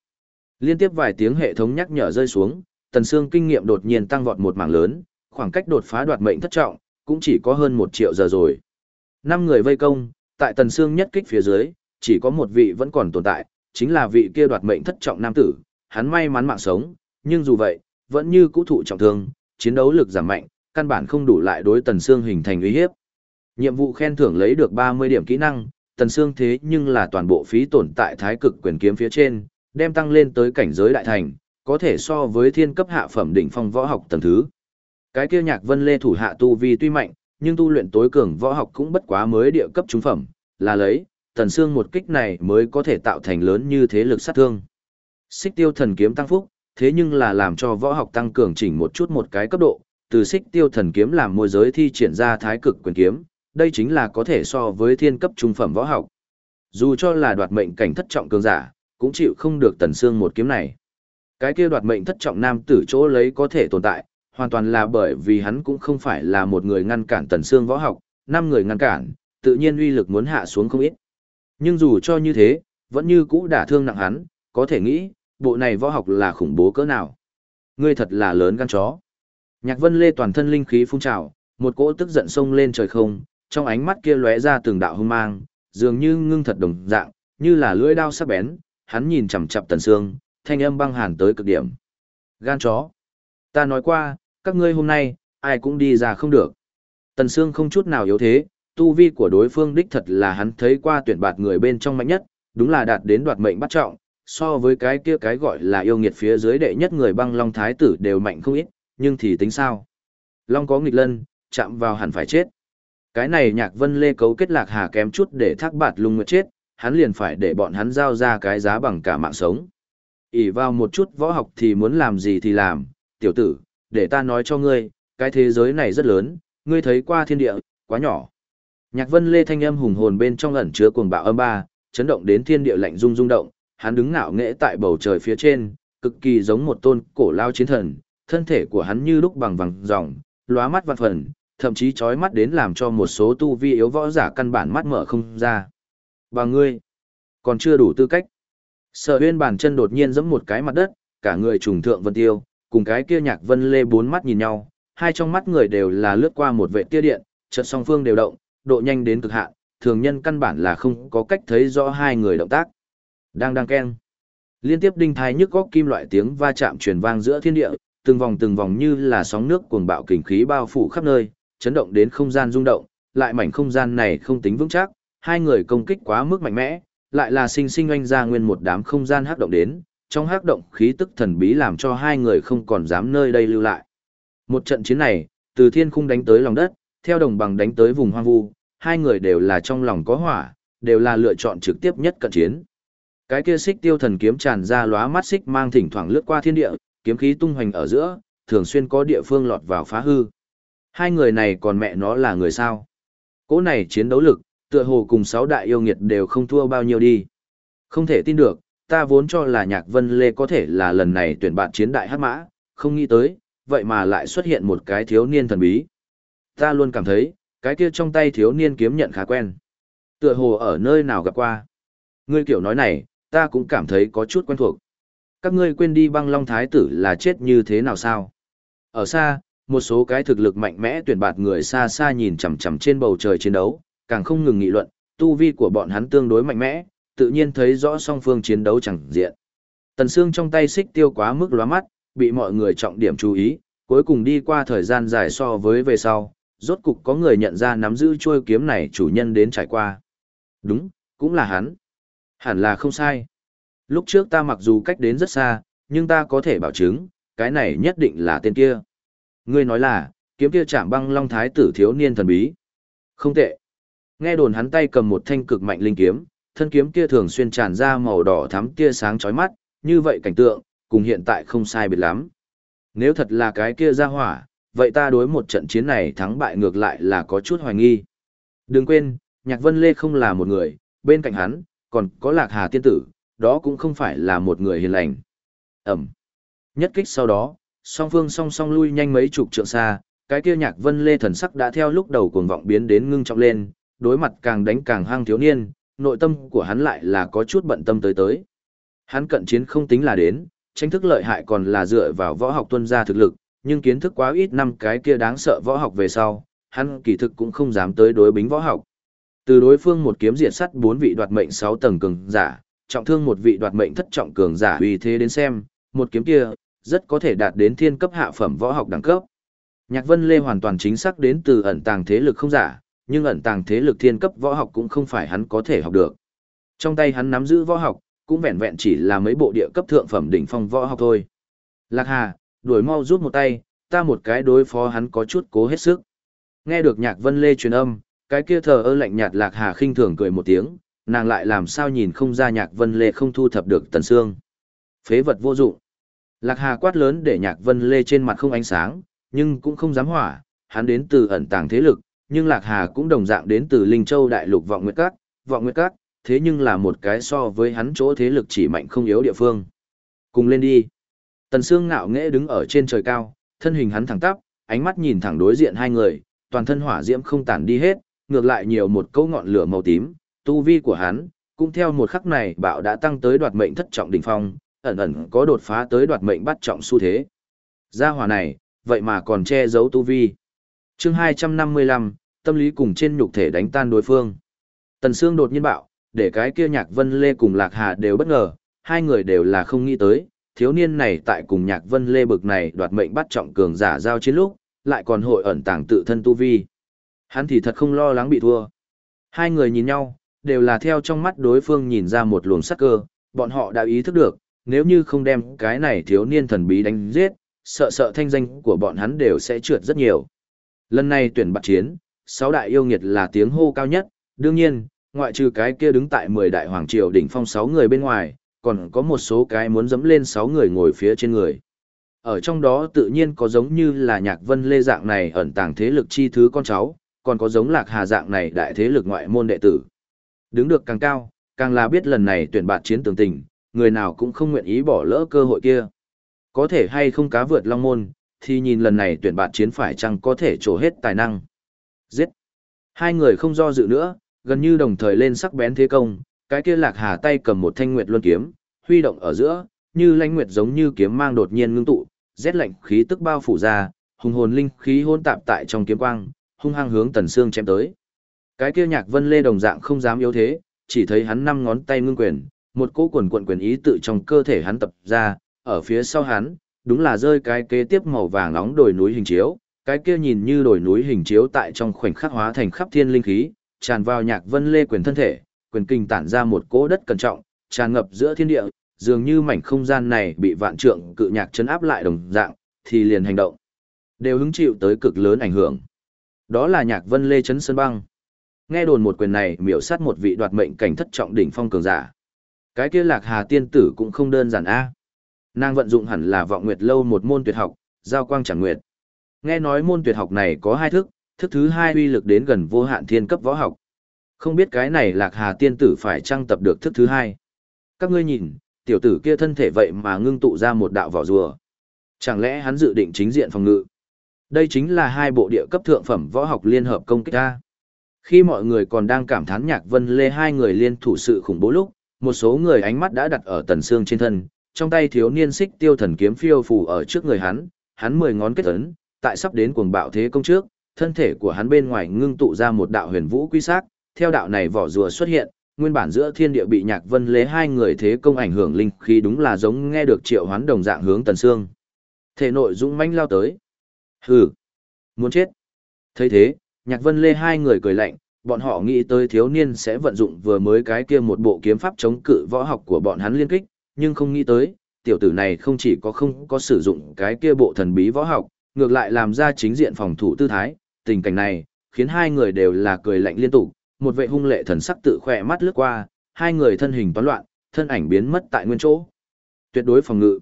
Liên tiếp vài tiếng hệ thống nhắc nhở rơi xuống, Tần Sương kinh nghiệm đột nhiên tăng vọt một mảng lớn, khoảng cách đột phá đoạt mệnh thất trọng, cũng chỉ có hơn một triệu giờ rồi. Năm người vây công, tại Tần Sương nhất kích phía dưới, chỉ có một vị vẫn còn tồn tại, chính là vị kia đoạt mệnh thất trọng nam tử, hắn may mắn mạng sống, nhưng dù vậy, vẫn như cũ thụ trọng thương, chiến đấu lực giảm mạnh, căn bản không đủ lại đối Tần Sương hình thành uy hiếp. Nhiệm vụ khen thưởng lấy được 30 điểm kỹ năng, Tần Sương thế nhưng là toàn bộ phí tổn tại thái cực quyền kiếm phía trên, đem tăng lên tới cảnh giới đại thành, có thể so với thiên cấp hạ phẩm đỉnh phong võ học tầng thứ. Cái kia Nhạc Vân Lê thủ hạ tu vi tuy mạnh, nhưng tu luyện tối cường võ học cũng bất quá mới địa cấp trung phẩm, là lấy, Tần Sương một kích này mới có thể tạo thành lớn như thế lực sát thương. Xích tiêu thần kiếm tăng phúc, thế nhưng là làm cho võ học tăng cường chỉnh một chút một cái cấp độ, từ xích tiêu thần kiếm làm môi giới thi triển ra thái cực quyền kiếm, đây chính là có thể so với thiên cấp trung phẩm võ học. Dù cho là đoạt mệnh cảnh thất trọng cường giả, cũng chịu không được tần xương một kiếm này. Cái kia đoạt mệnh thất trọng nam tử chỗ lấy có thể tồn tại, hoàn toàn là bởi vì hắn cũng không phải là một người ngăn cản tần xương võ học, năm người ngăn cản, tự nhiên uy lực muốn hạ xuống không ít. Nhưng dù cho như thế, vẫn như cũ đả thương nặng hắn, có thể nghĩ, bộ này võ học là khủng bố cỡ nào. Ngươi thật là lớn gan chó. Nhạc Vân Lê toàn thân linh khí phun trào, một cỗ tức giận xông lên trời không, trong ánh mắt kia lóe ra từng đạo hung mang, dường như ngưng thật đồng dạng, như là lưỡi dao sắc bén, hắn nhìn chằm chặp Tần Sương, thanh âm băng hàn tới cực điểm. Gan chó. Ta nói qua, các ngươi hôm nay, ai cũng đi ra không được. Tần Sương không chút nào yếu thế, tu vi của đối phương đích thật là hắn thấy qua tuyển bạt người bên trong mạnh nhất, đúng là đạt đến đoạt mệnh bắt trọng, so với cái kia cái gọi là yêu nghiệt phía dưới đệ nhất người băng long thái tử đều mạnh không ít, nhưng thì tính sao? Long có nghịch lân, chạm vào hẳn phải chết. Cái này nhạc vân lê cấu kết lạc hà kém chút để thác bạt lung nguyệt chết, hắn liền phải để bọn hắn giao ra cái giá bằng cả mạng sống. ỉ vào một chút võ học thì muốn làm gì thì làm, tiểu tử, để ta nói cho ngươi, cái thế giới này rất lớn, ngươi thấy qua thiên địa, quá nhỏ. Nhạc vân lê thanh âm hùng hồn bên trong ẩn chứa cuồng bạo âm ba, chấn động đến thiên địa lạnh rung rung động, hắn đứng ngạo nghễ tại bầu trời phía trên, cực kỳ giống một tôn cổ lao chiến thần, thân thể của hắn như lúc bằng vàng ròng, lóa mắt vạn phần, thậm chí chói mắt đến làm cho một số tu vi yếu võ giả căn bản mắt mở không ra. Và ngươi, còn chưa đủ tư cách. Sở huyên bàn chân đột nhiên giẫm một cái mặt đất, cả người trùng thượng vân tiêu, cùng cái kia nhạc vân lê bốn mắt nhìn nhau, hai trong mắt người đều là lướt qua một vệ tia điện, chợt song phương đều động, độ nhanh đến cực hạn, thường nhân căn bản là không có cách thấy rõ hai người động tác. Đang đang keng. Liên tiếp đinh thai nhức góc kim loại tiếng va chạm truyền vang giữa thiên địa, từng vòng từng vòng như là sóng nước cuồng bạo kình khí bao phủ khắp nơi, chấn động đến không gian rung động, lại mảnh không gian này không tính vững chắc, hai người công kích quá mức mạnh mẽ, lại là sinh sinh oanh ra nguyên một đám không gian hắc động đến, trong hắc động khí tức thần bí làm cho hai người không còn dám nơi đây lưu lại. Một trận chiến này, từ thiên khung đánh tới lòng đất, theo đồng bằng đánh tới vùng hoang vu, hai người đều là trong lòng có hỏa, đều là lựa chọn trực tiếp nhất cận chiến. Cái kia xích tiêu thần kiếm tràn ra lóa mắt xích mang thỉnh thoảng lướt qua thiên địa, kiếm khí tung hoành ở giữa, thường xuyên có địa phương lọt vào phá hư. Hai người này còn mẹ nó là người sao? Cỗ này chiến đấu lực, tựa hồ cùng sáu đại yêu nghiệt đều không thua bao nhiêu đi. Không thể tin được, ta vốn cho là Nhạc Vân Lê có thể là lần này tuyển bạn chiến đại hắc mã, không nghĩ tới, vậy mà lại xuất hiện một cái thiếu niên thần bí. Ta luôn cảm thấy, cái kia trong tay thiếu niên kiếm nhận khá quen. Tựa hồ ở nơi nào gặp qua. Ngươi kiểu nói này, ta cũng cảm thấy có chút quen thuộc. Các ngươi quên đi băng long thái tử là chết như thế nào sao? Ở xa, một số cái thực lực mạnh mẽ tuyển bạt người xa xa nhìn chằm chằm trên bầu trời chiến đấu, càng không ngừng nghị luận, tu vi của bọn hắn tương đối mạnh mẽ, tự nhiên thấy rõ song phương chiến đấu chẳng diện. Tần Sương trong tay xích tiêu quá mức lóa mắt, bị mọi người trọng điểm chú ý, cuối cùng đi qua thời gian dài so với về sau, rốt cục có người nhận ra nắm giữ chuôi kiếm này chủ nhân đến trải qua. Đúng, cũng là hắn. Hẳn là không sai. Lúc trước ta mặc dù cách đến rất xa, nhưng ta có thể bảo chứng, cái này nhất định là tên kia. Ngươi nói là, kiếm kia chạm băng long thái tử thiếu niên thần bí. Không tệ. Nghe đồn hắn tay cầm một thanh cực mạnh linh kiếm, thân kiếm kia thường xuyên tràn ra màu đỏ thắm tia sáng chói mắt, như vậy cảnh tượng, cùng hiện tại không sai biệt lắm. Nếu thật là cái kia ra hỏa, vậy ta đối một trận chiến này thắng bại ngược lại là có chút hoài nghi. Đừng quên, Nhạc Vân Lê không là một người, bên cạnh hắn, còn có Lạc Hà Tiên Tử, đó cũng không phải là một người hiền lành. Ẩm. Nhất kích sau đó, song phương song song lui nhanh mấy chục trượng xa, cái kia Nhạc Vân Lê thần sắc đã theo lúc đầu cuồng vọng biến đến ngưng trọng lên, đối mặt càng đánh càng hang thiếu niên, nội tâm của hắn lại là có chút bận tâm tới tới. Hắn cận chiến không tính là đến, tranh thức lợi hại còn là dựa vào võ học tuân gia thực lực, nhưng kiến thức quá ít năm cái kia đáng sợ võ học về sau, hắn kỳ thực cũng không dám tới đối bính võ học. Từ đối phương một kiếm diệt sắt bốn vị đoạt mệnh 6 tầng cường giả, trọng thương một vị đoạt mệnh thất trọng cường giả uy thế đến xem, một kiếm kia rất có thể đạt đến thiên cấp hạ phẩm võ học đẳng cấp. Nhạc Vân Lê hoàn toàn chính xác đến từ ẩn tàng thế lực không giả, nhưng ẩn tàng thế lực thiên cấp võ học cũng không phải hắn có thể học được. Trong tay hắn nắm giữ võ học, cũng vẹn vẹn chỉ là mấy bộ địa cấp thượng phẩm đỉnh phong võ học thôi. Lạc Hà, đuổi mau rút một tay, ta một cái đối phó hắn có chút cố hết sức. Nghe được Nhạc Vân Lê truyền âm, cái kia thờ ơ lạnh nhạt Lạc Hà khinh thường cười một tiếng, nàng lại làm sao nhìn không ra Nhạc Vân Lê không thu thập được Tần xương Phế vật vô dụng. Lạc Hà quát lớn để Nhạc Vân Lê trên mặt không ánh sáng, nhưng cũng không dám hỏa, hắn đến từ ẩn tàng thế lực, nhưng Lạc Hà cũng đồng dạng đến từ Linh Châu Đại Lục Vọng Nguyệt Các, Vọng Nguyệt Các, thế nhưng là một cái so với hắn chỗ thế lực chỉ mạnh không yếu địa phương. Cùng lên đi. Tần Sương ngạo nghễ đứng ở trên trời cao, thân hình hắn thẳng tắp, ánh mắt nhìn thẳng đối diện hai người, toàn thân hỏa diễm không tản đi hết, ngược lại nhiều một câu ngọn lửa màu tím, tu vi của hắn cũng theo một khắc này bạo đã tăng tới đoạt mệnh thất trọng đỉnh phong, ẩn ẩn có đột phá tới đoạt mệnh bắt trọng xu thế. Gia hỏa này, vậy mà còn che giấu tu vi. Chương 255, tâm lý cùng trên nhục thể đánh tan đối phương. Tần Sương đột nhiên bạo, để cái kia Nhạc Vân Lê cùng Lạc Hà đều bất ngờ, hai người đều là không nghĩ tới, thiếu niên này tại cùng Nhạc Vân Lê bực này đoạt mệnh bắt trọng cường giả giao chiến lúc, lại còn hội ẩn tàng tự thân tu vi. Hắn thì thật không lo lắng bị thua. Hai người nhìn nhau, đều là theo trong mắt đối phương nhìn ra một luồng sắc cơ, bọn họ đã ý thức được, nếu như không đem cái này thiếu niên thần bí đánh giết, sợ sợ thanh danh của bọn hắn đều sẽ trượt rất nhiều. Lần này tuyển bạc chiến, sáu đại yêu nghiệt là tiếng hô cao nhất, đương nhiên, ngoại trừ cái kia đứng tại 10 đại hoàng triều đỉnh phong 6 người bên ngoài, còn có một số cái muốn dẫm lên 6 người ngồi phía trên người. Ở trong đó tự nhiên có giống như là nhạc vân lê dạng này ẩn tàng thế lực chi thứ con cháu, còn có giống lạc hà dạng này đại thế lực ngoại môn đệ tử. Đứng được càng cao, càng là biết lần này tuyển bạt chiến tường tình, người nào cũng không nguyện ý bỏ lỡ cơ hội kia. Có thể hay không cá vượt long môn, thì nhìn lần này tuyển bạt chiến phải chăng có thể trổ hết tài năng. Giết! Hai người không do dự nữa, gần như đồng thời lên sắc bén thế công, cái kia lạc hà tay cầm một thanh nguyệt luân kiếm, huy động ở giữa, như lãnh nguyệt giống như kiếm mang đột nhiên ngưng tụ, rét lạnh khí tức bao phủ ra, hùng hồn linh khí hỗn tạp tại trong kiếm quang, hung hăng hướng Tần Sương chém tới. Cái kia Nhạc Vân Lê đồng dạng không dám yếu thế, chỉ thấy hắn năm ngón tay ngưng quyền, một cỗ quần quận quyền ý tự trong cơ thể hắn tập ra, ở phía sau hắn, đúng là rơi cái kế tiếp màu vàng nóng đồi núi hình chiếu, cái kia nhìn như đồi núi hình chiếu tại trong khoảnh khắc hóa thành khắp thiên linh khí, tràn vào Nhạc Vân Lê quyền thân thể, quyền kinh tản ra một cỗ đất cẩn trọng, tràn ngập giữa thiên địa, dường như mảnh không gian này bị vạn trượng cự nhạc chấn áp lại đồng dạng, thì liền hành động. Đều hứng chịu tới cực lớn ảnh hưởng. Đó là nhạc vân lê chấn sơn băng. Nghe đồn một quyền này miểu sát một vị đoạt mệnh cảnh thất trọng đỉnh phong cường giả. Cái kia lạc hà tiên tử cũng không đơn giản a. Nàng vận dụng hẳn là vọng nguyệt lâu một môn tuyệt học, giao quang chẳng nguyệt. Nghe nói môn tuyệt học này có hai thức, thức thứ hai uy lực đến gần vô hạn thiên cấp võ học. Không biết cái này lạc hà tiên tử phải trang tập được thức thứ hai. Các ngươi nhìn, tiểu tử kia thân thể vậy mà ngưng tụ ra một đạo vỏ rùa. Chẳng lẽ hắn dự định chính diện phòng ngự? Đây chính là hai bộ địa cấp thượng phẩm võ học liên hợp công kích ta. Khi mọi người còn đang cảm thán nhạc vân lê hai người liên thủ sự khủng bố lúc, một số người ánh mắt đã đặt ở Tần Sương trên thân, trong tay thiếu niên xích tiêu thần kiếm phiêu phù ở trước người hắn, hắn mười ngón kết ấn, tại sắp đến cuồng bạo thế công trước, thân thể của hắn bên ngoài ngưng tụ ra một đạo huyền vũ quy sắc, theo đạo này vỏ rùa xuất hiện, nguyên bản giữa thiên địa bị Nhạc Vân Lễ hai người thế công ảnh hưởng linh khí đúng là giống nghe được triệu hoán đồng dạng hướng Tần Sương. Thể nội dũng mãnh lao tới. Hừ, muốn chết. Thấy thế, Nhạc Vân Lê hai người cười lạnh, bọn họ nghĩ tới thiếu niên sẽ vận dụng vừa mới cái kia một bộ kiếm pháp chống cự võ học của bọn hắn liên kích, nhưng không nghĩ tới, tiểu tử này không chỉ có không có sử dụng cái kia bộ thần bí võ học, ngược lại làm ra chính diện phòng thủ tư thái, tình cảnh này, khiến hai người đều là cười lạnh liên tục, một vệ hung lệ thần sắc tự khỏe mắt lướt qua, hai người thân hình toán loạn, thân ảnh biến mất tại nguyên chỗ. Tuyệt đối phòng ngự.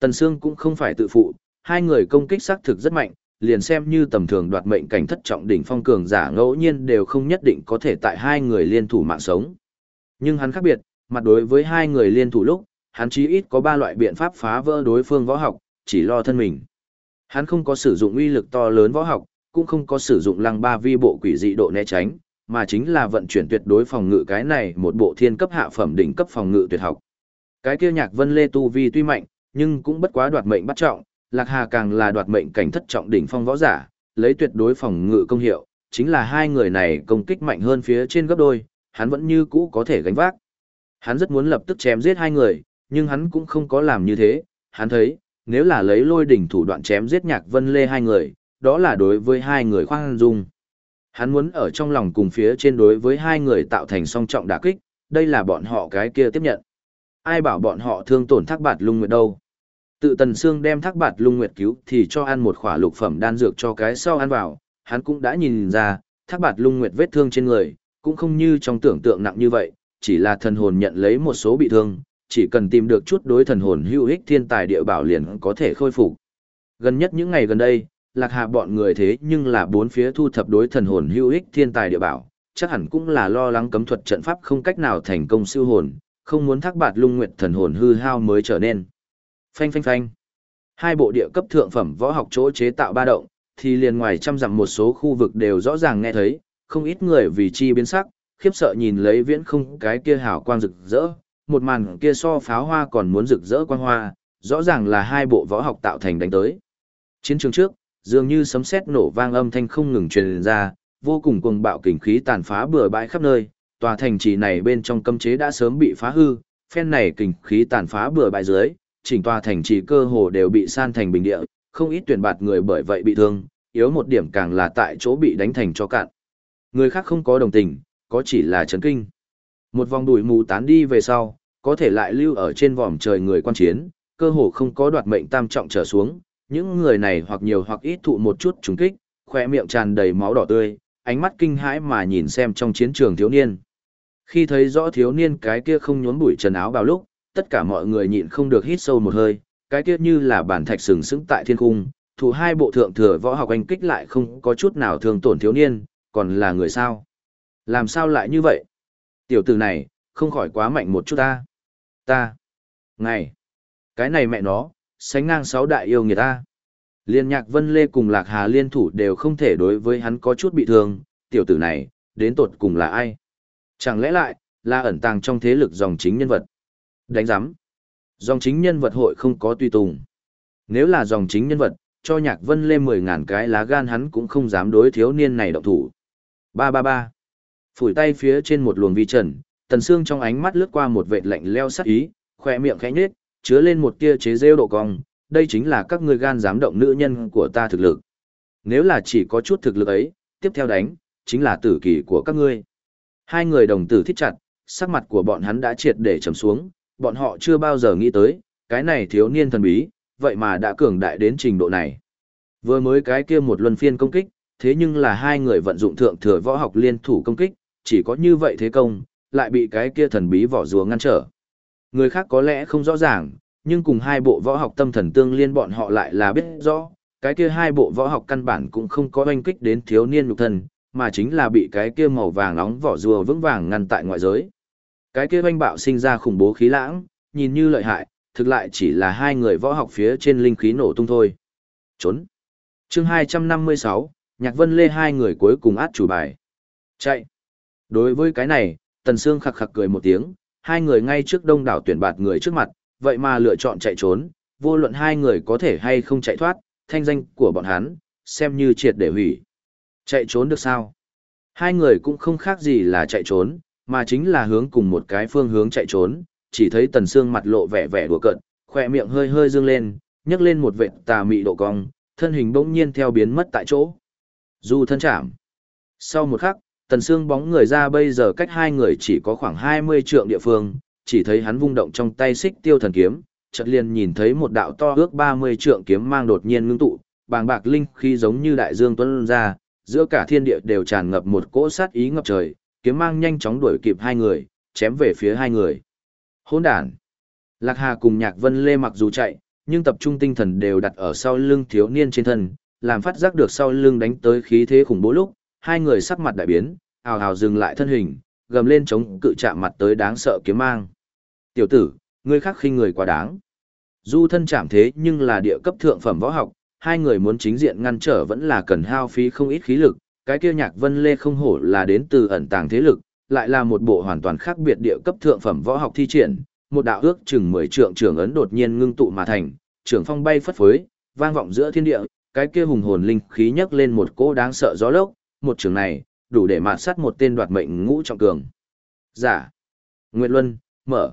Tần Sương cũng không phải tự phụ, hai người công kích xác thực rất mạnh, liền xem như tầm thường đoạt mệnh cảnh thất trọng đỉnh phong cường giả ngẫu nhiên đều không nhất định có thể tại hai người liên thủ mạng sống. Nhưng hắn khác biệt, mặt đối với hai người liên thủ lúc, hắn chí ít có ba loại biện pháp phá vỡ đối phương võ học, chỉ lo thân mình. Hắn không có sử dụng uy lực to lớn võ học, cũng không có sử dụng lăng ba vi bộ quỷ dị độ né tránh, mà chính là vận chuyển tuyệt đối phòng ngự cái này một bộ thiên cấp hạ phẩm đỉnh cấp phòng ngự tuyệt học. Cái kia nhạc vân lê tu vi tuy mạnh, nhưng cũng bất quá đoạt mệnh bắt trọng, Lạc Hà càng là đoạt mệnh cảnh thất trọng đỉnh phong võ giả, lấy tuyệt đối phòng ngự công hiệu, chính là hai người này công kích mạnh hơn phía trên gấp đôi, hắn vẫn như cũ có thể gánh vác. Hắn rất muốn lập tức chém giết hai người, nhưng hắn cũng không có làm như thế, hắn thấy, nếu là lấy lôi đỉnh thủ đoạn chém giết nhạc vân lê hai người, đó là đối với hai người khoan dung. Hắn muốn ở trong lòng cùng phía trên đối với hai người tạo thành song trọng đả kích, đây là bọn họ cái kia tiếp nhận. Ai bảo bọn họ thương tổn thác bạt lung nguyệt đâu. Tự tần xương đem thác bạt lung nguyệt cứu thì cho ăn một khỏa lục phẩm đan dược cho cái sau ăn vào, hắn cũng đã nhìn ra, thác bạt lung nguyệt vết thương trên người, cũng không như trong tưởng tượng nặng như vậy, chỉ là thần hồn nhận lấy một số bị thương, chỉ cần tìm được chút đối thần hồn hữu ích thiên tài địa bảo liền có thể khôi phục. Gần nhất những ngày gần đây, lạc hạ bọn người thế nhưng là bốn phía thu thập đối thần hồn hữu ích thiên tài địa bảo, chắc hẳn cũng là lo lắng cấm thuật trận pháp không cách nào thành công siêu hồn, không muốn thác bạt lung nguyệt thần hồn hư hao mới trở nên. Phanh phanh phanh. Hai bộ địa cấp thượng phẩm võ học chỗ chế tạo ba động, thì liền ngoài trăm dặm một số khu vực đều rõ ràng nghe thấy, không ít người vì chi biến sắc, khiếp sợ nhìn lấy viễn không cái kia hào quang rực rỡ, một màn kia so pháo hoa còn muốn rực rỡ quang hoa, rõ ràng là hai bộ võ học tạo thành đánh tới. Chiến trường trước, dường như sấm sét nổ vang âm thanh không ngừng truyền ra, vô cùng cuồng bạo kình khí tàn phá bừa bãi khắp nơi, tòa thành trì này bên trong cấm chế đã sớm bị phá hư, phen này kình khí tàn phá bừa bãi dưới, chỉnh tòa thành trì cơ hồ đều bị san thành bình địa, không ít tuyển bạt người bởi vậy bị thương, yếu một điểm càng là tại chỗ bị đánh thành cho cạn. Người khác không có đồng tình, có chỉ là chấn kinh. Một vòng đuổi mù tán đi về sau, có thể lại lưu ở trên vòm trời người quan chiến, cơ hồ không có đoạt mệnh tam trọng trở xuống, những người này hoặc nhiều hoặc ít thụ một chút trùng kích, khỏe miệng tràn đầy máu đỏ tươi, ánh mắt kinh hãi mà nhìn xem trong chiến trường thiếu niên. Khi thấy rõ thiếu niên cái kia không nhốn bụi trần áo vào lúc, tất cả mọi người nhịn không được hít sâu một hơi, cái kia như là bản thạch sừng sững tại thiên cung, thủ hai bộ thượng thừa võ học anh kích lại không có chút nào thương tổn thiếu niên, còn là người sao? Làm sao lại như vậy? Tiểu tử này, không khỏi quá mạnh một chút ta. Ta. Ngày. Cái này mẹ nó, sánh ngang sáu đại yêu người ta. Liên nhạc Vân Lê cùng Lạc Hà liên thủ đều không thể đối với hắn có chút bị thương, tiểu tử này, đến tột cùng là ai? Chẳng lẽ lại, là ẩn tàng trong thế lực dòng chính nhân vật? Đánh giám. Dòng chính nhân vật hội không có tùy tùng. Nếu là dòng chính nhân vật, cho nhạc Vân Lê mười ngàn cái lá gan hắn cũng không dám đối thiếu niên này động thủ. Ba ba ba. Phủi tay phía trên một luồng vi trần, tần xương trong ánh mắt lướt qua một vệt lạnh leo sắc ý, khoe miệng khẽ nhếch, chứa lên một tia chế rêu độ cong, đây chính là các ngươi gan dám động nữ nhân của ta thực lực. Nếu là chỉ có chút thực lực ấy, tiếp theo đánh, chính là tử kỳ của các ngươi. Hai người đồng tử thích chặt, sắc mặt của bọn hắn đã triệt để trầm xuống, bọn họ chưa bao giờ nghĩ tới, cái này thiếu niên thần bí, vậy mà đã cường đại đến trình độ này. Vừa mới cái kia một luân phiên công kích, thế nhưng là hai người vận dụng thượng thừa võ học liên thủ công kích, chỉ có như vậy thế công, lại bị cái kia thần bí vỏ rùa ngăn trở. Người khác có lẽ không rõ ràng, nhưng cùng hai bộ võ học tâm thần tương liên bọn họ lại là biết rõ, cái kia hai bộ võ học căn bản cũng không có oanh kích đến thiếu niên nhục thân, mà chính là bị cái kia màu vàng nóng vỏ rùa vững vàng ngăn tại ngoại giới. Cái kia oanh bạo sinh ra khủng bố khí lãng, nhìn như lợi hại, thực lại chỉ là hai người võ học phía trên linh khí nổ tung thôi. Trốn. Chương 256, Nhạc Vân Lê hai người cuối cùng át chủ bài. Chạy. Đối với cái này, Tần Sương khặc khặc cười một tiếng, hai người ngay trước đông đảo tuyển bạt người trước mặt, vậy mà lựa chọn chạy trốn, vô luận hai người có thể hay không chạy thoát, thanh danh của bọn hắn, xem như triệt để hủy. Chạy trốn được sao? Hai người cũng không khác gì là chạy trốn, mà chính là hướng cùng một cái phương hướng chạy trốn, chỉ thấy tần xương mặt lộ vẻ vẻ đùa cợt, khỏe miệng hơi hơi dương lên, nhấc lên một vệt tà mị độ cong, thân hình bỗng nhiên theo biến mất tại chỗ. Du thân chạm. Sau một khắc, tần xương bóng người ra bây giờ cách hai người chỉ có khoảng 20 trượng địa phương, chỉ thấy hắn vung động trong tay xích tiêu thần kiếm, chợt liền nhìn thấy một đạo to ước 30 trượng kiếm mang đột nhiên ngưng tụ, bàng bạc linh khí giống như đại dương tuôn ra, giữa cả thiên địa đều tràn ngập một cỗ sát ý ngập trời, kiếm mang nhanh chóng đuổi kịp hai người, chém về phía hai người. Hỗn đản. Lạc Hà cùng Nhạc Vân Lê mặc dù chạy, nhưng tập trung tinh thần đều đặt ở sau lưng thiếu niên trên thân, làm phát giác được sau lưng đánh tới khí thế khủng bố lúc, hai người sắc mặt đại biến, ào ào dừng lại thân hình, gầm lên chống cự chạm mặt tới đáng sợ kiếm mang. Tiểu tử, ngươi khác khinh người quá đáng. Du thân chạm thế nhưng là địa cấp thượng phẩm võ học, hai người muốn chính diện ngăn trở vẫn là cần hao phí không ít khí lực, cái kia nhạc vân lê không hổ là đến từ ẩn tàng thế lực, lại là một bộ hoàn toàn khác biệt địa cấp thượng phẩm võ học thi triển, một đạo ước chừng mười trượng trưởng ấn đột nhiên ngưng tụ mà thành, trưởng phong bay phất phới, vang vọng giữa thiên địa, cái kia hùng hồn linh khí nhấc lên một cỗ đáng sợ gió lốc, một trường này, đủ để mạt sát một tên đoạt mệnh ngũ trọng cường. Giả. Dạ. Nguyệt Luân, mở.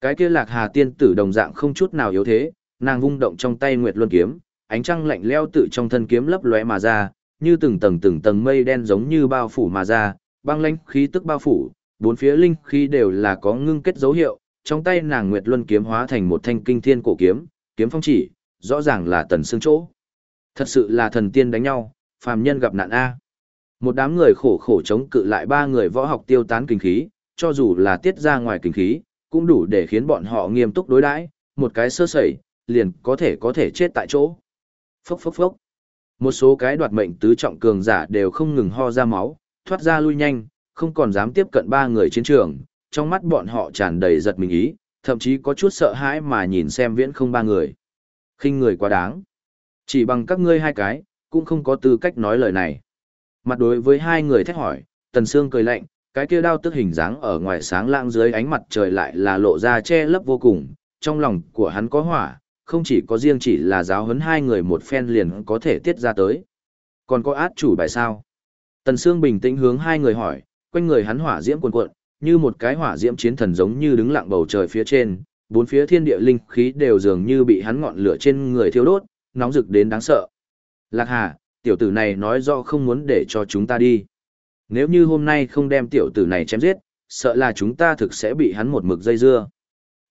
Cái kia lạc hà tiên tử đồng dạng không chút nào yếu thế, nàng vung động trong tay Nguyệt Luân kiếm, ánh trăng lạnh leo tự trong thân kiếm lấp lóe mà ra, như từng tầng từng tầng mây đen giống như bao phủ mà ra, băng lãnh khí tức bao phủ, bốn phía linh khí đều là có ngưng kết dấu hiệu, trong tay nàng Nguyệt Luân kiếm hóa thành một thanh kinh thiên cổ kiếm, kiếm phong chỉ, rõ ràng là tần xương chỗ. Thật sự là thần tiên đánh nhau, phàm nhân gặp nạn a. Một đám người khổ khổ chống cự lại ba người võ học tiêu tán kinh khí, cho dù là tiết ra ngoài kinh khí, cũng đủ để khiến bọn họ nghiêm túc đối đãi, một cái sơ sẩy, liền có thể có thể chết tại chỗ. Phốc phốc phốc. Một số cái đoạt mệnh tứ trọng cường giả đều không ngừng ho ra máu, thoát ra lui nhanh, không còn dám tiếp cận ba người chiến trường, trong mắt bọn họ tràn đầy giật mình ý, thậm chí có chút sợ hãi mà nhìn xem viễn không ba người. khinh người quá đáng. Chỉ bằng các ngươi hai cái, cũng không có tư cách nói lời này. Mặt đối với hai người thét hỏi, Tần Sương cười lạnh, cái kia đao tức hình dáng ở ngoài sáng lãng dưới ánh mặt trời lại là lộ ra che lấp vô cùng, trong lòng của hắn có hỏa, không chỉ có riêng chỉ là giáo huấn hai người một phen liền có thể tiết ra tới. Còn có át chủ bài sao? Tần Sương bình tĩnh hướng hai người hỏi, quanh người hắn hỏa diễm cuồn cuộn, như một cái hỏa diễm chiến thần giống như đứng lặng bầu trời phía trên, bốn phía thiên địa linh khí đều dường như bị hắn ngọn lửa trên người thiêu đốt, nóng rực đến đáng sợ. Lạc Hà, tiểu tử này nói do không muốn để cho chúng ta đi. Nếu như hôm nay không đem tiểu tử này chém giết, sợ là chúng ta thực sẽ bị hắn một mực dây dưa.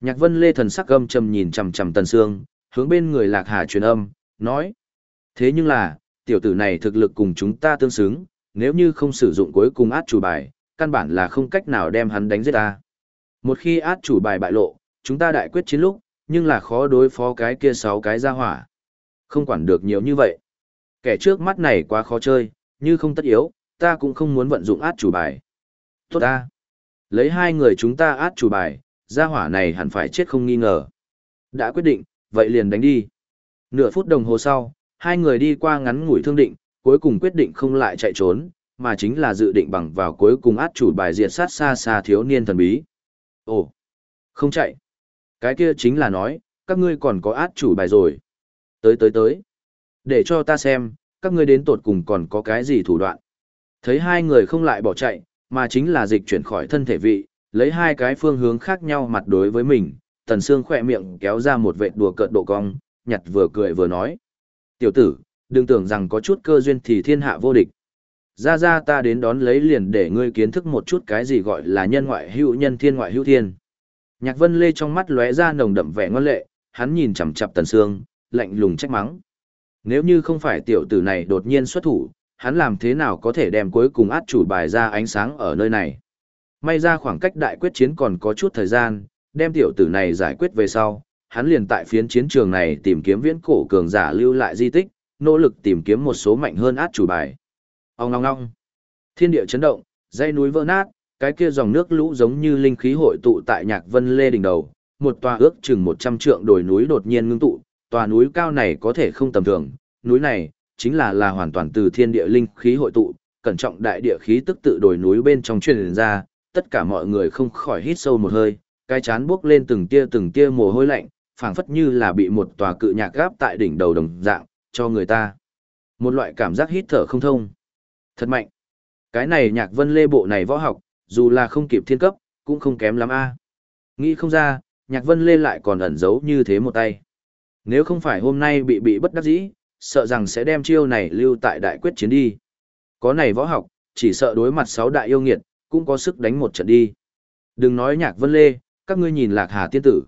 Nhạc Vân Lê thần sắc âm trầm nhìn chằm chằm Tần Sương, hướng bên người Lạc Hà truyền âm, nói: "Thế nhưng là, tiểu tử này thực lực cùng chúng ta tương xứng, nếu như không sử dụng cuối cùng át chủ bài, căn bản là không cách nào đem hắn đánh giết ta. Một khi át chủ bài bại lộ, chúng ta đại quyết chiến lúc, nhưng là khó đối phó cái kia sáu cái gia hỏa. Không quản được nhiều như vậy. Kẻ trước mắt này quá khó chơi, như không tất yếu, ta cũng không muốn vận dụng át chủ bài. Tốt ta. Lấy hai người chúng ta át chủ bài, gia hỏa này hẳn phải chết không nghi ngờ. Đã quyết định, vậy liền đánh đi. Nửa phút đồng hồ sau, hai người đi qua ngắn ngủi thương định, cuối cùng quyết định không lại chạy trốn, mà chính là dự định bằng vào cuối cùng át chủ bài diệt sát xa xa thiếu niên thần bí. Ồ, không chạy. Cái kia chính là nói, các ngươi còn có át chủ bài rồi. Tới tới tới. Để cho ta xem, các ngươi đến tột cùng còn có cái gì thủ đoạn. Thấy hai người không lại bỏ chạy, mà chính là dịch chuyển khỏi thân thể vị, lấy hai cái phương hướng khác nhau mặt đối với mình, tần xương khỏe miệng kéo ra một vệt đùa cợt độ cong, nhặt vừa cười vừa nói. Tiểu tử, đừng tưởng rằng có chút cơ duyên thì thiên hạ vô địch. Ra ra ta đến đón lấy liền để ngươi kiến thức một chút cái gì gọi là nhân ngoại hữu nhân thiên ngoại hữu thiên. Nhạc vân lê trong mắt lóe ra nồng đậm vẻ ngoan lệ, hắn nhìn chằm chằm tần sương, lạnh lùng trách mắng. Nếu như không phải tiểu tử này đột nhiên xuất thủ, hắn làm thế nào có thể đem cuối cùng át chủ bài ra ánh sáng ở nơi này. May ra khoảng cách đại quyết chiến còn có chút thời gian, đem tiểu tử này giải quyết về sau, hắn liền tại phiến chiến trường này tìm kiếm viễn cổ cường giả lưu lại di tích, nỗ lực tìm kiếm một số mạnh hơn át chủ bài. Ông ngong ngong. Thiên địa chấn động, dãy núi vỡ nát, cái kia dòng nước lũ giống như linh khí hội tụ tại Nhạc Vân Lê đỉnh đầu, một tòa ước chừng 100 trượng đồi núi đột nhiên ngưng tụ, tòa núi cao này có thể không tầm thường, núi này chính là là hoàn toàn từ thiên địa linh khí hội tụ, cẩn trọng đại địa khí tức tự đồi núi bên trong truyền ra, tất cả mọi người không khỏi hít sâu một hơi, cái chán buốc lên từng tia từng tia mồ hôi lạnh, phảng phất như là bị một tòa cự nhạc gáp tại đỉnh đầu đồng dạng, cho người ta. Một loại cảm giác hít thở không thông. Thật mạnh. Cái này nhạc vân lê bộ này võ học, dù là không kịp thiên cấp, cũng không kém lắm a. Nghĩ không ra, nhạc vân lê lại còn ẩn giấu như thế một tay. Nếu không phải hôm nay bị bị bất đắc dĩ, sợ rằng sẽ đem chiêu này lưu tại đại quyết chiến đi. Có này võ học, chỉ sợ đối mặt sáu đại yêu nghiệt, cũng có sức đánh một trận đi. Đừng nói nhạc vân lê, các ngươi nhìn lạc hà tiên tử.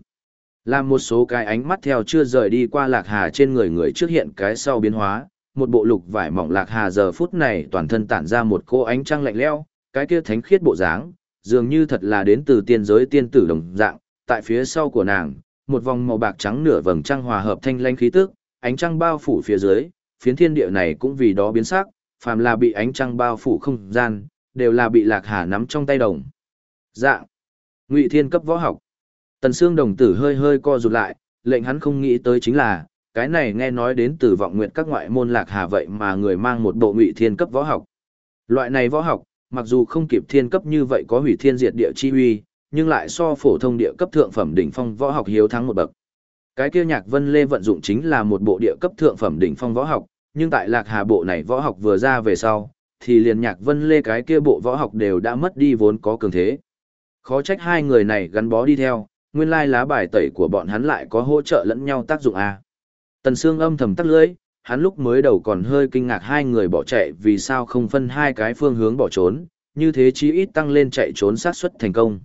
Làm một số cái ánh mắt theo chưa rời đi qua lạc hà trên người người trước hiện cái sau biến hóa, một bộ lục vải mỏng lạc hà giờ phút này toàn thân tản ra một cô ánh trăng lạnh lẽo, cái kia thánh khiết bộ dáng, dường như thật là đến từ tiên giới tiên tử đồng dạng, tại phía sau của nàng, một vòng màu bạc trắng nửa vầng trăng hòa hợp thanh lanh khí tức, ánh trăng bao phủ phía dưới, phiến thiên địa này cũng vì đó biến sắc, phàm là bị ánh trăng bao phủ không gian, đều là bị Lạc Hà nắm trong tay đồng. Dạng. Ngụy Thiên cấp võ học. Tần xương đồng tử hơi hơi co rụt lại, lệnh hắn không nghĩ tới chính là, cái này nghe nói đến từ vọng nguyện các ngoại môn Lạc Hà vậy mà người mang một bộ Ngụy Thiên cấp võ học. Loại này võ học, mặc dù không kịp thiên cấp như vậy có hủy thiên diệt địa chi uy, nhưng lại so phổ thông địa cấp thượng phẩm đỉnh phong võ học hiếu thắng một bậc. Cái kia Nhạc Vân Lê vận dụng chính là một bộ địa cấp thượng phẩm đỉnh phong võ học, nhưng tại Lạc Hà bộ này võ học vừa ra về sau, thì liền Nhạc Vân Lê cái kia bộ võ học đều đã mất đi vốn có cường thế. Khó trách hai người này gắn bó đi theo, nguyên lai lá bài tẩy của bọn hắn lại có hỗ trợ lẫn nhau tác dụng a. Tần Sương âm thầm tắt lưỡi, hắn lúc mới đầu còn hơi kinh ngạc hai người bỏ chạy vì sao không phân hai cái phương hướng bỏ trốn, như thế chí ít tăng lên chạy trốn sát suất thành công.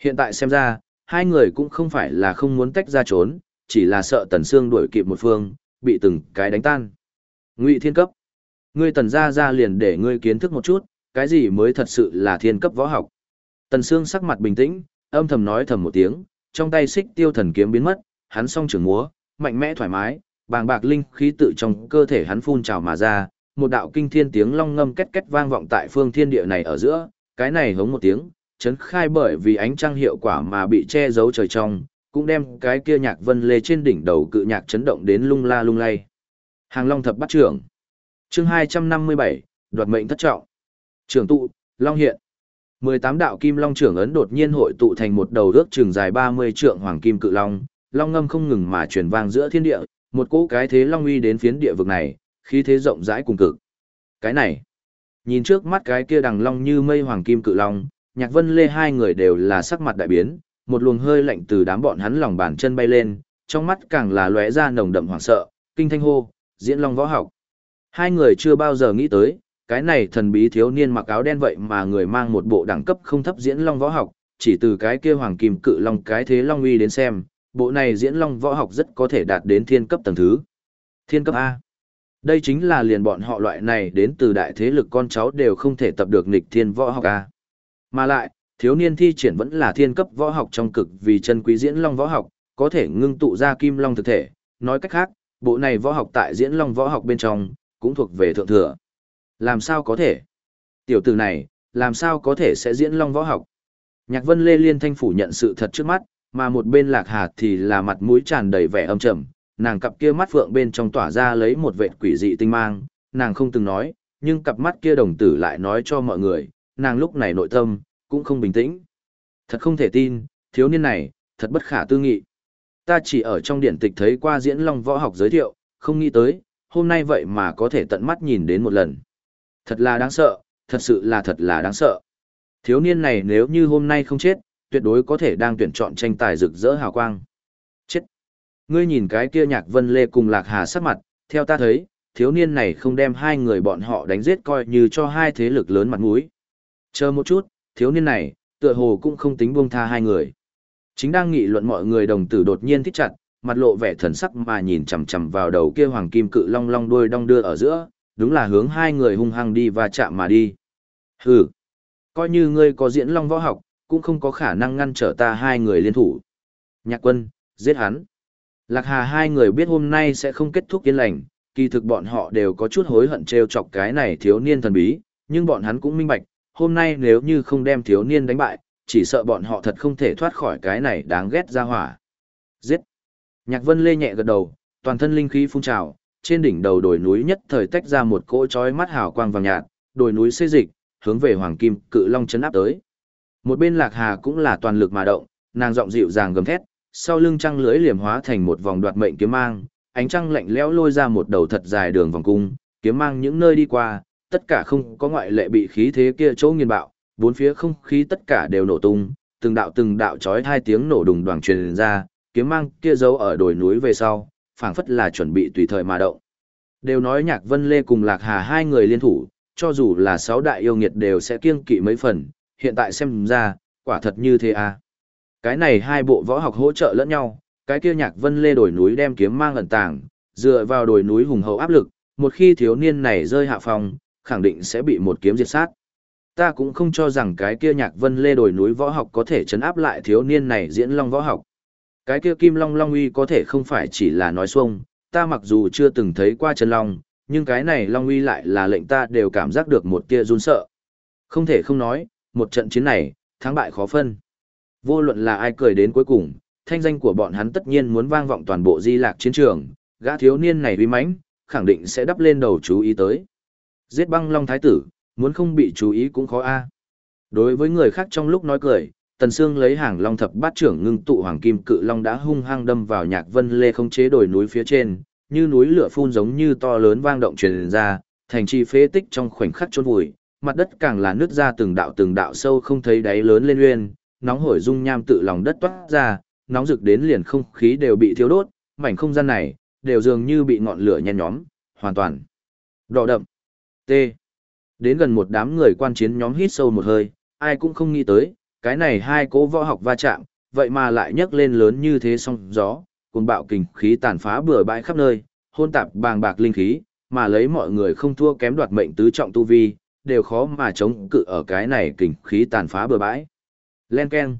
Hiện tại xem ra, hai người cũng không phải là không muốn tách ra trốn, chỉ là sợ Tần Sương đuổi kịp một phương, bị từng cái đánh tan. Ngụy Thiên cấp. Ngươi Tần gia gia liền để ngươi kiến thức một chút, cái gì mới thật sự là thiên cấp võ học. Tần Sương sắc mặt bình tĩnh, âm thầm nói thầm một tiếng, trong tay xích tiêu thần kiếm biến mất, hắn song trường múa, mạnh mẽ thoải mái, bàng bạc linh khí tự trong cơ thể hắn phun trào mà ra, một đạo kinh thiên tiếng long ngâm két két vang vọng tại phương thiên địa này ở giữa, cái này hống một tiếng, chấn khai bởi vì ánh trăng hiệu quả mà bị che giấu trời trong, cũng đem cái kia nhạc vân lê trên đỉnh đầu cự nhạc chấn động đến lung la lung lay. Hàng Long thập bắt trưởng. Chương 257, đoạt mệnh thất trọng. Trưởng tụ, Long hiện. 18 đạo kim long trưởng ấn đột nhiên hội tụ thành một đầu rước trường dài 30 trượng hoàng kim cự long, long ngâm không ngừng mà truyền vang giữa thiên địa, một cỗ cái thế long uy đến phiến địa vực này, khí thế rộng rãi cùng cực. Cái này, nhìn trước mắt cái kia đằng long như mây hoàng kim cự long, Nhạc Vân Lê hai người đều là sắc mặt đại biến, một luồng hơi lạnh từ đám bọn hắn lòng bàn chân bay lên, trong mắt càng là lóe ra nồng đậm hoảng sợ, kinh thanh hô, diễn long võ học. Hai người chưa bao giờ nghĩ tới, cái này thần bí thiếu niên mặc áo đen vậy mà người mang một bộ đẳng cấp không thấp diễn long võ học, chỉ từ cái kia hoàng kim cự long cái thế long uy đến xem, bộ này diễn long võ học rất có thể đạt đến thiên cấp tầng thứ. Thiên cấp A. Đây chính là liền bọn họ loại này đến từ đại thế lực con cháu đều không thể tập được nghịch thiên võ học A. Mà lại, thiếu niên thi triển vẫn là thiên cấp võ học trong cực vì chân quý diễn long võ học, có thể ngưng tụ ra kim long thực thể. Nói cách khác, bộ này võ học tại diễn long võ học bên trong, cũng thuộc về thượng thừa. Làm sao có thể? Tiểu tử này, làm sao có thể sẽ diễn long võ học? Nhạc vân lê liên thanh phủ nhận sự thật trước mắt, mà một bên lạc hà thì là mặt mũi tràn đầy vẻ âm trầm, nàng cặp kia mắt phượng bên trong tỏa ra lấy một vệt quỷ dị tinh mang, nàng không từng nói, nhưng cặp mắt kia đồng tử lại nói cho mọi người, nàng lúc này nội tâm, cũng không bình tĩnh. Thật không thể tin, thiếu niên này, thật bất khả tư nghị. Ta chỉ ở trong điển tịch thấy qua diễn long võ học giới thiệu, không nghĩ tới, hôm nay vậy mà có thể tận mắt nhìn đến một lần. Thật là đáng sợ, thật sự là thật là đáng sợ. Thiếu niên này nếu như hôm nay không chết, tuyệt đối có thể đang tuyển chọn tranh tài rực rỡ hào quang. Chết! Ngươi nhìn cái kia nhạc vân lê cùng lạc hà sắc mặt, theo ta thấy, thiếu niên này không đem hai người bọn họ đánh giết coi như cho hai thế lực lớn mặt mũi. Chờ một chút, thiếu niên này, tựa hồ cũng không tính buông tha hai người. Chính đang nghị luận mọi người đồng tử đột nhiên thích chặt, mặt lộ vẻ thần sắc mà nhìn chằm chằm vào đầu kia hoàng kim cự long long đuôi đong đưa ở giữa, đúng là hướng hai người hung hăng đi và chạm mà đi. Hừ, coi như ngươi có diễn long võ học, cũng không có khả năng ngăn trở ta hai người liên thủ. Nhạc quân, giết hắn. Lạc Hà hai người biết hôm nay sẽ không kết thúc yên lành, kỳ thực bọn họ đều có chút hối hận trêu chọc cái này thiếu niên thần bí, nhưng bọn hắn cũng minh bạch, hôm nay nếu như không đem thiếu niên đánh bại, chỉ sợ bọn họ thật không thể thoát khỏi cái này đáng ghét ra hỏa. Giết! Nhạc vân lê nhẹ gật đầu, toàn thân linh khí phun trào, trên đỉnh đầu đồi núi nhất thời tách ra một cỗ chói mắt hào quang vàng nhạt, đồi núi xê dịch, hướng về hoàng kim cự long chấn áp tới. Một bên lạc hà cũng là toàn lực mà động, nàng giọng dịu dàng gầm thét, sau lưng trăng lưới liềm hóa thành một vòng đoạt mệnh kiếm mang, ánh trăng lạnh lẽo lôi ra một đầu thật dài đường vòng cung, kiếm mang những nơi đi qua, tất cả không có ngoại lệ bị khí thế kia chỗ nghiền bạo, bốn phía không khí tất cả đều nổ tung, từng đạo từng đạo chói hai tiếng nổ đùng đoàng truyền ra, kiếm mang kia giấu ở đồi núi về sau, phảng phất là chuẩn bị tùy thời mà động. Đều nói Nhạc Vân Lê cùng Lạc Hà hai người liên thủ, cho dù là sáu đại yêu nghiệt đều sẽ kiêng kỵ mấy phần, hiện tại xem ra, quả thật như thế à. Cái này hai bộ võ học hỗ trợ lẫn nhau, cái kia Nhạc Vân Lê đồi núi đem kiếm mang ẩn tàng, dựa vào đồi núi hùng hậu áp lực, một khi thiếu niên này rơi hạ phòng, khẳng định sẽ bị một kiếm diệt sát. Ta cũng không cho rằng cái kia Nhạc Vân Lê đồi núi võ học có thể chấn áp lại thiếu niên này diễn long võ học. Cái kia Kim Long Long uy có thể không phải chỉ là nói xuông, ta mặc dù chưa từng thấy qua chân long, nhưng cái này Long uy lại là lệnh ta đều cảm giác được một tia run sợ. Không thể không nói, một trận chiến này, thắng bại khó phân. Vô luận là ai cười đến cuối cùng, thanh danh của bọn hắn tất nhiên muốn vang vọng toàn bộ di lạc chiến trường, gã thiếu niên này uy mãnh, khẳng định sẽ đắp lên đầu chú ý tới. Giết băng long thái tử, muốn không bị chú ý cũng khó a. Đối với người khác trong lúc nói cười, Tần Sương lấy hàng long thập bát trưởng ngưng tụ hoàng kim cự long đã hung hăng đâm vào nhạc vân lê không chế đồi núi phía trên, như núi lửa phun giống như to lớn vang động truyền ra, thành trì phế tích trong khoảnh khắc chôn vùi, mặt đất càng là nứt ra từng đạo từng đạo sâu không thấy đáy lớn lên uyên, nóng hổi dung nham tự lòng đất toát ra, nóng rực đến liền không khí đều bị thiêu đốt, mảnh không gian này đều dường như bị ngọn lửa nhen nhóm, hoàn toàn đỏ đậm. T. Đến gần một đám người quan chiến nhóm hít sâu một hơi, ai cũng không nghĩ tới, cái này hai cố võ học va chạm, vậy mà lại nhấc lên lớn như thế song gió, cùng bạo kình khí tàn phá bừa bãi khắp nơi, hôn tạp bàng bạc linh khí, mà lấy mọi người không thua kém đoạt mệnh tứ trọng tu vi, đều khó mà chống cự ở cái này kình khí tàn phá bừa bãi. Len keng.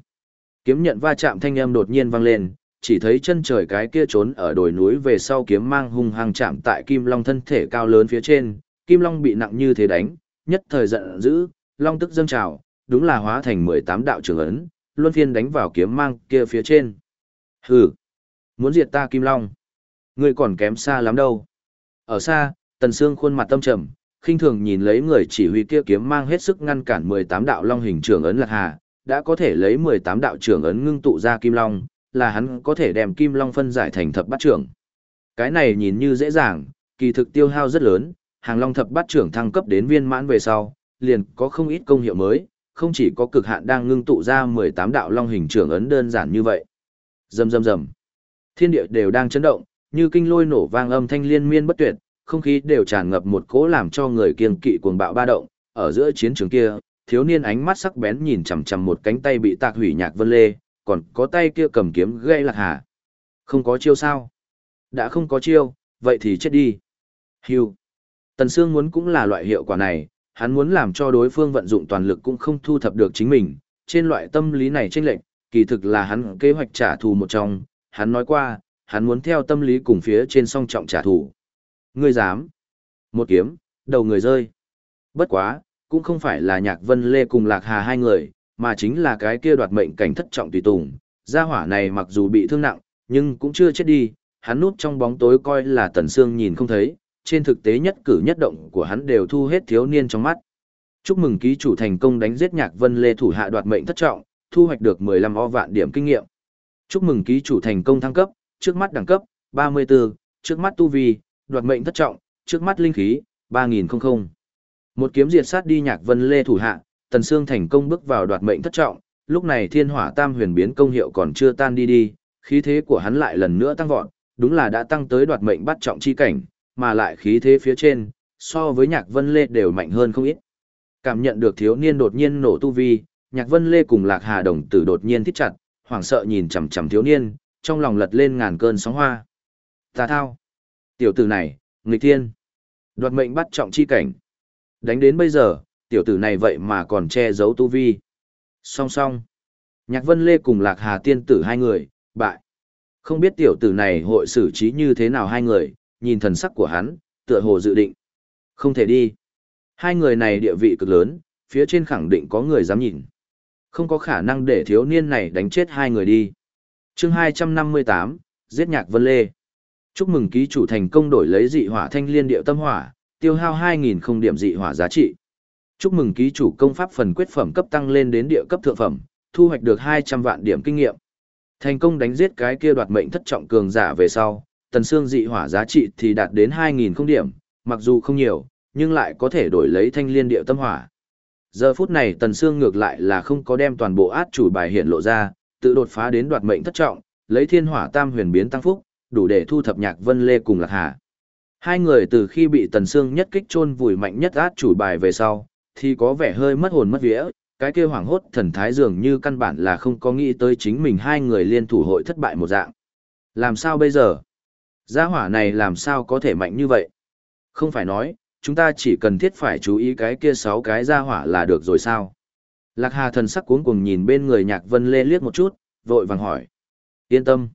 Kiếm nhận va chạm thanh âm đột nhiên vang lên, chỉ thấy chân trời cái kia trốn ở đồi núi về sau kiếm mang hung hăng chạm tại Kim Long thân thể cao lớn phía trên, Kim Long bị nặng như thế đánh, nhất thời giận dữ, Long tức dâng trào, đúng là hóa thành 18 đạo trường ấn, luân phiên đánh vào kiếm mang kia phía trên. Hừ, muốn diệt ta Kim Long, ngươi còn kém xa lắm đâu. Ở xa, Tần Sương khuôn mặt tâm trầm, khinh thường nhìn lấy người chỉ huy kia kiếm mang hết sức ngăn cản 18 đạo long hình trường ấn lạc hà, đã có thể lấy 18 đạo trưởng ấn ngưng tụ ra kim long, là hắn có thể đem kim long phân giải thành thập bát trưởng. Cái này nhìn như dễ dàng, kỳ thực tiêu hao rất lớn, hàng long thập bát trưởng thăng cấp đến viên mãn về sau, liền có không ít công hiệu mới, không chỉ có cực hạn đang ngưng tụ ra 18 đạo long hình trưởng ấn đơn giản như vậy. Rầm rầm rầm. Thiên địa đều đang chấn động, như kinh lôi nổ vang âm thanh liên miên bất tuyệt, không khí đều tràn ngập một cỗ làm cho người kiêng kỵ cuồng bạo ba động, ở giữa chiến trường kia, thiếu niên ánh mắt sắc bén nhìn chằm chằm một cánh tay bị tạc hủy nhạc vân lê, còn có tay kia cầm kiếm gây lạc hà. Không có chiêu sao? Đã không có chiêu, vậy thì chết đi. Hưu. Tần Sương muốn cũng là loại hiệu quả này, hắn muốn làm cho đối phương vận dụng toàn lực cũng không thu thập được chính mình. Trên loại tâm lý này chênh lệnh, kỳ thực là hắn kế hoạch trả thù một trong, hắn nói qua, hắn muốn theo tâm lý cùng phía trên song trọng trả thù. Ngươi dám? Một kiếm, đầu người rơi. Bất quá, cũng không phải là Nhạc Vân Lê cùng Lạc Hà hai người, mà chính là cái kia đoạt mệnh cảnh thất trọng tùy tùng. Gia hỏa này mặc dù bị thương nặng, nhưng cũng chưa chết đi, hắn núp trong bóng tối coi là Tần Sương nhìn không thấy, trên thực tế nhất cử nhất động của hắn đều thu hết thiếu niên trong mắt. Chúc mừng ký chủ thành công đánh giết Nhạc Vân Lê thủ hạ đoạt mệnh thất trọng, thu hoạch được 15 o vạn điểm kinh nghiệm. Chúc mừng ký chủ thành công thăng cấp, trước mắt đẳng cấp 34, trước mắt tu vi, đoạt mệnh thất trọng, trước mắt linh khí 3000. Một kiếm diệt sát đi Nhạc Vân Lê thủ hạ, Tần Sương thành công bước vào đoạt mệnh thất trọng, lúc này Thiên Hỏa Tam Huyền biến công hiệu còn chưa tan đi đi, khí thế của hắn lại lần nữa tăng vọt, đúng là đã tăng tới đoạt mệnh bắt trọng chi cảnh, mà lại khí thế phía trên, so với Nhạc Vân Lê đều mạnh hơn không ít. Cảm nhận được thiếu niên đột nhiên nổ tu vi, Nhạc Vân Lê cùng Lạc Hà đồng tử đột nhiên thích chặt, hoảng sợ nhìn chằm chằm thiếu niên, trong lòng lật lên ngàn cơn sóng hoa. tà thao, tiểu tử này, nghịch thiên, đoạt mệnh bắt trọng chi cảnh. Đánh đến bây giờ, tiểu tử này vậy mà còn che giấu tu vi. Song song. Nhạc Vân Lê cùng Lạc Hà tiên tử hai người, bại. Không biết tiểu tử này hội xử trí như thế nào hai người, nhìn thần sắc của hắn, tựa hồ dự định. Không thể đi. Hai người này địa vị cực lớn, phía trên khẳng định có người dám nhìn. Không có khả năng để thiếu niên này đánh chết hai người đi. chương 258, giết nhạc Vân Lê. Chúc mừng ký chủ thành công đổi lấy dị hỏa thanh liên điệu tâm hỏa, tiêu hao 2.000 không điểm dị hỏa giá trị. Chúc mừng ký chủ công pháp phần quyết phẩm cấp tăng lên đến địa cấp thượng phẩm, thu hoạch được 200 vạn điểm kinh nghiệm. Thành công đánh giết cái kia đoạt mệnh thất trọng cường giả về sau, tần xương dị hỏa giá trị thì đạt đến 2.000 không điểm, mặc dù không nhiều, nhưng lại có thể đổi lấy thanh liên điệu tâm hỏa. Giờ phút này tần xương ngược lại là không có đem toàn bộ át chủ bài hiện lộ ra, tự đột phá đến đoạt mệnh thất trọng, lấy thiên hỏa tam huyền biến tăng phúc, đủ để thu thập nhạc vân lê cùng lạc hà. Hai người từ khi bị tần xương nhất kích chôn vùi mạnh nhất át chủ bài về sau, thì có vẻ hơi mất hồn mất vía, cái kia hoảng hốt thần thái dường như căn bản là không có nghĩ tới chính mình hai người liên thủ hội thất bại một dạng. Làm sao bây giờ? Gia hỏa này làm sao có thể mạnh như vậy? Không phải nói, chúng ta chỉ cần thiết phải chú ý cái kia sáu cái gia hỏa là được rồi sao? Lạc Hà thần sắc cuống cuồng nhìn bên người Nhạc Vân Lê liếc một chút, vội vàng hỏi. Yên tâm.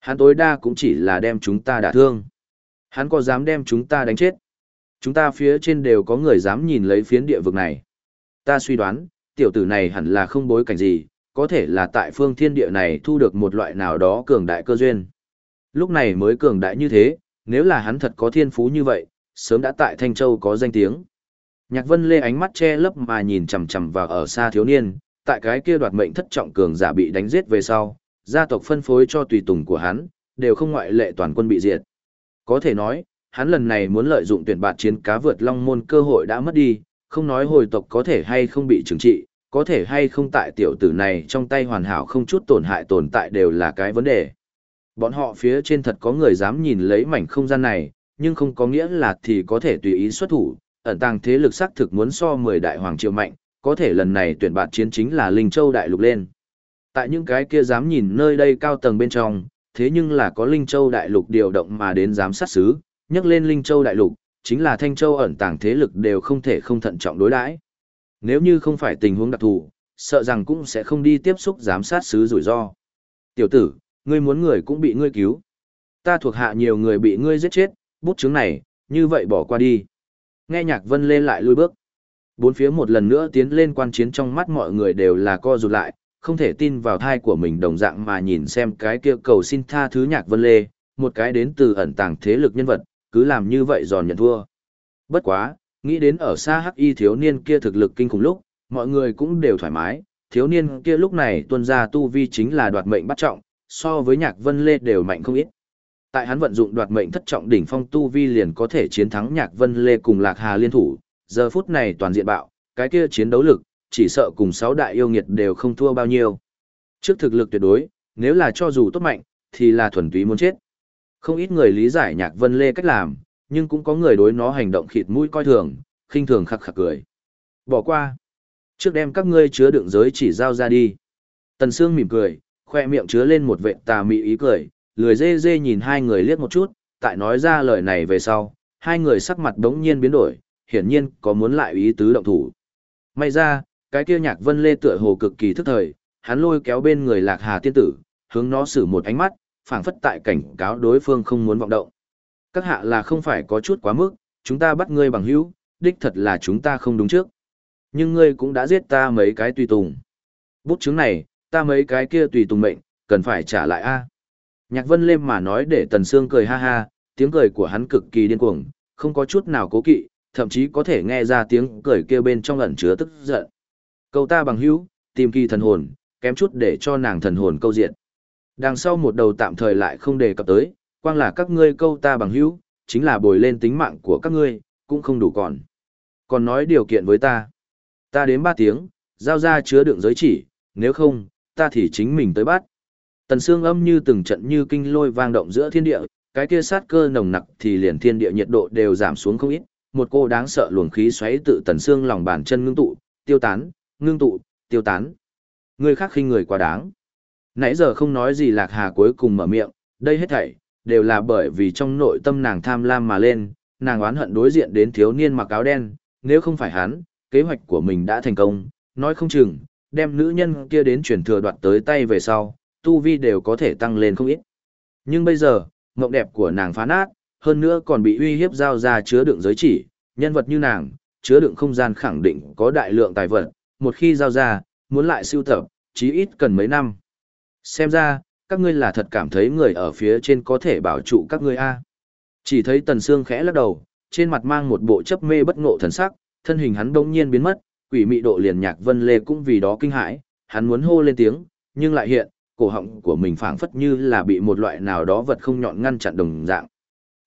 Hắn tối đa cũng chỉ là đem chúng ta đả thương. Hắn có dám đem chúng ta đánh chết? Chúng ta phía trên đều có người dám nhìn lấy phiến địa vực này. Ta suy đoán, tiểu tử này hẳn là không bối cảnh gì, có thể là tại phương thiên địa này thu được một loại nào đó cường đại cơ duyên. Lúc này mới cường đại như thế, nếu là hắn thật có thiên phú như vậy, sớm đã tại Thanh Châu có danh tiếng. Nhạc Vân Lê ánh mắt che lấp mà nhìn chằm chằm vào ở xa thiếu niên, tại cái kia đoạt mệnh thất trọng cường giả bị đánh giết về sau, gia tộc phân phối cho tùy tùng của hắn, đều không ngoại lệ toàn quân bị diệt. Có thể nói, hắn lần này muốn lợi dụng tuyển bạt chiến cá vượt long môn cơ hội đã mất đi, không nói hồi tộc có thể hay không bị trừng trị, có thể hay không tại tiểu tử này trong tay hoàn hảo không chút tổn hại tồn tại đều là cái vấn đề. Bọn họ phía trên thật có người dám nhìn lấy mảnh không gian này, nhưng không có nghĩa là thì có thể tùy ý xuất thủ, ẩn tàng thế lực xác thực muốn so 10 đại hoàng triều mạnh, có thể lần này tuyển bạt chiến chính là Linh Châu đại lục lên. Tại những cái kia dám nhìn nơi đây cao tầng bên trong, thế nhưng là có Linh Châu đại lục điều động mà đến giám sát xứ, nhắc lên Linh Châu đại lục, chính là Thanh Châu ẩn tàng thế lực đều không thể không thận trọng đối đãi. Nếu như không phải tình huống đặc thù, sợ rằng cũng sẽ không đi tiếp xúc giám sát xứ rủi ro. Tiểu tử, ngươi muốn người cũng bị ngươi cứu. Ta thuộc hạ nhiều người bị ngươi giết chết, bút chứng này, như vậy bỏ qua đi. Nghe nhạc vân lên lại lui bước. Bốn phía một lần nữa tiến lên quan chiến trong mắt mọi người đều là co rụt lại, không thể tin vào thai của mình đồng dạng mà nhìn xem cái kia cầu xin tha thứ nhạc vân lê, một cái đến từ ẩn tàng thế lực nhân vật, cứ làm như vậy giòn nhận thua. Bất quá, nghĩ đến ở xa hắc y thiếu niên kia thực lực kinh khủng lúc, mọi người cũng đều thoải mái, thiếu niên kia lúc này tuân ra tu vi chính là đoạt mệnh bắt trọng, so với nhạc vân lê đều mạnh không ít. Tại hắn vận dụng đoạt mệnh thất trọng đỉnh phong tu vi liền có thể chiến thắng nhạc vân lê cùng lạc hà liên thủ, giờ phút này toàn diện bạo, cái kia chiến đấu lực, chỉ sợ cùng sáu đại yêu nghiệt đều không thua bao nhiêu. Trước thực lực tuyệt đối, nếu là cho dù tốt mạnh, thì là thuần túy muốn chết. Không ít người lý giải nhạc vân lê cách làm, nhưng cũng có người đối nó hành động khịt mũi coi thường, khinh thường khặc khặc cười. Bỏ qua. Trước đem các ngươi chứa đựng giới chỉ giao ra đi. Tần Sương mỉm cười, khoe miệng chứa lên một vệ tà mị ý cười, lười dê dê nhìn hai người liếc một chút, tại nói ra lời này về sau, hai người sắc mặt đống nhiên biến đổi, hiển nhiên có muốn lại ý tứ động thủ. May ra, cái kia nhạc vân lê tựa hồ cực kỳ thức thời, hắn lôi kéo bên người lạc hà tiên tử, hướng nó xử một ánh mắt, phảng phất tại cảnh cáo đối phương không muốn vọng động. Các hạ là không phải có chút quá mức, chúng ta bắt ngươi bằng hữu, đích thật là chúng ta không đúng trước. Nhưng ngươi cũng đã giết ta mấy cái tùy tùng. Bút chứng này, ta mấy cái kia tùy tùng mệnh, cần phải trả lại a. Nhạc Vân Lêm mà nói để Tần Sương cười ha ha, tiếng cười của hắn cực kỳ điên cuồng, không có chút nào cố kỵ, thậm chí có thể nghe ra tiếng cười kia bên trong ẩn chứa tức giận. Câu ta bằng hữu, tìm kỳ thần hồn, kém chút để cho nàng thần hồn câu diện. Đằng sau một đầu tạm thời lại không đề cập tới, quang là các ngươi câu ta bằng hữu, chính là bồi lên tính mạng của các ngươi, cũng không đủ còn. Còn nói điều kiện với ta. Ta đến ba tiếng, giao ra chứa đựng giới chỉ, nếu không, ta thì chính mình tới bắt. Tần xương âm như từng trận như kinh lôi vang động giữa thiên địa, cái kia sát cơ nồng nặc thì liền thiên địa nhiệt độ đều giảm xuống không ít, một cô đáng sợ luồng khí xoáy tự tần xương lòng bàn chân ngưng tụ, tiêu tán, ngưng tụ, tiêu tán. Người khác khinh người quá đáng. Nãy giờ không nói gì lạc hà cuối cùng mở miệng, đây hết thảy, đều là bởi vì trong nội tâm nàng tham lam mà lên, nàng oán hận đối diện đến thiếu niên mặc áo đen, nếu không phải hắn, kế hoạch của mình đã thành công, nói không chừng, đem nữ nhân kia đến chuyển thừa đoạt tới tay về sau, tu vi đều có thể tăng lên không ít. Nhưng bây giờ, mộng đẹp của nàng phá nát, hơn nữa còn bị uy hiếp giao ra chứa đựng giới chỉ, nhân vật như nàng, chứa đựng không gian khẳng định có đại lượng tài vật, một khi giao ra, muốn lại siêu tập, chí ít cần mấy năm. Xem ra, các ngươi là thật cảm thấy người ở phía trên có thể bảo trụ các ngươi a. Chỉ thấy Tần Sương khẽ lắc đầu, trên mặt mang một bộ chấp mê bất ngộ thần sắc, thân hình hắn bỗng nhiên biến mất, quỷ mị độ liền nhạc vân lê cũng vì đó kinh hãi, hắn muốn hô lên tiếng, nhưng lại hiện, cổ họng của mình phảng phất như là bị một loại nào đó vật không nhọn ngăn chặn đồng dạng.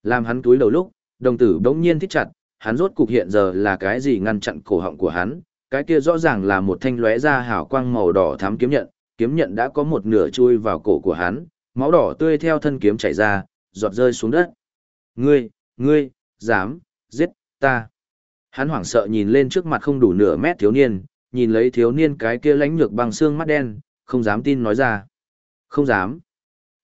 Làm hắn túi đầu lúc, đồng tử bỗng nhiên thích chặt, hắn rốt cục hiện giờ là cái gì ngăn chặn cổ họng của hắn, cái kia rõ ràng là một thanh lóe ra hào quang màu đỏ thắm kiếm nhận, kiếm nhận đã có một nửa chui vào cổ của hắn, máu đỏ tươi theo thân kiếm chảy ra, giọt rơi xuống đất. Ngươi, ngươi, dám, giết, ta. Hắn hoảng sợ nhìn lên trước mặt không đủ nửa mét thiếu niên, nhìn lấy thiếu niên cái kia lánh nhược bằng xương mắt đen, không dám tin nói ra. Không dám.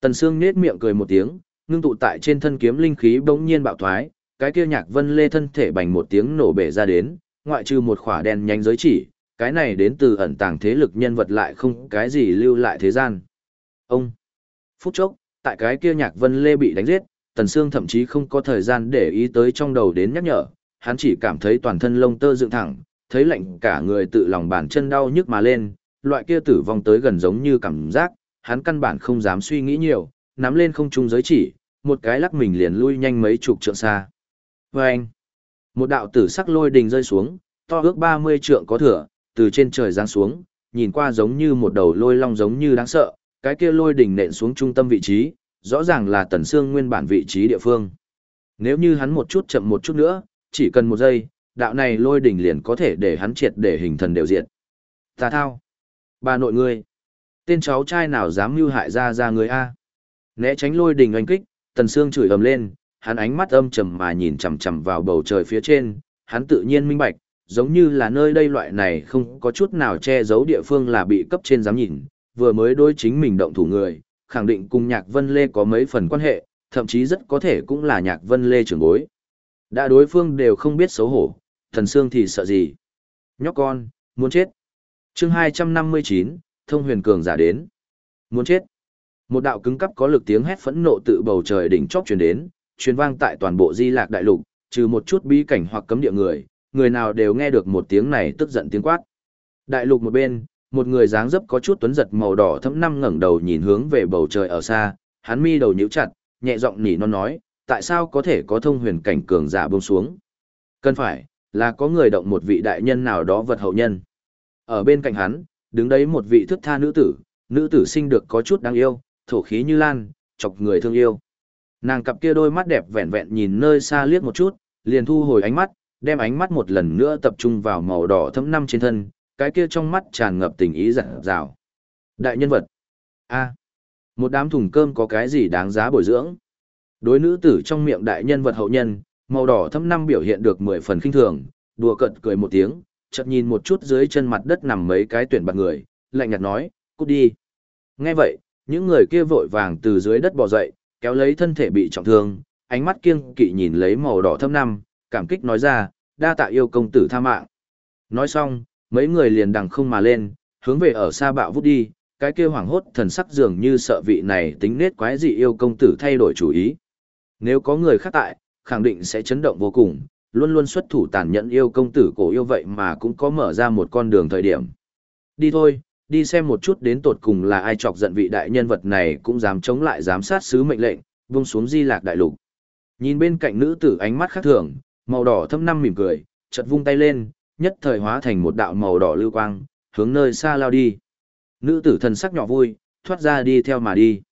Tần Sương nết miệng cười một tiếng, ngưng tụ tại trên thân kiếm linh khí bỗng nhiên bạo thoái, cái kia nhạc vân lê thân thể bành một tiếng nổ bể ra đến, ngoại trừ một khỏa đen nhanh giới chỉ, cái này đến từ ẩn tàng thế lực nhân vật lại không cái gì lưu lại thế gian. Ông, phút chốc, tại cái kia nhạc vân lê bị đánh giết, Tần Sương thậm chí không có thời gian để ý tới trong đầu đến nhắc nhở, hắn chỉ cảm thấy toàn thân lông tơ dựng thẳng, thấy lạnh cả người tự lòng bàn chân đau nhức mà lên, loại kia tử vong tới gần giống như cảm giác, hắn căn bản không dám suy nghĩ nhiều, nắm lên không trung giới chỉ, một cái lắc mình liền lui nhanh mấy chục trượng xa. Vâng! một đạo tử sắc lôi đình rơi xuống, to ước 30 trượng có thừa, từ trên trời giáng xuống, nhìn qua giống như một đầu lôi long giống như đáng sợ, cái kia lôi đỉnh nện xuống trung tâm vị trí, rõ ràng là tần xương nguyên bản vị trí địa phương. Nếu như hắn một chút chậm một chút nữa, chỉ cần một giây, đạo này lôi đỉnh liền có thể để hắn triệt để hình thần đều diệt. Ta thao. Bà nội ngươi. Tên cháu trai nào dám mưu hại ra ra người A. Né tránh lôi đỉnh oanh kích, tần xương chửi ầm lên, hắn ánh mắt âm trầm mà nhìn chằm chằm vào bầu trời phía trên, hắn tự nhiên minh bạch, giống như là nơi đây loại này không có chút nào che giấu địa phương là bị cấp trên dám nhìn, vừa mới đối chính mình động thủ người, khẳng định cùng Nhạc Vân Lê có mấy phần quan hệ, thậm chí rất có thể cũng là Nhạc Vân Lê trưởng bối. Đã đối phương đều không biết xấu hổ, thần xương thì sợ gì? Nhóc con, muốn chết. chương 259, thông huyền cường giả đến. Muốn chết. Một đạo cứng cắp có lực tiếng hét phẫn nộ tự bầu trời đỉnh chóp truyền đến, truyền vang tại toàn bộ Di Lạc đại lục, trừ một chút bí cảnh hoặc cấm địa người, người nào đều nghe được một tiếng này tức giận tiếng quát. Đại lục một bên, một người dáng dấp có chút tuấn giật màu đỏ thẫm năm ngẩng đầu nhìn hướng về bầu trời ở xa, hắn mi đầu nhíu chặt, nhẹ giọng nỉ non nói, tại sao có thể có thông huyền cảnh cường giả buông xuống? Cần phải, là có người động một vị đại nhân nào đó vật hậu nhân. Ở bên cạnh hắn, đứng đấy một vị thức tha nữ tử, nữ tử sinh được có chút đáng yêu, thổ khí như lan, chọc người thương yêu. Nàng cặp kia đôi mắt đẹp vẹn vẹn nhìn nơi xa liếc một chút, liền thu hồi ánh mắt, đem ánh mắt một lần nữa tập trung vào màu đỏ thẫm năm trên thân, cái kia trong mắt tràn ngập tình ý dặn dào. Đại nhân vật. a một đám thùng cơm có cái gì đáng giá bồi dưỡng. Đối nữ tử trong miệng đại nhân vật hậu nhân, màu đỏ thâm năm biểu hiện được mười phần khinh thường, đùa cợt cười một tiếng, chợt nhìn một chút dưới chân mặt đất nằm mấy cái tuyển bạc người, lạnh nhạt nói, cút đi. Nghe vậy, những người kia vội vàng từ dưới đất bò dậy, kéo lấy thân thể bị trọng thương, ánh mắt kiêng kỵ nhìn lấy màu đỏ thâm năm, cảm kích nói ra, đa tạ yêu công tử tha mạng. Nói xong, mấy người liền đằng không mà lên, hướng về ở xa bạo vút đi, cái kia hoảng hốt thần sắc dường như sợ vị này tính nết quái dị yêu công tử thay đổi chủ ý. Nếu có người khác tại, khẳng định sẽ chấn động vô cùng, luôn luôn xuất thủ tàn nhẫn yêu công tử cổ yêu vậy mà cũng có mở ra một con đường thời điểm. Đi thôi, đi xem một chút đến tột cùng là ai chọc giận vị đại nhân vật này cũng dám chống lại giám sát sứ mệnh lệnh, vung xuống di lạc đại lục. Nhìn bên cạnh nữ tử ánh mắt khác thường, màu đỏ thâm năm mỉm cười, chợt vung tay lên, nhất thời hóa thành một đạo màu đỏ lưu quang, hướng nơi xa lao đi. Nữ tử thần sắc nhỏ vui, thoát ra đi theo mà đi.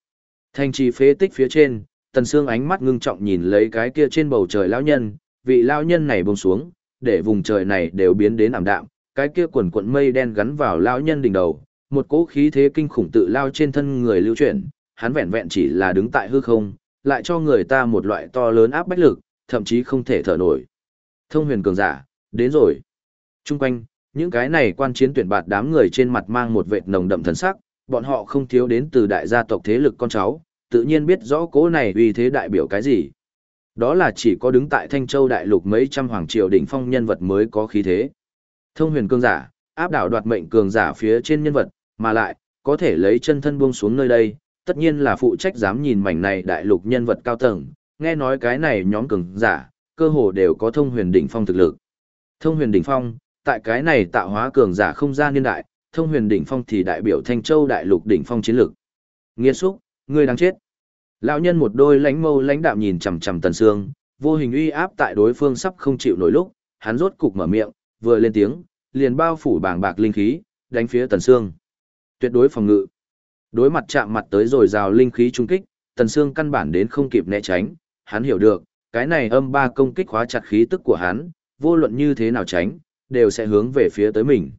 Thành trì phế tích phía trên, tần xương ánh mắt ngưng trọng nhìn lấy cái kia trên bầu trời lão nhân, vị lão nhân này buông xuống, để vùng trời này đều biến đến ảm đạm, cái kia quần cuộn mây đen gắn vào lão nhân đỉnh đầu, một cỗ khí thế kinh khủng tự lao trên thân người lưu chuyển, hắn vẹn vẹn chỉ là đứng tại hư không, lại cho người ta một loại to lớn áp bách lực, thậm chí không thể thở nổi. Thông huyền cường giả, đến rồi. Trung quanh, những cái này quan chiến tuyển bạt đám người trên mặt mang một vệt nồng đậm thần sắc, bọn họ không thiếu đến từ đại gia tộc thế lực con cháu, tự nhiên biết rõ cố này uy thế đại biểu cái gì. Đó là chỉ có đứng tại Thanh Châu đại lục mấy trăm hoàng triều đỉnh phong nhân vật mới có khí thế. Thông huyền cường giả, áp đảo đoạt mệnh cường giả phía trên nhân vật, mà lại, có thể lấy chân thân buông xuống nơi đây, tất nhiên là phụ trách dám nhìn mảnh này đại lục nhân vật cao tầng, nghe nói cái này nhóm cường giả, cơ hồ đều có thông huyền đỉnh phong thực lực. Thông huyền đỉnh phong, tại cái này tạo hóa cường giả không gian niên đại, thông huyền đỉnh phong thì đại biểu Thanh Châu đại lục đỉnh phong chiến lực. Nghiên xúc, ngươi đang chết. Lão nhân một đôi lánh mâu lánh đạm nhìn chằm chằm Tần Sương, vô hình uy áp tại đối phương sắp không chịu nổi lúc, hắn rốt cục mở miệng, vừa lên tiếng, liền bao phủ bảng bạc linh khí, đánh phía Tần Sương. Tuyệt đối phòng ngự. Đối mặt chạm mặt tới rồi rào linh khí trung kích, Tần Sương căn bản đến không kịp né tránh, hắn hiểu được, cái này âm ba công kích khóa chặt khí tức của hắn, vô luận như thế nào tránh, đều sẽ hướng về phía tới mình.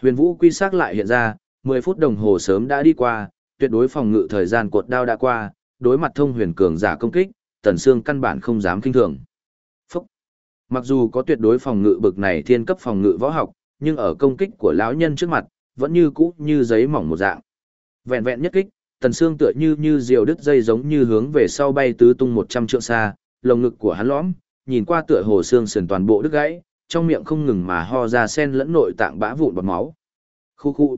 Huyền Vũ quy sắc lại hiện ra, 10 phút đồng hồ sớm đã đi qua, tuyệt đối phòng ngự thời gian cột đao đã qua, đối mặt thông huyền cường giả công kích, Tần Sương căn bản không dám kinh thường. Phúc! Mặc dù có tuyệt đối phòng ngự bực này thiên cấp phòng ngự võ học, nhưng ở công kích của lão nhân trước mặt, vẫn như cũ như giấy mỏng một dạng. Vẹn vẹn nhất kích, Tần Sương tựa như như diều đứt dây giống như hướng về sau bay tứ tung 100 trượng xa, lồng ngực của hắn lõm, nhìn qua tựa hồ xương sườn toàn bộ đứt gãy, trong miệng không ngừng mà ho ra sen lẫn nội tạng bã vụn bọt máu. Khu khu.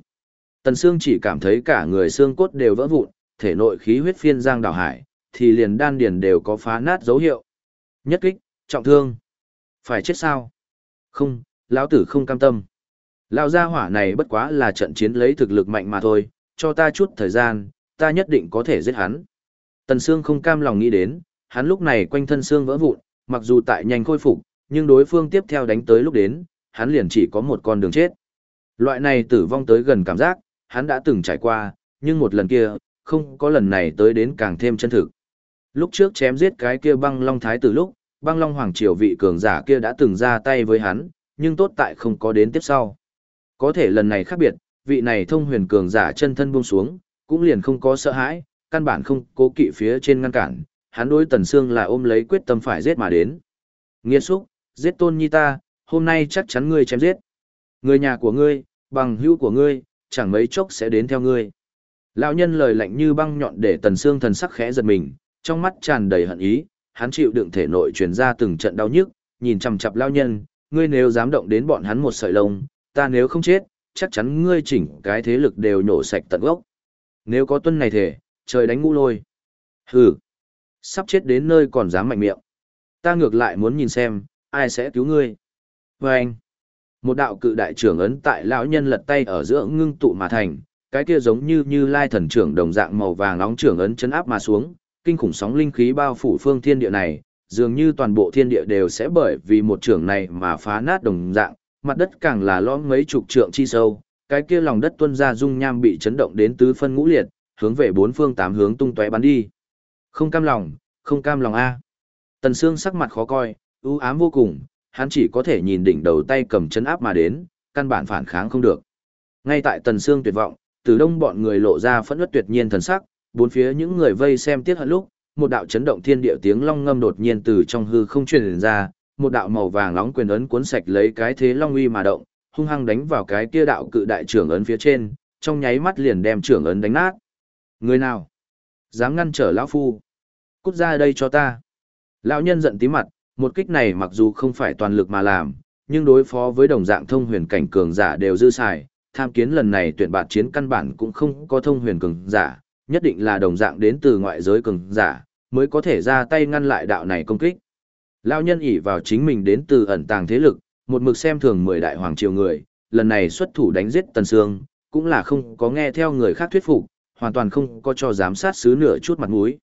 Tần Sương chỉ cảm thấy cả người xương cốt đều vỡ vụn, thể nội khí huyết phiên giang đảo hải, thì liền đan điền đều có phá nát dấu hiệu. Nhất kích, trọng thương. Phải chết sao? Không, lão tử không cam tâm. Lão gia hỏa này bất quá là trận chiến lấy thực lực mạnh mà thôi, cho ta chút thời gian, ta nhất định có thể giết hắn. Tần Sương không cam lòng nghĩ đến, hắn lúc này quanh thân xương vỡ vụn, mặc dù tại nhanh khôi phục, nhưng đối phương tiếp theo đánh tới lúc đến, hắn liền chỉ có một con đường chết. Loại này tử vong tới gần cảm giác, hắn đã từng trải qua, nhưng một lần kia, không có lần này tới đến càng thêm chân thực. Lúc trước chém giết cái kia băng long thái tử lúc, băng long hoàng triều vị cường giả kia đã từng ra tay với hắn, nhưng tốt tại không có đến tiếp sau. Có thể lần này khác biệt, vị này thông huyền cường giả chân thân buông xuống, cũng liền không có sợ hãi, căn bản không cố kỵ phía trên ngăn cản, hắn đối Tần Sương là ôm lấy quyết tâm phải giết mà đến. Nghiên xúc, giết tôn nhi ta, hôm nay chắc chắn ngươi chém giết. Người nhà của ngươi, bằng hữu của ngươi, chẳng mấy chốc sẽ đến theo ngươi. Lão nhân lời lạnh như băng nhọn để Tần Sương thần sắc khẽ giật mình, trong mắt tràn đầy hận ý, hắn chịu đựng thể nội truyền ra từng trận đau nhức, nhìn chằm chằm lão nhân, ngươi nếu dám động đến bọn hắn một sợi lông, ta nếu không chết, chắc chắn ngươi chỉnh cái thế lực đều nhổ sạch tận gốc. Nếu có tuân này thể, trời đánh ngũ lôi. Hừ, sắp chết đến nơi còn dám mạnh miệng. Ta ngược lại muốn nhìn xem, ai sẽ cứu ngươi. Vâng anh, một đạo cự đại trưởng ấn tại lão nhân lật tay ở giữa ngưng tụ mà thành, cái kia giống như như lai thần trưởng đồng dạng màu vàng nóng trưởng ấn chấn áp mà xuống, kinh khủng sóng linh khí bao phủ phương thiên địa này, dường như toàn bộ thiên địa đều sẽ bởi vì một trưởng này mà phá nát đồng dạng, mặt đất càng là lõm mấy chục trượng chi sâu, cái kia lòng đất tuôn ra dung nham bị chấn động đến tứ phân ngũ liệt, hướng về bốn phương tám hướng tung tóe bắn đi. Không cam lòng, không cam lòng a. Tần Sương sắc mặt khó coi, u ám vô cùng, hắn chỉ có thể nhìn đỉnh đầu tay cầm chấn áp mà đến, căn bản phản kháng không được. Ngay tại Tần Sương tuyệt vọng, từ đông bọn người lộ ra phẫn uất tuyệt nhiên thần sắc, bốn phía những người vây xem tiếc hận lúc, một đạo chấn động thiên địa tiếng long ngâm đột nhiên từ trong hư không truyền ra, một đạo màu vàng nóng quyền ấn cuốn sạch lấy cái thế long uy mà động, hung hăng đánh vào cái kia đạo cự đại trưởng ấn phía trên, trong nháy mắt liền đem trưởng ấn đánh nát. Người nào? Dám ngăn trở lão phu? Cút ra đây cho ta. Lão nhân giận tí mặt, một kích này mặc dù không phải toàn lực mà làm, nhưng đối phó với đồng dạng thông huyền cảnh cường giả đều dư xài, tham kiến lần này tuyển bạt chiến căn bản cũng không có thông huyền cường giả, nhất định là đồng dạng đến từ ngoại giới cường giả, mới có thể ra tay ngăn lại đạo này công kích. Lão nhân ỷ vào chính mình đến từ ẩn tàng thế lực, một mực xem thường mười đại hoàng triều người, lần này xuất thủ đánh giết Tần Sương, cũng là không có nghe theo người khác thuyết phục, hoàn toàn không có cho giám sát sứ nửa chút mặt mũi.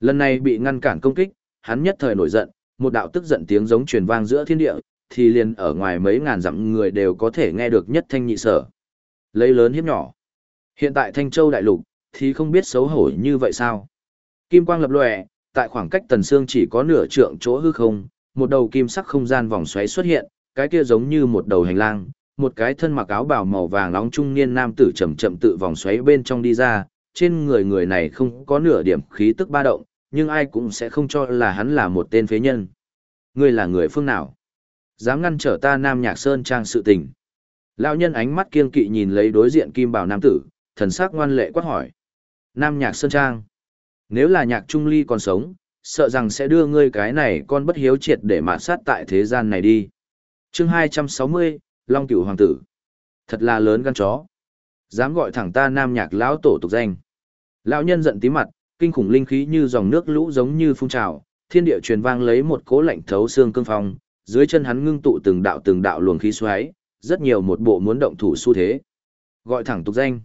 Lần này bị ngăn cản công kích, hắn nhất thời nổi giận, một đạo tức giận tiếng giống truyền vang giữa thiên địa, thì liền ở ngoài mấy ngàn dặm người đều có thể nghe được nhất thanh nhị sở. Lấy lớn hiếp nhỏ. Hiện tại Thanh Châu đại lục, thì không biết xấu hổ như vậy sao? Kim quang lập lòe, tại khoảng cách Tần xương chỉ có nửa trượng chỗ hư không, một đầu kim sắc không gian vòng xoáy xuất hiện, cái kia giống như một đầu hành lang, một cái thân mặc áo bào màu vàng nóng trung niên nam tử chậm chậm tự vòng xoáy bên trong đi ra, trên người người này không có nửa điểm khí tức ba động, nhưng ai cũng sẽ không cho là hắn là một tên phế nhân. Ngươi là người phương nào? Dám ngăn trở ta Nam Nhạc Sơn trang sự tình. Lão nhân ánh mắt kiên kỵ nhìn lấy đối diện kim bảo nam tử, thần sắc ngoan lệ quát hỏi. Nam Nhạc Sơn trang. Nếu là nhạc trung ly còn sống, sợ rằng sẽ đưa ngươi cái này con bất hiếu triệt để mạt sát tại thế gian này đi. chương 260, Long Cửu Hoàng tử. Thật là lớn gan chó. Dám gọi thẳng ta nam nhạc lão tổ tục danh. Lão nhân giận tí mặt, kinh khủng linh khí như dòng nước lũ giống như phun trào, thiên địa truyền vang lấy một cỗ lạnh thấu xương cương phong, dưới chân hắn ngưng tụ từng đạo từng đạo luồng khí xoáy, rất nhiều một bộ muốn động thủ xu thế. Gọi thẳng tục danh.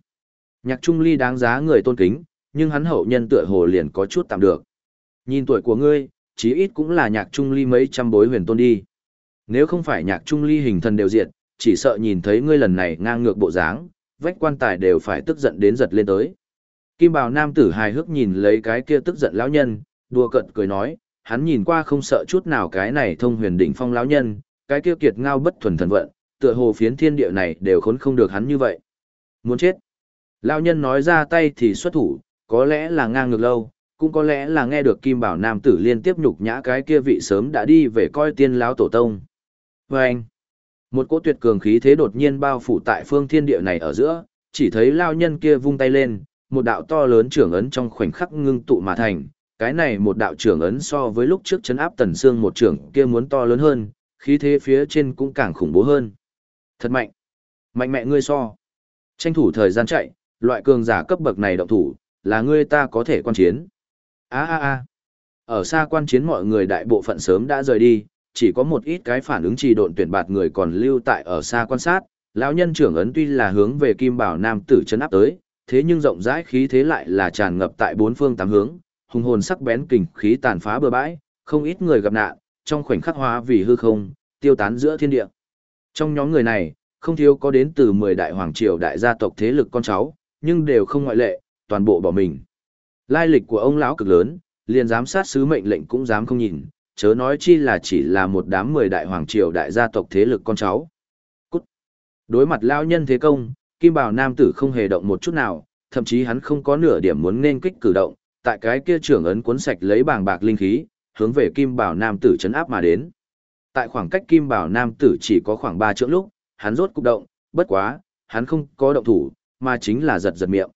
Nhạc Trung Ly đáng giá người tôn kính, nhưng hắn hậu nhân tựa hồ liền có chút tạm được. Nhìn tuổi của ngươi, chí ít cũng là nhạc trung ly mấy trăm bối huyền tôn đi. Nếu không phải nhạc trung ly hình thần đều diệt, chỉ sợ nhìn thấy ngươi lần này ngang ngược bộ dáng, vách quan tài đều phải tức giận đến giật lên tới. Kim bào nam tử hài hước nhìn lấy cái kia tức giận lão nhân, đùa cợt cười nói, hắn nhìn qua không sợ chút nào cái này thông huyền đỉnh phong lão nhân, cái kia kiệt ngao bất thuần thần vận, tựa hồ phiến thiên địa này đều khốn không được hắn như vậy. Muốn chết. Lão nhân nói ra tay thì xuất thủ, có lẽ là ngang ngược lâu, cũng có lẽ là nghe được Kim Bảo Nam tử liên tiếp nhục nhã cái kia vị sớm đã đi về coi tiên lão tổ tông. Và anh, một cỗ tuyệt cường khí thế đột nhiên bao phủ tại phương thiên địa này ở giữa, chỉ thấy Lão nhân kia vung tay lên, một đạo to lớn trưởng ấn trong khoảnh khắc ngưng tụ mà thành. Cái này một đạo trưởng ấn so với lúc trước chấn áp tần xương một trưởng kia muốn to lớn hơn, khí thế phía trên cũng càng khủng bố hơn. Thật mạnh. Mạnh mẽ ngươi so. Tranh thủ thời gian chạy, loại cường giả cấp bậc này động thủ, là ngươi ta có thể quan chiến. a a a Ở xa quan chiến mọi người đại bộ phận sớm đã rời đi, chỉ có một ít cái phản ứng trì độn tuyển bạt người còn lưu tại ở xa quan sát. Lão nhân trưởng ấn tuy là hướng về Kim Bảo Nam tử chấn áp tới, thế nhưng rộng rãi khí thế lại là tràn ngập tại bốn phương tám hướng, hùng hồn sắc bén kình khí tàn phá bừa bãi, không ít người gặp nạn, trong khoảnh khắc hóa vì hư không, tiêu tán giữa thiên địa. Trong nhóm người này, không thiếu có đến từ 10 đại hoàng triều đại gia tộc thế lực con cháu, nhưng đều không ngoại lệ, toàn bộ bỏ mình. Lai lịch của ông lão cực lớn, liền giám sát sứ mệnh lệnh cũng dám không nhìn, chớ nói chi là chỉ là một đám 10 đại hoàng triều đại gia tộc thế lực con cháu. Cút. Đối mặt lão nhân thế công, Kim Bảo nam tử không hề động một chút nào, thậm chí hắn không có nửa điểm muốn nên kích cử động, tại cái kia trưởng ấn cuốn sạch lấy bàng bạc linh khí, hướng về Kim Bảo nam tử chấn áp mà đến. Tại khoảng cách Kim Bảo nam tử chỉ có khoảng 3 trượng lúc, hắn rốt cục động, bất quá, hắn không có động thủ, mà chính là giật giật miệng.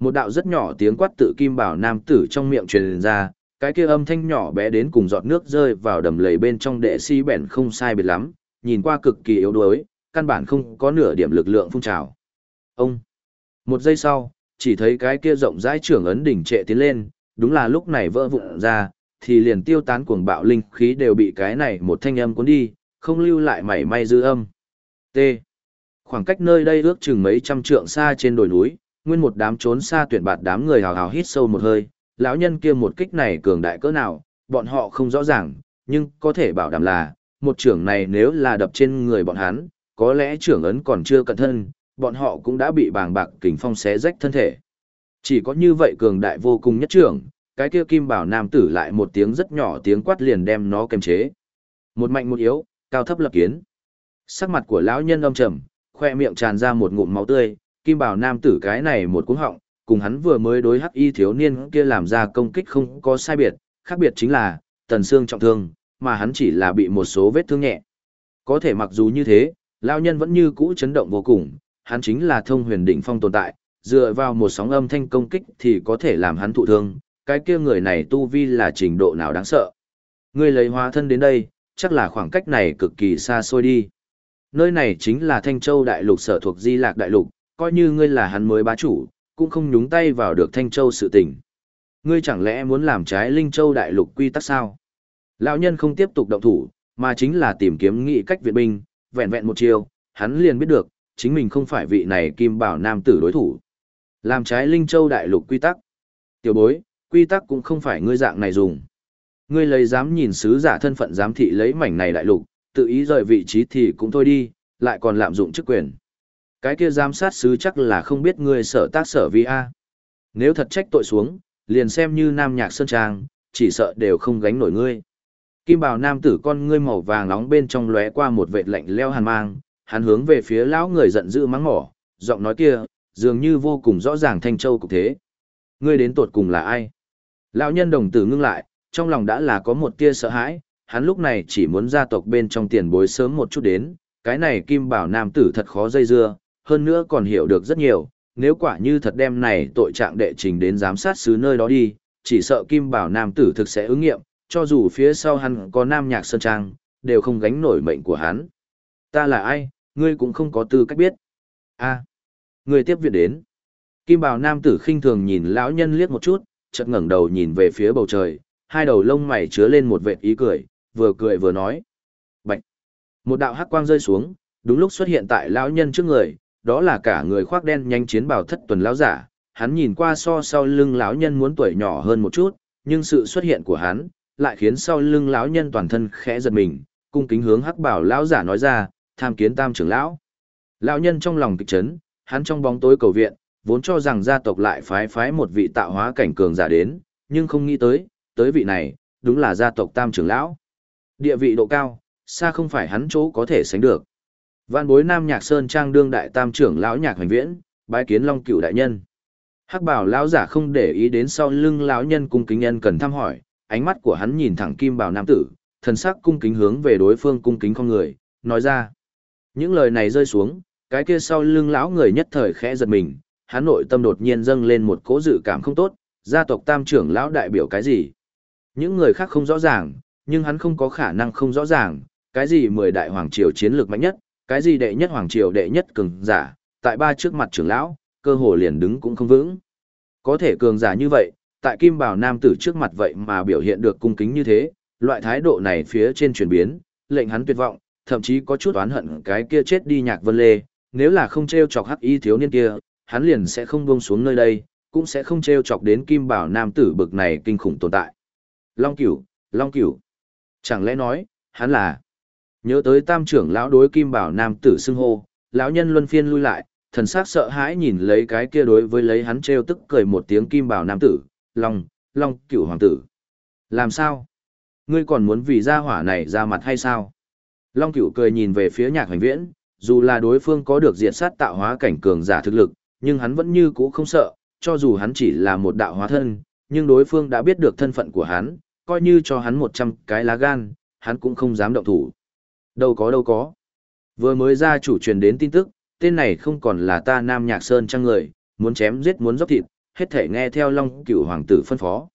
Một đạo rất nhỏ tiếng quát tự Kim Bảo nam tử trong miệng truyền ra, cái kia âm thanh nhỏ bé đến cùng giọt nước rơi vào đầm lầy bên trong đệ si bèn không sai biệt lắm, nhìn qua cực kỳ yếu đuối, căn bản không có nửa điểm lực lượng phun trào. Ông! Một giây sau, chỉ thấy cái kia rộng rãi trưởng ấn đỉnh trệ tiến lên, đúng là lúc này vỡ vụn ra, thì liền tiêu tán cuồng bạo linh khí đều bị cái này một thanh âm cuốn đi, không lưu lại mảy may dư âm. T. Khoảng cách nơi đây ước chừng mấy trăm trượng xa trên đồi núi, nguyên một đám trốn xa tuyển bạt đám người hào hào hít sâu một hơi, lão nhân kia một kích này cường đại cỡ nào, bọn họ không rõ ràng, nhưng có thể bảo đảm là, một trưởng này nếu là đập trên người bọn hắn, có lẽ trưởng ấn còn chưa cẩn thân, bọn họ cũng đã bị bàng bạc kình phong xé rách thân thể. Chỉ có như vậy cường đại vô cùng nhất trưởng, cái kia kim bảo nam tử lại một tiếng rất nhỏ tiếng quát liền đem nó kềm chế. Một mạnh một yếu, cao thấp lập kiến. Sắc mặt của lão nhân âm trầm, khoe miệng tràn ra một ngụm máu tươi, kim bảo nam tử cái này một cuống họng, cùng hắn vừa mới đối hắc y thiếu niên kia làm ra công kích không có sai biệt, khác biệt chính là, tần xương trọng thương, mà hắn chỉ là bị một số vết thương nhẹ. Có thể mặc dù như thế, lão nhân vẫn như cũ chấn động vô cùng, hắn chính là thông huyền đỉnh phong tồn tại, dựa vào một sóng âm thanh công kích thì có thể làm hắn thụ thương, cái kia người này tu vi là trình độ nào đáng sợ. Ngươi lấy hóa thân đến đây, chắc là khoảng cách này cực kỳ xa xôi đi. Nơi này chính là Thanh Châu Đại Lục sở thuộc Di Lạc Đại Lục, coi như ngươi là hắn mới bá chủ, cũng không nhúng tay vào được Thanh Châu sự tình. Ngươi chẳng lẽ muốn làm trái Linh Châu Đại Lục quy tắc sao? Lão nhân không tiếp tục động thủ, mà chính là tìm kiếm nghị cách viện binh, vẹn vẹn một chiều, hắn liền biết được, chính mình không phải vị này kim bảo nam tử đối thủ. Làm trái Linh Châu Đại Lục quy tắc. Tiểu bối, quy tắc cũng không phải ngươi dạng này dùng. Ngươi lấy dám nhìn sứ giả thân phận giám thị lấy mảnh này đại lục, tự ý rời vị trí thì cũng thôi đi, lại còn lạm dụng chức quyền. Cái kia giám sát sứ chắc là không biết ngươi sở tác sở vi a. Nếu thật trách tội xuống, liền xem như nam nhạc sơn trang, chỉ sợ đều không gánh nổi ngươi. Kim bào nam tử con ngươi màu vàng nóng bên trong lóe qua một vệt lạnh leo hàn mang, hắn hướng về phía lão người giận dữ mắng mỏ, giọng nói kia, dường như vô cùng rõ ràng thanh châu cục thế. Ngươi đến tột cùng là ai? Lão nhân đồng tử ngưng lại, trong lòng đã là có một tia sợ hãi, hắn lúc này chỉ muốn gia tộc bên trong tiền bối sớm một chút đến, cái này kim bảo nam tử thật khó dây dưa, hơn nữa còn hiểu được rất nhiều, nếu quả như thật đem này tội trạng đệ trình đến giám sát xứ nơi đó đi, chỉ sợ kim bảo nam tử thực sẽ ứng nghiệm, cho dù phía sau hắn có nam nhạc sơn trang, đều không gánh nổi mệnh của hắn. Ta là ai, ngươi cũng không có tư cách biết. a à, ngươi tiếp viện đến. Kim bào nam tử khinh thường nhìn lão nhân liếc một chút, chợt ngẩng đầu nhìn về phía bầu trời, hai đầu lông mày chứa lên một vệt ý cười, vừa cười vừa nói. Bạch! Một đạo hắc quang rơi xuống, đúng lúc xuất hiện tại lão nhân trước người, đó là cả người khoác đen nhanh chiến bào thất tuần lão giả, hắn nhìn qua so sau lưng lão nhân muốn tuổi nhỏ hơn một chút, nhưng sự xuất hiện của hắn lại khiến sau lưng lão nhân toàn thân khẽ giật mình, cung kính hướng hắc bảo lão giả nói ra, tham kiến tam trưởng lão. Lão nhân trong lòng kịch chấn, hắn trong bóng tối cầu viện, vốn cho rằng gia tộc lại phái phái một vị tạo hóa cảnh cường giả đến, nhưng không nghĩ tới, tới vị này, đúng là gia tộc tam trưởng lão. Địa vị độ cao, xa không phải hắn chỗ có thể sánh được. Vạn bối Nam Nhạc Sơn Trang đương đại tam trưởng lão nhạc hoành viễn, bái kiến Long Cửu đại nhân. Hắc bảo lão giả không để ý đến sau lưng lão nhân cung kính nhân cần thăm hỏi, ánh mắt của hắn nhìn thẳng kim bảo nam tử, thần sắc cung kính hướng về đối phương cung kính con người, nói ra. Những lời này rơi xuống, cái kia sau lưng lão người nhất thời khẽ giật mình, hắn nội tâm đột nhiên dâng lên một cố dự cảm không tốt, gia tộc tam trưởng lão đại biểu cái gì. Những người khác không rõ ràng, nhưng hắn không có khả năng không rõ ràng, cái gì mười đại hoàng triều chiến lược mạnh nhất, cái gì đệ nhất hoàng triều đệ nhất cường giả, tại ba trước mặt trưởng lão, cơ hồ liền đứng cũng không vững. Có thể cường giả như vậy, tại kim bảo nam tử trước mặt vậy mà biểu hiện được cung kính như thế, loại thái độ này phía trên chuyển biến, lệnh hắn tuyệt vọng, thậm chí có chút oán hận cái kia chết đi nhạc vân lê, nếu là không treo chọc hắc y thiếu niên kia, hắn liền sẽ không buông xuống nơi đây, cũng sẽ không treo chọc đến kim bảo nam tử bực này kinh khủng tồn tại. Long cửu, long cửu. Chẳng lẽ nói, hắn là Nhớ tới tam trưởng lão đối kim bảo nam tử xưng hô, lão nhân luân phiên lui lại, thần sắc sợ hãi nhìn lấy cái kia đối với lấy hắn treo tức cười một tiếng kim bảo nam tử, long, long cửu hoàng tử. Làm sao? Ngươi còn muốn vì gia hỏa này ra mặt hay sao? Long cửu cười nhìn về phía nhạc hoành viễn, dù là đối phương có được diện sát tạo hóa cảnh cường giả thực lực, nhưng hắn vẫn như cũ không sợ, cho dù hắn chỉ là một đạo hóa thân, nhưng đối phương đã biết được thân phận của hắn, coi như cho hắn một trăm cái lá gan, hắn cũng không dám động thủ. Đâu có đâu có. Vừa mới ra chủ truyền đến tin tức, tên này không còn là ta Nam Nhạc Sơn trang người, muốn chém giết muốn dốc thịt, hết thể nghe theo Long Cửu hoàng tử phân phó.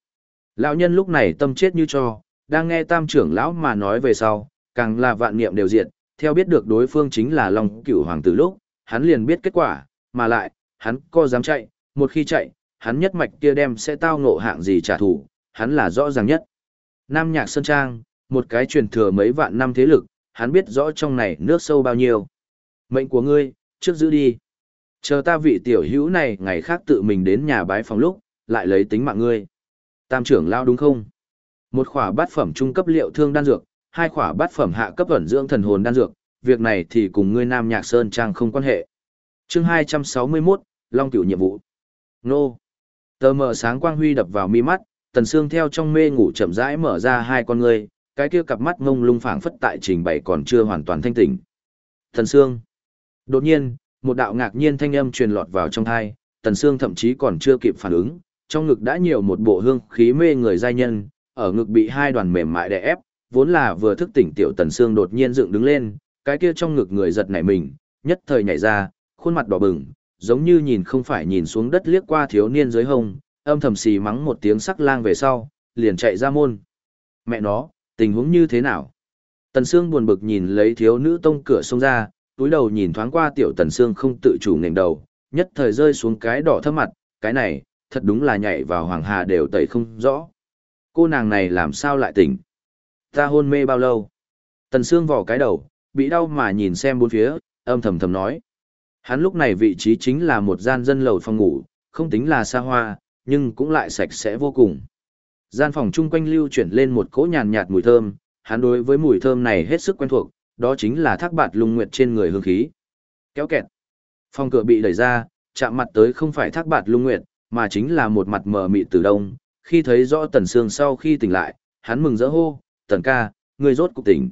Lão nhân lúc này tâm chết như cho, đang nghe tam trưởng lão mà nói về sau, càng là vạn niệm đều diệt, theo biết được đối phương chính là Long Cửu hoàng tử lúc, hắn liền biết kết quả, mà lại, hắn có dám chạy, một khi chạy, hắn nhất mạch kia đem sẽ tao ngộ hạng gì trả thù, hắn là rõ ràng nhất. Nam Nhạc Sơn Trang, một cái truyền thừa mấy vạn năm thế lực, hắn biết rõ trong này nước sâu bao nhiêu. Mệnh của ngươi, trước giữ đi. Chờ ta vị tiểu hữu này ngày khác tự mình đến nhà bái phòng lúc, lại lấy tính mạng ngươi. Tam trưởng lao đúng không? Một khỏa bát phẩm trung cấp liệu thương đan dược, hai khỏa bát phẩm hạ cấp ẩn dưỡng thần hồn đan dược, việc này thì cùng ngươi Nam Nhạc Sơn Trang không quan hệ. chương 261, Long Cửu nhiệm vụ. Nô. Tờ mờ sáng quang huy đập vào mi mắt, Tần Sương theo trong mê ngủ chậm rãi mở ra hai con ngươi, cái kia cặp mắt ngông lung phảng phất tại trình bày còn chưa hoàn toàn thanh tỉnh. Thần Sương. Đột nhiên, một đạo ngạc nhiên thanh âm truyền lọt vào trong tai, Tần Sương thậm chí còn chưa kịp phản ứng, trong ngực đã nhiều một bộ hương khí mê người giai nhân, ở ngực bị hai đoàn mềm mại đè ép, vốn là vừa thức tỉnh tiểu Tần Sương đột nhiên dựng đứng lên, cái kia trong ngực người giật nảy mình, nhất thời nhảy ra, khuôn mặt đỏ bừng, giống như nhìn không phải nhìn xuống đất liếc qua thiếu niên dưới hông, âm thầm xì mắng một tiếng sắc lang về sau, liền chạy ra môn. Mẹ nó, tình huống như thế nào? Tần Sương buồn bực nhìn lấy thiếu nữ tông cửa xông ra, túi đầu nhìn thoáng qua tiểu Tần Sương không tự chủ ngẩng đầu, nhất thời rơi xuống cái đỏ thâm mặt, cái này, thật đúng là nhảy vào hoàng hà đều tẩy không rõ. Cô nàng này làm sao lại tỉnh? Ta hôn mê bao lâu? Tần Sương vỏ cái đầu, bị đau mà nhìn xem bốn phía, âm thầm thầm nói. Hắn lúc này vị trí chính là một gian dân lầu phòng ngủ, không tính là xa hoa, nhưng cũng lại sạch sẽ vô cùng. Gian phòng chung quanh lưu chuyển lên một cỗ nhàn nhạt mùi thơm, hắn đối với mùi thơm này hết sức quen thuộc, đó chính là thác bạt lung nguyệt trên người hương khí. Kéo kẹt. Phòng cửa bị đẩy ra, chạm mặt tới không phải thác bạt lung nguyệt, mà chính là một mặt mờ mịt từ đông. Khi thấy rõ tần sương sau khi tỉnh lại, hắn mừng rỡ hô, tần ca, ngươi rốt cục tỉnh.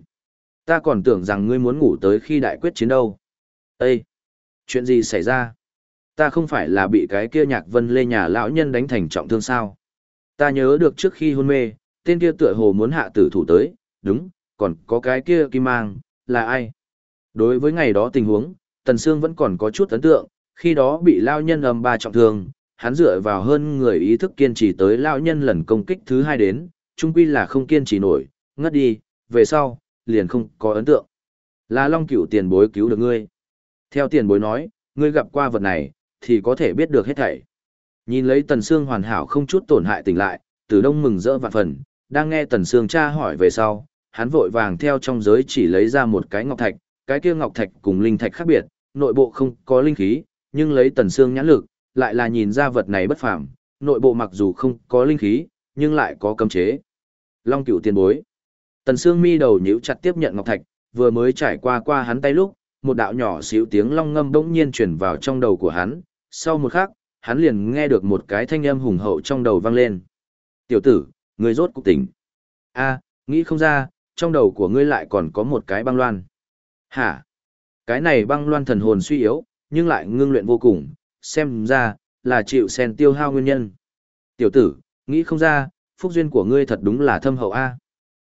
Ta còn tưởng rằng ngươi muốn ngủ tới khi đại quyết chiến đâu. Ê! Chuyện gì xảy ra? Ta không phải là bị cái kia nhạc vân lê nhà lão nhân đánh thành trọng thương sao? Ta nhớ được trước khi hôn mê, tên kia tựa hồ muốn hạ tử thủ tới, đúng, còn có cái kia kim mang, là ai? Đối với ngày đó tình huống, Tần Sương vẫn còn có chút ấn tượng, khi đó bị lao nhân ầm ba trọng thương, hắn dựa vào hơn người ý thức kiên trì tới lao nhân lần công kích thứ hai đến, chung quy là không kiên trì nổi, ngất đi, về sau, liền không có ấn tượng. Là Long Cửu tiền bối cứu được ngươi. Theo tiền bối nói, ngươi gặp qua vật này, thì có thể biết được hết thảy. Nhìn lấy Tần Sương hoàn hảo không chút tổn hại tỉnh lại, Từ Đông mừng rỡ vạn phần, đang nghe Tần Sương tra hỏi về sau, hắn vội vàng theo trong giới chỉ lấy ra một cái ngọc thạch, cái kia ngọc thạch cùng linh thạch khác biệt, nội bộ không có linh khí, nhưng lấy Tần Sương nhãn lực, lại là nhìn ra vật này bất phàm, nội bộ mặc dù không có linh khí, nhưng lại có cấm chế. Long Cửu tiền bối. Tần Sương mi đầu nhíu chặt tiếp nhận ngọc thạch, vừa mới trải qua qua hắn tay lúc, một đạo nhỏ xíu tiếng long ngâm bỗng nhiên truyền vào trong đầu của hắn, sau một khắc, hắn liền nghe được một cái thanh âm hùng hậu trong đầu vang lên. Tiểu tử, ngươi rốt cục tỉnh. a nghĩ không ra, trong đầu của ngươi lại còn có một cái băng loan. Hả? Cái này băng loan thần hồn suy yếu, nhưng lại ngưng luyện vô cùng, xem ra, là chịu sen tiêu hao nguyên nhân. Tiểu tử, nghĩ không ra, phúc duyên của ngươi thật đúng là thâm hậu a.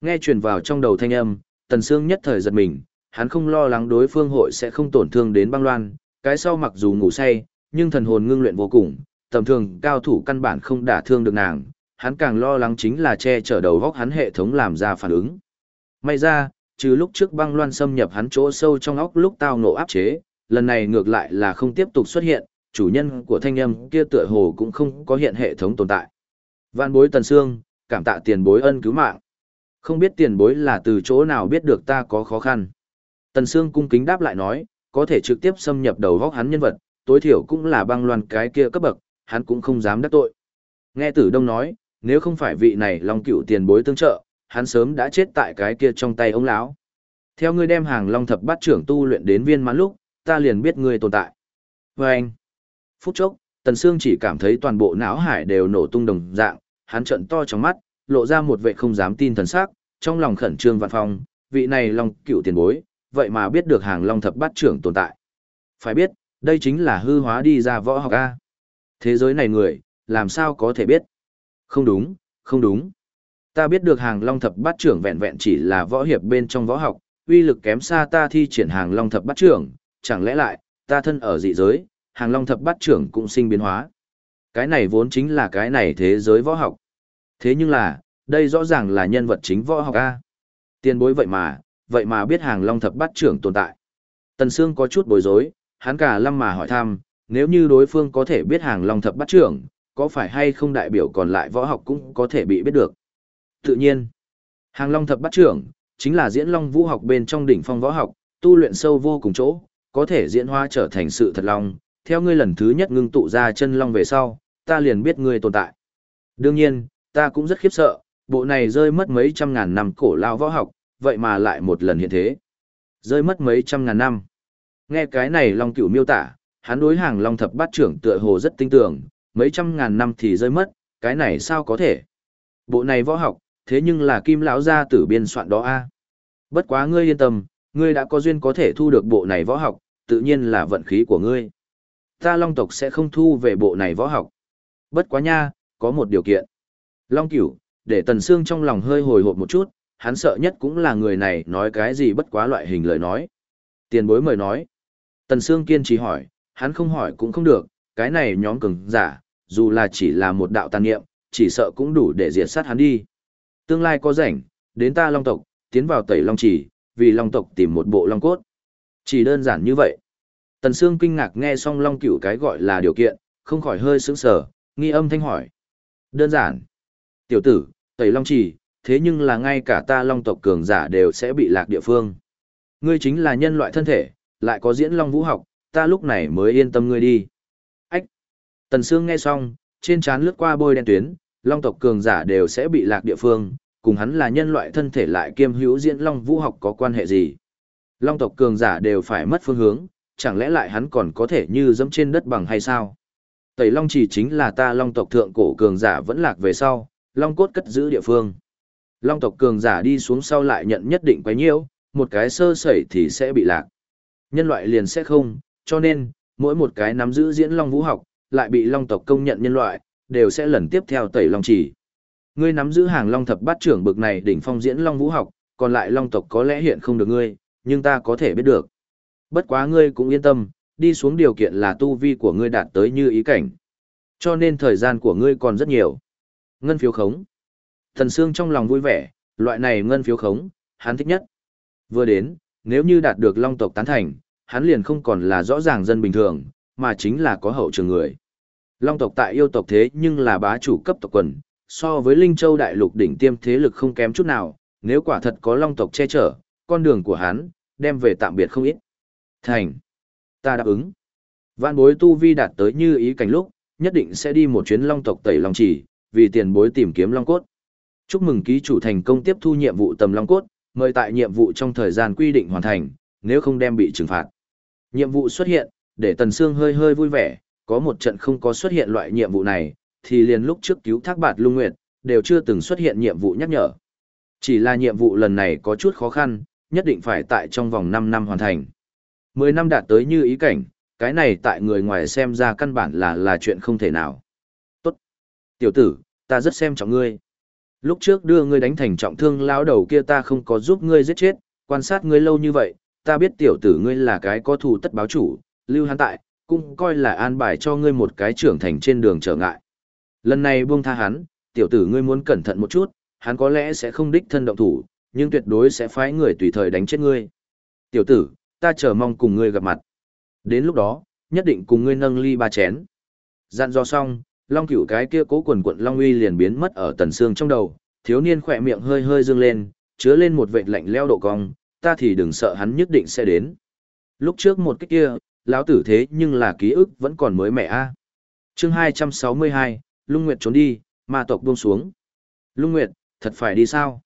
Nghe truyền vào trong đầu thanh âm, Tần Sương nhất thời giật mình, hắn không lo lắng đối phương hội sẽ không tổn thương đến băng loan, cái sau mặc dù ngủ say, nhưng thần hồn ngưng luyện vô cùng, tầm thường cao thủ căn bản không đả thương được nàng, hắn càng lo lắng chính là che chở đầu góc hắn hệ thống làm ra phản ứng. May ra, trừ lúc trước băng loan xâm nhập hắn chỗ sâu trong óc lúc tao nổ áp chế, lần này ngược lại là không tiếp tục xuất hiện, chủ nhân của thanh âm kia tựa hồ cũng không có hiện hệ thống tồn tại. Vạn bối Tần Sương, cảm tạ tiền bối ân cứu mạng. Không biết tiền bối là từ chỗ nào biết được ta có khó khăn. Tần Sương cung kính đáp lại nói, có thể trực tiếp xâm nhập đầu góc hắn nhân vật, tối thiểu cũng là băng loan cái kia cấp bậc, hắn cũng không dám đắc tội. Nghe tử đông nói, nếu không phải vị này long cựu tiền bối tương trợ, hắn sớm đã chết tại cái kia trong tay ông lão. Theo ngươi đem hàng long thập bát trưởng tu luyện đến viên mãn lúc, ta liền biết ngươi tồn tại. Và anh, phút chốc, Tần Sương chỉ cảm thấy toàn bộ não hải đều nổ tung đồng dạng, hắn trợn to trong mắt, lộ ra một vẻ không dám tin thần sắc, trong lòng khẩn trương vạn phong, vị này long cựu tiền bối, vậy mà biết được hàng long thập bát trưởng tồn tại. Phải biết, đây chính là hư hóa đi ra võ học A. Thế giới này người, làm sao có thể biết? Không đúng, không đúng. Ta biết được hàng long thập bát trưởng vẹn vẹn chỉ là võ hiệp bên trong võ học, uy lực kém xa ta thi triển hàng long thập bát trưởng, chẳng lẽ lại, ta thân ở dị giới, hàng long thập bát trưởng cũng sinh biến hóa. Cái này vốn chính là cái này thế giới võ học. Thế nhưng là, đây rõ ràng là nhân vật chính võ học A. Tiên bối vậy mà, vậy mà biết hàng long thập bát trưởng tồn tại. Tần Sương có chút bối rối, hắn cả lâm mà hỏi thăm, nếu như đối phương có thể biết hàng long thập bát trưởng, có phải hay không đại biểu còn lại võ học cũng có thể bị biết được. Tự nhiên, hàng long thập bát trưởng, chính là diễn long vũ học bên trong đỉnh phong võ học, tu luyện sâu vô cùng chỗ, có thể diễn hóa trở thành sự thật long. Theo ngươi lần thứ nhất ngưng tụ ra chân long về sau, ta liền biết ngươi tồn tại. Đương nhiên, ta cũng rất khiếp sợ, bộ này rơi mất mấy trăm ngàn năm cổ lao võ học, vậy mà lại một lần hiện thế. Rơi mất mấy trăm ngàn năm. Nghe cái này Long Cửu miêu tả, hắn đối hàng Long thập bát trưởng tựa hồ rất tinh tưởng, mấy trăm ngàn năm thì rơi mất, cái này sao có thể? Bộ này võ học, thế nhưng là Kim lão gia tử biên soạn đó a. Bất quá ngươi yên tâm, ngươi đã có duyên có thể thu được bộ này võ học, tự nhiên là vận khí của ngươi. Ta Long tộc sẽ không thu về bộ này võ học. Bất quá nha, có một điều kiện. Long Cửu, để Tần Sương trong lòng hơi hồi hộp một chút, hắn sợ nhất cũng là người này nói cái gì bất quá loại hình lời nói. Tiền bối mời nói. Tần Sương kiên trì hỏi, hắn không hỏi cũng không được, cái này nhóm cường giả, dù là chỉ là một đạo tàn niệm, chỉ sợ cũng đủ để diệt sát hắn đi. Tương lai có rảnh, đến ta Long tộc, tiến vào tẩy Long chỉ, vì Long tộc tìm một bộ Long cốt. Chỉ đơn giản như vậy. Tần Sương kinh ngạc nghe xong Long cửu cái gọi là điều kiện, không khỏi hơi sững sờ, nghi âm thanh hỏi. Đơn giản. Tiểu tử, tẩy Long chỉ, thế nhưng là ngay cả ta long tộc cường giả đều sẽ bị lạc địa phương. Ngươi chính là nhân loại thân thể, lại có diễn long vũ học, ta lúc này mới yên tâm ngươi đi. Ách! Tần Sương nghe xong, trên trán lướt qua bôi đen tuyến, long tộc cường giả đều sẽ bị lạc địa phương, cùng hắn là nhân loại thân thể lại kiêm hữu diễn long vũ học có quan hệ gì. Long tộc cường giả đều phải mất phương hướng, chẳng lẽ lại hắn còn có thể như dẫm trên đất bằng hay sao? Tẩy Long chỉ chính là ta Long tộc thượng cổ cường giả vẫn lạc về sau, Long cốt cất giữ địa phương. Long tộc cường giả đi xuống sau lại nhận nhất định quấy nhiễu, một cái sơ sẩy thì sẽ bị lạc. Nhân loại liền sẽ không, cho nên, mỗi một cái nắm giữ diễn long vũ học, lại bị long tộc công nhận nhân loại, đều sẽ lần tiếp theo tẩy long chỉ. Ngươi nắm giữ hàng long thập bát trưởng bực này đỉnh phong diễn long vũ học, còn lại long tộc có lẽ hiện không được ngươi, nhưng ta có thể biết được. Bất quá ngươi cũng yên tâm, đi xuống điều kiện là tu vi của ngươi đạt tới như ý cảnh. Cho nên thời gian của ngươi còn rất nhiều. Ngân phiếu khống. Thần Sương trong lòng vui vẻ, loại này ngân phiếu khống, hắn thích nhất. Vừa đến, nếu như đạt được long tộc tán thành, hắn liền không còn là rõ ràng dân bình thường, mà chính là có hậu trường người. Long tộc tại yêu tộc thế nhưng là bá chủ cấp tộc quần, so với Linh Châu đại lục đỉnh tiêm thế lực không kém chút nào, nếu quả thật có long tộc che chở, con đường của hắn, đem về tạm biệt không ít. Thành. Ta đáp ứng. Vạn bối tu vi đạt tới như ý cảnh lúc, nhất định sẽ đi một chuyến long tộc tẩy long chỉ, vì tiền bối tìm kiếm long cốt chúc mừng ký chủ thành công tiếp thu nhiệm vụ tầm long cốt, mời tại nhiệm vụ trong thời gian quy định hoàn thành, nếu không đem bị trừng phạt. Nhiệm vụ xuất hiện, để Tần Sương hơi hơi vui vẻ, có một trận không có xuất hiện loại nhiệm vụ này, thì liền lúc trước cứu thác bạt lung nguyệt, đều chưa từng xuất hiện nhiệm vụ nhắc nhở. Chỉ là nhiệm vụ lần này có chút khó khăn, nhất định phải tại trong vòng 5 năm hoàn thành. 10 năm đạt tới như ý cảnh, cái này tại người ngoài xem ra căn bản là là chuyện không thể nào. Tiểu tử, ta rất xem trọng ngươi. Lúc trước đưa ngươi đánh thành trọng thương lão đầu kia ta không có giúp ngươi giết chết, quan sát ngươi lâu như vậy, ta biết tiểu tử ngươi là cái có thù tất báo chủ, lưu hắn tại, cũng coi là an bài cho ngươi một cái trưởng thành trên đường trở ngại. Lần này buông tha hắn, tiểu tử ngươi muốn cẩn thận một chút, hắn có lẽ sẽ không đích thân động thủ, nhưng tuyệt đối sẽ phái người tùy thời đánh chết ngươi. Tiểu tử, ta chờ mong cùng ngươi gặp mặt. Đến lúc đó, nhất định cùng ngươi nâng ly ba chén. Dặn dò xong, long cửu cái kia cố quần quận long uy liền biến mất ở tần xương trong đầu, thiếu niên khỏe miệng hơi hơi dương lên, chứa lên một vệt lạnh leo độ cong, ta thì đừng sợ hắn nhất định sẽ đến. Lúc trước một cái kia, lão tử thế nhưng là ký ức vẫn còn mới mẻ a. Chương 262, Lung Nguyệt trốn đi, ma tộc buông xuống. Lung Nguyệt, thật phải đi sao?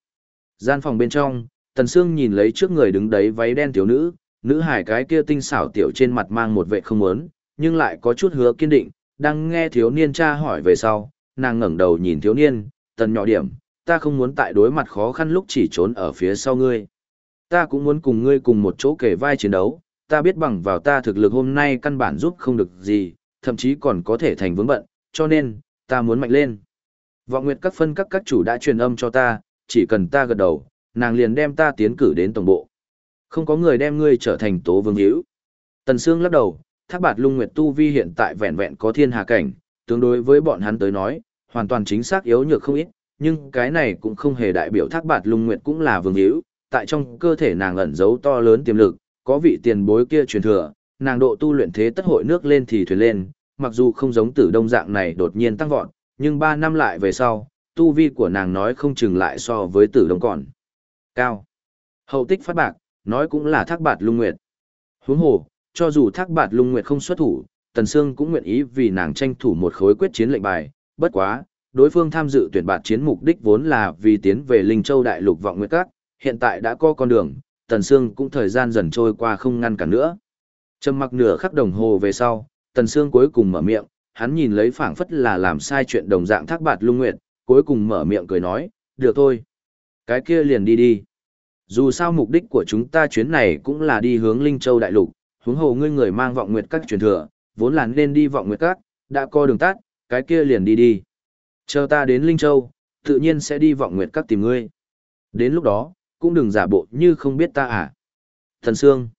Gian phòng bên trong, Tần Sương nhìn lấy trước người đứng đấy váy đen tiểu nữ, nữ hải cái kia tinh xảo tiểu trên mặt mang một vẻ không muốn, nhưng lại có chút hứa kiên định, đang nghe thiếu niên cha hỏi về sau, nàng ngẩng đầu nhìn thiếu niên, tần nhỏ điểm, ta không muốn tại đối mặt khó khăn lúc chỉ trốn ở phía sau ngươi. Ta cũng muốn cùng ngươi cùng một chỗ kể vai chiến đấu, ta biết bằng vào ta thực lực hôm nay căn bản giúp không được gì, thậm chí còn có thể thành vướng bận, cho nên, ta muốn mạnh lên. Vọng Nguyệt các phân các các chủ đã truyền âm cho ta, chỉ cần ta gật đầu, nàng liền đem ta tiến cử đến tổng bộ. Không có người đem ngươi trở thành tố vương hữu. Tần Sương lắc đầu, thác bạt lung nguyệt tu vi hiện tại vẹn vẹn có thiên hà cảnh, tương đối với bọn hắn tới nói, hoàn toàn chính xác yếu nhược không ít, nhưng cái này cũng không hề đại biểu thác bạt lung nguyệt cũng là vương hữu, tại trong cơ thể nàng ẩn giấu to lớn tiềm lực, có vị tiền bối kia truyền thừa, nàng độ tu luyện thế tất hội nước lên thì thuyền lên, mặc dù không giống tử đông dạng này đột nhiên tăng vọt, nhưng 3 năm lại về sau, tu vi của nàng nói không chừng lại so với tử đông còn. Cao. Hậu tích phát bạc, nói cũng là thác bạt lung nguyệt. Huống hồ, cho dù thác bạt lung nguyệt không xuất thủ, Tần Sương cũng nguyện ý vì nàng tranh thủ một khối quyết chiến lệnh bài, bất quá, đối phương tham dự tuyển bạt chiến mục đích vốn là vì tiến về Linh Châu Đại Lục vọng nguyệt các, hiện tại đã có con đường, Tần Sương cũng thời gian dần trôi qua không ngăn cản nữa. Trầm mặc nửa khắc đồng hồ về sau, Tần Sương cuối cùng mở miệng, hắn nhìn lấy phảng phất là làm sai chuyện đồng dạng thác bạt lung nguyệt, cuối cùng mở miệng cười nói, được thôi. Cái kia liền đi đi. Dù sao mục đích của chúng ta chuyến này cũng là đi hướng Linh Châu Đại Lục, huống hồ ngươi người mang vọng nguyệt các truyền thừa, vốn là nên đi vọng nguyệt các, đã co đường tắt, cái kia liền đi đi. Chờ ta đến Linh Châu, tự nhiên sẽ đi vọng nguyệt các tìm ngươi. Đến lúc đó, cũng đừng giả bộ như không biết ta à. Thần Sương.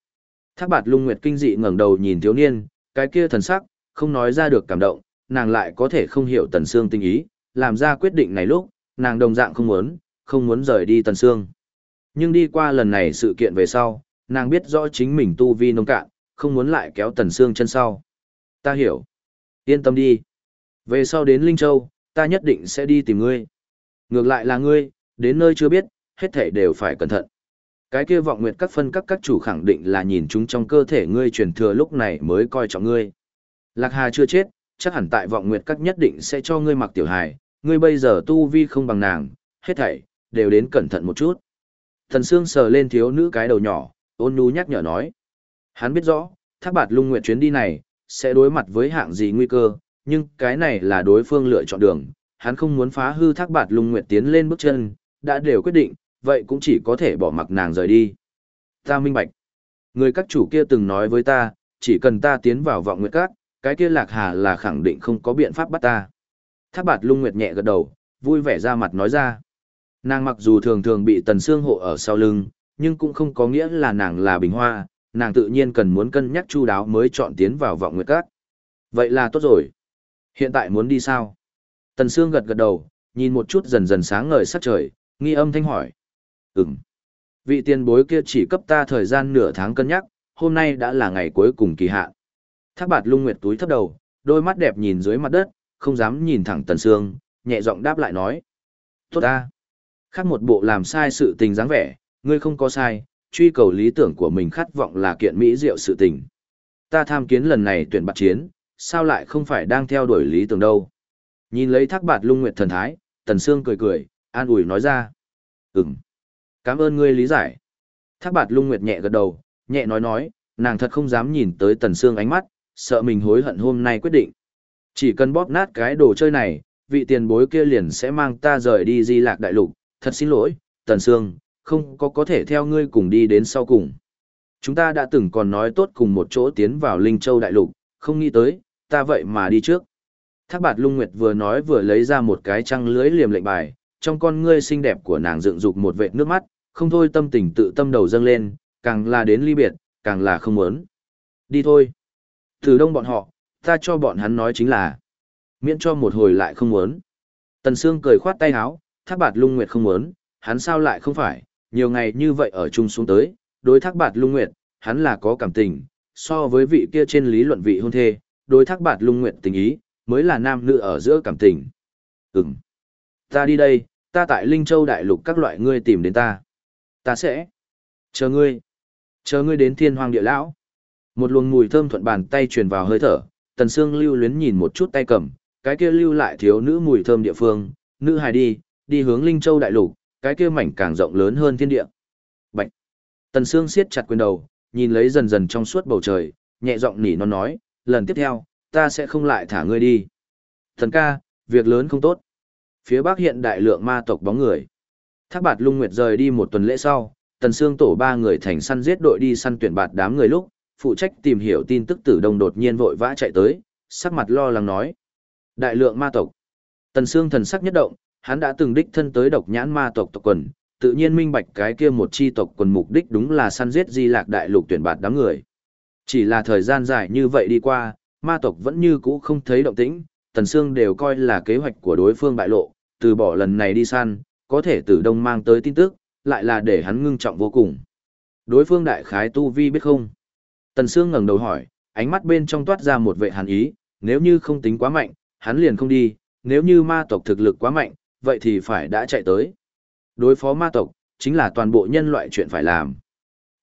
Thác bạt lung nguyệt kinh dị ngẩng đầu nhìn thiếu niên, cái kia thần sắc, không nói ra được cảm động, nàng lại có thể không hiểu Tần Sương tinh ý, làm ra quyết định này lúc, nàng đồng dạng không muốn, không muốn rời đi Tần Sương. Nhưng đi qua lần này sự kiện về sau, nàng biết rõ chính mình tu vi nông cạn, không muốn lại kéo Tần Sương chân sau. Ta hiểu. Yên tâm đi. Về sau đến Linh Châu, ta nhất định sẽ đi tìm ngươi. Ngược lại là ngươi, đến nơi chưa biết, hết thảy đều phải cẩn thận. Cái kia vọng nguyệt các phân các các chủ khẳng định là nhìn chúng trong cơ thể ngươi truyền thừa lúc này mới coi trọng ngươi. Lạc Hà chưa chết, chắc hẳn tại vọng nguyệt các nhất định sẽ cho ngươi mặc tiểu hài, ngươi bây giờ tu vi không bằng nàng, hết thảy, đều đến cẩn thận một chút. Thần Sương sờ lên thiếu nữ cái đầu nhỏ, ôn nhu nhắc nhở nói. Hắn biết rõ, thác bạt lung nguyện chuyến đi này, sẽ đối mặt với hạng gì nguy cơ, nhưng cái này là đối phương lựa chọn đường, hắn không muốn phá hư thác bạt lung nguyện tiến lên bước chân, đã đều quyết định, vậy cũng chỉ có thể bỏ mặc nàng rời đi. Ta minh bạch. Người các chủ kia từng nói với ta, chỉ cần ta tiến vào vọng nguyệt các, cái kia lạc hà là khẳng định không có biện pháp bắt ta. Thác bạt lung nguyệt nhẹ gật đầu, vui vẻ ra mặt nói ra. Nàng mặc dù thường thường bị tần xương hộ ở sau lưng, nhưng cũng không có nghĩa là nàng là bình hoa, nàng tự nhiên cần muốn cân nhắc chu đáo mới chọn tiến vào vọng nguyệt các. Vậy là tốt rồi. Hiện tại muốn đi sao? Tần sương gật gật đầu, nhìn một chút dần dần sáng ngời sắc trời, nghi âm thanh hỏi. Ừm. Vị tiền bối kia chỉ cấp ta thời gian nửa tháng cân nhắc, hôm nay đã là ngày cuối cùng kỳ hạn. Thác bạt lung nguyệt túi thấp đầu, đôi mắt đẹp nhìn dưới mặt đất, không dám nhìn thẳng tần sương, nhẹ giọng đáp lại nói. Tốt ta. Khác một bộ làm sai sự tình dáng vẻ, ngươi không có sai, truy cầu lý tưởng của mình khát vọng là kiện mỹ diệu sự tình. Ta tham kiến lần này tuyển bạc chiến, sao lại không phải đang theo đuổi lý tưởng đâu. Nhìn lấy thác bạt lung nguyệt thần thái, tần sương cười cười, an ủi nói ra. Ừm. Cảm ơn ngươi lý giải. Thác bạt lung nguyệt nhẹ gật đầu, nhẹ nói nói, nàng thật không dám nhìn tới tần sương ánh mắt, sợ mình hối hận hôm nay quyết định. Chỉ cần bóp nát cái đồ chơi này, vị tiền bối kia liền sẽ mang ta rời đi di lạc đại lục, thật xin lỗi, Tần Sương, không có có thể theo ngươi cùng đi đến sau cùng. Chúng ta đã từng còn nói tốt cùng một chỗ tiến vào Linh Châu đại lục, không nghĩ tới, ta vậy mà đi trước. Thác bạt lung nguyệt vừa nói vừa lấy ra một cái trăng lưới liềm lệnh bài, trong con ngươi xinh đẹp của nàng dựng dục một vệt nước mắt, không thôi tâm tình tự tâm đầu dâng lên, càng là đến ly biệt, càng là không muốn. Đi thôi. Từ đông bọn họ, ta cho bọn hắn nói chính là, miễn cho một hồi lại không muốn. Tần Sương cười khoát tay áo, thác bạt lung nguyệt không muốn, hắn sao lại không phải, nhiều ngày như vậy ở chung xuống tới, đối thác bạt lung nguyệt, hắn là có cảm tình, so với vị kia trên lý luận vị hôn thê, đối thác bạt lung nguyệt tình ý, mới là nam nữ ở giữa cảm tình. Ừm. Ta đi đây, ta tại Linh Châu Đại Lục các loại ngươi tìm đến ta. Ta sẽ. Chờ ngươi. Chờ ngươi đến thiên hoàng địa lão. Một luồng mùi thơm thuận bàn tay truyền vào hơi thở, tần xương lưu luyến nhìn một chút tay cầm, cái kia lưu lại thiếu nữ mùi thơm địa phương, nữ hài đi, đi hướng Linh Châu Đại Lục, cái kia mảnh càng rộng lớn hơn thiên địa. Bạch. Tần xương siết chặt quyền đầu, nhìn lấy dần dần trong suốt bầu trời, nhẹ giọng nỉ non nói, lần tiếp theo, ta sẽ không lại thả ngươi đi. Thần ca, việc lớn không tốt. Phía bắc hiện đại lượng ma tộc bóng người. Thác bạt lung nguyệt rời đi một tuần lễ sau, tần xương tổ ba người thành săn giết đội đi săn tuyển bạt đám người lúc, phụ trách tìm hiểu tin tức tử đông đột nhiên vội vã chạy tới, sắc mặt lo lắng nói. Đại lượng ma tộc. Tần xương thần sắc nhất động, hắn đã từng đích thân tới độc nhãn ma tộc tộc quần, tự nhiên minh bạch cái kia một chi tộc quần mục đích đúng là săn giết di lạc đại lục tuyển bạt đám người. Chỉ là thời gian dài như vậy đi qua, ma tộc vẫn như cũ không thấy động tĩnh, Tần Sương đều coi là kế hoạch của đối phương bại lộ, từ bỏ lần này đi săn, có thể từ đông mang tới tin tức, lại là để hắn ngưng trọng vô cùng. Đối phương đại khái tu vi biết không? Tần Sương ngẩng đầu hỏi, ánh mắt bên trong toát ra một vệ hàn ý, nếu như không tính quá mạnh, hắn liền không đi, nếu như ma tộc thực lực quá mạnh, vậy thì phải đã chạy tới. Đối phó ma tộc, chính là toàn bộ nhân loại chuyện phải làm.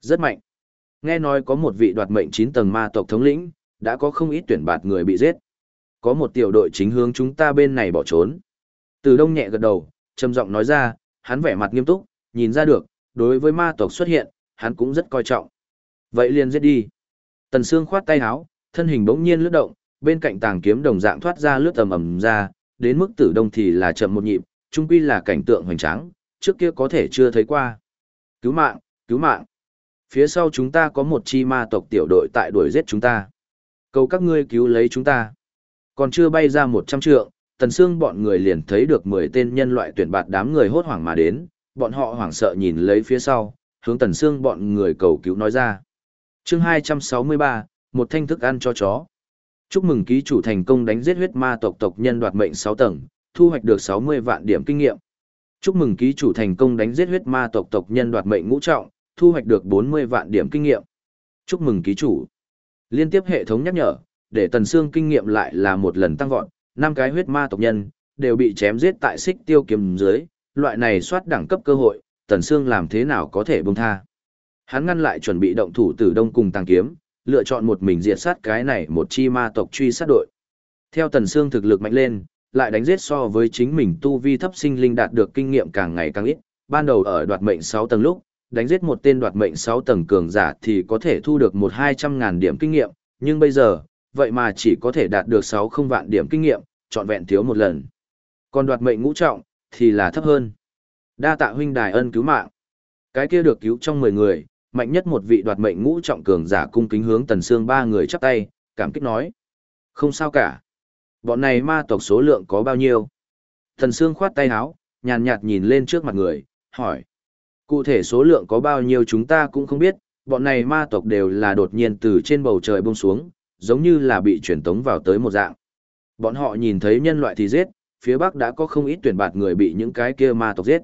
Rất mạnh. Nghe nói có một vị đoạt mệnh 9 tầng ma tộc thống lĩnh, đã có không ít tuyển bạt người bị giết. Có một tiểu đội chính hướng chúng ta bên này bỏ trốn. Từ đông nhẹ gật đầu, trầm giọng nói ra, hắn vẻ mặt nghiêm túc, nhìn ra được, đối với ma tộc xuất hiện, hắn cũng rất coi trọng. Vậy liền giết đi. Tần Sương khoát tay áo, thân hình bỗng nhiên lướt động, bên cạnh tàng kiếm đồng dạng thoát ra lướt tầm ầm ra, đến mức tử đông thì là chậm một nhịp, trung quy là cảnh tượng hoành tráng, trước kia có thể chưa thấy qua. Cứu mạng, cứu mạng. Phía sau chúng ta có một chi ma tộc tiểu đội tại đuổi giết chúng ta. Cầu các ngươi cứu lấy chúng ta. Còn chưa bay ra một trăm trượng, tần xương bọn người liền thấy được mười tên nhân loại tuyển bạt đám người hốt hoảng mà đến, bọn họ hoảng sợ nhìn lấy phía sau, hướng tần xương bọn người cầu cứu nói ra. Chương hai trăm sáu mươi ba, một thanh thức ăn cho chó. Chúc mừng ký chủ thành công đánh giết huyết ma tộc tộc nhân đoạt mệnh sáu tầng, thu hoạch được sáu mươi vạn điểm kinh nghiệm. Chúc mừng ký chủ thành công đánh giết huyết ma tộc tộc nhân đoạt mệnh ngũ trọng, thu hoạch được bốn mươi vạn điểm kinh nghiệm. Chúc mừng ký chủ. Liên tiếp hệ thống nhắc nhở, để Tần xương kinh nghiệm lại là một lần tăng vọt, năm cái huyết ma tộc nhân đều bị chém giết tại xích tiêu kiếm dưới, loại này soát đẳng cấp cơ hội, Tần xương làm thế nào có thể buông tha. Hắn ngăn lại chuẩn bị động thủ từ đông cùng tăng kiếm, lựa chọn một mình diệt sát cái này một chi ma tộc truy sát đội. Theo Tần xương thực lực mạnh lên, lại đánh giết so với chính mình tu vi thấp sinh linh đạt được kinh nghiệm càng ngày càng ít, ban đầu ở đoạt mệnh 6 tầng lúc, đánh giết một tên đoạt mệnh 6 tầng cường giả thì có thể thu được một hai trăm ngàn điểm kinh nghiệm, nhưng bây giờ, vậy mà chỉ có thể đạt được 6 không vạn điểm kinh nghiệm, trọn vẹn thiếu một lần. Còn đoạt mệnh ngũ trọng, thì là thấp hơn. Đa tạ huynh đài ân cứu mạng. Cái kia được cứu trong 10 người, mạnh nhất một vị đoạt mệnh ngũ trọng cường giả cung kính hướng tần xương ba người chắp tay, cảm kích nói. Không sao cả. Bọn này ma tộc số lượng có bao nhiêu? Thần xương khoát tay áo, nhàn nhạt nhìn lên trước mặt người, hỏi. Cụ thể số lượng có bao nhiêu chúng ta cũng không biết, bọn này ma tộc đều là đột nhiên từ trên bầu trời bông xuống, giống như là bị truyền tống vào tới một dạng. Bọn họ nhìn thấy nhân loại thì giết, phía bắc đã có không ít tuyển bạt người bị những cái kia ma tộc giết.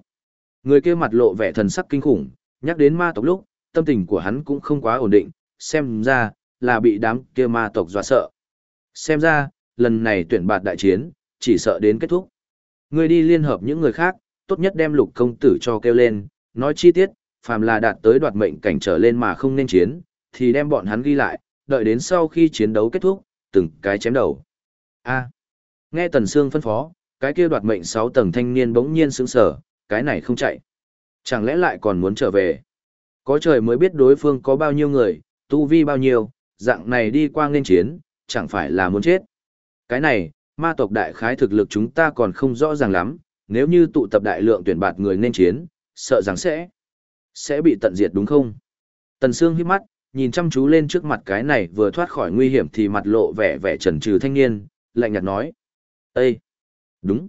Người kia mặt lộ vẻ thần sắc kinh khủng, nhắc đến ma tộc lúc, tâm tình của hắn cũng không quá ổn định, xem ra, là bị đám kia ma tộc dọa sợ. Xem ra, lần này tuyển bạt đại chiến, chỉ sợ đến kết thúc. ngươi đi liên hợp những người khác, tốt nhất đem lục công tử cho kêu lên, nói chi tiết, phàm là đạt tới đoạt mệnh cảnh trở lên mà không nên chiến, thì đem bọn hắn ghi lại, đợi đến sau khi chiến đấu kết thúc, từng cái chém đầu. A. nghe Tần Sương phân phó, cái kia đoạt mệnh 6 tầng thanh niên bỗng nhiên sững sờ, cái này không chạy. Chẳng lẽ lại còn muốn trở về? Có trời mới biết đối phương có bao nhiêu người, tu vi bao nhiêu, dạng này đi qua nên chiến, chẳng phải là muốn chết. Cái này, Ma tộc đại khái thực lực chúng ta còn không rõ ràng lắm, nếu như tụ tập đại lượng tuyển bạt người nên chiến, sợ rằng sẽ sẽ bị tận diệt đúng không? Tần Sương hít mắt, nhìn chăm chú lên trước mặt cái này vừa thoát khỏi nguy hiểm thì mặt lộ vẻ vẻ trần trừ thanh niên, lạnh nhạt nói. Ê! Đúng!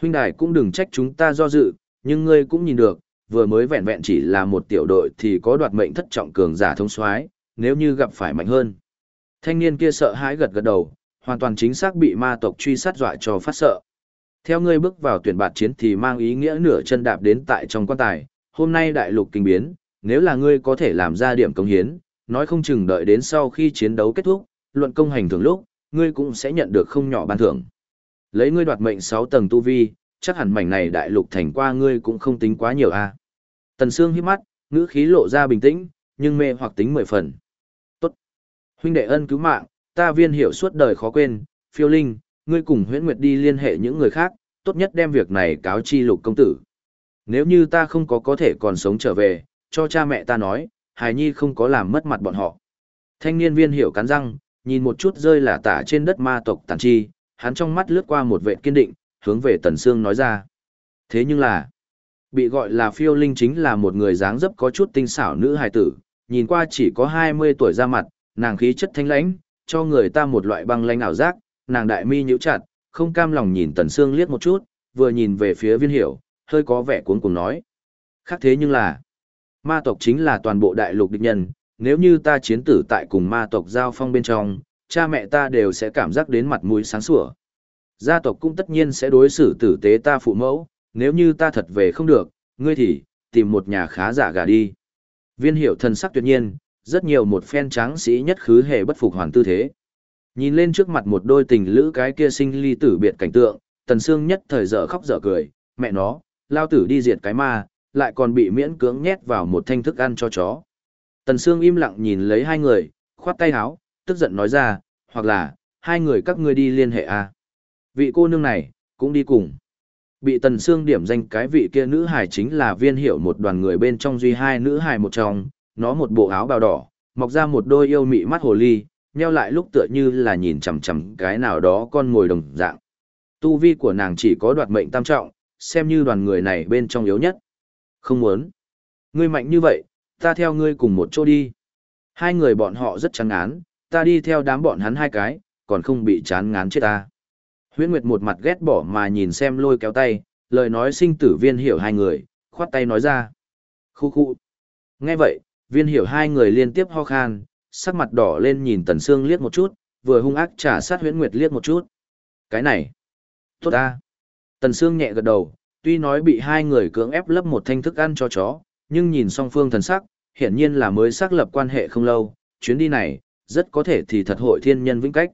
Huynh đài cũng đừng trách chúng ta do dự, nhưng ngươi cũng nhìn được, vừa mới vẹn vẹn chỉ là một tiểu đội thì có đoạt mệnh thất trọng cường giả thông soái nếu như gặp phải mạnh hơn. Thanh niên kia sợ hãi gật gật đầu, hoàn toàn chính xác bị ma tộc truy sát dọa cho phát sợ. Theo ngươi bước vào tuyển bạt chiến thì mang ý nghĩa nửa chân đạp đến tại trong quan tài, hôm nay đại lục kinh biến, nếu là ngươi có thể làm ra điểm công hiến, nói không chừng đợi đến sau khi chiến đấu kết thúc, luận công hành thường lúc, ngươi cũng sẽ nhận được không nhỏ ban thưởng. Lấy ngươi đoạt mệnh 6 tầng tu vi, chắc hẳn mảnh này đại lục thành qua ngươi cũng không tính quá nhiều a. À. Tần Sương híp mắt, ngữ khí lộ ra bình tĩnh, nhưng mê hoặc tính mười phần. Tốt. Huynh đệ ân cứu mạng, ta viên hiểu suốt đời khó quên, phiêu linh, ngươi cùng huyễn nguyệt đi liên hệ những người khác, tốt nhất đem việc này cáo chi lục công tử. Nếu như ta không có có thể còn sống trở về, cho cha mẹ ta nói, hài nhi không có làm mất mặt bọn họ. Thanh niên viên hiểu cắn răng, nhìn một chút rơi là tả trên đất ma tộc tàn chi, hắn trong mắt lướt qua một vệ kiên định, hướng về Tần Sương nói ra. Thế nhưng là, bị gọi là phiêu linh chính là một người dáng dấp có chút tinh xảo nữ hài tử, nhìn qua chỉ có 20 tuổi ra mặt, nàng khí chất thanh lãnh, cho người ta một loại băng lanh ảo giác, nàng đại mi nhíu chặt, không cam lòng nhìn Tần Sương liếc một chút, vừa nhìn về phía viên hiểu, hơi có vẻ cuốn cùng nói. Khác thế nhưng là, ma tộc chính là toàn bộ đại lục địch nhân, nếu như ta chiến tử tại cùng ma tộc giao phong bên trong, cha mẹ ta đều sẽ cảm giác đến mặt mũi sáng sủa. Gia tộc cũng tất nhiên sẽ đối xử tử tế ta phụ mẫu, nếu như ta thật về không được, ngươi thì, tìm một nhà khá giả gà đi. Viên hiểu thần sắc tuyệt nhiên, rất nhiều một phen tráng sĩ nhất khứ hề bất phục hoàn tư thế. Nhìn lên trước mặt một đôi tình lữ cái kia sinh ly tử biệt cảnh tượng, tần xương nhất thời dở khóc dở cười, mẹ nó, lao tử đi diệt cái ma, lại còn bị miễn cưỡng nhét vào một thanh thức ăn cho chó. Tần xương im lặng nhìn lấy hai người, khoát tay áo, tức giận nói ra, hoặc là, hai người các ngươi đi liên hệ à. Vị cô nương này, cũng đi cùng. Bị tần xương điểm danh cái vị kia nữ hài chính là viên hiệu một đoàn người bên trong duy hai nữ hài một trong, nó một bộ áo bào đỏ, mọc ra một đôi yêu mị mắt hồ ly, nheo lại lúc tựa như là nhìn chằm chằm cái nào đó con ngồi đồng dạng. Tu vi của nàng chỉ có đoạt mệnh tam trọng, xem như đoàn người này bên trong yếu nhất. Không muốn. Ngươi mạnh như vậy, ta theo ngươi cùng một chỗ đi. Hai người bọn họ rất chán ngán, ta đi theo đám bọn hắn hai cái, còn không bị chán ngán chết ta. Huyễn Nguyệt một mặt ghét bỏ mà nhìn xem lôi kéo tay, lời nói sinh tử viên hiểu hai người, khoát tay nói ra. Khu khu. Nghe vậy, viên hiểu hai người liên tiếp ho khan, sắc mặt đỏ lên nhìn Tần Sương liếc một chút, vừa hung ác trả sát Huyễn Nguyệt liếc một chút. Cái này. Tốt ta. Tần Sương nhẹ gật đầu, tuy nói bị hai người cưỡng ép lấp một thanh thức ăn cho chó, nhưng nhìn song phương thần sắc, hiển nhiên là mới xác lập quan hệ không lâu, chuyến đi này, rất có thể thì thật hội thiên nhân vĩnh cách.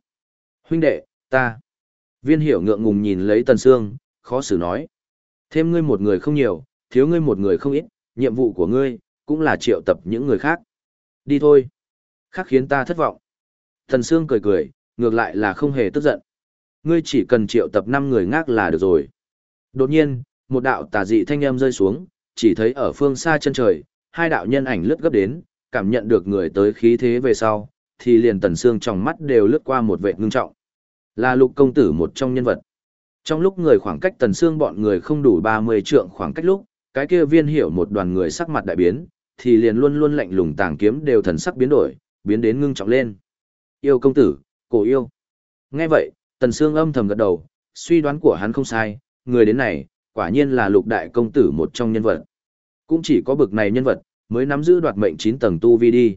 Huynh đệ, ta. Viên hiểu ngượng ngùng nhìn lấy Tần Sương, khó xử nói. Thêm ngươi một người không nhiều, thiếu ngươi một người không ít, nhiệm vụ của ngươi, cũng là triệu tập những người khác. Đi thôi. Khác khiến ta thất vọng. thần Sương cười cười, ngược lại là không hề tức giận. Ngươi chỉ cần triệu tập 5 người ngác là được rồi. Đột nhiên, một đạo tà dị thanh âm rơi xuống, chỉ thấy ở phương xa chân trời, hai đạo nhân ảnh lướt gấp đến, cảm nhận được người tới khí thế về sau, thì liền tần xương trong mắt đều lướt qua một vẻ ngưng trọng. Là lục công tử một trong nhân vật. Trong lúc người khoảng cách tần xương bọn người không đủ 30 trượng khoảng cách lúc, cái kia viên hiểu một đoàn người sắc mặt đại biến, thì liền luôn luôn lạnh lùng tàng kiếm đều thần sắc biến đổi, biến đến ngưng trọng lên. Yêu công tử, cổ yêu. Nghe vậy, tần xương âm thầm gật đầu, suy đoán của hắn không sai, người đến này, quả nhiên là lục đại công tử một trong nhân vật. Cũng chỉ có bực này nhân vật, mới nắm giữ đoạt mệnh 9 tầng tu vi đi.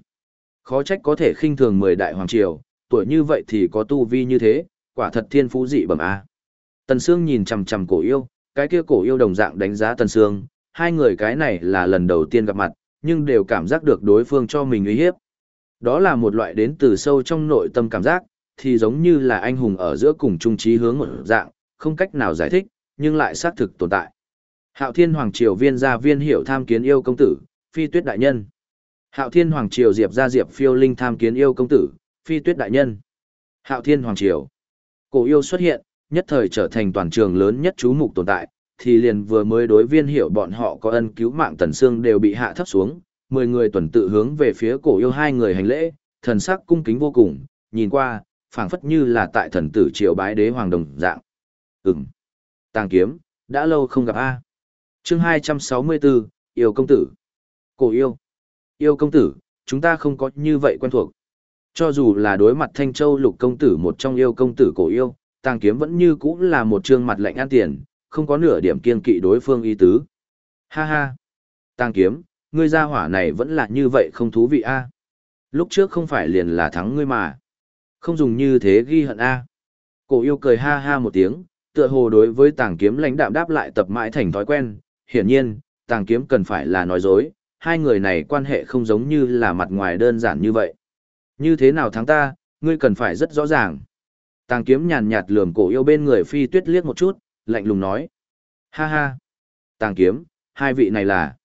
Khó trách có thể khinh thường 10 đại hoàng triều, tuổi như vậy thì có tu vi như thế, quả thật thiên phú dị bẩm a. Tần Sương nhìn chằm chằm cổ yêu, cái kia cổ yêu đồng dạng đánh giá Tần Sương, hai người cái này là lần đầu tiên gặp mặt, nhưng đều cảm giác được đối phương cho mình uy hiếp. Đó là một loại đến từ sâu trong nội tâm cảm giác, thì giống như là anh hùng ở giữa cùng trung trí hướng một dạng, không cách nào giải thích, nhưng lại xác thực tồn tại. Hạo Thiên Hoàng Triều viên gia viên hiểu tham kiến yêu công tử, phi tuyết đại nhân. Hạo Thiên Hoàng Triều diệp gia diệp phiêu linh tham kiến yêu công tử, phi tuyết đại nhân. Hạo Thiên Hoàng Triều. Cổ yêu xuất hiện, nhất thời trở thành toàn trường lớn nhất chú mục tồn tại, thì liền vừa mới đối viên hiệu bọn họ có ân cứu mạng tần xương đều bị hạ thấp xuống, mười người tuần tự hướng về phía cổ yêu hai người hành lễ, thần sắc cung kính vô cùng, nhìn qua, phảng phất như là tại thần tử triều bái đế hoàng đồng dạng. Ừm. Tàng kiếm, đã lâu không gặp a. Chương 264, yêu công tử. Cổ yêu. Yêu công tử, chúng ta không có như vậy quen thuộc. Cho dù là đối mặt Thanh Châu lục công tử một trong yêu công tử cổ yêu, tàng kiếm vẫn như cũ là một trương mặt lạnh an tiền, không có nửa điểm kiên kỵ đối phương y tứ. Ha ha. Tàng kiếm, ngươi ra hỏa này vẫn là như vậy không thú vị a. Lúc trước không phải liền là thắng ngươi mà. Không dùng như thế ghi hận a. Cổ yêu cười ha ha một tiếng, tựa hồ đối với tàng kiếm lãnh đạm đáp lại tập mãi thành thói quen. Hiển nhiên, tàng kiếm cần phải là nói dối, hai người này quan hệ không giống như là mặt ngoài đơn giản như vậy. Như thế nào thắng ta, ngươi cần phải rất rõ ràng. Tàng kiếm nhàn nhạt lườm cổ yêu bên người phi tuyết liếc một chút, lạnh lùng nói. Ha ha. Tàng kiếm, hai vị này là.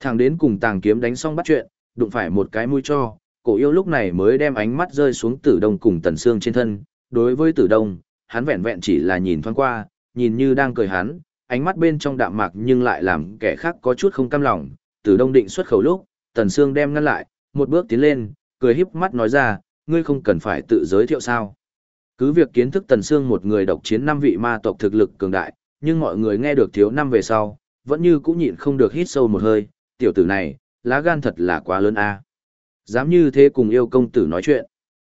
Thằng đến cùng tàng kiếm đánh xong bắt chuyện, đụng phải một cái mũi cho, cổ yêu lúc này mới đem ánh mắt rơi xuống tử đông cùng tần xương trên thân. Đối với tử đông, hắn vẹn vẹn chỉ là nhìn thoáng qua, nhìn như đang cười hắn, ánh mắt bên trong đạm mạc nhưng lại làm kẻ khác có chút không cam lòng. Tử đông định xuất khẩu lúc, tần xương đem ngăn lại, một bước tiến lên, cười híp mắt nói ra, ngươi không cần phải tự giới thiệu sao. Cứ việc kiến thức Tần Sương một người độc chiến năm vị ma tộc thực lực cường đại, nhưng mọi người nghe được thiếu năm về sau, vẫn như cũng nhịn không được hít sâu một hơi, tiểu tử này, lá gan thật là quá lớn a. Dám như thế cùng yêu công tử nói chuyện.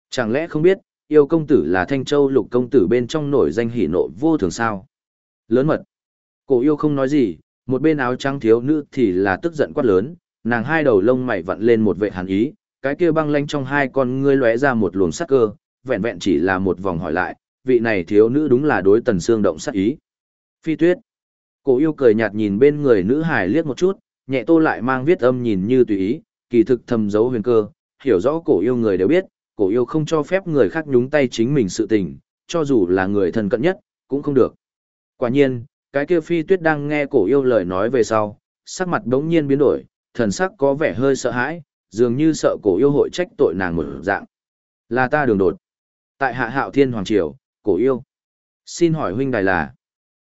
Chẳng lẽ không biết, yêu công tử là Thanh Châu lục công tử bên trong nổi danh hỉ nộ vô thường sao? Lớn mật. Cổ yêu không nói gì, một bên áo trắng thiếu nữ thì là tức giận quát lớn, nàng hai đầu lông mày vặn lên một vệ hàn ý, cái kia băng lanh trong hai con ngươi lóe ra một luồng sắc cơ, vẹn vẹn chỉ là một vòng hỏi lại, vị này thiếu nữ đúng là đối tần xương động sát ý. Phi tuyết. Cổ yêu cười nhạt nhìn bên người nữ hải liếc một chút, nhẹ tô lại mang viết âm nhìn như tùy ý, kỳ thực thầm giấu huyền cơ, hiểu rõ cổ yêu người đều biết, cổ yêu không cho phép người khác nhúng tay chính mình sự tình, cho dù là người thân cận nhất, cũng không được. Quả nhiên, cái kia phi tuyết đang nghe cổ yêu lời nói về sau, sắc mặt đống nhiên biến đổi, thần sắc có vẻ hơi sợ hãi, dường như sợ cổ yêu hội trách tội nàng một dạng. Là ta đường đột. Tại hạ hạo thiên hoàng triều, cổ yêu. Xin hỏi huynh đài là.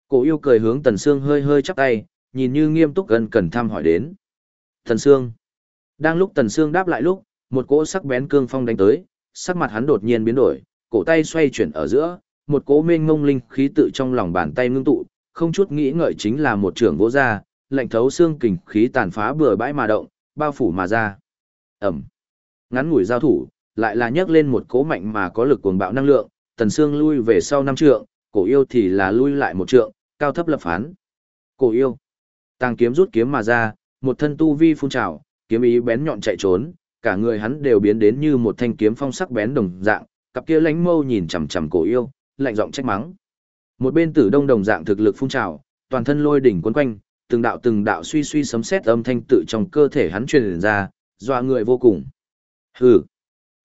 Cổ yêu cười hướng Tần Sương hơi hơi chắp tay, nhìn như nghiêm túc gần cần thăm hỏi đến. Tần Sương. Đang lúc Tần Sương đáp lại lúc, một cỗ sắc bén cương phong đánh tới, sắc mặt hắn đột nhiên biến đổi, cổ tay xoay chuyển ở giữa, một cỗ mênh mông linh khí tự trong lòng bàn tay ngưng tụ, không chút nghĩ ngợi chính là một trưởng vỗ ra, lạnh thấu xương kình khí tàn phá bừa bãi mà động, bao phủ mà ra. Ẩm. Ngắn ngủi giao thủ, lại là nhấc lên một cỗ mạnh mà có lực cuồng bạo năng lượng, Tần Sương lui về sau năm trượng, cổ yêu thì là lui lại một trượng, cao thấp lập phán. Cổ yêu. Tàng kiếm rút kiếm mà ra, một thân tu vi phun trào, kiếm ý bén nhọn chạy trốn, cả người hắn đều biến đến như một thanh kiếm phong sắc bén đồng dạng, cặp kia lánh mâu nhìn chằm chằm cổ yêu, lạnh giọng trách mắng. Một bên tử đông đồng dạng thực lực phun trào, toàn thân lôi đỉnh quấn quanh, từng đạo từng đạo suy suy sấm sét âm thanh tự trong cơ thể hắn truyền ra, dọa người vô cùng. Hừ.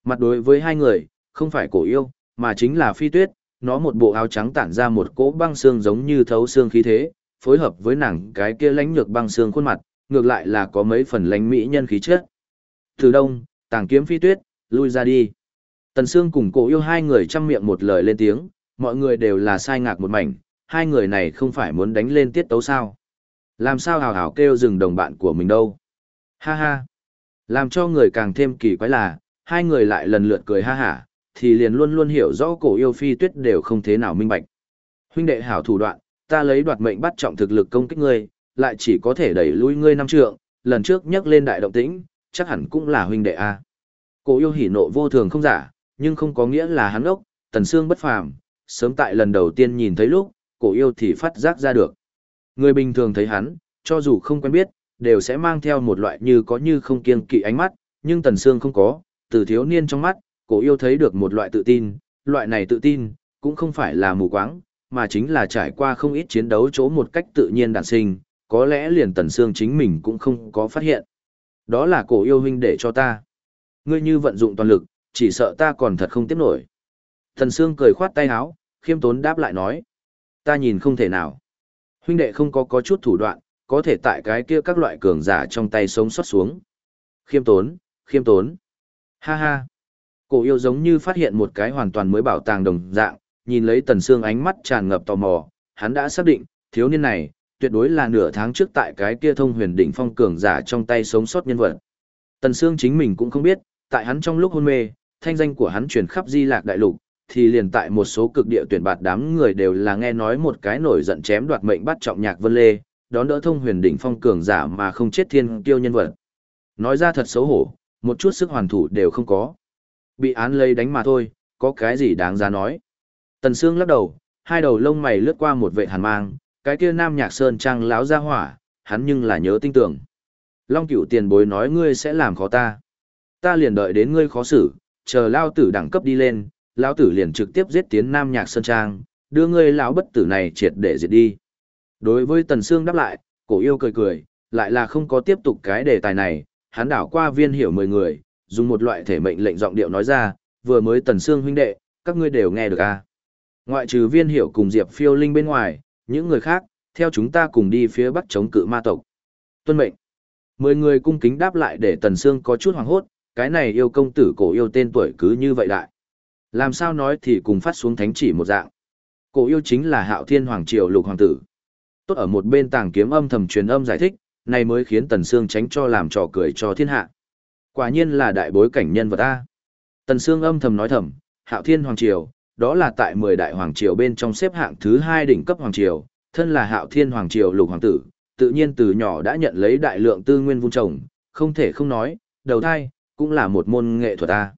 Mặt đối với hai người, không phải cổ yêu, mà chính là phi tuyết, nó một bộ áo trắng tản ra một cỗ băng xương giống như thấu xương khí thế, phối hợp với nàng cái kia lãnh nhược băng xương khuôn mặt, ngược lại là có mấy phần lãnh mỹ nhân khí chất. Từ đông, tàng kiếm phi tuyết, lui ra đi. Tần Sương cùng cổ yêu hai người chăm miệng một lời lên tiếng, mọi người đều là sai ngạc một mảnh, hai người này không phải muốn đánh lên tiết tấu sao. Làm sao hào hào kêu dừng đồng bạn của mình đâu. Ha ha. Làm cho người càng thêm kỳ quái là, hai người lại lần lượt cười ha hả, thì liền luôn luôn hiểu rõ cổ yêu phi tuyết đều không thế nào minh bạch. Huynh đệ hảo thủ đoạn, ta lấy đoạt mệnh bắt trọng thực lực công kích ngươi, lại chỉ có thể đẩy lui ngươi năm trượng, lần trước nhắc lên đại động tĩnh, chắc hẳn cũng là huynh đệ a. Cổ yêu hỉ nộ vô thường không giả, nhưng không có nghĩa là hắn ốc, tần xương bất phàm, sớm tại lần đầu tiên nhìn thấy lúc, cổ yêu thì phát giác ra được. Người bình thường thấy hắn, cho dù không quen biết, đều sẽ mang theo một loại như có như không kiêng kỵ ánh mắt, nhưng tần xương không có, từ thiếu niên trong mắt, cổ yêu thấy được một loại tự tin, loại này tự tin, cũng không phải là mù quáng, mà chính là trải qua không ít chiến đấu chỗ một cách tự nhiên đản sinh, có lẽ liền tần xương chính mình cũng không có phát hiện. Đó là cổ yêu huynh để cho ta. Ngươi như vận dụng toàn lực, chỉ sợ ta còn thật không tiếp nổi. Tần xương cười khoát tay áo, khiêm tốn đáp lại nói. Ta nhìn không thể nào. Huynh đệ không có có chút thủ đoạn, có thể tại cái kia các loại cường giả trong tay sống sót xuống. Khiêm tốn, khiêm tốn. Ha ha. Cổ yêu giống như phát hiện một cái hoàn toàn mới bảo tàng đồng dạng, nhìn lấy tần xương ánh mắt tràn ngập tò mò, hắn đã xác định, thiếu niên này, tuyệt đối là nửa tháng trước tại cái kia thông huyền đỉnh phong cường giả trong tay sống sót nhân vật. Tần xương chính mình cũng không biết, tại hắn trong lúc hôn mê, thanh danh của hắn truyền khắp di lạc đại lục, thì liền tại một số cực địa tuyển bạt đám người đều là nghe nói một cái nổi giận chém đoạt mệnh bắt trọng nhạc vân lê, đón đỡ thông huyền đỉnh phong cường giả mà không chết thiên tiêu nhân vật. Nói ra thật xấu hổ, một chút sức hoàn thủ đều không có. Bị án lấy đánh mà thôi, có cái gì đáng giá nói. Tần Sương lắc đầu, hai đầu lông mày lướt qua một vệ hàn mang, cái kia nam nhạc sơn trang láo ra hỏa, hắn nhưng là nhớ tinh tưởng. Long cửu tiền bối nói ngươi sẽ làm khó ta. Ta liền đợi đến ngươi khó xử, chờ lao tử đẳng cấp đi lên, lão tử liền trực tiếp giết tiến nam nhạc sơn trang, đưa ngươi lão bất tử này triệt để diệt đi. Đối với Tần Sương đáp lại, cổ yêu cười cười, lại là không có tiếp tục cái đề tài này, hắn đảo qua viên hiểu mười người, dùng một loại thể mệnh lệnh giọng điệu nói ra, vừa mới Tần xương huynh đệ, các ngươi đều nghe được à. Ngoại trừ viên hiểu cùng Diệp phiêu linh bên ngoài, những người khác, theo chúng ta cùng đi phía bắc chống cự ma tộc. Tuân mệnh. Mười người cung kính đáp lại để Tần xương có chút hoàng hốt, cái này yêu công tử cổ yêu tên tuổi cứ như vậy đại. Làm sao nói thì cùng phát xuống thánh chỉ một dạng. Cổ yêu chính là hạo thiên hoàng triều lục hoàng tử. Tốt ở một bên tàng kiếm âm thầm truyền âm giải thích, này mới khiến Tần Sương tránh cho làm trò cười cho thiên hạ. Quả nhiên là đại bối cảnh nhân vật ta. Tần Sương âm thầm nói thầm, hạo thiên hoàng triều, đó là tại 10 đại hoàng triều bên trong xếp hạng thứ 2 đỉnh cấp hoàng triều, thân là hạo thiên hoàng triều lục hoàng tử, tự nhiên từ nhỏ đã nhận lấy đại lượng tư nguyên vun trồng, không thể không nói, đầu thai, cũng là một môn nghệ thuật ta.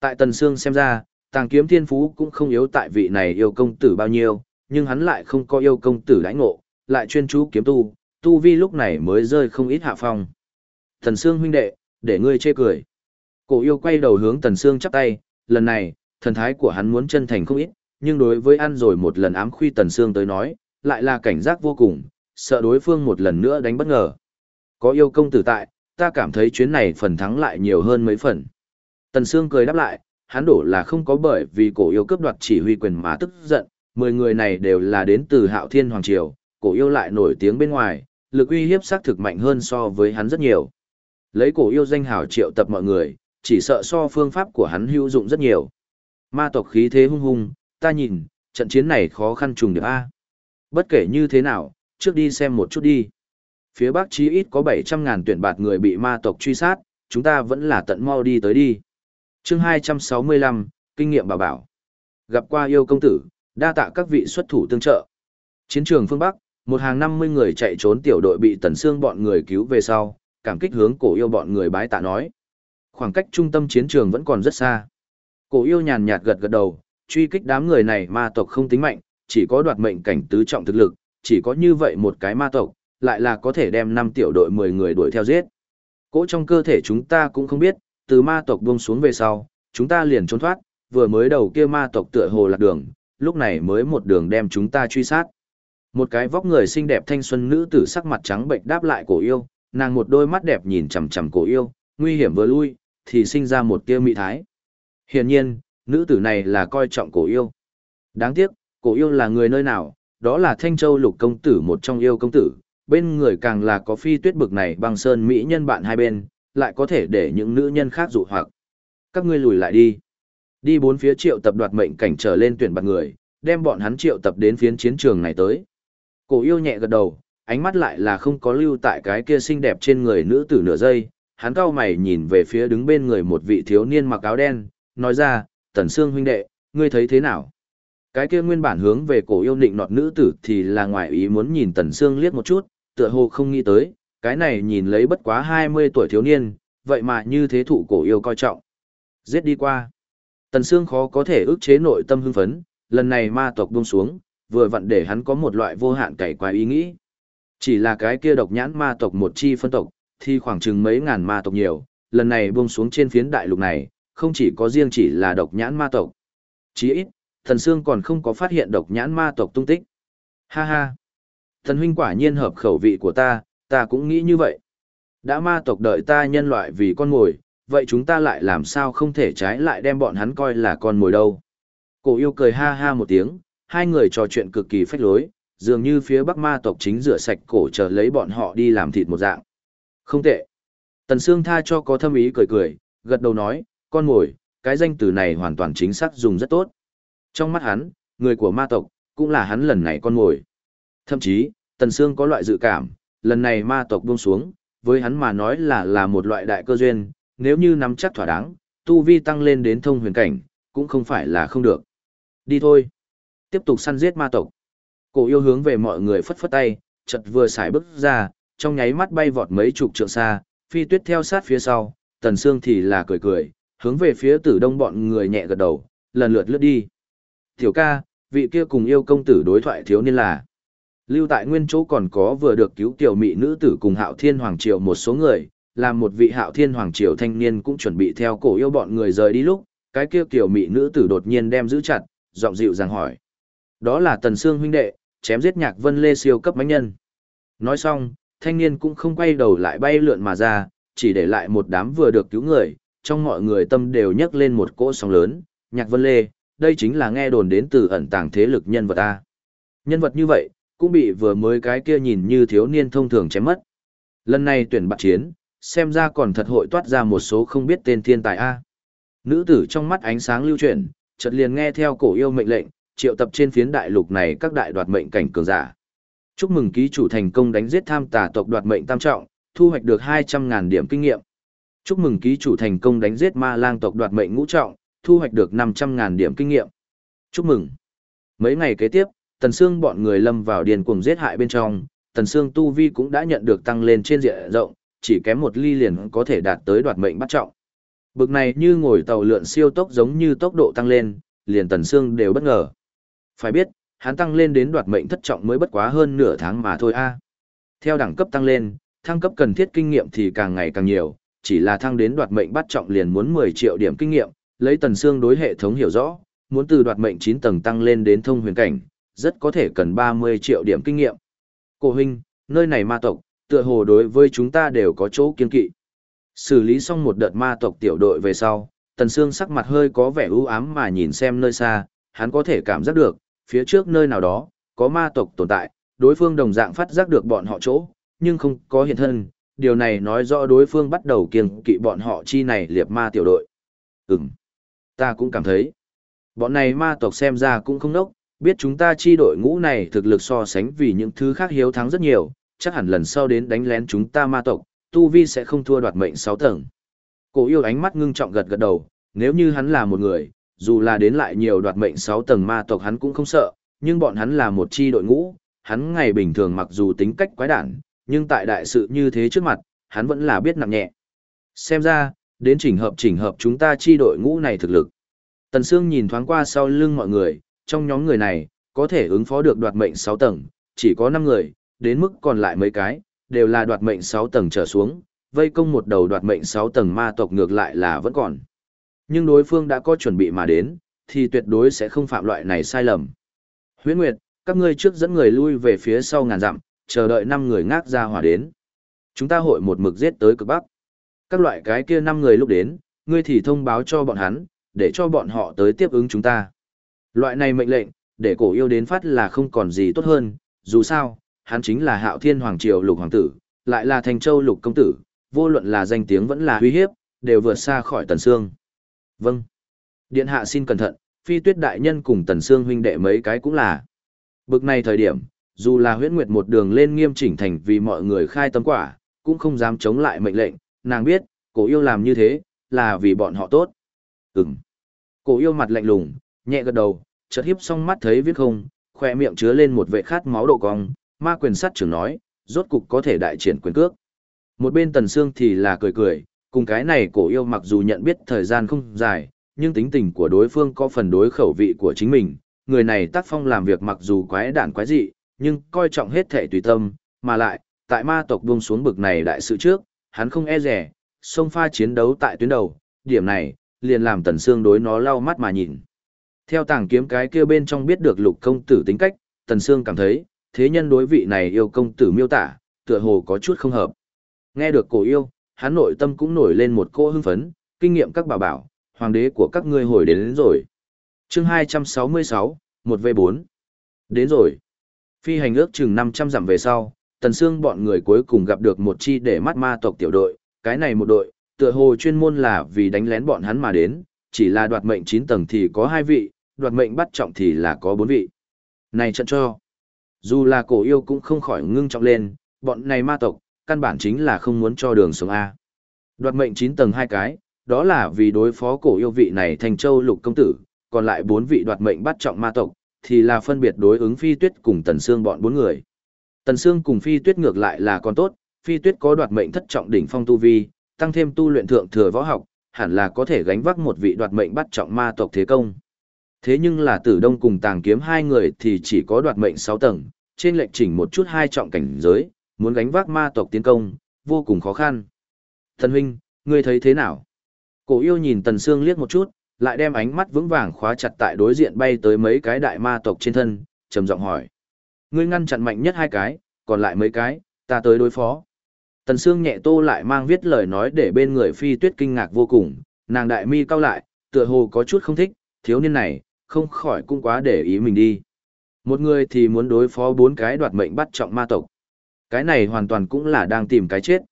Tại Tần Sương xem ra, tàng kiếm thiên phú cũng không yếu tại vị này yêu công tử bao nhiêu, nhưng hắn lại không có yêu công tử đãi ngộ, lại chuyên chú kiếm tu, tu vi lúc này mới rơi không ít hạ phong. Thần Sương huynh đệ, để ngươi chê cười. Cổ yêu quay đầu hướng Tần Sương chắp tay, lần này, thần thái của hắn muốn chân thành không ít, nhưng đối với ăn rồi một lần ám khuy Tần Sương tới nói, lại là cảnh giác vô cùng, sợ đối phương một lần nữa đánh bất ngờ. Có yêu công tử tại, ta cảm thấy chuyến này phần thắng lại nhiều hơn mấy phần. Tần Sương cười đáp lại, hắn đổ là không có bởi vì cổ yêu cướp đoạt chỉ huy quyền mà tức giận, mười người này đều là đến từ hạo thiên hoàng triều, cổ yêu lại nổi tiếng bên ngoài, lực uy hiếp xác thực mạnh hơn so với hắn rất nhiều. Lấy cổ yêu danh hào triệu tập mọi người, chỉ sợ so phương pháp của hắn hữu dụng rất nhiều. Ma tộc khí thế hung hung, ta nhìn, trận chiến này khó khăn trùng được A. Bất kể như thế nào, trước đi xem một chút đi. Phía bắc chí ít có 700.000 tuyển bạt người bị ma tộc truy sát, chúng ta vẫn là tận mau đi tới đi. chương 265, Kinh nghiệm bảo bảo. Gặp qua yêu công tử, đa tạ các vị xuất thủ tương trợ. Chiến trường phương Bắc, một hàng 50 người chạy trốn tiểu đội bị tần xương bọn người cứu về sau, cảm kích hướng cổ yêu bọn người bái tạ nói. Khoảng cách trung tâm chiến trường vẫn còn rất xa. Cổ yêu nhàn nhạt gật gật đầu, truy kích đám người này ma tộc không tính mạnh, chỉ có đoạt mệnh cảnh tứ trọng thực lực, chỉ có như vậy một cái ma tộc, lại là có thể đem năm tiểu đội 10 người đuổi theo giết. Cỗ trong cơ thể chúng ta cũng không biết, từ ma tộc buông xuống về sau, chúng ta liền trốn thoát, vừa mới đầu kia ma tộc tựa hồ lạc đường, lúc này mới một đường đem chúng ta truy sát. Một cái vóc người xinh đẹp thanh xuân nữ tử sắc mặt trắng bệnh đáp lại cổ yêu, nàng một đôi mắt đẹp nhìn chằm chằm cổ yêu, nguy hiểm vừa lui, thì sinh ra một tia mị thái. Hiển nhiên, nữ tử này là coi trọng cổ yêu. Đáng tiếc, cổ yêu là người nơi nào, đó là Thanh Châu lục công tử một trong yêu công tử, bên người càng là có phi tuyết bực này băng sơn mỹ nhân bạn hai bên, lại có thể để những nữ nhân khác dụ hoặc. Các ngươi lùi lại đi. Đi bốn phía triệu tập đoạt mệnh cảnh trở lên tuyển bạc người, đem bọn hắn triệu tập đến phiến chiến trường này tới. Cổ yêu nhẹ gật đầu, ánh mắt lại là không có lưu tại cái kia xinh đẹp trên người nữ tử nửa giây, hắn cau mày nhìn về phía đứng bên người một vị thiếu niên mặc áo đen, nói ra, Tần xương huynh đệ, ngươi thấy thế nào? Cái kia nguyên bản hướng về cổ yêu định nọt nữ tử thì là ngoài ý muốn nhìn Tần xương liếc một chút, tựa hồ không nghĩ tới, cái này nhìn lấy bất quá 20 tuổi thiếu niên, vậy mà như thế thụ cổ yêu coi trọng. Giết đi qua. Tần xương khó có thể ức chế nội tâm hưng phấn, lần này ma tộc buông xuống, vừa vặn để hắn có một loại vô hạn cày quái ý nghĩ. Chỉ là cái kia độc nhãn ma tộc một chi phân tộc, thì khoảng chừng mấy ngàn ma tộc nhiều, lần này buông xuống trên phiến đại lục này, không chỉ có riêng chỉ là độc nhãn ma tộc. chí ít, thần xương còn không có phát hiện độc nhãn ma tộc tung tích. Ha ha! Thần huynh quả nhiên hợp khẩu vị của ta, ta cũng nghĩ như vậy. Đã ma tộc đợi ta nhân loại vì con mồi, vậy chúng ta lại làm sao không thể trái lại đem bọn hắn coi là con mồi đâu. Cổ yêu cười ha ha một tiếng, hai người trò chuyện cực kỳ phách lối, dường như phía bắc ma tộc chính rửa sạch cổ chờ lấy bọn họ đi làm thịt một dạng. Không tệ. Tần Sương tha cho có thâm ý cười cười, gật đầu nói, con mồi, cái danh từ này hoàn toàn chính xác dùng rất tốt. Trong mắt hắn, người của ma tộc, cũng là hắn lần này con mồi. Thậm chí, Tần Sương có loại dự cảm, lần này ma tộc buông xuống, với hắn mà nói là là một loại đại cơ duyên, nếu như nắm chắc thỏa đáng, tu vi tăng lên đến thông huyền cảnh, cũng không phải là không được. Đi thôi. Tiếp tục săn giết ma tộc. Cổ yêu hướng về mọi người phất phất tay, chật vừa xài bước ra, trong nháy mắt bay vọt mấy chục trượng xa, phi tuyết theo sát phía sau, tần xương thì là cười cười, hướng về phía tử đông bọn người nhẹ gật đầu, lần lượt lướt đi. Tiểu ca, vị kia cùng yêu công tử đối thoại thiếu niên là. Lưu tại nguyên chỗ còn có vừa được cứu tiểu mỹ nữ tử cùng hạo thiên hoàng triều một số người, làm một vị hạo thiên hoàng triều thanh niên cũng chuẩn bị theo cổ yêu bọn người rời đi lúc, cái kia tiểu mỹ nữ tử đột nhiên đem giữ chặt, giọng dịu dàng hỏi. Đó là tần xương huynh đệ, chém giết nhạc vân lê siêu cấp mãnh nhân. Nói xong, thanh niên cũng không quay đầu lại bay lượn mà ra, chỉ để lại một đám vừa được cứu người, trong mọi người tâm đều nhấc lên một cỗ sóng lớn, nhạc vân lê, đây chính là nghe đồn đến từ ẩn tàng thế lực nhân vật A. Nhân vật như vậy, cũng bị vừa mới cái kia nhìn như thiếu niên thông thường chém mất. Lần này tuyển bạc chiến, xem ra còn thật hội toát ra một số không biết tên thiên tài A. Nữ tử trong mắt ánh sáng lưu chuyển, chợt liền nghe theo cổ yêu mệnh lệnh, triệu tập trên phiến đại lục này các đại đoạt mệnh cảnh cường giả. Chúc mừng ký chủ thành công đánh giết tham tà tộc đoạt mệnh tam trọng, thu hoạch được 200.000 điểm kinh nghiệm. Chúc mừng ký chủ thành công đánh giết ma lang tộc đoạt mệnh ngũ trọng, thu hoạch được 500.000 điểm kinh nghiệm. Chúc mừng. Mấy ngày kế tiếp, Tần Sương bọn người lâm vào điền cuồng giết hại bên trong, Tần Sương tu vi cũng đã nhận được tăng lên trên diện rộng, chỉ kém một ly liền có thể đạt tới đoạt mệnh bắt trọng. Bực này như ngồi tàu lượn siêu tốc giống như tốc độ tăng lên, liền Tần Sương đều bất ngờ. Phải biết, hắn tăng lên đến đoạt mệnh thất trọng mới bất quá hơn nửa tháng mà thôi a. À. Theo đẳng cấp tăng lên, thăng cấp cần thiết kinh nghiệm thì càng ngày càng nhiều, chỉ là thăng đến đoạt mệnh bắt trọng liền muốn 10 triệu điểm kinh nghiệm, lấy Tần xương đối hệ thống hiểu rõ, muốn từ đoạt mệnh 9 tầng tăng lên đến thông huyền cảnh, rất có thể cần 30 triệu điểm kinh nghiệm. Cổ huynh, nơi này ma tộc, tựa hồ đối với chúng ta đều có chỗ kiên kỵ. Xử lý xong một đợt ma tộc tiểu đội về sau, Tần Sương sắc mặt hơi có vẻ u ám mà nhìn xem nơi xa, hắn có thể cảm giác được, phía trước nơi nào đó, có ma tộc tồn tại, đối phương đồng dạng phát giác được bọn họ chỗ, nhưng không có hiện thân, điều này nói rõ đối phương bắt đầu kiêng kỵ bọn họ chi này liệp ma tiểu đội. Ừm, ta cũng cảm thấy, bọn này ma tộc xem ra cũng không nốc, biết chúng ta chi đội ngũ này thực lực so sánh vì những thứ khác hiếu thắng rất nhiều, chắc hẳn lần sau đến đánh lén chúng ta ma tộc, tu vi sẽ không thua đoạt mệnh sáu tầng. Cổ yêu ánh mắt ngưng trọng gật gật đầu, nếu như hắn là một người, dù là đến lại nhiều đoạt mệnh 6 tầng ma tộc hắn cũng không sợ, nhưng bọn hắn là một chi đội ngũ, hắn ngày bình thường mặc dù tính cách quái đản, nhưng tại đại sự như thế trước mặt, hắn vẫn là biết nặng nhẹ. Xem ra, đến chỉnh hợp chỉnh hợp chúng ta chi đội ngũ này thực lực. Tần Sương nhìn thoáng qua sau lưng mọi người, trong nhóm người này, có thể ứng phó được đoạt mệnh 6 tầng, chỉ có 5 người, đến mức còn lại mấy cái, đều là đoạt mệnh 6 tầng trở xuống, vây công một đầu đoạt mệnh 6 tầng ma tộc ngược lại là vẫn còn. Nhưng đối phương đã có chuẩn bị mà đến, thì tuyệt đối sẽ không phạm loại này sai lầm. Huyễn Nguyệt, các ngươi trước dẫn người lui về phía sau ngàn dặm, chờ đợi năm người ngác ra hỏa đến. Chúng ta hội một mực giết tới cực bắc. Các loại cái kia năm người lúc đến, ngươi thì thông báo cho bọn hắn, để cho bọn họ tới tiếp ứng chúng ta. Loại này mệnh lệnh, để cổ yêu đến phát là không còn gì tốt hơn, dù sao, hắn chính là hạo thiên hoàng triều lục hoàng tử, lại là thành châu lục công tử, vô luận là danh tiếng vẫn là uy hiếp, đều vượt xa khỏi tần xương. Vâng. Điện hạ xin cẩn thận, phi tuyết đại nhân cùng tần xương huynh đệ mấy cái cũng là. Bực này thời điểm, dù là huyễn nguyệt một đường lên nghiêm chỉnh thành vì mọi người khai tâm quả, cũng không dám chống lại mệnh lệnh, nàng biết, cổ yêu làm như thế, là vì bọn họ tốt. Ừm. Cổ yêu mặt lạnh lùng, nhẹ gật đầu, chợt hiếp xong mắt thấy viết không, khoe miệng chứa lên một vệ khát máu độ cong, ma quyền sát trưởng nói, rốt cục có thể đại triển quyền cước. Một bên tần xương thì là cười cười, cùng cái này cổ yêu mặc dù nhận biết thời gian không dài, nhưng tính tình của đối phương có phần đối khẩu vị của chính mình, người này tác phong làm việc mặc dù quái đản quái dị, nhưng coi trọng hết thể tùy tâm, mà lại, tại ma tộc buông xuống bực này đại sự trước, hắn không e rẻ, xông pha chiến đấu tại tuyến đầu, điểm này, liền làm tần xương đối nó lau mắt mà nhìn. Theo tàng kiếm cái kia bên trong biết được lục công tử tính cách, tần xương cảm thấy, thế nhân đối vị này yêu công tử miêu tả, tựa hồ có chút không hợp. Nghe được cổ yêu, hắn nội tâm cũng nổi lên một cô hưng phấn, kinh nghiệm các bà bảo, hoàng đế của các ngươi hồi đến, đến rồi. Chương 266, 1v4. Đến rồi. Phi hành ước chừng 500 dặm về sau, Tần Sương bọn người cuối cùng gặp được một chi để mắt ma tộc tiểu đội, cái này một đội, tựa hồ chuyên môn là vì đánh lén bọn hắn mà đến, chỉ là đoạt mệnh 9 tầng thì có 2 vị, đoạt mệnh bắt trọng thì là có 4 vị. Này trận cho. Dù là cổ yêu cũng không khỏi ngưng trọng lên, bọn này ma tộc, căn bản chính là không muốn cho đường sống A. Đoạt mệnh 9 tầng hai cái, đó là vì đối phó cổ yêu vị này thành châu lục công tử, còn lại bốn vị đoạt mệnh bắt trọng ma tộc, thì là phân biệt đối ứng phi tuyết cùng tần xương bọn bốn người. Tần xương cùng phi tuyết ngược lại là còn tốt, phi tuyết có đoạt mệnh thất trọng đỉnh phong tu vi, tăng thêm tu luyện thượng thừa võ học, hẳn là có thể gánh vác một vị đoạt mệnh bắt trọng ma tộc thế công. Thế nhưng là tử đông cùng tàng kiếm hai người thì chỉ có đoạt mệnh 6 tầng, trên lệnh chỉnh một chút hai trọng cảnh giới, muốn gánh vác ma tộc tiến công, vô cùng khó khăn. Thần huynh, ngươi thấy thế nào? Cổ yêu nhìn Tần Sương liếc một chút, lại đem ánh mắt vững vàng khóa chặt tại đối diện bay tới mấy cái đại ma tộc trên thân, trầm giọng hỏi. Ngươi ngăn chặn mạnh nhất hai cái, còn lại mấy cái, ta tới đối phó. Tần Sương nhẹ tô lại mang viết lời nói để bên người phi tuyết kinh ngạc vô cùng, nàng đại mi cao lại, tựa hồ có chút không thích, thiếu niên này, không khỏi cũng quá để ý mình đi. Một người thì muốn đối phó bốn cái đoạt mệnh bắt trọng ma tộc. Cái này hoàn toàn cũng là đang tìm cái chết.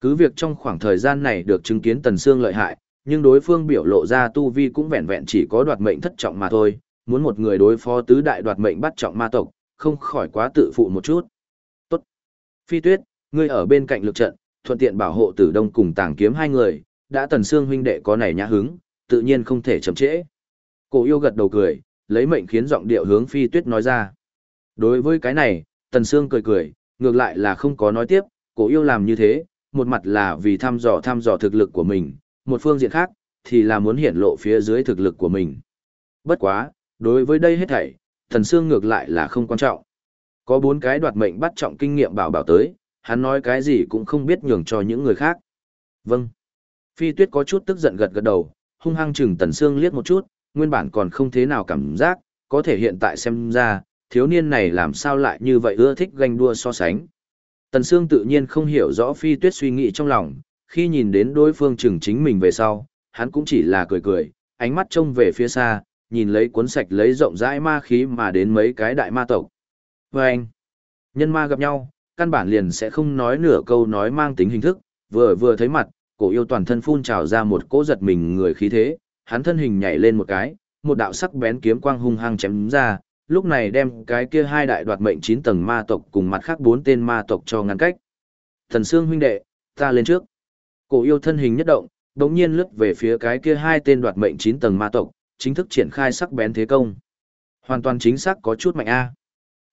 Cứ việc trong khoảng thời gian này được chứng kiến Tần Sương lợi hại, nhưng đối phương biểu lộ ra tu vi cũng vẹn vẹn chỉ có đoạt mệnh thất trọng mà thôi, muốn một người đối phó tứ đại đoạt mệnh bắt trọng ma tộc, không khỏi quá tự phụ một chút. Tốt. Phi Tuyết, ngươi ở bên cạnh lực trận, thuận tiện bảo hộ Tử Đông cùng Tàng Kiếm hai người, đã Tần Sương huynh đệ có này nhã hứng, tự nhiên không thể chậm trễ. Cổ yêu gật đầu cười, lấy mệnh khiến giọng điệu hướng Phi Tuyết nói ra. Đối với cái này, Tần Sương cười cười, ngược lại là không có nói tiếp, cổ yêu làm như thế, một mặt là vì thăm dò thăm dò thực lực của mình, một phương diện khác, thì là muốn hiển lộ phía dưới thực lực của mình. Bất quá, đối với đây hết thảy, thần xương ngược lại là không quan trọng. Có bốn cái đoạt mệnh bắt trọng kinh nghiệm bảo bảo tới, hắn nói cái gì cũng không biết nhường cho những người khác. Vâng. Phi Tuyết có chút tức giận gật gật đầu, hung hăng chừng Tần xương liếc một chút, nguyên bản còn không thế nào cảm giác, có thể hiện tại xem ra, thiếu niên này làm sao lại như vậy ưa thích ganh đua so sánh. Tần Sương tự nhiên không hiểu rõ Phi Tuyết suy nghĩ trong lòng, khi nhìn đến đối phương chừng chính mình về sau, hắn cũng chỉ là cười cười, ánh mắt trông về phía xa, nhìn lấy cuốn sạch lấy rộng rãi ma khí mà đến mấy cái đại ma tộc. Và anh, nhân ma gặp nhau, căn bản liền sẽ không nói nửa câu nói mang tính hình thức, vừa vừa thấy mặt, cổ yêu toàn thân phun trào ra một cỗ giật mình người khí thế, hắn thân hình nhảy lên một cái, một đạo sắc bén kiếm quang hung hăng chém ra, lúc này đem cái kia hai đại đoạt mệnh chín tầng ma tộc cùng mặt khác bốn tên ma tộc cho ngăn cách. Thần Sương huynh đệ, ta lên trước. Cổ yêu thân hình nhất động, đống nhiên lướt về phía cái kia hai tên đoạt mệnh chín tầng ma tộc, chính thức triển khai sắc bén thế công. Hoàn toàn chính xác có chút mạnh a.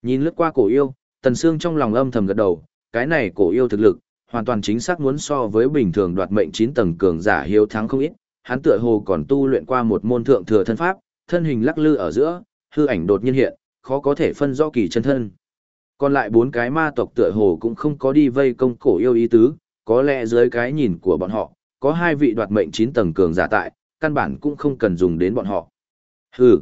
Nhìn lướt qua cổ yêu, Tần Sương trong lòng âm thầm gật đầu, cái này cổ yêu thực lực, hoàn toàn chính xác muốn so với bình thường đoạt mệnh chín tầng cường giả hiếu thắng không ít, hắn tựa hồ còn tu luyện qua một môn thượng thừa thân pháp, thân hình lắc lư ở giữa, hư ảnh đột nhiên hiện, khó có thể phân rõ kỳ chân thân. Còn lại bốn cái ma tộc tựa hồ cũng không có đi vây công cổ yêu ý tứ, có lẽ dưới cái nhìn của bọn họ, có hai vị đoạt mệnh 9 tầng cường giả tại, căn bản cũng không cần dùng đến bọn họ. Hừ.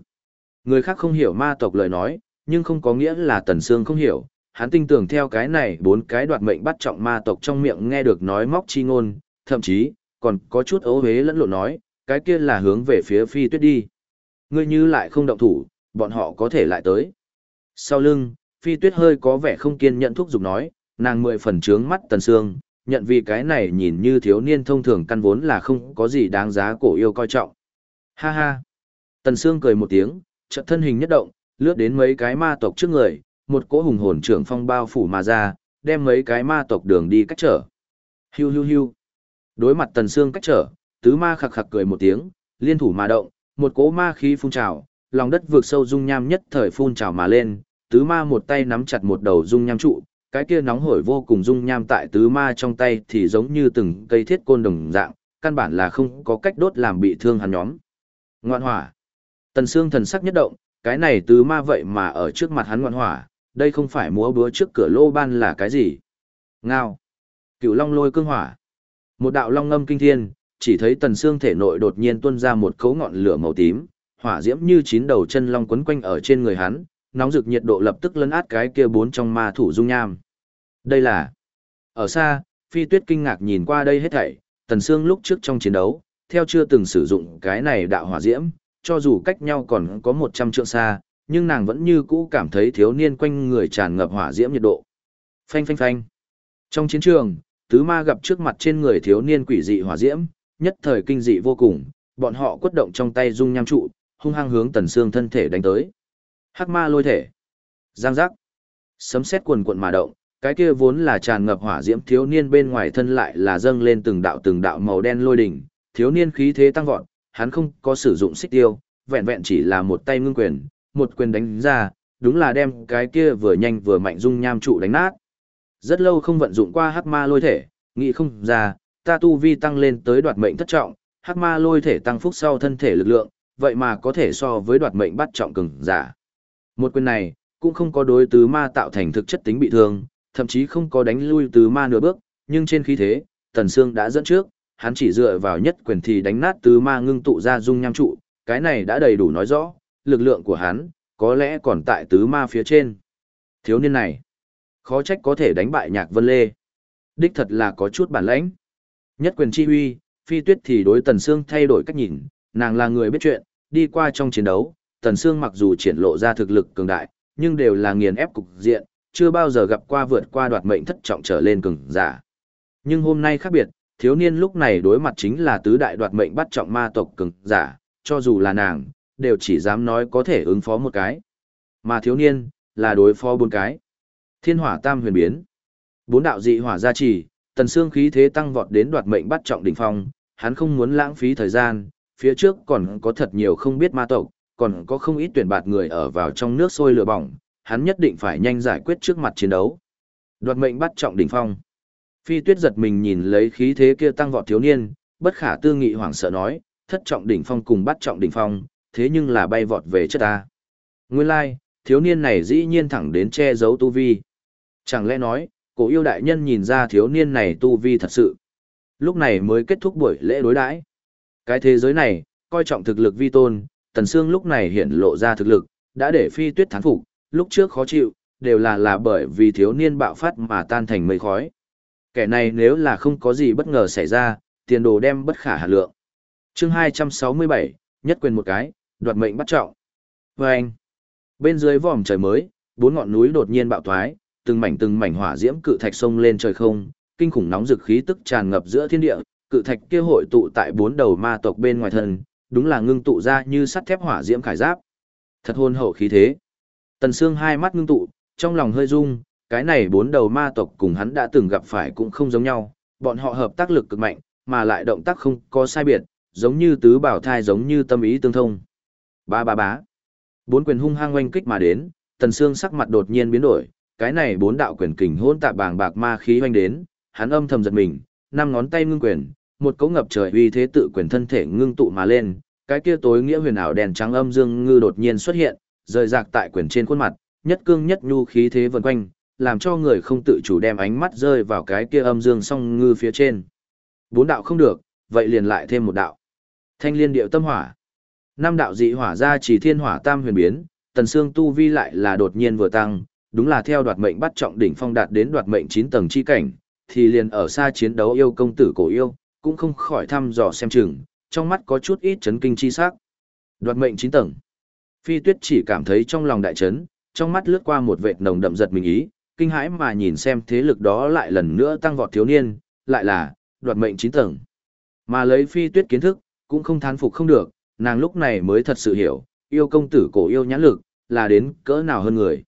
Người khác không hiểu ma tộc lời nói, nhưng không có nghĩa là Tần Sương không hiểu, hắn tin tưởng theo cái này bốn cái đoạt mệnh bắt trọng ma tộc trong miệng nghe được nói móc chi ngôn, thậm chí, còn có chút ấu hế lẫn lộn nói, cái kia là hướng về phía phi tuyết đi. Ngươi như lại không động thủ, bọn họ có thể lại tới. Sau lưng, phi tuyết hơi có vẻ không kiên nhẫn thúc giục nói, nàng mười phần trướng mắt tần sương, nhận vì cái này nhìn như thiếu niên thông thường căn vốn là không có gì đáng giá cổ yêu coi trọng. Ha ha! Tần sương cười một tiếng, chợt thân hình nhất động, lướt đến mấy cái ma tộc trước người, một cỗ hùng hồn trưởng phong bao phủ mà ra, đem mấy cái ma tộc đường đi cách trở. Hiu hiu hiu. Đối mặt tần xương cách trở, tứ ma khặc khặc cười một tiếng, liên thủ mà động, một cỗ ma khí phun trào, lòng đất vượt sâu dung nham nhất thời phun trào mà lên, tứ ma một tay nắm chặt một đầu dung nham trụ, cái kia nóng hổi vô cùng dung nham tại tứ ma trong tay thì giống như từng cây thiết côn đồng dạng, căn bản là không có cách đốt làm bị thương hắn nhóm. Ngoạn hỏa. Tần xương thần sắc nhất động, cái này tứ ma vậy mà ở trước mặt hắn ngoạn hỏa, đây không phải múa búa trước cửa lô ban là cái gì. Ngao. Cựu long lôi cương hỏa. Một đạo long ngâm kinh thiên, chỉ thấy tần xương thể nội đột nhiên tuôn ra một cấu ngọn lửa màu tím, hỏa diễm như chín đầu chân long quấn quanh ở trên người hắn, nóng rực nhiệt độ lập tức lấn át cái kia bốn trong ma thủ dung nham. Đây là... Ở xa, phi tuyết kinh ngạc nhìn qua đây hết thảy, tần xương lúc trước trong chiến đấu, theo chưa từng sử dụng cái này đạo hỏa diễm, cho dù cách nhau còn có 100 trượng xa, nhưng nàng vẫn như cũ cảm thấy thiếu niên quanh người tràn ngập hỏa diễm nhiệt độ. Phanh phanh phanh. Trong chiến trường, tứ ma gặp trước mặt trên người thiếu niên quỷ dị hỏa diễm, nhất thời kinh dị vô cùng, bọn họ quất động trong tay dung nham trụ, hung hăng hướng tần xương thân thể đánh tới. Hắc ma lôi thể. Giang giác. Sấm sét cuồn cuộn mà động, cái kia vốn là tràn ngập hỏa diễm thiếu niên bên ngoài thân lại là dâng lên từng đạo từng đạo màu đen lôi đỉnh, thiếu niên khí thế tăng vọt, hắn không có sử dụng xích tiêu, vẹn vẹn chỉ là một tay ngưng quyền, một quyền đánh ra, đúng là đem cái kia vừa nhanh vừa mạnh dung nham trụ đánh nát. Rất lâu không vận dụng qua hắc ma lôi thể, nghĩ không ra, ta tu vi tăng lên tới đoạt mệnh thất trọng, hắc ma lôi thể tăng phúc sau thân thể lực lượng, vậy mà có thể so với đoạt mệnh bắt trọng cường giả. Một quyền này, cũng không có đối tứ ma tạo thành thực chất tính bị thương, thậm chí không có đánh lui tứ ma nửa bước, nhưng trên khí thế, Tần Sương đã dẫn trước, hắn chỉ dựa vào nhất quyền thì đánh nát tứ ma ngưng tụ ra dung nham trụ, cái này đã đầy đủ nói rõ, lực lượng của hắn, có lẽ còn tại tứ ma phía trên. Thiếu niên này, khó trách có thể đánh bại nhạc vân lê. Đích thật là có chút bản lãnh. Nhất quyền chi huy, phi tuyết thì đối Tần Sương thay đổi cách nhìn, nàng là người biết chuyện, đi qua trong chiến đấu, Tần Sương mặc dù triển lộ ra thực lực cường đại, nhưng đều là nghiền ép cục diện, chưa bao giờ gặp qua vượt qua đoạt mệnh thất trọng trở lên cường giả. Nhưng hôm nay khác biệt, thiếu niên lúc này đối mặt chính là tứ đại đoạt mệnh bắt trọng ma tộc cường giả, cho dù là nàng, đều chỉ dám nói có thể ứng phó một cái. Mà thiếu niên, là đối phó bốn cái. Thiên hỏa tam huyền biến. Bốn đạo dị hỏa gia trì, tần xương khí thế tăng vọt đến đoạt mệnh bắt trọng đỉnh phong, hắn không muốn lãng phí thời gian, phía trước còn có thật nhiều không biết ma tộc, còn có không ít tuyển bạt người ở vào trong nước sôi lửa bỏng, hắn nhất định phải nhanh giải quyết trước mặt chiến đấu. Đoạt mệnh bắt trọng đỉnh phong. Phi tuyết giật mình nhìn lấy khí thế kia tăng vọt thiếu niên, bất khả tư nghị hoảng sợ nói, thất trọng đỉnh phong cùng bắt trọng đỉnh phong, thế nhưng là bay vọt về chất ta. Nguyên lai, like, thiếu niên này dĩ nhiên thẳng đến che giấu tu vi. Chẳng lẽ nói, cổ yêu đại nhân nhìn ra thiếu niên này tu vi thật sự. Lúc này mới kết thúc buổi lễ đối đãi. Cái thế giới này, coi trọng thực lực vi tôn, Tần Sương lúc này hiện lộ ra thực lực, đã để phi tuyết thán phục, lúc trước khó chịu, đều là là bởi vì thiếu niên bạo phát mà tan thành mây khói. Kẻ này nếu là không có gì bất ngờ xảy ra, tiền đồ đem bất khả hạ lượng. chương 267, nhất quyền một cái, đoạt mệnh bắt trọng. Và anh, bên dưới vòm trời mới, bốn ngọn núi đột nhiên bạo thoái, từng mảnh từng mảnh hỏa diễm cự thạch sông lên trời không, kinh khủng nóng dực khí tức tràn ngập giữa thiên địa, cự thạch kia hội tụ tại bốn đầu ma tộc bên ngoài thân, đúng là ngưng tụ ra như sắt thép hỏa diễm khải giáp. Thật hôn hậu khí thế. Tần Sương hai mắt ngưng tụ, trong lòng hơi rung, cái này bốn đầu ma tộc cùng hắn đã từng gặp phải cũng không giống nhau, bọn họ hợp tác lực cực mạnh, mà lại động tác không có sai biệt, giống như tứ bảo thai giống như tâm ý tương thông. Ba ba bá. Bốn quyền hung hăng oanh kích mà đến, Tần Sương sắc mặt đột nhiên biến đổi, cái này bốn đạo quyền kình hỗn tạp bàng bạc ma khí oanh đến, hắn âm thầm giật mình, năm ngón tay ngưng quyền, một cỗ ngập trời uy thế tự quyền thân thể ngưng tụ mà lên, cái kia tối nghĩa huyền ảo đèn trắng âm dương ngư đột nhiên xuất hiện, rời rạc tại quyền trên khuôn mặt, nhất cương nhất nhu khí thế vần quanh, làm cho người không tự chủ đem ánh mắt rơi vào cái kia âm dương song ngư phía trên. Bốn đạo không được, vậy liền lại thêm một đạo. Thanh liên điệu tâm hỏa. Năm đạo dị hỏa ra chỉ thiên hỏa tam huyền biến, tần xương tu vi lại là đột nhiên vừa tăng, đúng là theo đoạt mệnh bắt trọng đỉnh phong đạt đến đoạt mệnh 9 tầng chi cảnh, thì liền ở xa chiến đấu yêu công tử cổ yêu, cũng không khỏi thăm dò xem chừng, trong mắt có chút ít chấn kinh chi sắc. Đoạt mệnh 9 tầng. Phi Tuyết chỉ cảm thấy trong lòng đại chấn, trong mắt lướt qua một vệt nồng đậm giật mình ý, kinh hãi mà nhìn xem thế lực đó lại lần nữa tăng vọt thiếu niên, lại là đoạt mệnh 9 tầng. Mà lấy Phi Tuyết kiến thức, cũng không thán phục không được, nàng lúc này mới thật sự hiểu, yêu công tử cổ yêu nhãn lực, là đến cỡ nào hơn người.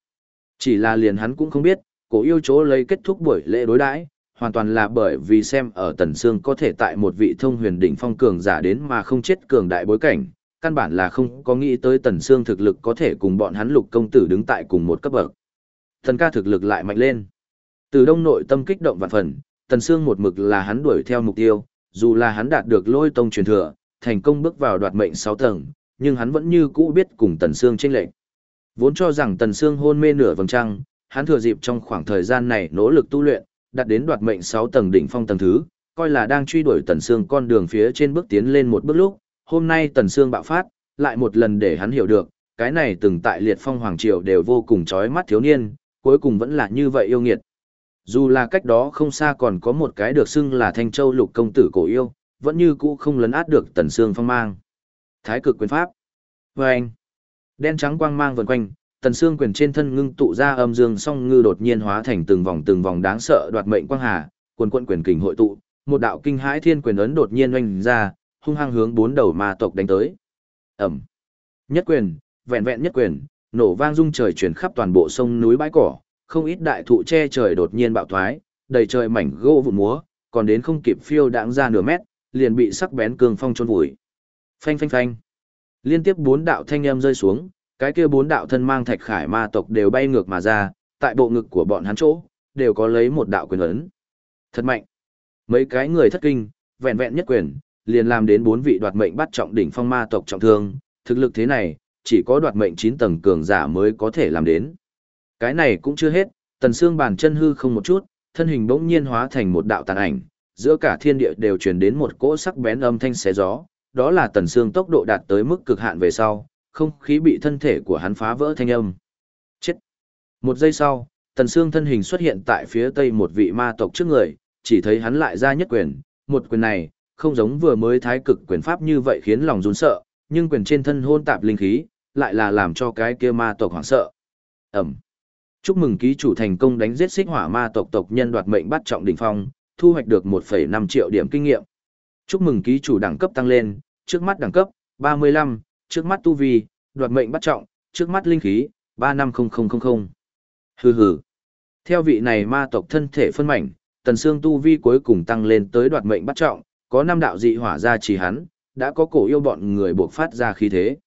Chỉ là liền hắn cũng không biết, cổ yêu chỗ lấy kết thúc buổi lễ đối đãi hoàn toàn là bởi vì xem ở Tần Sương có thể tại một vị thông huyền đỉnh phong cường giả đến mà không chết cường đại bối cảnh, căn bản là không có nghĩ tới Tần Sương thực lực có thể cùng bọn hắn lục công tử đứng tại cùng một cấp bậc. Thần ca thực lực lại mạnh lên. Từ đông nội tâm kích động vạn phần, Tần Sương một mực là hắn đuổi theo mục tiêu, dù là hắn đạt được lôi tông truyền thừa, thành công bước vào đoạt mệnh 6 tầng, nhưng hắn vẫn như cũ biết cùng Tần Sương chênh lệch. Vốn cho rằng Tần Sương hôn mê nửa vầng trăng, hắn thừa dịp trong khoảng thời gian này nỗ lực tu luyện, đạt đến đoạt mệnh 6 tầng đỉnh phong tầng thứ, coi là đang truy đuổi Tần Sương con đường phía trên bước tiến lên một bước lúc, hôm nay Tần Sương bạo phát, lại một lần để hắn hiểu được, cái này từng tại liệt phong hoàng triều đều vô cùng chói mắt thiếu niên, cuối cùng vẫn là như vậy yêu nghiệt. Dù là cách đó không xa còn có một cái được xưng là Thanh Châu lục công tử cổ yêu, vẫn như cũ không lấn át được Tần Sương phong mang. Thái cực quyền pháp. Vâng! anh, đen trắng quang mang vần quanh, tần xương quyền trên thân ngưng tụ ra âm dương song ngư đột nhiên hóa thành từng vòng từng vòng đáng sợ đoạt mệnh quang hà, quần quận quyền kình hội tụ, một đạo kinh hãi thiên quyền ấn đột nhiên oanh ra, hung hăng hướng bốn đầu ma tộc đánh tới. Ầm. Nhất quyền, vẹn vẹn nhất quyền, nổ vang rung trời truyền khắp toàn bộ sông núi bãi cỏ, không ít đại thụ che trời đột nhiên bạo thoái, đầy trời mảnh gỗ vụn múa, còn đến không kịp phiêu đãng ra nửa mét, liền bị sắc bén cương phong chôn vùi. Phanh phanh phanh. Liên tiếp bốn đạo thanh âm rơi xuống, cái kia bốn đạo thân mang thạch khải ma tộc đều bay ngược mà ra, tại bộ ngực của bọn hắn chỗ, đều có lấy một đạo quyền ấn. Thật mạnh. Mấy cái người thất kinh, vẹn vẹn nhất quyền, liền làm đến bốn vị đoạt mệnh bắt trọng đỉnh phong ma tộc trọng thương, thực lực thế này, chỉ có đoạt mệnh 9 tầng cường giả mới có thể làm đến. Cái này cũng chưa hết, tần xương bàn chân hư không một chút, thân hình bỗng nhiên hóa thành một đạo tàn ảnh, giữa cả thiên địa đều truyền đến một cỗ sắc bén âm thanh xé gió, đó là tần xương tốc độ đạt tới mức cực hạn về sau, không khí bị thân thể của hắn phá vỡ thanh âm. Chết! Một giây sau, tần xương thân hình xuất hiện tại phía tây một vị ma tộc trước người, chỉ thấy hắn lại ra nhất quyền, một quyền này, không giống vừa mới thái cực quyền pháp như vậy khiến lòng run sợ, nhưng quyền trên thân hôn tạp linh khí, lại là làm cho cái kia ma tộc hoảng sợ. Ẩm. Chúc mừng ký chủ thành công đánh giết xích hỏa ma tộc tộc nhân đoạt mệnh bắt trọng đỉnh phong, thu hoạch được 1,5 triệu điểm kinh nghiệm. Chúc mừng ký chủ đẳng cấp tăng lên, trước mắt đẳng cấp 35, trước mắt tu vi, đoạt mệnh bắt trọng, trước mắt linh khí 350000. Hừ hừ. Theo vị này ma tộc thân thể phân mảnh, tần xương tu vi cuối cùng tăng lên tới đoạt mệnh bắt trọng, có năm đạo dị hỏa ra chỉ hắn, đã có cổ yêu bọn người buộc phát ra khí thế.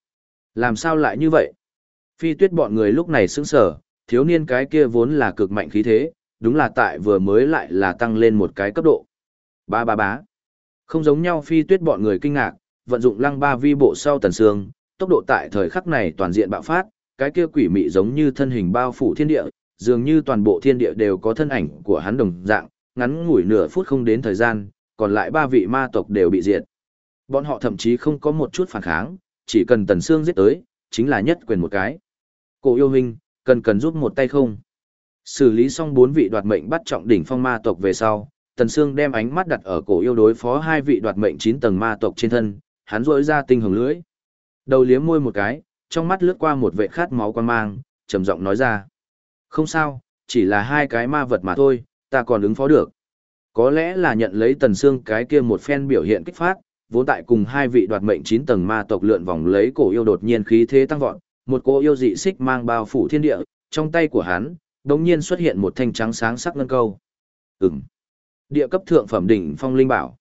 Làm sao lại như vậy? Phi tuyết bọn người lúc này sững sờ, thiếu niên cái kia vốn là cực mạnh khí thế, đúng là tại vừa mới lại là tăng lên một cái cấp độ. Ba ba bá. Không giống nhau phi tuyết bọn người kinh ngạc, vận dụng lăng ba vi bộ sau tần xương, tốc độ tại thời khắc này toàn diện bạo phát, cái kia quỷ mị giống như thân hình bao phủ thiên địa, dường như toàn bộ thiên địa đều có thân ảnh của hắn đồng dạng, ngắn ngủi nửa phút không đến thời gian, còn lại ba vị ma tộc đều bị diệt. Bọn họ thậm chí không có một chút phản kháng, chỉ cần Tần Sương giết tới, chính là nhất quyền một cái. Cổ yêu hình, cần cần giúp một tay không? Xử lý xong bốn vị đoạt mệnh bắt trọng đỉnh phong ma tộc về sau, Tần Sương đem ánh mắt đặt ở cổ yêu đối phó hai vị đoạt mệnh chín tầng ma tộc trên thân, hắn rỗi ra tinh hồng lưỡi. Đầu liếm môi một cái, trong mắt lướt qua một vệ khát máu quan mang, trầm giọng nói ra. Không sao, chỉ là hai cái ma vật mà thôi, ta còn ứng phó được. Có lẽ là nhận lấy Tần xương cái kia một phen biểu hiện kích phát, vốn tại cùng hai vị đoạt mệnh chín tầng ma tộc lượn vòng lấy cổ yêu đột nhiên khí thế tăng vọt, một cổ yêu dị xích mang bao phủ thiên địa, trong tay của hắn, đột nhiên xuất hiện một thanh trắng sáng sắc ngân câu. Ừm. Địa cấp thượng phẩm đỉnh phong linh bảo.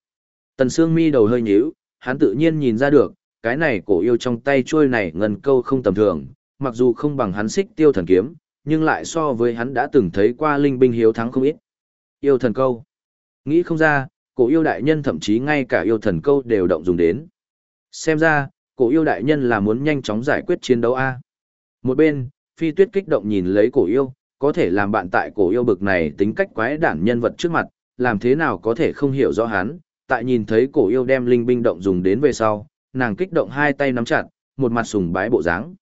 Tần Sương mi đầu hơi nhíu, hắn tự nhiên nhìn ra được, cái này cổ yêu trong tay trôi này ngân câu không tầm thường, mặc dù không bằng hắn xích tiêu thần kiếm, nhưng lại so với hắn đã từng thấy qua linh binh hiếu thắng không ít. Yêu thần câu. Nghĩ không ra, cổ yêu đại nhân thậm chí ngay cả yêu thần câu đều động dùng đến. Xem ra, cổ yêu đại nhân là muốn nhanh chóng giải quyết chiến đấu A. Một bên, phi tuyết kích động nhìn lấy cổ yêu, có thể làm bạn tại cổ yêu bực này tính cách quái đản nhân vật trước mặt, làm thế nào có thể không hiểu rõ hắn, tại nhìn thấy cổ yêu đem linh binh động dùng đến về sau, nàng kích động hai tay nắm chặt, một mặt sùng bái bộ dáng.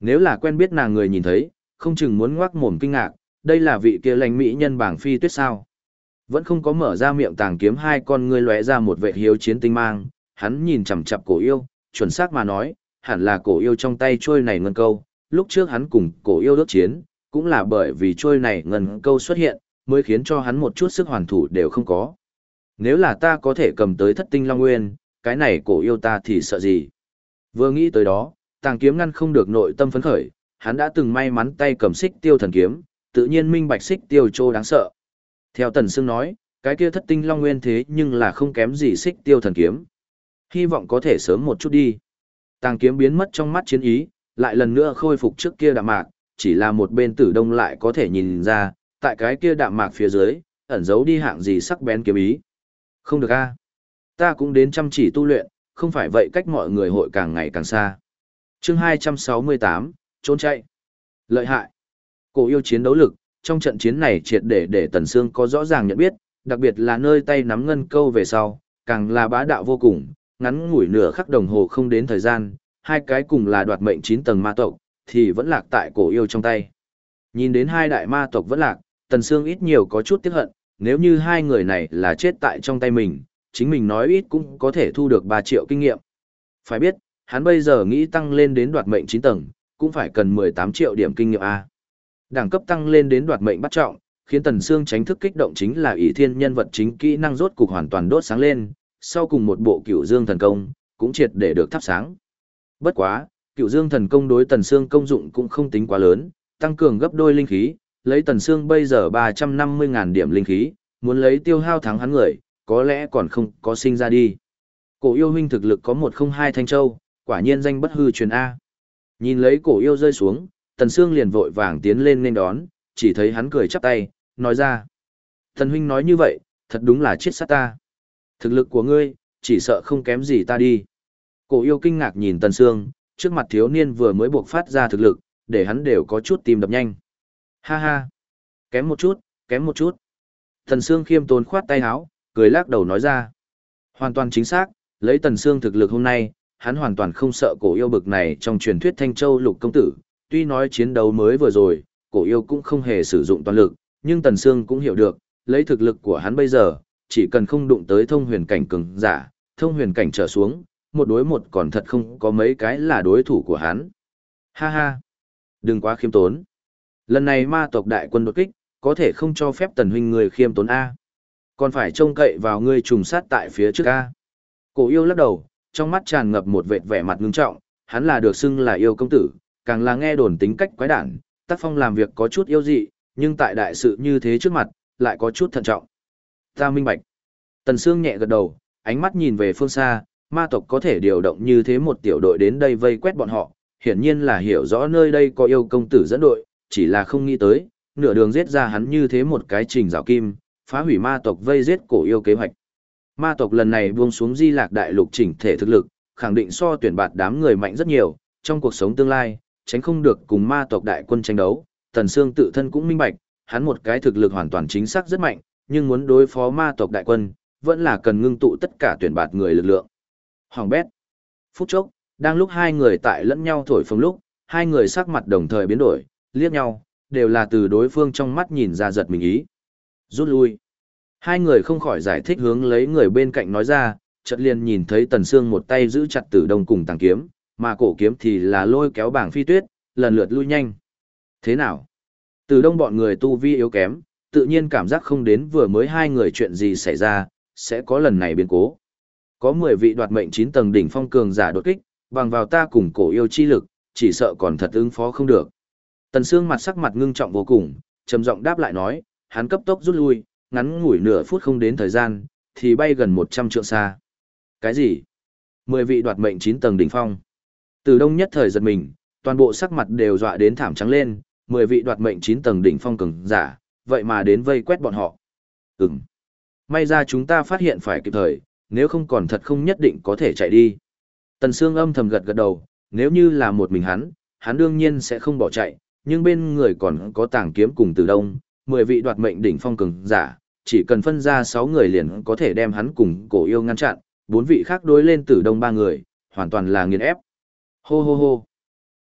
Nếu là quen biết nàng người nhìn thấy, không chừng muốn ngoác mồm kinh ngạc, đây là vị kia lãnh mỹ nhân bảng phi tuyết sao. Vẫn không có mở ra miệng tàng kiếm hai con ngươi lóe ra một vệ hiếu chiến tinh mang, hắn nhìn chằm chằm cổ yêu, chuẩn xác mà nói, hẳn là cổ yêu trong tay trôi này ngân câu, lúc trước hắn cùng cổ yêu đốt chiến, cũng là bởi vì trôi này ngân câu xuất hiện, mới khiến cho hắn một chút sức hoàn thủ đều không có. Nếu là ta có thể cầm tới thất tinh long nguyên, cái này cổ yêu ta thì sợ gì? Vừa nghĩ tới đó, tàng kiếm ngăn không được nội tâm phấn khởi, hắn đã từng may mắn tay cầm xích tiêu thần kiếm, tự nhiên minh bạch xích tiêu trô đáng sợ. Theo Tần Sương nói, cái kia thất tinh long nguyên thế nhưng là không kém gì xích tiêu thần kiếm. Hy vọng có thể sớm một chút đi. Tàng kiếm biến mất trong mắt chiến ý, lại lần nữa khôi phục trước kia đạm mạc, chỉ là một bên tử đông lại có thể nhìn ra, tại cái kia đạm mạc phía dưới, ẩn giấu đi hạng gì sắc bén kiếm ý. Không được a, Ta cũng đến chăm chỉ tu luyện, không phải vậy cách mọi người hội càng ngày càng xa. chương 268, trốn chạy. Lợi hại. Cổ yêu chiến đấu lực, trong trận chiến này triệt để để Tần Sương có rõ ràng nhận biết, đặc biệt là nơi tay nắm ngân câu về sau, càng là bá đạo vô cùng, ngắn ngủi nửa khắc đồng hồ không đến thời gian, hai cái cùng là đoạt mệnh chín tầng ma tộc, thì vẫn lạc tại cổ yêu trong tay. Nhìn đến hai đại ma tộc vẫn lạc, Tần Sương ít nhiều có chút tiếc hận, nếu như hai người này là chết tại trong tay mình, chính mình nói ít cũng có thể thu được 3 triệu kinh nghiệm. Phải biết, hắn bây giờ nghĩ tăng lên đến đoạt mệnh 9 tầng, cũng phải cần 18 triệu điểm kinh nghiệm A. Đẳng cấp tăng lên đến đoạt mệnh bắt trọng, khiến Tần Sương tránh thức kích động chính là ỷ thiên nhân vật chính kỹ năng rốt cục hoàn toàn đốt sáng lên, sau cùng một bộ cửu dương thần công, cũng triệt để được thắp sáng. Bất quá, cửu dương thần công đối Tần Sương công dụng cũng không tính quá lớn, tăng cường gấp đôi linh khí, lấy Tần xương bây giờ 350.000 điểm linh khí, muốn lấy tiêu hao thắng hắn người, có lẽ còn không có sinh ra đi. Cổ yêu huynh thực lực có một không hai thanh châu, Quả nhiên danh bất hư truyền A. Nhìn lấy cổ yêu rơi xuống, Tần xương liền vội vàng tiến lên nên đón, chỉ thấy hắn cười chắp tay, nói ra. Thần huynh nói như vậy, thật đúng là chết sát ta. Thực lực của ngươi, chỉ sợ không kém gì ta đi. Cổ yêu kinh ngạc nhìn Tần xương trước mặt thiếu niên vừa mới buộc phát ra thực lực, để hắn đều có chút tìm đập nhanh. Ha ha, kém một chút, kém một chút. Tần Sương khiêm tốn khoát tay áo, cười lắc đầu nói ra. Hoàn toàn chính xác, lấy Tần Sương thực lực hôm nay, hắn hoàn toàn không sợ cổ yêu bực này trong truyền thuyết Thanh Châu lục công tử. Tuy nói chiến đấu mới vừa rồi, cổ yêu cũng không hề sử dụng toàn lực, nhưng Tần Sương cũng hiểu được, lấy thực lực của hắn bây giờ, chỉ cần không đụng tới thông huyền cảnh cường giả, thông huyền cảnh trở xuống, một đối một còn thật không có mấy cái là đối thủ của hắn. Ha ha, đừng quá khiêm tốn. Lần này ma tộc đại quân đột kích, có thể không cho phép tần huynh người khiêm tốn A. Còn phải trông cậy vào ngươi trùng sát tại phía trước A. Cổ yêu lắc đầu, trong mắt tràn ngập một vệt vẻ mặt ngưng trọng, hắn là được xưng là yêu công tử, càng là nghe đồn tính cách quái đản, tác phong làm việc có chút yêu dị, nhưng tại đại sự như thế trước mặt, lại có chút thận trọng. Ta minh bạch. Tần Sương nhẹ gật đầu, ánh mắt nhìn về phương xa, ma tộc có thể điều động như thế một tiểu đội đến đây vây quét bọn họ, hiển nhiên là hiểu rõ nơi đây có yêu công tử dẫn đội, chỉ là không nghĩ tới, nửa đường giết ra hắn như thế một cái trình rào kim, phá hủy ma tộc vây giết cổ yêu kế hoạch. Ma tộc lần này buông xuống di lạc đại lục chỉnh thể thực lực, khẳng định so tuyển bạt đám người mạnh rất nhiều, trong cuộc sống tương lai, tránh không được cùng ma tộc đại quân tranh đấu, Tần Sương tự thân cũng minh bạch, hắn một cái thực lực hoàn toàn chính xác rất mạnh, nhưng muốn đối phó ma tộc đại quân, vẫn là cần ngưng tụ tất cả tuyển bạt người lực lượng. Hoàng bét. Phút chốc, đang lúc hai người tại lẫn nhau thổi phồng lúc, hai người sắc mặt đồng thời biến đổi, liếc nhau, đều là từ đối phương trong mắt nhìn ra giật mình ý. Rút lui. Hai người không khỏi giải thích hướng lấy người bên cạnh nói ra, chợt liền nhìn thấy Tần Sương một tay giữ chặt Tử Đông cùng tàng kiếm, mà cổ kiếm thì là lôi kéo bảng phi tuyết, lần lượt lui nhanh. Thế nào? Tử Đông bọn người tu vi yếu kém, tự nhiên cảm giác không đến vừa mới hai người chuyện gì xảy ra, sẽ có lần này biến cố. Có 10 vị đoạt mệnh 9 tầng đỉnh phong cường giả đột kích, bằng vào ta cùng cổ yêu chi lực, chỉ sợ còn thật ứng phó không được. Tần Sương mặt sắc mặt ngưng trọng vô cùng, trầm giọng đáp lại nói, hắn cấp tốc rút lui, ngắn ngủi nửa phút không đến thời gian, thì bay gần 100 trượng xa. Cái gì? 10 vị đoạt mệnh 9 tầng đỉnh phong. Từ đông nhất thời giật mình, toàn bộ sắc mặt đều dọa đến thảm trắng lên, 10 vị đoạt mệnh 9 tầng đỉnh phong cường giả, vậy mà đến vây quét bọn họ. Ừm. May ra chúng ta phát hiện phải kịp thời, nếu không còn thật không nhất định có thể chạy đi. Tần Sương âm thầm gật gật đầu, nếu như là một mình hắn, hắn đương nhiên sẽ không bỏ chạy, nhưng bên người còn có tàng kiếm cùng từ đông, 10 vị đoạt mệnh đỉnh phong cường giả, chỉ cần phân ra 6 người liền có thể đem hắn cùng cổ yêu ngăn chặn, bốn vị khác đối lên tử đông ba người, hoàn toàn là nghiền ép. Hô hô hô.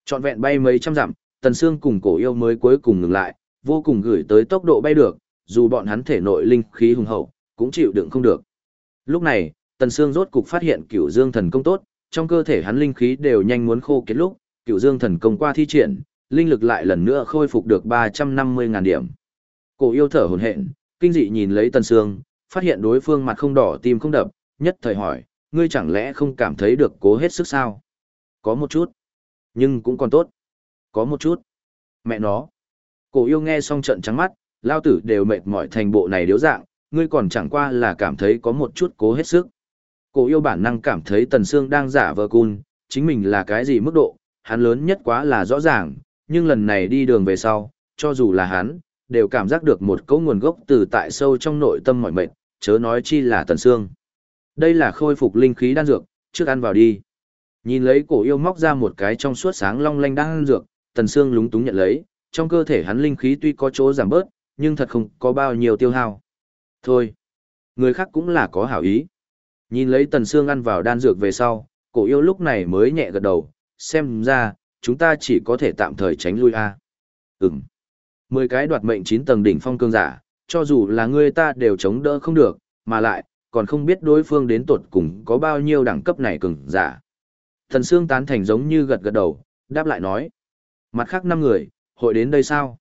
Trọn vẹn bay mấy trăm dặm, Tần Sương cùng cổ yêu mới cuối cùng ngừng lại, vô cùng gửi tới tốc độ bay được, dù bọn hắn thể nội linh khí hùng hậu, cũng chịu đựng không được. Lúc này, Tần Sương rốt cục phát hiện Cửu Dương thần công tốt, trong cơ thể hắn linh khí đều nhanh muốn khô kiệt lúc, Cửu Dương thần công qua thi triển, linh lực lại lần nữa khôi phục được 350.000 điểm. Cổ yêu thở hổn hển, kinh dị nhìn lấy Tần Sương, phát hiện đối phương mặt không đỏ tim không đập, nhất thời hỏi, ngươi chẳng lẽ không cảm thấy được cố hết sức sao? Có một chút, nhưng cũng còn tốt. Có một chút. Mẹ nó. Cổ yêu nghe xong trận trắng mắt, lao tử đều mệt mỏi thành bộ này điếu dạng, ngươi còn chẳng qua là cảm thấy có một chút cố hết sức. Cổ yêu bản năng cảm thấy Tần Sương đang giả vờ cun, chính mình là cái gì mức độ, hắn lớn nhất quá là rõ ràng, nhưng lần này đi đường về sau, cho dù là hắn, đều cảm giác được một cấu nguồn gốc từ tại sâu trong nội tâm mọi mệt, chớ nói chi là Tần xương. Đây là khôi phục linh khí đan dược, trước ăn vào đi. Nhìn lấy cổ yêu móc ra một cái trong suốt sáng long lanh đan dược, Tần xương lúng túng nhận lấy, trong cơ thể hắn linh khí tuy có chỗ giảm bớt, nhưng thật không có bao nhiêu tiêu hao. Thôi, người khác cũng là có hảo ý. Nhìn lấy Tần xương ăn vào đan dược về sau, cổ yêu lúc này mới nhẹ gật đầu, xem ra, chúng ta chỉ có thể tạm thời tránh lui a. À. Ừm. Mười cái đoạt mệnh chín tầng đỉnh phong cương giả, cho dù là người ta đều chống đỡ không được, mà lại, còn không biết đối phương đến tột cùng có bao nhiêu đẳng cấp này cường giả. Thần Sương tán thành giống như gật gật đầu, đáp lại nói. Mặt khác năm người, hội đến đây sao?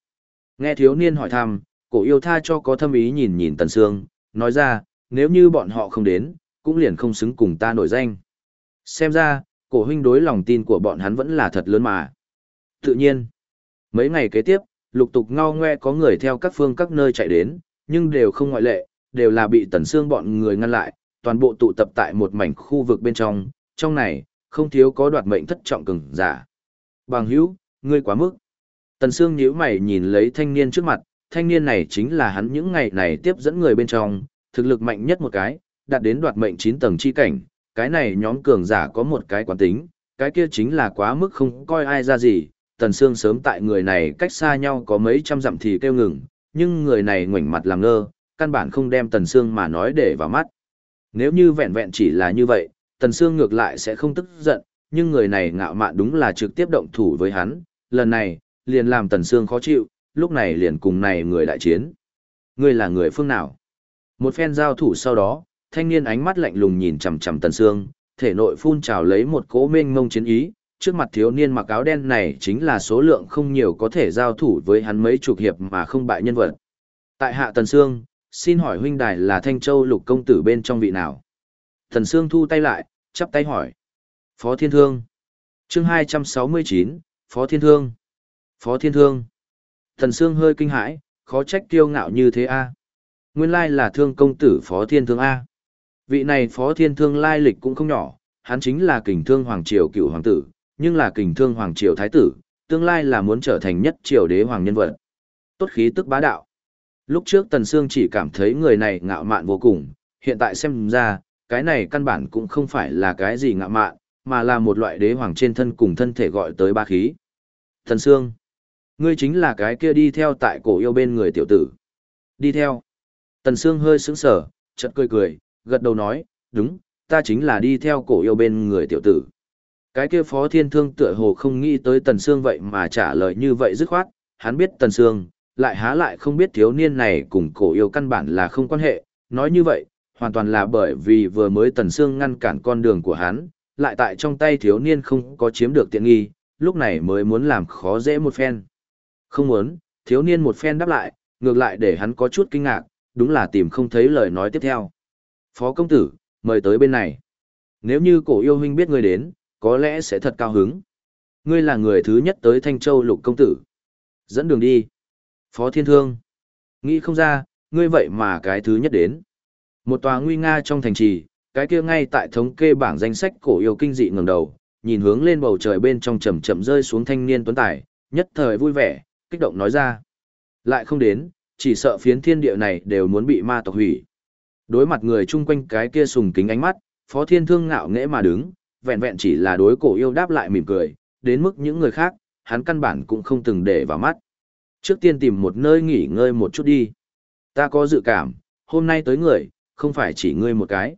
Nghe thiếu niên hỏi thăm, cổ yêu tha cho có thâm ý nhìn nhìn Tần Sương, nói ra, nếu như bọn họ không đến, cũng liền không xứng cùng ta nổi danh. Xem ra, cổ huynh đối lòng tin của bọn hắn vẫn là thật lớn mà. Tự nhiên, mấy ngày kế tiếp, lục tục ngao ngoe có người theo các phương các nơi chạy đến, nhưng đều không ngoại lệ, đều là bị Tần xương bọn người ngăn lại, toàn bộ tụ tập tại một mảnh khu vực bên trong, trong này, không thiếu có đoạt mệnh thất trọng cường giả. Bằng hữu, ngươi quá mức. Tần xương nhíu mày nhìn lấy thanh niên trước mặt, thanh niên này chính là hắn những ngày này tiếp dẫn người bên trong, thực lực mạnh nhất một cái, đạt đến đoạt mệnh 9 tầng chi cảnh, cái này nhóm cường giả có một cái quán tính, cái kia chính là quá mức không coi ai ra gì, Tần Sương sớm tại người này cách xa nhau có mấy trăm dặm thì kêu ngừng, nhưng người này ngoảnh mặt làm ngơ, căn bản không đem Tần Sương mà nói để vào mắt. Nếu như vẹn vẹn chỉ là như vậy, Tần Sương ngược lại sẽ không tức giận, nhưng người này ngạo mạn đúng là trực tiếp động thủ với hắn, lần này, liền làm Tần Sương khó chịu, lúc này liền cùng này người đại chiến. Ngươi là người phương nào? Một phen giao thủ sau đó, thanh niên ánh mắt lạnh lùng nhìn chằm chằm Tần Sương, thể nội phun trào lấy một cỗ mênh mông chiến ý, trước mặt thiếu niên mặc áo đen này chính là số lượng không nhiều có thể giao thủ với hắn mấy chục hiệp mà không bại nhân vật. Tại hạ Tần Sương, xin hỏi huynh đài là Thanh Châu lục công tử bên trong vị nào? Tần Sương thu tay lại, chắp tay hỏi. Phó Thiên Thương. chương 269, Phó Thiên Thương. Phó Thiên Thương. Tần Sương hơi kinh hãi, khó trách kiêu ngạo như thế a. Nguyên lai là thương công tử Phó Thiên Thương A. Vị này Phó Thiên Thương lai lịch cũng không nhỏ, hắn chính là kình thương Hoàng Triều cựu hoàng tử, nhưng là kình thương Hoàng Triều Thái tử, tương lai là muốn trở thành nhất triều đế hoàng nhân vật. Tốt khí tức bá đạo. Lúc trước Tần Sương chỉ cảm thấy người này ngạo mạn vô cùng, hiện tại xem ra, cái này căn bản cũng không phải là cái gì ngạo mạn, mà là một loại đế hoàng trên thân cùng thân thể gọi tới ba khí. Tần Sương, ngươi chính là cái kia đi theo tại cổ yêu bên người tiểu tử. Đi theo. Tần Sương hơi sững sờ, chợt cười cười, gật đầu nói, đúng, ta chính là đi theo cổ yêu bên người tiểu tử. Cái kia phó thiên thương tựa hồ không nghĩ tới Tần Sương vậy mà trả lời như vậy dứt khoát, hắn biết Tần Sương, lại há lại không biết thiếu niên này cùng cổ yêu căn bản là không quan hệ, nói như vậy, hoàn toàn là bởi vì vừa mới Tần Sương ngăn cản con đường của hắn, lại tại trong tay thiếu niên không có chiếm được tiện nghi, lúc này mới muốn làm khó dễ một phen. Không muốn, thiếu niên một phen đáp lại, ngược lại để hắn có chút kinh ngạc, đúng là tìm không thấy lời nói tiếp theo. Phó công tử, mời tới bên này. Nếu như cổ yêu huynh biết ngươi đến, có lẽ sẽ thật cao hứng. Ngươi là người thứ nhất tới Thanh Châu lục công tử. Dẫn đường đi. Phó Thiên Thương. Nghĩ không ra, ngươi vậy mà cái thứ nhất đến. Một tòa nguy nga trong thành trì, cái kia ngay tại thống kê bảng danh sách cổ yêu kinh dị ngẩng đầu, nhìn hướng lên bầu trời bên trong chậm chậm rơi xuống thanh niên tuấn tài, nhất thời vui vẻ, kích động nói ra. Lại không đến, chỉ sợ phiến thiên địa này đều muốn bị ma tộc hủy. Đối mặt người chung quanh cái kia sùng kính ánh mắt, Phó Thiên Thương ngạo nghễ mà đứng, vẹn vẹn chỉ là đối cổ yêu đáp lại mỉm cười, đến mức những người khác, hắn căn bản cũng không từng để vào mắt. Trước tiên tìm một nơi nghỉ ngơi một chút đi. Ta có dự cảm, hôm nay tới người, không phải chỉ ngươi một cái.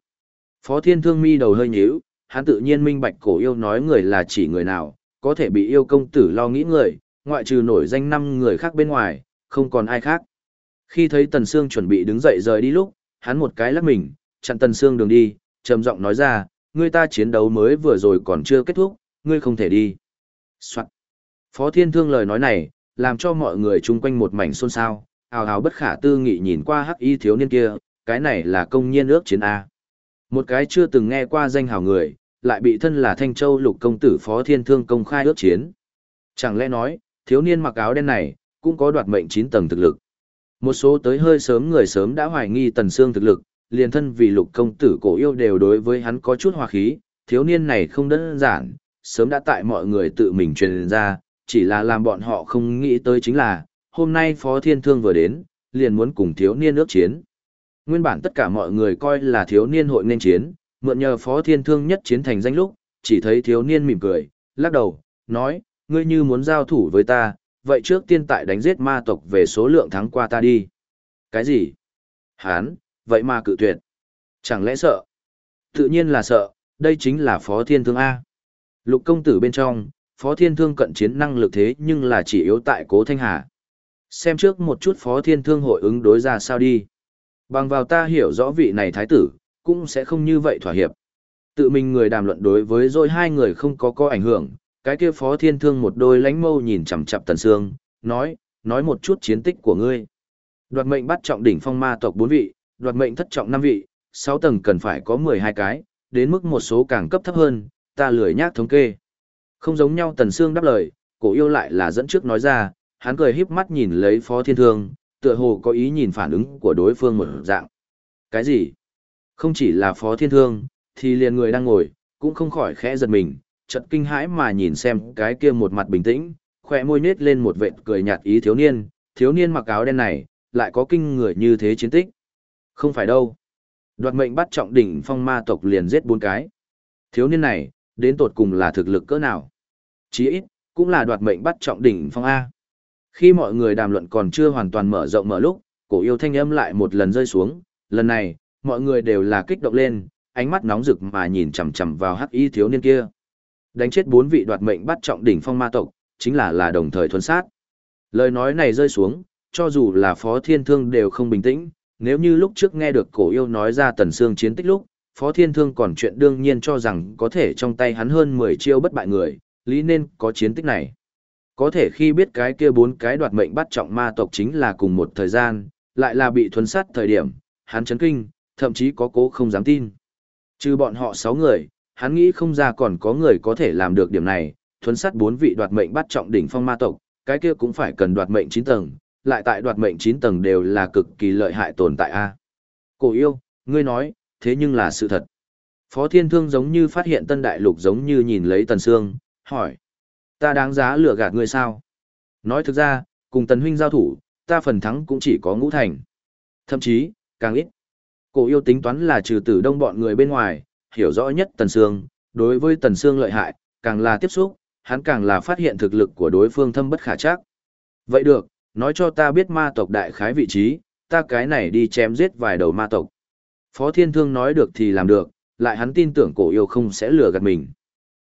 Phó Thiên Thương mi đầu hơi nhíu, hắn tự nhiên minh bạch cổ yêu nói người là chỉ người nào, có thể bị yêu công tử lo nghĩ người, ngoại trừ nổi danh năm người khác bên ngoài, không còn ai khác. Khi thấy Tần Sương chuẩn bị đứng dậy rời đi lúc, hắn một cái lắc mình, chặn Tần Sương đường đi, trầm giọng nói ra, ngươi ta chiến đấu mới vừa rồi còn chưa kết thúc, ngươi không thể đi. Soạn. Phó Thiên Thương lời nói này, làm cho mọi người chung quanh một mảnh xôn xao, hào hào bất khả tư nghị nhìn qua hắc y thiếu niên kia, cái này là công nhiên ước chiến A. Một cái chưa từng nghe qua danh hào người, lại bị thân là Thanh Châu lục công tử Phó Thiên Thương công khai ước chiến. Chẳng lẽ nói, thiếu niên mặc áo đen này, cũng có đoạt mệnh 9 tầng thực lực. Một số tới hơi sớm người sớm đã hoài nghi Tần Sương thực lực, liền thân vì lục công tử cổ yêu đều đối với hắn có chút hòa khí, thiếu niên này không đơn giản, sớm đã tại mọi người tự mình truyền ra, chỉ là làm bọn họ không nghĩ tới chính là, hôm nay Phó Thiên Thương vừa đến, liền muốn cùng thiếu niên ước chiến. Nguyên bản tất cả mọi người coi là thiếu niên hội nên chiến, mượn nhờ Phó Thiên Thương nhất chiến thành danh lúc, chỉ thấy thiếu niên mỉm cười, lắc đầu, nói, ngươi như muốn giao thủ với ta, vậy trước tiên tại đánh giết ma tộc về số lượng thắng qua ta đi. Cái gì? Hán, vậy mà cự tuyệt. Chẳng lẽ sợ? Tự nhiên là sợ, đây chính là Phó Thiên Thương A. Lục công tử bên trong, Phó Thiên Thương cận chiến năng lực thế nhưng là chỉ yếu tại Cố Thanh Hà. Xem trước một chút Phó Thiên Thương hội ứng đối ra sao đi. Bằng vào ta hiểu rõ vị này thái tử, cũng sẽ không như vậy thỏa hiệp. Tự mình người đàm luận đối với rồi hai người không có có ảnh hưởng, cái kia Phó Thiên Thương một đôi lánh mâu nhìn chằm chằm Tần Sương, nói, nói một chút chiến tích của ngươi. Đoạt mệnh bắt trọng đỉnh phong ma tộc bốn vị, đoạt mệnh thất trọng năm vị, sáu tầng cần phải có mười hai cái, đến mức một số càng cấp thấp hơn, ta lười nhác thống kê. Không giống nhau Tần Sương đáp lời, cổ yêu lại là dẫn trước nói ra, hắn cười híp mắt nhìn lấy Phó Thiên Thương, tựa hồ có ý nhìn phản ứng của đối phương một dạng. Cái gì? Không chỉ là Phó Thiên Thương, thì liền người đang ngồi, cũng không khỏi khẽ giật mình, chật kinh hãi mà nhìn xem cái kia một mặt bình tĩnh, khỏe môi nết lên một vệt cười nhạt ý thiếu niên, thiếu niên mặc áo đen này, lại có kinh người như thế chiến tích. Không phải đâu. Đoạt mệnh bắt trọng đỉnh phong ma tộc liền giết bốn cái. Thiếu niên này, đến tột cùng là thực lực cỡ nào? Chí ít, cũng là đoạt mệnh bắt trọng đỉnh phong A. Khi mọi người đàm luận còn chưa hoàn toàn mở rộng mở lúc, cổ yêu thanh âm lại một lần rơi xuống, lần này, mọi người đều là kích động lên, ánh mắt nóng rực mà nhìn chằm chằm vào hắc y thiếu niên kia. Đánh chết bốn vị đoạt mệnh bắt trọng đỉnh phong ma tộc, chính là là đồng thời thuần sát. Lời nói này rơi xuống, cho dù là Phó Thiên Thương đều không bình tĩnh, nếu như lúc trước nghe được cổ yêu nói ra tần xương chiến tích lúc, Phó Thiên Thương còn chuyện đương nhiên cho rằng có thể trong tay hắn hơn 10 chiêu bất bại người, lý nên có chiến tích này. Có thể khi biết cái kia bốn cái đoạt mệnh bắt trọng ma tộc chính là cùng một thời gian, lại là bị thuần sát thời điểm, hắn chấn kinh, thậm chí có cố không dám tin. Trừ bọn họ 6 người, hắn nghĩ không ra còn có người có thể làm được điểm này, Thuấn sát bốn vị đoạt mệnh bắt trọng đỉnh phong ma tộc, cái kia cũng phải cần đoạt mệnh 9 tầng, lại tại đoạt mệnh 9 tầng đều là cực kỳ lợi hại tồn tại a. Cổ yêu, ngươi nói, thế nhưng là sự thật. Phó Thiên Thương giống như phát hiện tân đại lục giống như nhìn lấy Tần Sương, hỏi. Ta đáng giá lừa gạt ngươi sao? Nói thực ra, cùng Tần Huynh giao thủ, ta phần thắng cũng chỉ có ngũ thành. Thậm chí, càng ít. Cổ yêu tính toán là trừ tử đông bọn người bên ngoài, hiểu rõ nhất Tần Sương, đối với Tần Sương lợi hại, càng là tiếp xúc, hắn càng là phát hiện thực lực của đối phương thâm bất khả chắc. Vậy được, nói cho ta biết ma tộc đại khái vị trí, ta cái này đi chém giết vài đầu ma tộc. Phó Thiên Thương nói được thì làm được, lại hắn tin tưởng cổ yêu không sẽ lừa gạt mình.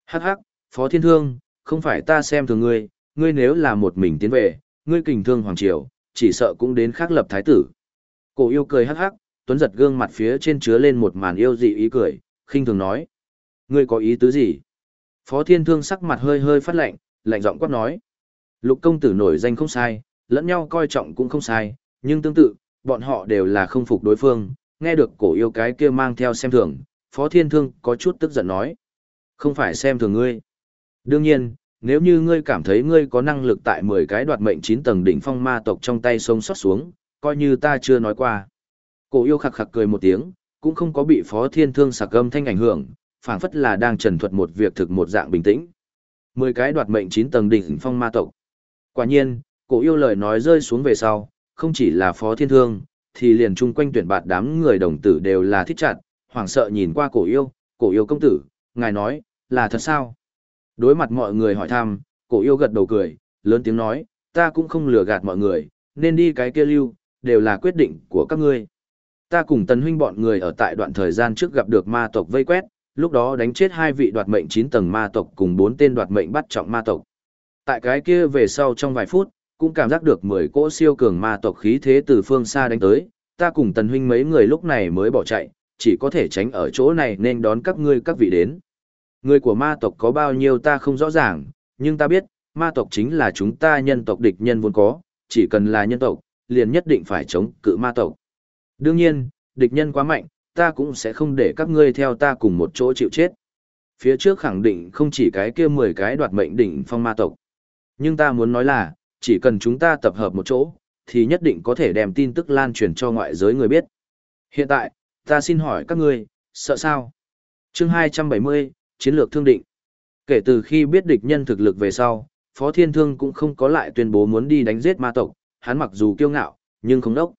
Hắc hắc, Phó Thiên Thương, không phải ta xem thường ngươi, ngươi nếu là một mình tiến về, ngươi kình thương hoàng triều, chỉ sợ cũng đến khắc lập thái tử. Cổ yêu cười hắc hắc, tuấn giật gương mặt phía trên chứa lên một màn yêu dị ý cười, khinh thường nói. Ngươi có ý tứ gì? Phó Thiên Thương sắc mặt hơi hơi phát lạnh, lạnh giọng quát nói. Lục công tử nổi danh không sai, lẫn nhau coi trọng cũng không sai, nhưng tương tự, bọn họ đều là không phục đối phương, nghe được cổ yêu cái kia mang theo xem thường, Phó Thiên Thương có chút tức giận nói. Không phải xem thường ngươi. Đương nhiên, nếu như ngươi cảm thấy ngươi có năng lực tại 10 cái đoạt mệnh 9 tầng đỉnh phong ma tộc trong tay sông sót xuống, coi như ta chưa nói qua. Cổ yêu khặc khặc cười một tiếng, cũng không có bị Phó Thiên Thương sạc âm thanh ảnh hưởng, phảng phất là đang trần thuật một việc thực một dạng bình tĩnh. 10 cái đoạt mệnh chín tầng đỉnh phong ma tộc. Quả nhiên, cổ yêu lời nói rơi xuống về sau, không chỉ là Phó Thiên Thương, thì liền chung quanh tuyển bạt đám người đồng tử đều là thích chặt, hoảng sợ nhìn qua cổ yêu, cổ yêu công tử, ngài nói, là thật sao? Đối mặt mọi người hỏi thăm, cổ yêu gật đầu cười, lớn tiếng nói, ta cũng không lừa gạt mọi người, nên đi cái kia lưu, đều là quyết định của các ngươi. Ta cùng tần huynh bọn người ở tại đoạn thời gian trước gặp được ma tộc vây quét, lúc đó đánh chết hai vị đoạt mệnh 9 tầng ma tộc cùng bốn tên đoạt mệnh bắt trọng ma tộc. Tại cái kia về sau trong vài phút, cũng cảm giác được 10 cỗ siêu cường ma tộc khí thế từ phương xa đánh tới, ta cùng tần huynh mấy người lúc này mới bỏ chạy, chỉ có thể tránh ở chỗ này nên đón các ngươi các vị đến. Người của ma tộc có bao nhiêu ta không rõ ràng, nhưng ta biết, ma tộc chính là chúng ta nhân tộc địch nhân vốn có, chỉ cần là nhân tộc, liền nhất định phải chống cự ma tộc. Đương nhiên, địch nhân quá mạnh, ta cũng sẽ không để các ngươi theo ta cùng một chỗ chịu chết. Phía trước khẳng định không chỉ cái kia 10 cái đoạt mệnh đỉnh phong ma tộc. Nhưng ta muốn nói là, chỉ cần chúng ta tập hợp một chỗ, thì nhất định có thể đem tin tức lan truyền cho ngoại giới người biết. Hiện tại, ta xin hỏi các ngươi, sợ sao? Chương 270, Chiến lược thương định. Kể từ khi biết địch nhân thực lực về sau, Phó Thiên Thương cũng không có lại tuyên bố muốn đi đánh giết ma tộc, hắn mặc dù kiêu ngạo, nhưng không đốc.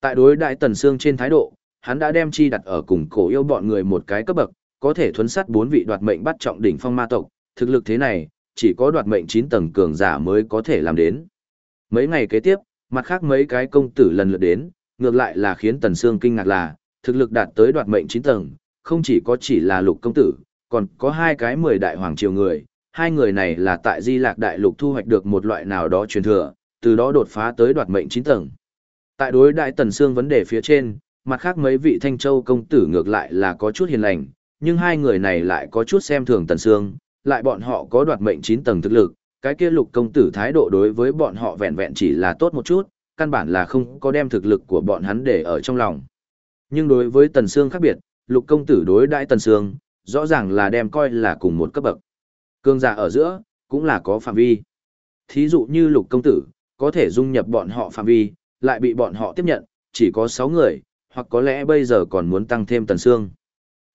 Tại đối đại tần xương trên thái độ, hắn đã đem chi đặt ở cùng cổ yêu bọn người một cái cấp bậc, có thể thuấn sát bốn vị đoạt mệnh bắt trọng đỉnh phong ma tộc, thực lực thế này, chỉ có đoạt mệnh 9 tầng cường giả mới có thể làm đến. Mấy ngày kế tiếp, mặt khác mấy cái công tử lần lượt đến, ngược lại là khiến Tần Sương kinh ngạc là, thực lực đạt tới đoạt mệnh 9 tầng, không chỉ có chỉ là lục công tử, còn có hai cái 10 đại hoàng triều người, hai người này là tại Di Lạc Đại Lục thu hoạch được một loại nào đó truyền thừa, từ đó đột phá tới đoạt mệnh 9 tầng. Tại đối đại Tần xương vấn đề phía trên, mặt khác mấy vị Thanh Châu công tử ngược lại là có chút hiền lành, nhưng hai người này lại có chút xem thường Tần xương lại bọn họ có đoạt mệnh 9 tầng thực lực, cái kia lục công tử thái độ đối với bọn họ vẹn vẹn chỉ là tốt một chút, căn bản là không có đem thực lực của bọn hắn để ở trong lòng. Nhưng đối với Tần xương khác biệt, lục công tử đối đãi Tần xương rõ ràng là đem coi là cùng một cấp bậc. Cương giả ở giữa, cũng là có phạm vi. Thí dụ như lục công tử, có thể dung nhập bọn họ phạm vi, lại bị bọn họ tiếp nhận, chỉ có 6 người, hoặc có lẽ bây giờ còn muốn tăng thêm Tần xương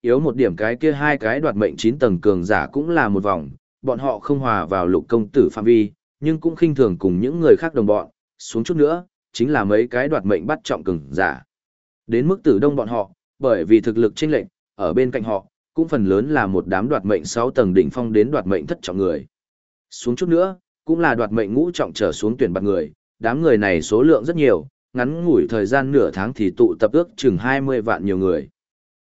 Yếu một điểm cái kia hai cái đoạt mệnh 9 tầng cường giả cũng là một vòng, bọn họ không hòa vào lục công tử phạm vi, nhưng cũng khinh thường cùng những người khác đồng bọn, xuống chút nữa, chính là mấy cái đoạt mệnh bắt trọng cường giả. Đến mức tử đông bọn họ, bởi vì thực lực chênh lệnh, ở bên cạnh họ, cũng phần lớn là một đám đoạt mệnh 6 tầng đỉnh phong đến đoạt mệnh thất trọng người. Xuống chút nữa, cũng là đoạt mệnh ngũ trọng trở xuống tuyển bạc người, đám người này số lượng rất nhiều, ngắn ngủi thời gian nửa tháng thì tụ tập ước chừng 20 vạn nhiều người.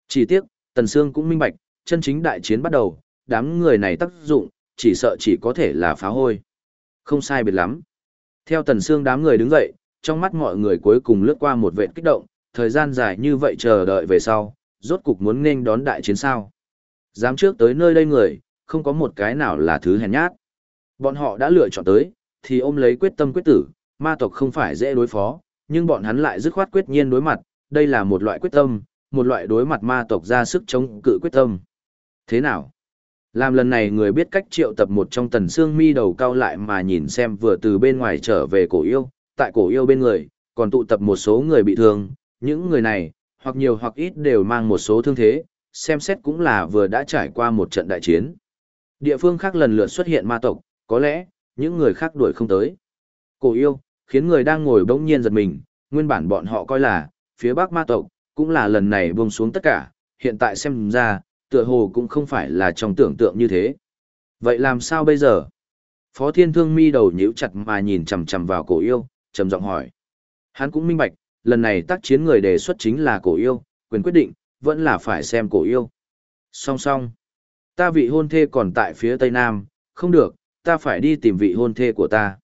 Chỉ tiếc, Tần Sương cũng minh bạch, chân chính đại chiến bắt đầu, đám người này tác dụng, chỉ sợ chỉ có thể là phá hôi. Không sai biệt lắm. Theo Tần Sương đám người đứng dậy, trong mắt mọi người cuối cùng lướt qua một vệt kích động, thời gian dài như vậy chờ đợi về sau, rốt cục muốn nên đón đại chiến sao. Dám trước tới nơi đây người, không có một cái nào là thứ hèn nhát. Bọn họ đã lựa chọn tới, thì ôm lấy quyết tâm quyết tử, ma tộc không phải dễ đối phó, nhưng bọn hắn lại dứt khoát quyết nhiên đối mặt, đây là một loại quyết tâm, một loại đối mặt ma tộc ra sức chống cự quyết tâm. Thế nào? Làm lần này người biết cách triệu tập một trong tần xương mi đầu cao lại mà nhìn xem vừa từ bên ngoài trở về cổ yêu, tại cổ yêu bên người, còn tụ tập một số người bị thương, những người này, hoặc nhiều hoặc ít đều mang một số thương thế, xem xét cũng là vừa đã trải qua một trận đại chiến. Địa phương khác lần lượt xuất hiện ma tộc, có lẽ, những người khác đuổi không tới. Cổ yêu, khiến người đang ngồi bỗng nhiên giật mình, nguyên bản bọn họ coi là, phía bắc ma tộc, cũng là lần này buông xuống tất cả, hiện tại xem ra, tựa hồ cũng không phải là trong tưởng tượng như thế. Vậy làm sao bây giờ? Phó Thiên Thương mi đầu nhíu chặt mà nhìn chằm chằm vào cổ yêu, trầm giọng hỏi. Hắn cũng minh bạch, lần này tác chiến người đề xuất chính là cổ yêu, quyền quyết định, vẫn là phải xem cổ yêu. Song song. Ta vị hôn thê còn tại phía tây nam, không được, ta phải đi tìm vị hôn thê của ta.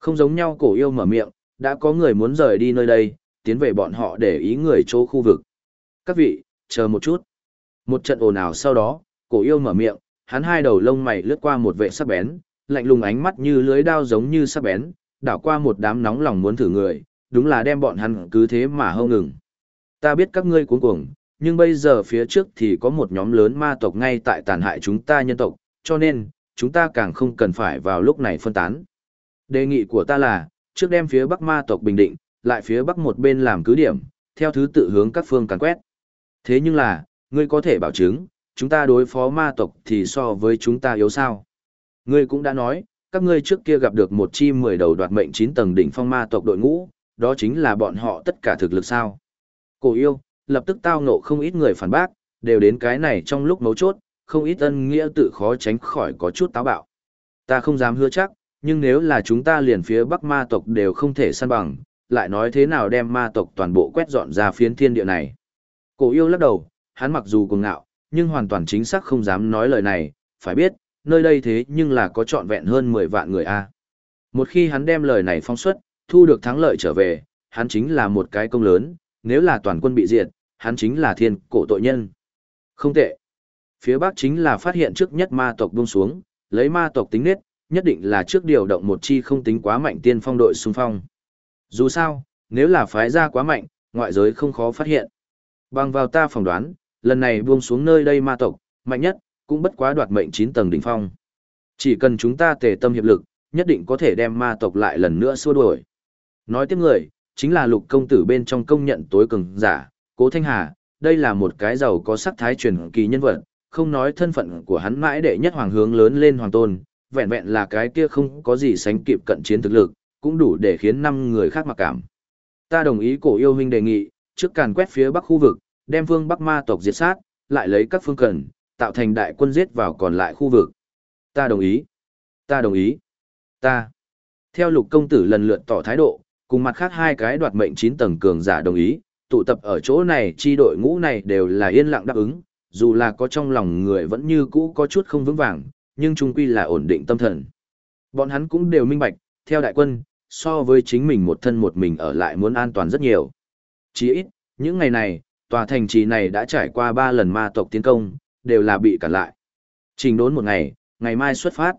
Không giống nhau cổ yêu mở miệng, đã có người muốn rời đi nơi đây, tiến về bọn họ để ý người chỗ khu vực. Các vị, chờ một chút. Một trận ồn ào sau đó, cổ yêu mở miệng, hắn hai đầu lông mày lướt qua một vệ sắc bén, lạnh lùng ánh mắt như lưới đao giống như sắc bén, đảo qua một đám nóng lòng muốn thử người, đúng là đem bọn hắn cứ thế mà hâu ngừng. Ta biết các ngươi cuống cuồng, nhưng bây giờ phía trước thì có một nhóm lớn ma tộc ngay tại tàn hại chúng ta nhân tộc, cho nên, chúng ta càng không cần phải vào lúc này phân tán. Đề nghị của ta là, trước đem phía bắc ma tộc bình định, lại phía bắc một bên làm cứ điểm, theo thứ tự hướng các phương càn quét. Thế nhưng là, ngươi có thể bảo chứng, chúng ta đối phó ma tộc thì so với chúng ta yếu sao. Ngươi cũng đã nói, các ngươi trước kia gặp được một chi mười đầu đoạt mệnh chín tầng đỉnh phong ma tộc đội ngũ, đó chính là bọn họ tất cả thực lực sao. Cổ yêu, lập tức tao nộ không ít người phản bác, đều đến cái này trong lúc mấu chốt, không ít ân nghĩa tự khó tránh khỏi có chút táo bạo. Ta không dám hứa chắc, nhưng nếu là chúng ta liền phía bắc ma tộc đều không thể săn bằng, lại nói thế nào đem ma tộc toàn bộ quét dọn ra phiến thiên địa này. Cổ yêu lắc đầu, hắn mặc dù cùng ngạo, nhưng hoàn toàn chính xác không dám nói lời này, phải biết, nơi đây thế nhưng là có trọn vẹn hơn 10 vạn người a. Một khi hắn đem lời này phong xuất, thu được thắng lợi trở về, hắn chính là một cái công lớn, nếu là toàn quân bị diệt, hắn chính là thiên cổ tội nhân. Không tệ. Phía bắc chính là phát hiện trước nhất ma tộc buông xuống, lấy ma tộc tính nết, nhất định là trước điều động một chi không tính quá mạnh tiên phong đội xung phong. Dù sao, nếu là phái ra quá mạnh, ngoại giới không khó phát hiện. Bằng vào ta phỏng đoán, lần này buông xuống nơi đây ma tộc, mạnh nhất, cũng bất quá đoạt mệnh 9 tầng đỉnh phong. Chỉ cần chúng ta tề tâm hiệp lực, nhất định có thể đem ma tộc lại lần nữa xua đuổi. Nói tiếp người, chính là lục công tử bên trong công nhận tối cường giả, Cố Thanh Hà, đây là một cái giàu có sắc thái truyền kỳ nhân vật, không nói thân phận của hắn mãi đệ nhất hoàng hướng lớn lên hoàng tôn, vẹn vẹn là cái kia không có gì sánh kịp cận chiến thực lực, cũng đủ để khiến năm người khác mặc cảm. Ta đồng ý cổ yêu huynh đề nghị, trước càn quét phía bắc khu vực, đem phương bắc ma tộc diệt sát, lại lấy các phương cần, tạo thành đại quân giết vào còn lại khu vực. Ta đồng ý. Ta đồng ý. Ta. Theo lục công tử lần lượt tỏ thái độ, cùng mặt khác hai cái đoạt mệnh 9 tầng cường giả đồng ý, tụ tập ở chỗ này chi đội ngũ này đều là yên lặng đáp ứng, dù là có trong lòng người vẫn như cũ có chút không vững vàng, nhưng trung quy là ổn định tâm thần. Bọn hắn cũng đều minh bạch, theo đại quân, so với chính mình một thân một mình ở lại muốn an toàn rất nhiều. Chỉ ít, những ngày này, tòa thành trì này đã trải qua 3 lần ma tộc tiến công, đều là bị cản lại. Trình đốn một ngày, ngày mai xuất phát.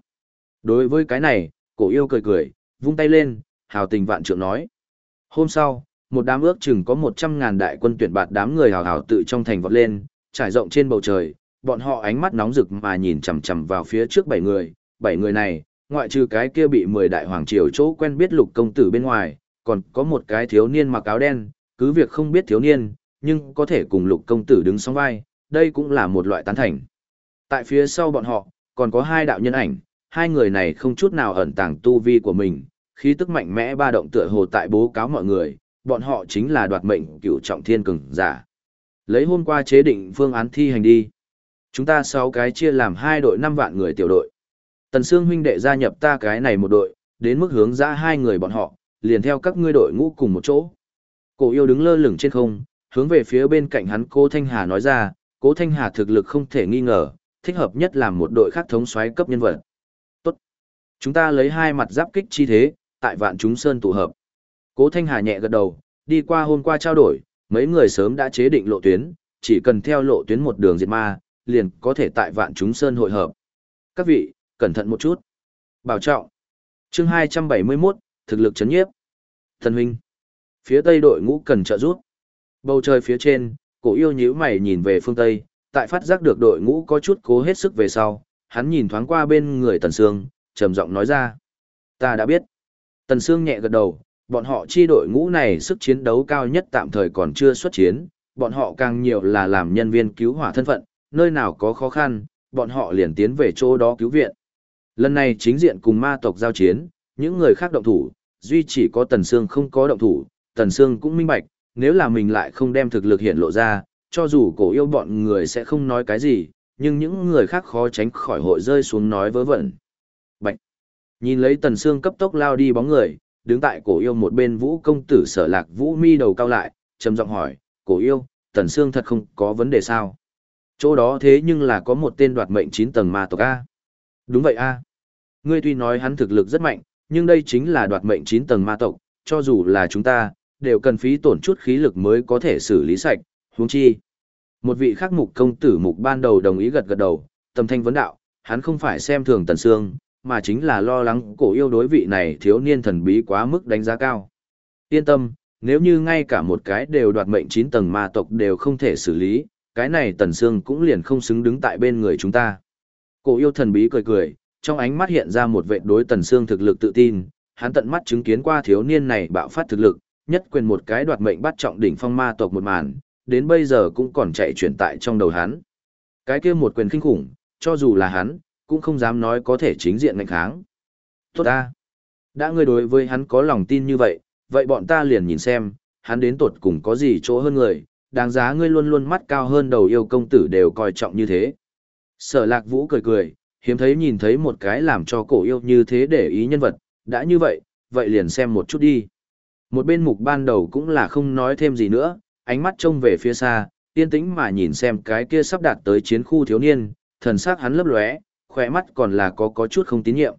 Đối với cái này, cổ yêu cười cười, vung tay lên, hào tình vạn trượng nói. Hôm sau, một đám ước chừng có 100 ngàn đại quân tuyển bạt đám người hào hào tự trong thành vọt lên, trải rộng trên bầu trời, bọn họ ánh mắt nóng rực mà nhìn chằm chằm vào phía trước bảy người, bảy người này, ngoại trừ cái kia bị 10 đại hoàng triều chỗ quen biết lục công tử bên ngoài, còn có một cái thiếu niên mặc áo đen, cứ việc không biết thiếu niên, nhưng có thể cùng lục công tử đứng song vai, đây cũng là một loại tán thành. Tại phía sau bọn họ, còn có hai đạo nhân ảnh, hai người này không chút nào ẩn tàng tu vi của mình, khí tức mạnh mẽ ba động tựa hồ tại bố cáo mọi người, bọn họ chính là đoạt mệnh cựu trọng thiên cường giả. Lấy hôm qua chế định phương án thi hành đi. Chúng ta sáu cái chia làm hai đội năm vạn người tiểu đội. Tần Sương huynh đệ gia nhập ta cái này một đội, đến mức hướng ra hai người bọn họ, liền theo các ngươi đội ngũ cùng một chỗ. Cổ yêu đứng lơ lửng trên không, hướng về phía bên cạnh hắn cô Thanh Hà nói ra, Cố Thanh Hà thực lực không thể nghi ngờ, thích hợp nhất làm một đội khác thống soái cấp nhân vật. Tốt. Chúng ta lấy hai mặt giáp kích chi thế, tại vạn chúng sơn tụ hợp. Cố Thanh Hà nhẹ gật đầu, đi qua hôm qua trao đổi, mấy người sớm đã chế định lộ tuyến, chỉ cần theo lộ tuyến một đường diệt ma, liền có thể tại vạn chúng sơn hội hợp. Các vị, cẩn thận một chút. Bảo trọng. Chương 271, thực lực chấn nhiếp. Thần huynh. Phía tây đội ngũ cần trợ giúp. Bầu trời phía trên, cổ yêu nhíu mày nhìn về phương tây, tại phát giác được đội ngũ có chút cố hết sức về sau, hắn nhìn thoáng qua bên người Tần Sương, trầm giọng nói ra. Ta đã biết. Tần Sương nhẹ gật đầu, bọn họ chi đội ngũ này sức chiến đấu cao nhất tạm thời còn chưa xuất chiến, bọn họ càng nhiều là làm nhân viên cứu hỏa thân phận, nơi nào có khó khăn, bọn họ liền tiến về chỗ đó cứu viện. Lần này chính diện cùng ma tộc giao chiến, những người khác động thủ, duy chỉ có Tần Sương không có động thủ, Tần Sương cũng minh bạch, nếu là mình lại không đem thực lực hiện lộ ra, cho dù cổ yêu bọn người sẽ không nói cái gì, nhưng những người khác khó tránh khỏi hội rơi xuống nói vớ vẩn. Bạch! Nhìn lấy Tần Sương cấp tốc lao đi bóng người, đứng tại cổ yêu một bên vũ công tử sở lạc vũ mi đầu cao lại, trầm giọng hỏi, cổ yêu, Tần Sương thật không có vấn đề sao? Chỗ đó thế nhưng là có một tên đoạt mệnh chín tầng ma tộc A. Đúng vậy A. Ngươi tuy nói hắn thực lực rất mạnh, nhưng đây chính là đoạt mệnh chín tầng ma tộc, cho dù là chúng ta, đều cần phí tổn chút khí lực mới có thể xử lý sạch, huống chi. Một vị khắc mục công tử mục ban đầu đồng ý gật gật đầu, tâm thanh vấn đạo, hắn không phải xem thường Tần Sương, mà chính là lo lắng cổ yêu đối vị này thiếu niên thần bí quá mức đánh giá cao. Yên tâm, nếu như ngay cả một cái đều đoạt mệnh 9 tầng ma tộc đều không thể xử lý, cái này Tần Sương cũng liền không xứng đứng tại bên người chúng ta. Cổ yêu thần bí cười cười, trong ánh mắt hiện ra một vệ đối Tần Sương thực lực tự tin, hắn tận mắt chứng kiến qua thiếu niên này bạo phát thực lực, nhất quyền một cái đoạt mệnh bắt trọng đỉnh phong ma tộc một màn, đến bây giờ cũng còn chạy chuyển tại trong đầu hắn. Cái kia một quyền kinh khủng, cho dù là hắn, cũng không dám nói có thể chính diện ngạnh kháng. Tốt ta! Đã ngươi đối với hắn có lòng tin như vậy, vậy bọn ta liền nhìn xem, hắn đến tột cùng có gì chỗ hơn người, đáng giá ngươi luôn luôn mắt cao hơn đầu yêu công tử đều coi trọng như thế. Sở lạc vũ cười cười, hiếm thấy nhìn thấy một cái làm cho cổ yêu như thế để ý nhân vật, đã như vậy, vậy liền xem một chút đi. Một bên mục ban đầu cũng là không nói thêm gì nữa, ánh mắt trông về phía xa, yên tĩnh mà nhìn xem cái kia sắp đạt tới chiến khu thiếu niên, thần sắc hắn lấp lóe, khỏe mắt còn là có có chút không tín nhiệm.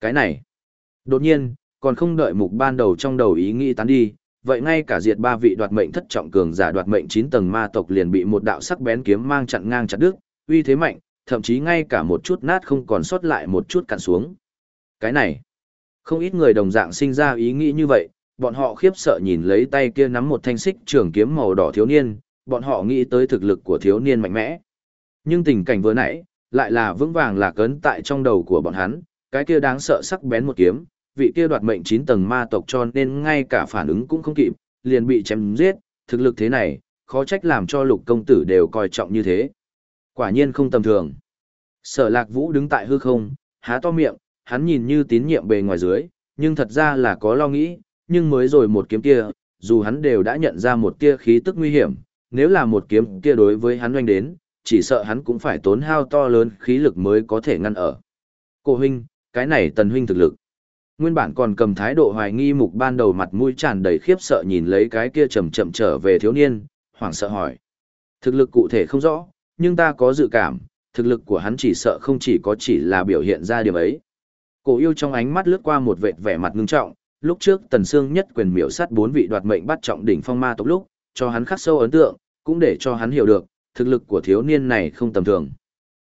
Cái này, đột nhiên, còn không đợi mục ban đầu trong đầu ý nghĩ tán đi, vậy ngay cả diệt ba vị đoạt mệnh thất trọng cường giả đoạt mệnh chín tầng ma tộc liền bị một đạo sắc bén kiếm mang chặn ngang chặt đứt, uy thế mạnh, thậm chí ngay cả một chút nát không còn sót lại một chút cạn xuống. Cái này, không ít người đồng dạng sinh ra ý nghĩ như vậy, bọn họ khiếp sợ nhìn lấy tay kia nắm một thanh xích trường kiếm màu đỏ thiếu niên, bọn họ nghĩ tới thực lực của thiếu niên mạnh mẽ. Nhưng tình cảnh vừa nãy, lại là vững vàng là cấn tại trong đầu của bọn hắn, cái kia đáng sợ sắc bén một kiếm, vị kia đoạt mệnh 9 tầng ma tộc cho nên ngay cả phản ứng cũng không kịp, liền bị chém giết, thực lực thế này, khó trách làm cho lục công tử đều coi trọng như thế. Quả nhiên không tầm thường. Sở lạc vũ đứng tại hư không, há to miệng, hắn nhìn như tín nhiệm bề ngoài dưới, nhưng thật ra là có lo nghĩ, nhưng mới rồi một kiếm kia, dù hắn đều đã nhận ra một tia khí tức nguy hiểm, nếu là một kiếm kia đối với hắn doanh đến, chỉ sợ hắn cũng phải tốn hao to lớn khí lực mới có thể ngăn ở. Cổ huynh, cái này tần huynh thực lực. Nguyên bản còn cầm thái độ hoài nghi mục ban đầu mặt mũi tràn đầy khiếp sợ nhìn lấy cái kia chậm chậm trở về thiếu niên, hoảng sợ hỏi. Thực lực cụ thể không rõ, nhưng ta có dự cảm, thực lực của hắn chỉ sợ không chỉ có chỉ là biểu hiện ra điểm ấy. Cổ yêu trong ánh mắt lướt qua một vệt vẻ mặt ngưng trọng, lúc trước Tần Sương nhất quyền miểu sát bốn vị đoạt mệnh bắt trọng đỉnh phong ma tộc lúc, cho hắn khắc sâu ấn tượng, cũng để cho hắn hiểu được, thực lực của thiếu niên này không tầm thường.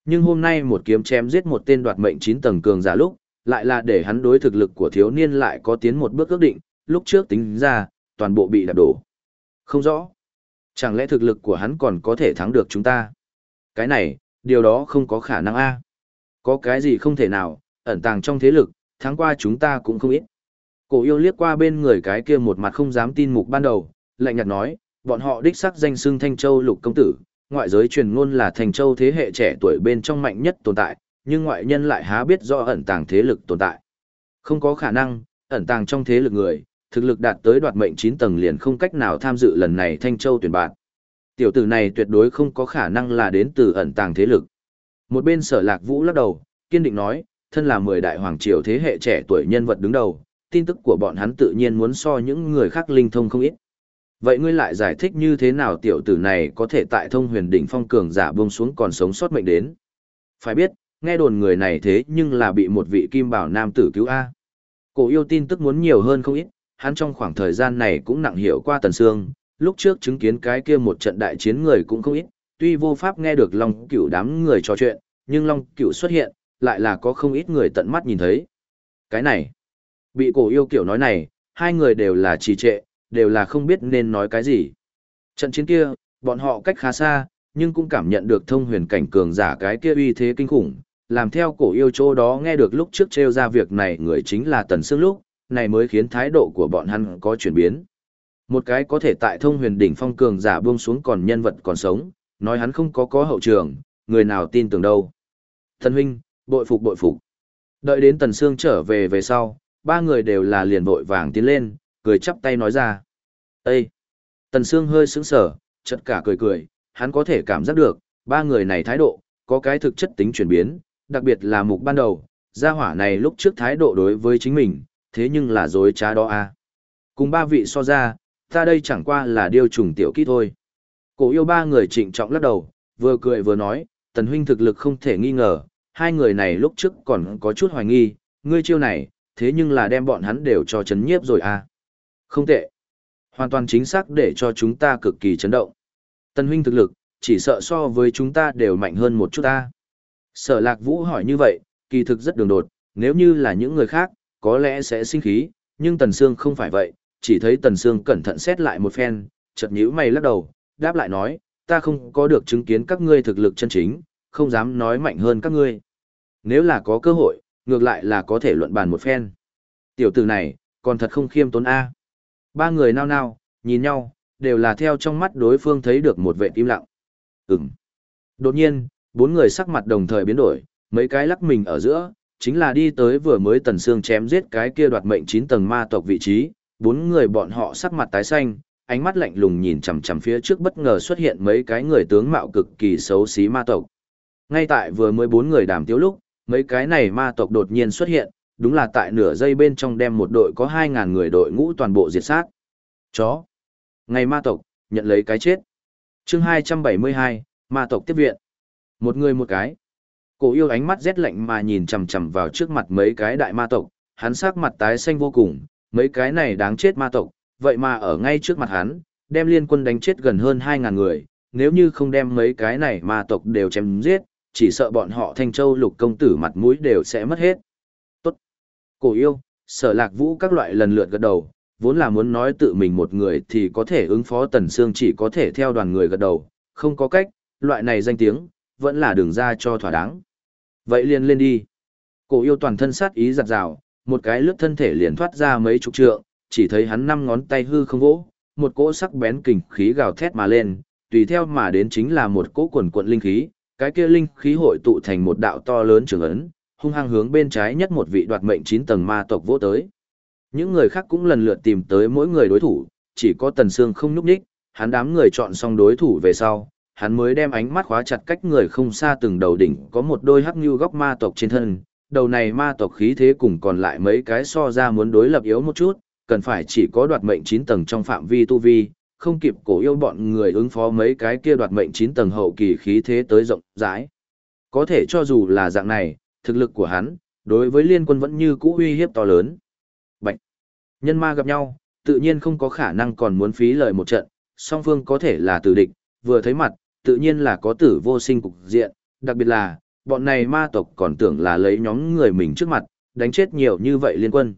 Nhưng hôm nay một kiếm chém giết một tên đoạt mệnh 9 tầng cường giả lúc, lại là để hắn đối thực lực của thiếu niên lại có tiến một bước ước định, lúc trước tính ra, toàn bộ bị đạp đổ. Không rõ. Chẳng lẽ thực lực của hắn còn có thể thắng được chúng ta? Cái này, điều đó không có khả năng a. Có cái gì không thể nào, ẩn tàng trong thế lực, tháng qua chúng ta cũng không ít. Cổ yêu liếc qua bên người cái kia một mặt không dám tin mục ban đầu, lạnh nhạt nói, bọn họ đích sắc danh xưng Thanh Châu lục công tử, ngoại giới truyền ngôn là thành châu thế hệ trẻ tuổi bên trong mạnh nhất tồn tại, nhưng ngoại nhân lại há biết do ẩn tàng thế lực tồn tại. Không có khả năng, ẩn tàng trong thế lực người, thực lực đạt tới đoạt mệnh 9 tầng liền không cách nào tham dự lần này Thanh Châu tuyển bạn. Tiểu tử này tuyệt đối không có khả năng là đến từ ẩn tàng thế lực. Một bên sở lạc vũ lắc đầu, kiên định nói, thân là 10 đại hoàng triều thế hệ trẻ tuổi nhân vật đứng đầu, tin tức của bọn hắn tự nhiên muốn so những người khác linh thông không ít. Vậy ngươi lại giải thích như thế nào tiểu tử này có thể tại thông huyền đỉnh phong cường giả buông xuống còn sống sót mệnh đến? Phải biết, nghe đồn người này thế nhưng là bị một vị kim bảo nam tử cứu A. Cổ yêu tin tức muốn nhiều hơn không ít, hắn trong khoảng thời gian này cũng nặng hiểu qua tần xương, lúc trước chứng kiến cái kia một trận đại chiến người cũng không ít, tuy vô pháp nghe được Long Cửu đám người trò chuyện, nhưng Long Cửu xuất hiện, lại là có không ít người tận mắt nhìn thấy. Cái này, bị cổ yêu kiểu nói này, hai người đều là trì trệ, đều là không biết nên nói cái gì. Trận chiến kia, bọn họ cách khá xa, nhưng cũng cảm nhận được thông huyền cảnh cường giả cái kia uy thế kinh khủng, làm theo cổ yêu chỗ đó nghe được lúc trước treo ra việc này người chính là Tần Sương lúc, này mới khiến thái độ của bọn hắn có chuyển biến. Một cái có thể tại thông huyền đỉnh phong cường giả buông xuống còn nhân vật còn sống, nói hắn không có có hậu trường, người nào tin tưởng đâu. Thần huynh, bội phục bội phục. Đợi đến Tần Sương trở về về sau, ba người đều là liền vội vàng tiến lên, cười chắp tay nói ra. Ê! Tần Sương hơi sững sờ, chợt cả cười cười, hắn có thể cảm giác được, ba người này thái độ, có cái thực chất tính chuyển biến, đặc biệt là mục ban đầu, gia hỏa này lúc trước thái độ đối với chính mình, thế nhưng là dối trá đó a. À. Cùng ba vị so ra, ta đây chẳng qua là điều trùng tiểu kỹ thôi. Cổ yêu ba người trịnh trọng lắc đầu, vừa cười vừa nói, tần huynh thực lực không thể nghi ngờ, hai người này lúc trước còn có chút hoài nghi, ngươi chiêu này, thế nhưng là đem bọn hắn đều cho chấn nhiếp rồi à. Không tệ. Hoàn toàn chính xác để cho chúng ta cực kỳ chấn động. Tần huynh thực lực, chỉ sợ so với chúng ta đều mạnh hơn một chút ta. Sở lạc vũ hỏi như vậy, kỳ thực rất đường đột, nếu như là những người khác, có lẽ sẽ sinh khí, nhưng Tần Sương không phải vậy, chỉ thấy Tần Sương cẩn thận xét lại một phen, chợt nhíu mày lắc đầu, đáp lại nói, ta không có được chứng kiến các ngươi thực lực chân chính, không dám nói mạnh hơn các ngươi. Nếu là có cơ hội, ngược lại là có thể luận bàn một phen. Tiểu tử này, còn thật không khiêm tốn A. Ba người nao nao, nhìn nhau, đều là theo trong mắt đối phương thấy được một vệ im lặng. Ừm. Đột nhiên, bốn người sắc mặt đồng thời biến đổi, mấy cái lắc mình ở giữa, chính là đi tới vừa mới tần xương chém giết cái kia đoạt mệnh 9 tầng ma tộc vị trí, bốn người bọn họ sắc mặt tái xanh, ánh mắt lạnh lùng nhìn chằm chằm phía trước bất ngờ xuất hiện mấy cái người tướng mạo cực kỳ xấu xí ma tộc. Ngay tại vừa mới bốn người đàm tiếu lúc, mấy cái này ma tộc đột nhiên xuất hiện, đúng là tại nửa giây bên trong đem một đội có 2.000 người đội ngũ toàn bộ diệt sát. Chó. Ngày ma tộc, nhận lấy cái chết. chương 272, ma tộc tiếp viện. Một người một cái. Cổ yêu ánh mắt rét lạnh mà nhìn chằm chằm vào trước mặt mấy cái đại ma tộc, hắn sắc mặt tái xanh vô cùng, mấy cái này đáng chết ma tộc, vậy mà ở ngay trước mặt hắn, đem liên quân đánh chết gần hơn 2.000 người, nếu như không đem mấy cái này ma tộc đều chém giết, chỉ sợ bọn họ Thanh Châu lục công tử mặt mũi đều sẽ mất hết. Tốt. Cổ yêu, sở lạc vũ các loại lần lượt gật đầu, vốn là muốn nói tự mình một người thì có thể ứng phó Tần Sương chỉ có thể theo đoàn người gật đầu, không có cách, loại này danh tiếng, vẫn là đường ra cho thỏa đáng. Vậy liền lên đi. Cổ yêu toàn thân sát ý giặt rào, một cái lướt thân thể liền thoát ra mấy chục trượng, chỉ thấy hắn năm ngón tay hư không vỗ, một cỗ sắc bén kình khí gào thét mà lên, tùy theo mà đến chính là một cỗ quần quận linh khí, cái kia linh khí hội tụ thành một đạo to lớn trường ấn, hung hăng hướng bên trái nhất một vị đoạt mệnh 9 tầng ma tộc vỗ tới. Những người khác cũng lần lượt tìm tới mỗi người đối thủ, chỉ có Tần Sương không nhúc nhích, hắn đám người chọn xong đối thủ về sau, hắn mới đem ánh mắt khóa chặt cách người không xa từng đầu đỉnh, có một đôi hắc như góc ma tộc trên thân, đầu này ma tộc khí thế cùng còn lại mấy cái so ra muốn đối lập yếu một chút, cần phải chỉ có đoạt mệnh 9 tầng trong phạm vi tu vi, không kịp cổ yêu bọn người ứng phó mấy cái kia đoạt mệnh 9 tầng hậu kỳ khí thế tới rộng rãi. Có thể cho dù là dạng này, thực lực của hắn, đối với liên quân vẫn như cũ uy hiếp to lớn. Bạch! Nhân ma gặp nhau, tự nhiên không có khả năng còn muốn phí lời một trận, song phương có thể là tử địch, vừa thấy mặt, tự nhiên là có tử vô sinh cục diện, đặc biệt là, bọn này ma tộc còn tưởng là lấy nhóm người mình trước mặt, đánh chết nhiều như vậy liên quân.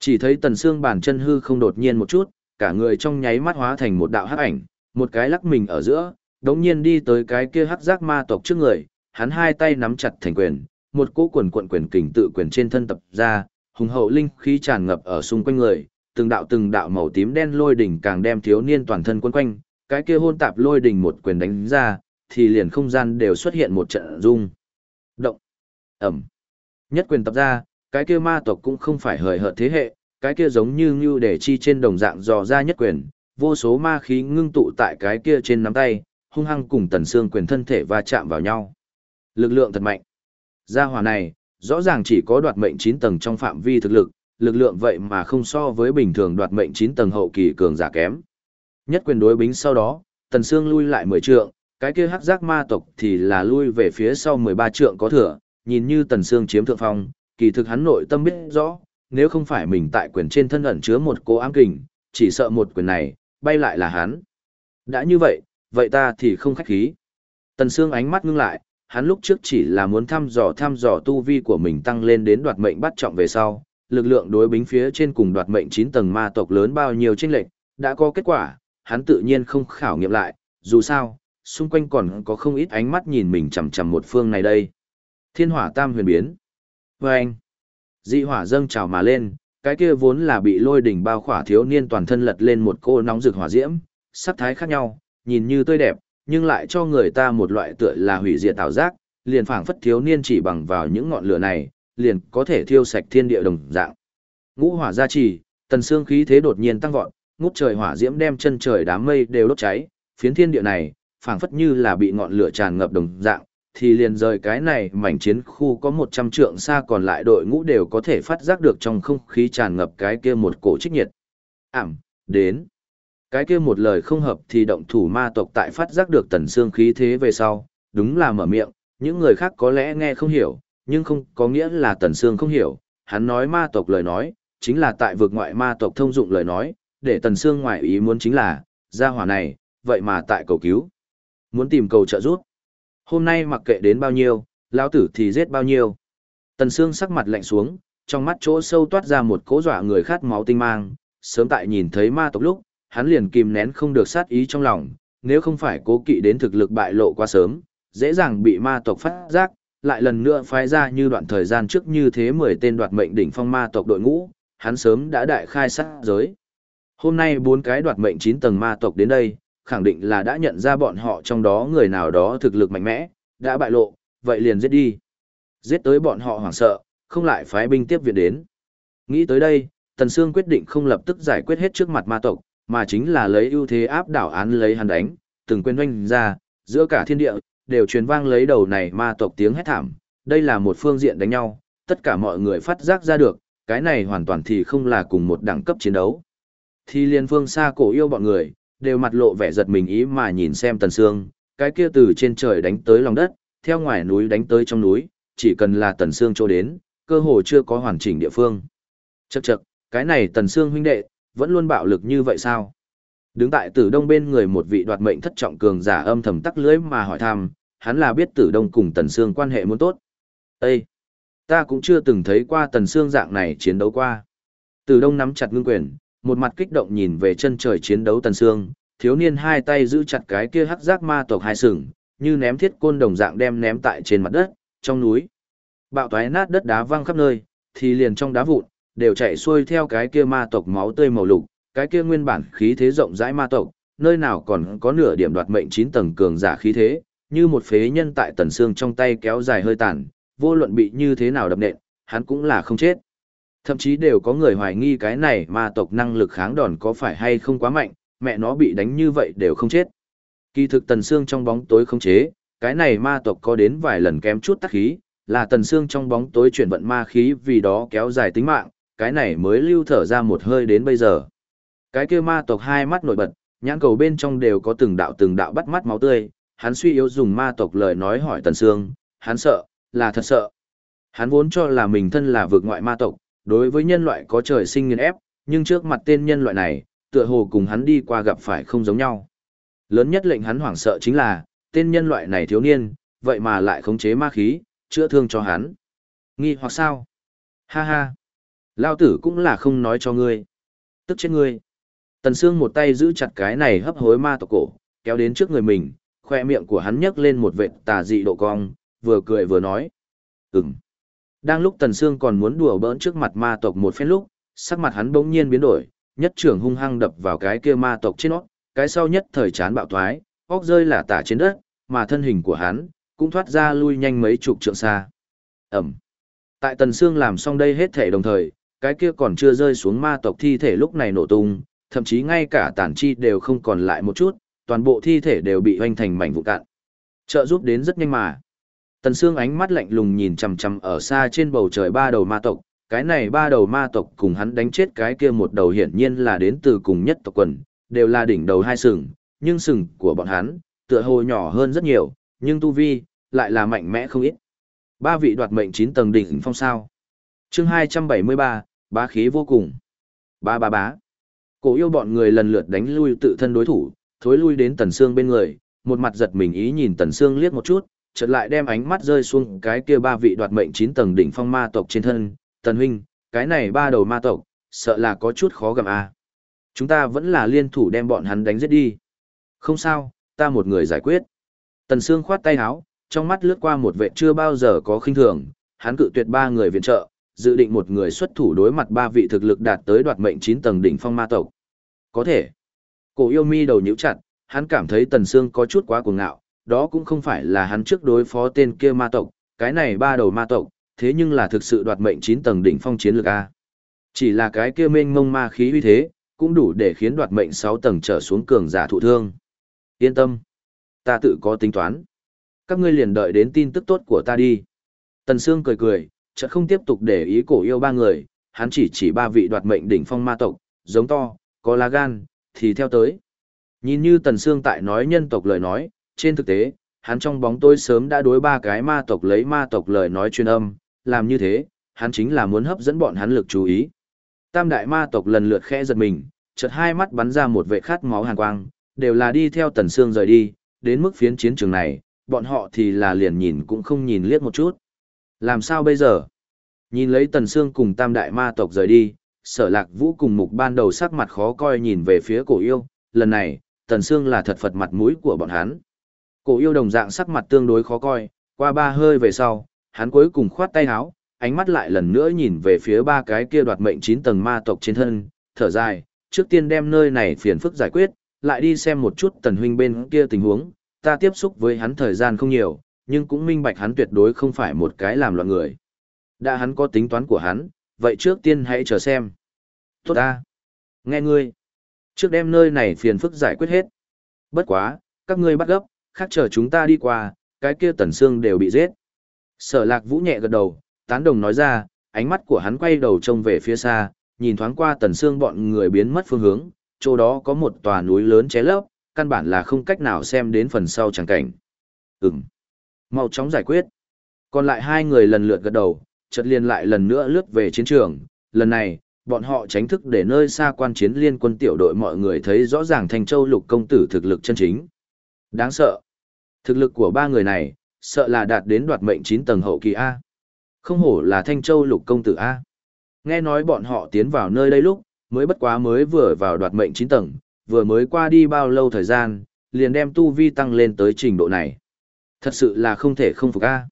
Chỉ thấy tần xương bàn chân hư không đột nhiên một chút, cả người trong nháy mắt hóa thành một đạo hắc ảnh, một cái lắc mình ở giữa, đống nhiên đi tới cái kia hắc giác ma tộc trước người, hắn hai tay nắm chặt thành quyền, một cỗ quần quận quyền kình tự quyền trên thân tập ra, hùng hậu linh khí tràn ngập ở xung quanh người, từng đạo từng đạo màu tím đen lôi đỉnh càng đem thiếu niên toàn thân quấn quanh, cái kia hôn tạp lôi đình một quyền đánh ra, thì liền không gian đều xuất hiện một trận rung. Động. Ẩm. Nhất quyền tập ra, cái kia ma tộc cũng không phải hời hợt thế hệ, cái kia giống như như để chi trên đồng dạng dò ra nhất quyền, vô số ma khí ngưng tụ tại cái kia trên nắm tay, hung hăng cùng tần xương quyền thân thể va chạm vào nhau. Lực lượng thật mạnh. Gia hỏa này, rõ ràng chỉ có đoạt mệnh 9 tầng trong phạm vi thực lực, lực lượng vậy mà không so với bình thường đoạt mệnh 9 tầng hậu kỳ cường giả kém. Nhất quyền đối bính sau đó, tần xương lui lại 10 trượng, cái kia hắc giác ma tộc thì là lui về phía sau 13 trượng có thừa, nhìn như tần xương chiếm thượng phong, kỳ thực hắn nội tâm biết rõ, nếu không phải mình tại quyền trên thân ẩn chứa một cố ám kình, chỉ sợ một quyền này, bay lại là hắn. Đã như vậy, vậy ta thì không khách khí. Tần Sương ánh mắt ngưng lại, hắn lúc trước chỉ là muốn thăm dò thăm dò tu vi của mình tăng lên đến đoạt mệnh bắt trọng về sau, lực lượng đối bính phía trên cùng đoạt mệnh 9 tầng ma tộc lớn bao nhiêu chênh lệch, đã có kết quả, hắn tự nhiên không khảo nghiệm lại, dù sao, xung quanh còn có không ít ánh mắt nhìn mình chằm chằm một phương này đây. Thiên hỏa tam huyền biến. Và anh, dị hỏa dâng trào mà lên, cái kia vốn là bị lôi đỉnh bao khỏa thiếu niên toàn thân lật lên một cô nóng rực hỏa diễm, sắc thái khác nhau, nhìn như tươi đẹp, nhưng lại cho người ta một loại tựa là hủy diệt tạo giác, liền phảng phất thiếu niên chỉ bằng vào những ngọn lửa này, liền có thể thiêu sạch thiên địa đồng dạng. Ngũ hỏa gia trì, tần xương khí thế đột nhiên tăng vọt, ngút trời hỏa diễm đem chân trời đám mây đều đốt cháy, phiến thiên địa này, phảng phất như là bị ngọn lửa tràn ngập đồng dạng, thì liền rời cái này mảnh chiến khu có 100 trượng xa còn lại đội ngũ đều có thể phát giác được trong không khí tràn ngập cái kia một cổ trích nhiệt. Ảm, đến. Cái kia một lời không hợp thì động thủ ma tộc tại phát giác được tần xương khí thế về sau, đúng là mở miệng, những người khác có lẽ nghe không hiểu, nhưng không có nghĩa là tần xương không hiểu, hắn nói ma tộc lời nói, chính là tại vực ngoại ma tộc thông dụng lời nói, để tần xương ngoại ý muốn chính là, gia hỏa này, vậy mà tại cầu cứu. Muốn tìm cầu trợ giúp. Hôm nay mặc kệ đến bao nhiêu, lão tử thì giết bao nhiêu. Tần Sương sắc mặt lạnh xuống, trong mắt chỗ sâu toát ra một cỗ dọa người khát máu tinh mang, sớm tại nhìn thấy ma tộc lúc, hắn liền kìm nén không được sát ý trong lòng, nếu không phải cố kỵ đến thực lực bại lộ quá sớm, dễ dàng bị ma tộc phát giác, lại lần nữa phái ra như đoạn thời gian trước như thế 10 tên đoạt mệnh đỉnh phong ma tộc đội ngũ, hắn sớm đã đại khai sát giới. Hôm nay bốn cái đoạt mệnh chín tầng ma tộc đến đây, khẳng định là đã nhận ra bọn họ trong đó người nào đó thực lực mạnh mẽ, đã bại lộ, vậy liền giết đi. Giết tới bọn họ hoảng sợ, không lại phái binh tiếp viện đến. Nghĩ tới đây, Tần Sương quyết định không lập tức giải quyết hết trước mặt ma tộc, mà chính là lấy ưu thế áp đảo án lấy hắn đánh, từng quên oanh ra, giữa cả thiên địa, đều truyền vang lấy đầu này ma tộc tiếng hét thảm. Đây là một phương diện đánh nhau, tất cả mọi người phát giác ra được, cái này hoàn toàn thì không là cùng một đẳng cấp chiến đấu. Thì liên phương xa cổ yêu bọn người, đều mặt lộ vẻ giật mình ý mà nhìn xem tần sương, cái kia từ trên trời đánh tới lòng đất, theo ngoài núi đánh tới trong núi, chỉ cần là tần sương chỗ đến, cơ hồ chưa có hoàn chỉnh địa phương. Chậc chậc, cái này tần sương huynh đệ, vẫn luôn bạo lực như vậy sao? Đứng tại tử đông bên người một vị đoạt mệnh thất trọng cường giả âm thầm tắc lưới mà hỏi thăm, hắn là biết tử đông cùng tần sương quan hệ muốn tốt. Ê! Ta cũng chưa từng thấy qua tần sương dạng này chiến đấu qua. Tử đông nắm chặt ngưng quyền, một mặt kích động nhìn về chân trời chiến đấu tần sương, thiếu niên hai tay giữ chặt cái kia hắc giác ma tộc hai sừng, như ném thiết côn đồng dạng đem ném tại trên mặt đất, trong núi. Bạo toái nát đất đá văng khắp nơi, thì liền trong đá vụn, đều chạy xuôi theo cái kia ma tộc máu tươi màu lục, cái kia nguyên bản khí thế rộng rãi ma tộc, nơi nào còn có nửa điểm đoạt mệnh chín tầng cường giả khí thế, như một phế nhân tại tần xương trong tay kéo dài hơi tàn, vô luận bị như thế nào đập nện, hắn cũng là không chết. Thậm chí đều có người hoài nghi cái này ma tộc năng lực kháng đòn có phải hay không quá mạnh, mẹ nó bị đánh như vậy đều không chết. Kỳ thực tần xương trong bóng tối không chế, cái này ma tộc có đến vài lần kém chút tắc khí, là tần xương trong bóng tối chuyển vận ma khí vì đó kéo dài tính mạng, cái này mới lưu thở ra một hơi đến bây giờ. Cái kia ma tộc hai mắt nổi bật, nhãn cầu bên trong đều có từng đạo từng đạo bắt mắt máu tươi, hắn suy yếu dùng ma tộc lời nói hỏi tần xương, hắn sợ, là thật sợ. Hắn vốn cho là mình thân là vượt ngoại ma tộc, đối với nhân loại có trời sinh nghiền ép, nhưng trước mặt tên nhân loại này, tựa hồ cùng hắn đi qua gặp phải không giống nhau. Lớn nhất lệnh hắn hoảng sợ chính là, tên nhân loại này thiếu niên, vậy mà lại khống chế ma khí, chữa thương cho hắn. Nghi hoặc sao? Ha ha. Lao tử cũng là không nói cho ngươi. Tức chết ngươi. Tần Sương một tay giữ chặt cái này hấp hối ma tộc cổ, kéo đến trước người mình, khoe miệng của hắn nhấc lên một vệt tà dị độ cong, vừa cười vừa nói. Ừm. Đang lúc Tần Sương còn muốn đùa bỡn trước mặt ma tộc một phen lúc, sắc mặt hắn bỗng nhiên biến đổi, nhất trưởng hung hăng đập vào cái kia ma tộc trên nó, cái sau nhất thời chán bạo thoái, óc rơi là tả trên đất, mà thân hình của hắn cũng thoát ra lui nhanh mấy chục trượng xa. Ẩm. Tại Tần Sương làm xong đây hết thể đồng thời, cái kia còn chưa rơi xuống ma tộc thi thể lúc này nổ tung, thậm chí ngay cả tản chi đều không còn lại một chút, toàn bộ thi thể đều bị hoanh thành mảnh vụn cạn. Trợ giúp đến rất nhanh mà. Tần Sương ánh mắt lạnh lùng nhìn chằm chằm ở xa trên bầu trời ba đầu ma tộc, cái này ba đầu ma tộc cùng hắn đánh chết cái kia một đầu hiển nhiên là đến từ cùng nhất tộc quần, đều là đỉnh đầu hai sừng, nhưng sừng của bọn hắn, tựa hồ nhỏ hơn rất nhiều, nhưng tu vi, lại là mạnh mẽ không ít. Ba vị đoạt mệnh chín tầng đỉnh phong sao. chương 273, bá khí vô cùng. Ba ba bá. Cổ yêu bọn người lần lượt đánh lui tự thân đối thủ, thối lui đến tần Sương bên người, một mặt giật mình ý nhìn tần Sương liếc một chút, chợt lại đem ánh mắt rơi xuống cái kia ba vị đoạt mệnh chín tầng đỉnh phong ma tộc trên thân, tần huynh, cái này ba đầu ma tộc, sợ là có chút khó gặm à. Chúng ta vẫn là liên thủ đem bọn hắn đánh giết đi. Không sao, ta một người giải quyết. Tần Sương khoát tay áo, trong mắt lướt qua một vệ chưa bao giờ có khinh thường, hắn cự tuyệt ba người viện trợ, dự định một người xuất thủ đối mặt ba vị thực lực đạt tới đoạt mệnh 9 tầng đỉnh phong ma tộc. Có thể. Cổ yêu mi đầu nhíu chặt, hắn cảm thấy Tần Sương có chút quá cuồng ngạo, đó cũng không phải là hắn trước đối phó tên kia ma tộc, cái này ba đầu ma tộc, thế nhưng là thực sự đoạt mệnh 9 tầng đỉnh phong chiến lược A. Chỉ là cái kia mênh mông ma khí uy thế, cũng đủ để khiến đoạt mệnh 6 tầng trở xuống cường giả thụ thương. Yên tâm, ta tự có tính toán. Các ngươi liền đợi đến tin tức tốt của ta đi. Tần Sương cười cười, chợt không tiếp tục để ý cổ yêu ba người, hắn chỉ chỉ ba vị đoạt mệnh đỉnh phong ma tộc, giống to, có lá gan, thì theo tới. Nhìn như Tần Sương tại nói nhân tộc lời nói, trên thực tế, hắn trong bóng tối sớm đã đối ba cái ma tộc lấy ma tộc lời nói truyền âm, làm như thế, hắn chính là muốn hấp dẫn bọn hắn lực chú ý. Tam đại ma tộc lần lượt khẽ giật mình, chợt hai mắt bắn ra một vệ khát máu hàn quang, đều là đi theo Tần Sương rời đi, đến mức phiến chiến trường này, bọn họ thì là liền nhìn cũng không nhìn liếc một chút. Làm sao bây giờ? Nhìn lấy Tần Sương cùng tam đại ma tộc rời đi, sở lạc vũ cùng mục ban đầu sắc mặt khó coi nhìn về phía cổ yêu, lần này, Tần Sương là thật phật mặt mũi của bọn hắn. Cổ yêu đồng dạng sắc mặt tương đối khó coi, qua ba hơi về sau, hắn cuối cùng khoát tay áo, ánh mắt lại lần nữa nhìn về phía ba cái kia đoạt mệnh chín tầng ma tộc trên thân, thở dài, trước tiên đem nơi này phiền phức giải quyết, lại đi xem một chút tần huynh bên kia tình huống, ta tiếp xúc với hắn thời gian không nhiều, nhưng cũng minh bạch hắn tuyệt đối không phải một cái làm loạn người. Đã hắn có tính toán của hắn, vậy trước tiên hãy chờ xem. Tốt ta. Nghe ngươi. Trước đem nơi này phiền phức giải quyết hết. Bất quá, các ngươi bắt gấp, khác chờ chúng ta đi qua, cái kia tần xương đều bị giết. Sở lạc vũ nhẹ gật đầu, tán đồng nói ra, ánh mắt của hắn quay đầu trông về phía xa, nhìn thoáng qua tần xương bọn người biến mất phương hướng, chỗ đó có một tòa núi lớn ché lấp, căn bản là không cách nào xem đến phần sau chẳng cảnh. Ừm. Mau chóng giải quyết. Còn lại hai người lần lượt gật đầu, chợt liền lại lần nữa lướt về chiến trường, lần này, bọn họ tránh thức để nơi xa quan chiến liên quân tiểu đội mọi người thấy rõ ràng Thanh Châu lục công tử thực lực chân chính. Đáng sợ. Thực lực của ba người này, sợ là đạt đến đoạt mệnh 9 tầng hậu kỳ A. Không hổ là Thanh Châu lục công tử A. Nghe nói bọn họ tiến vào nơi đây lúc, mới bất quá mới vừa vào đoạt mệnh 9 tầng, vừa mới qua đi bao lâu thời gian, liền đem tu vi tăng lên tới trình độ này. Thật sự là không thể không phục A.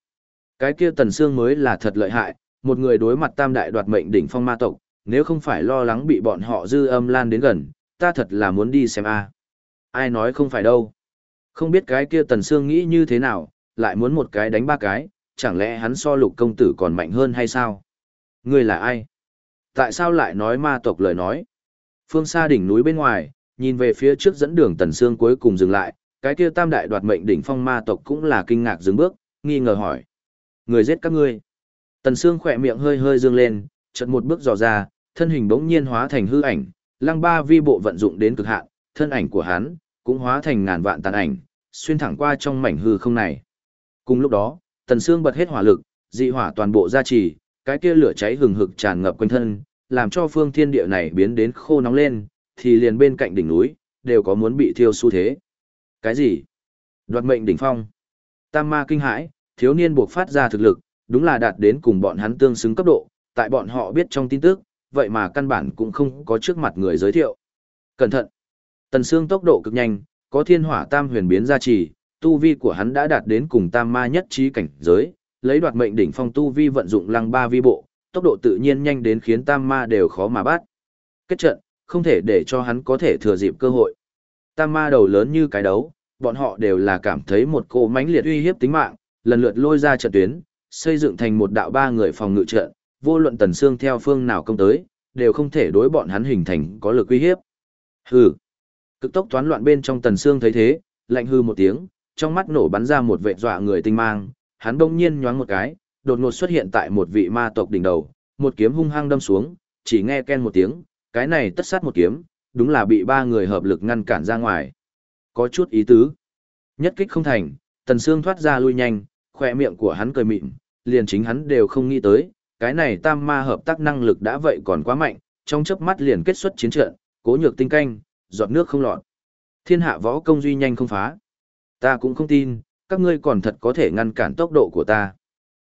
Cái kia tần xương mới là thật lợi hại, một người đối mặt tam đại đoạt mệnh đỉnh phong ma tộc, nếu không phải lo lắng bị bọn họ dư âm lan đến gần, ta thật là muốn đi xem A. Ai nói không phải đâu. Không biết cái kia tần Sương nghĩ như thế nào, lại muốn một cái đánh ba cái, chẳng lẽ hắn so lục công tử còn mạnh hơn hay sao? Ngươi là ai? Tại sao lại nói ma tộc lời nói? Phương xa đỉnh núi bên ngoài, nhìn về phía trước dẫn đường tần Sương cuối cùng dừng lại, cái kia tam đại đoạt mệnh đỉnh phong ma tộc cũng là kinh ngạc dừng bước, nghi ngờ hỏi. Người giết các ngươi. Tần Sương khỏe miệng hơi hơi dương lên, chợt một bước dò ra, thân hình bỗng nhiên hóa thành hư ảnh, lăng ba vi bộ vận dụng đến cực hạn, thân ảnh của hắn cũng hóa thành ngàn vạn tàn ảnh, xuyên thẳng qua trong mảnh hư không này. Cùng lúc đó, Tần Sương bật hết hỏa lực, dị hỏa toàn bộ gia trì, cái kia lửa cháy hừng hực tràn ngập quanh thân, làm cho phương thiên địa này biến đến khô nóng lên, thì liền bên cạnh đỉnh núi, đều có muốn bị thiêu xu thế. Cái gì? Đoạt mệnh đỉnh phong. Tam ma kinh hãi, thiếu niên buộc phát ra thực lực, đúng là đạt đến cùng bọn hắn tương xứng cấp độ, tại bọn họ biết trong tin tức, vậy mà căn bản cũng không có trước mặt người giới thiệu. Cẩn thận! Tần Sương tốc độ cực nhanh, có thiên hỏa tam huyền biến gia trì, tu vi của hắn đã đạt đến cùng tam ma nhất trí cảnh giới, lấy đoạt mệnh đỉnh phong tu vi vận dụng lăng ba vi bộ, tốc độ tự nhiên nhanh đến khiến tam ma đều khó mà bắt. Kết trận, không thể để cho hắn có thể thừa dịp cơ hội. Tam ma đầu lớn như cái đấu, bọn họ đều là cảm thấy một cô mãnh liệt uy hiếp tính mạng, lần lượt lôi ra trận tuyến, xây dựng thành một đạo ba người phòng ngự trận, vô luận Tần Sương theo phương nào công tới, đều không thể đối bọn hắn hình thành có lực uy hiếp. Hừ. Cực tốc toán loạn bên trong Tần xương thấy thế, lạnh hư một tiếng, trong mắt nổ bắn ra một vệ dọa người tinh mang, hắn bỗng nhiên nhoáng một cái, đột ngột xuất hiện tại một vị ma tộc đỉnh đầu, một kiếm hung hăng đâm xuống, chỉ nghe ken một tiếng, cái này tất sát một kiếm, đúng là bị ba người hợp lực ngăn cản ra ngoài. Có chút ý tứ. Nhất kích không thành, Tần Sương thoát ra lui nhanh, khỏe miệng của hắn cười mịn, liền chính hắn đều không nghĩ tới, cái này tam ma hợp tác năng lực đã vậy còn quá mạnh, trong chớp mắt liền kết xuất chiến trận, cố nhược tinh canh, giọt nước không lọt. Thiên hạ võ công duy nhanh không phá. Ta cũng không tin, các ngươi còn thật có thể ngăn cản tốc độ của ta.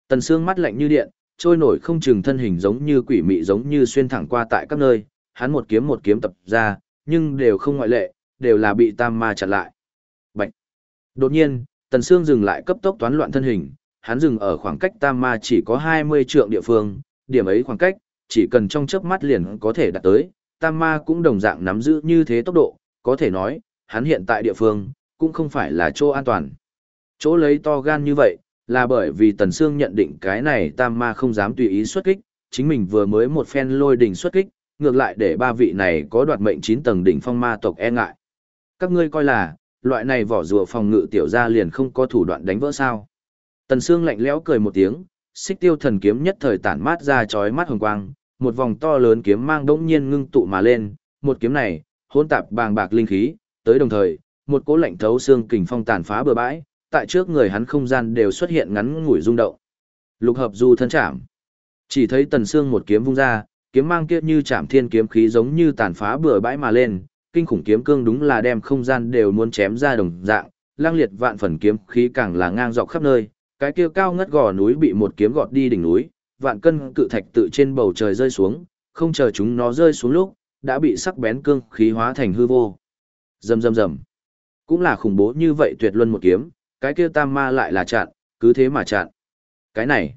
Tần Sương mắt lạnh như điện, trôi nổi không chừng thân hình giống như quỷ mị giống như xuyên thẳng qua tại các nơi, hắn một kiếm một kiếm tập ra, nhưng đều không ngoại lệ, đều là bị tam ma chặn lại. Bạch. Đột nhiên, Tần Sương dừng lại cấp tốc toán loạn thân hình, hắn dừng ở khoảng cách tam ma chỉ có 20 trượng địa phương, điểm ấy khoảng cách, chỉ cần trong chớp mắt liền có thể đạt tới, tam ma cũng đồng dạng nắm giữ như thế tốc độ, có thể nói, hắn hiện tại địa phương, cũng không phải là chỗ an toàn. Chỗ lấy to gan như vậy, là bởi vì Tần Sương nhận định cái này tam ma không dám tùy ý xuất kích, chính mình vừa mới một phen lôi đỉnh xuất kích, ngược lại để ba vị này có đoạt mệnh 9 tầng đỉnh phong ma tộc e ngại. Các ngươi coi là, loại này vỏ rùa phòng ngự tiểu gia liền không có thủ đoạn đánh vỡ sao. Tần Sương lạnh lẽo cười một tiếng, xích tiêu thần kiếm nhất thời tản mát ra chói mắt hồng quang, một vòng to lớn kiếm mang đống nhiên ngưng tụ mà lên, một kiếm này, hỗn tạp bàng bạc linh khí, tới đồng thời, một cỗ lạnh thấu xương kình phong tàn phá bừa bãi, tại trước người hắn không gian đều xuất hiện ngắn ngủi rung động. Lục hợp du thân chạm. Chỉ thấy Tần xương một kiếm vung ra, kiếm mang kia như chạm thiên kiếm khí giống như tàn phá bừa bãi mà lên, kinh khủng kiếm cương đúng là đem không gian đều muốn chém ra đồng dạng, lang liệt vạn phần kiếm khí càng là ngang dọc khắp nơi, cái kia cao ngất gò núi bị một kiếm gọt đi đỉnh núi, vạn cân cự thạch tự trên bầu trời rơi xuống, không chờ chúng nó rơi xuống lúc, đã bị sắc bén cương khí hóa thành hư vô. Rầm rầm rầm. Cũng là khủng bố như vậy tuyệt luân một kiếm, cái kia tam ma lại là chặn, cứ thế mà chặn. Cái này,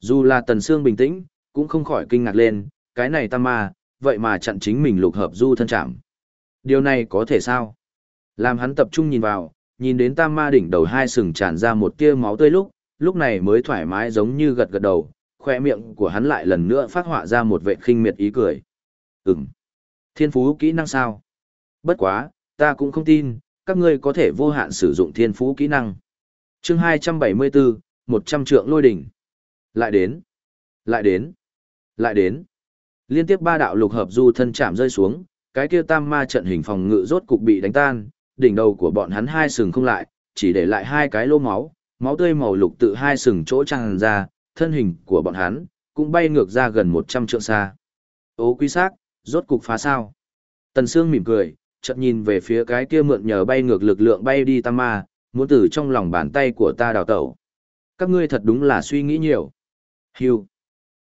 dù là Tần Sương bình tĩnh, cũng không khỏi kinh ngạc lên, cái này tam ma, vậy mà chặn chính mình lục hợp du thân chạm. Điều này có thể sao? Làm hắn tập trung nhìn vào, nhìn đến tam ma đỉnh đầu hai sừng tràn ra một tia máu tươi lúc, lúc này mới thoải mái giống như gật gật đầu, khoe miệng của hắn lại lần nữa phát họa ra một vệ khinh miệt ý cười. Ừm. Thiên phú kỹ năng sao? Bất quá, ta cũng không tin, các ngươi có thể vô hạn sử dụng thiên phú kỹ năng. chương 274, 100 trượng lôi đỉnh. Lại đến. Lại đến. Lại đến. Liên tiếp ba đạo lục hợp du thân chạm rơi xuống, cái kia tam ma trận hình phòng ngự rốt cục bị đánh tan, đỉnh đầu của bọn hắn hai sừng không lại, chỉ để lại hai cái lô máu, máu tươi màu lục tự hai sừng chỗ tràn ra, thân hình của bọn hắn cũng bay ngược ra gần 100 trượng xa. Ô quý xác, rốt cục phá sao. Tần Sương mỉm cười, chợt nhìn về phía cái kia mượn nhờ bay ngược lực lượng bay đi tam ma, muốn từ trong lòng bàn tay của ta đào tẩu. Các ngươi thật đúng là suy nghĩ nhiều. Hưu.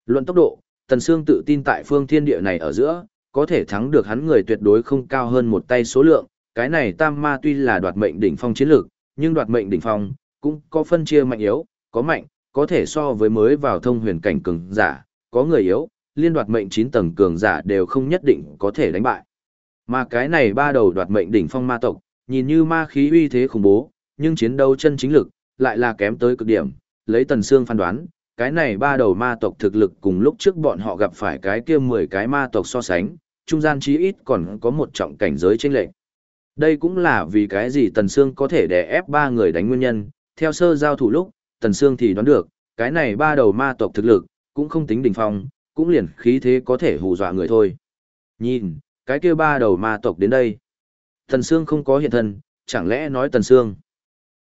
Luận tốc độ, Tần Sương tự tin tại phương thiên địa này ở giữa, có thể thắng được hắn người tuyệt đối không cao hơn một tay số lượng. Cái này tam ma tuy là đoạt mệnh đỉnh phong chiến lược, nhưng đoạt mệnh đỉnh phong cũng có phân chia mạnh yếu, có mạnh, có thể so với mới vào thông huyền cảnh cường giả, có người yếu, liên đoạt mệnh 9 tầng cường giả đều không nhất định có thể đánh bại. Mà cái này ba đầu đoạt mệnh đỉnh phong ma tộc, nhìn như ma khí uy thế khủng bố, nhưng chiến đấu chân chính lực lại là kém tới cực điểm, lấy Tần xương phán đoán, cái này ba đầu ma tộc thực lực cùng lúc trước bọn họ gặp phải cái kia 10 cái ma tộc so sánh, trung gian chí ít còn có một trọng cảnh giới chênh lệch. Đây cũng là vì cái gì Tần Sương có thể đè ép ba người đánh nguyên nhân, theo sơ giao thủ lúc, Tần Sương thì đoán được, cái này ba đầu ma tộc thực lực, cũng không tính đỉnh phong, cũng liền khí thế có thể hù dọa người thôi. Nhìn, cái kia ba đầu ma tộc đến đây. Tần Sương không có hiện thân, chẳng lẽ nói Tần Sương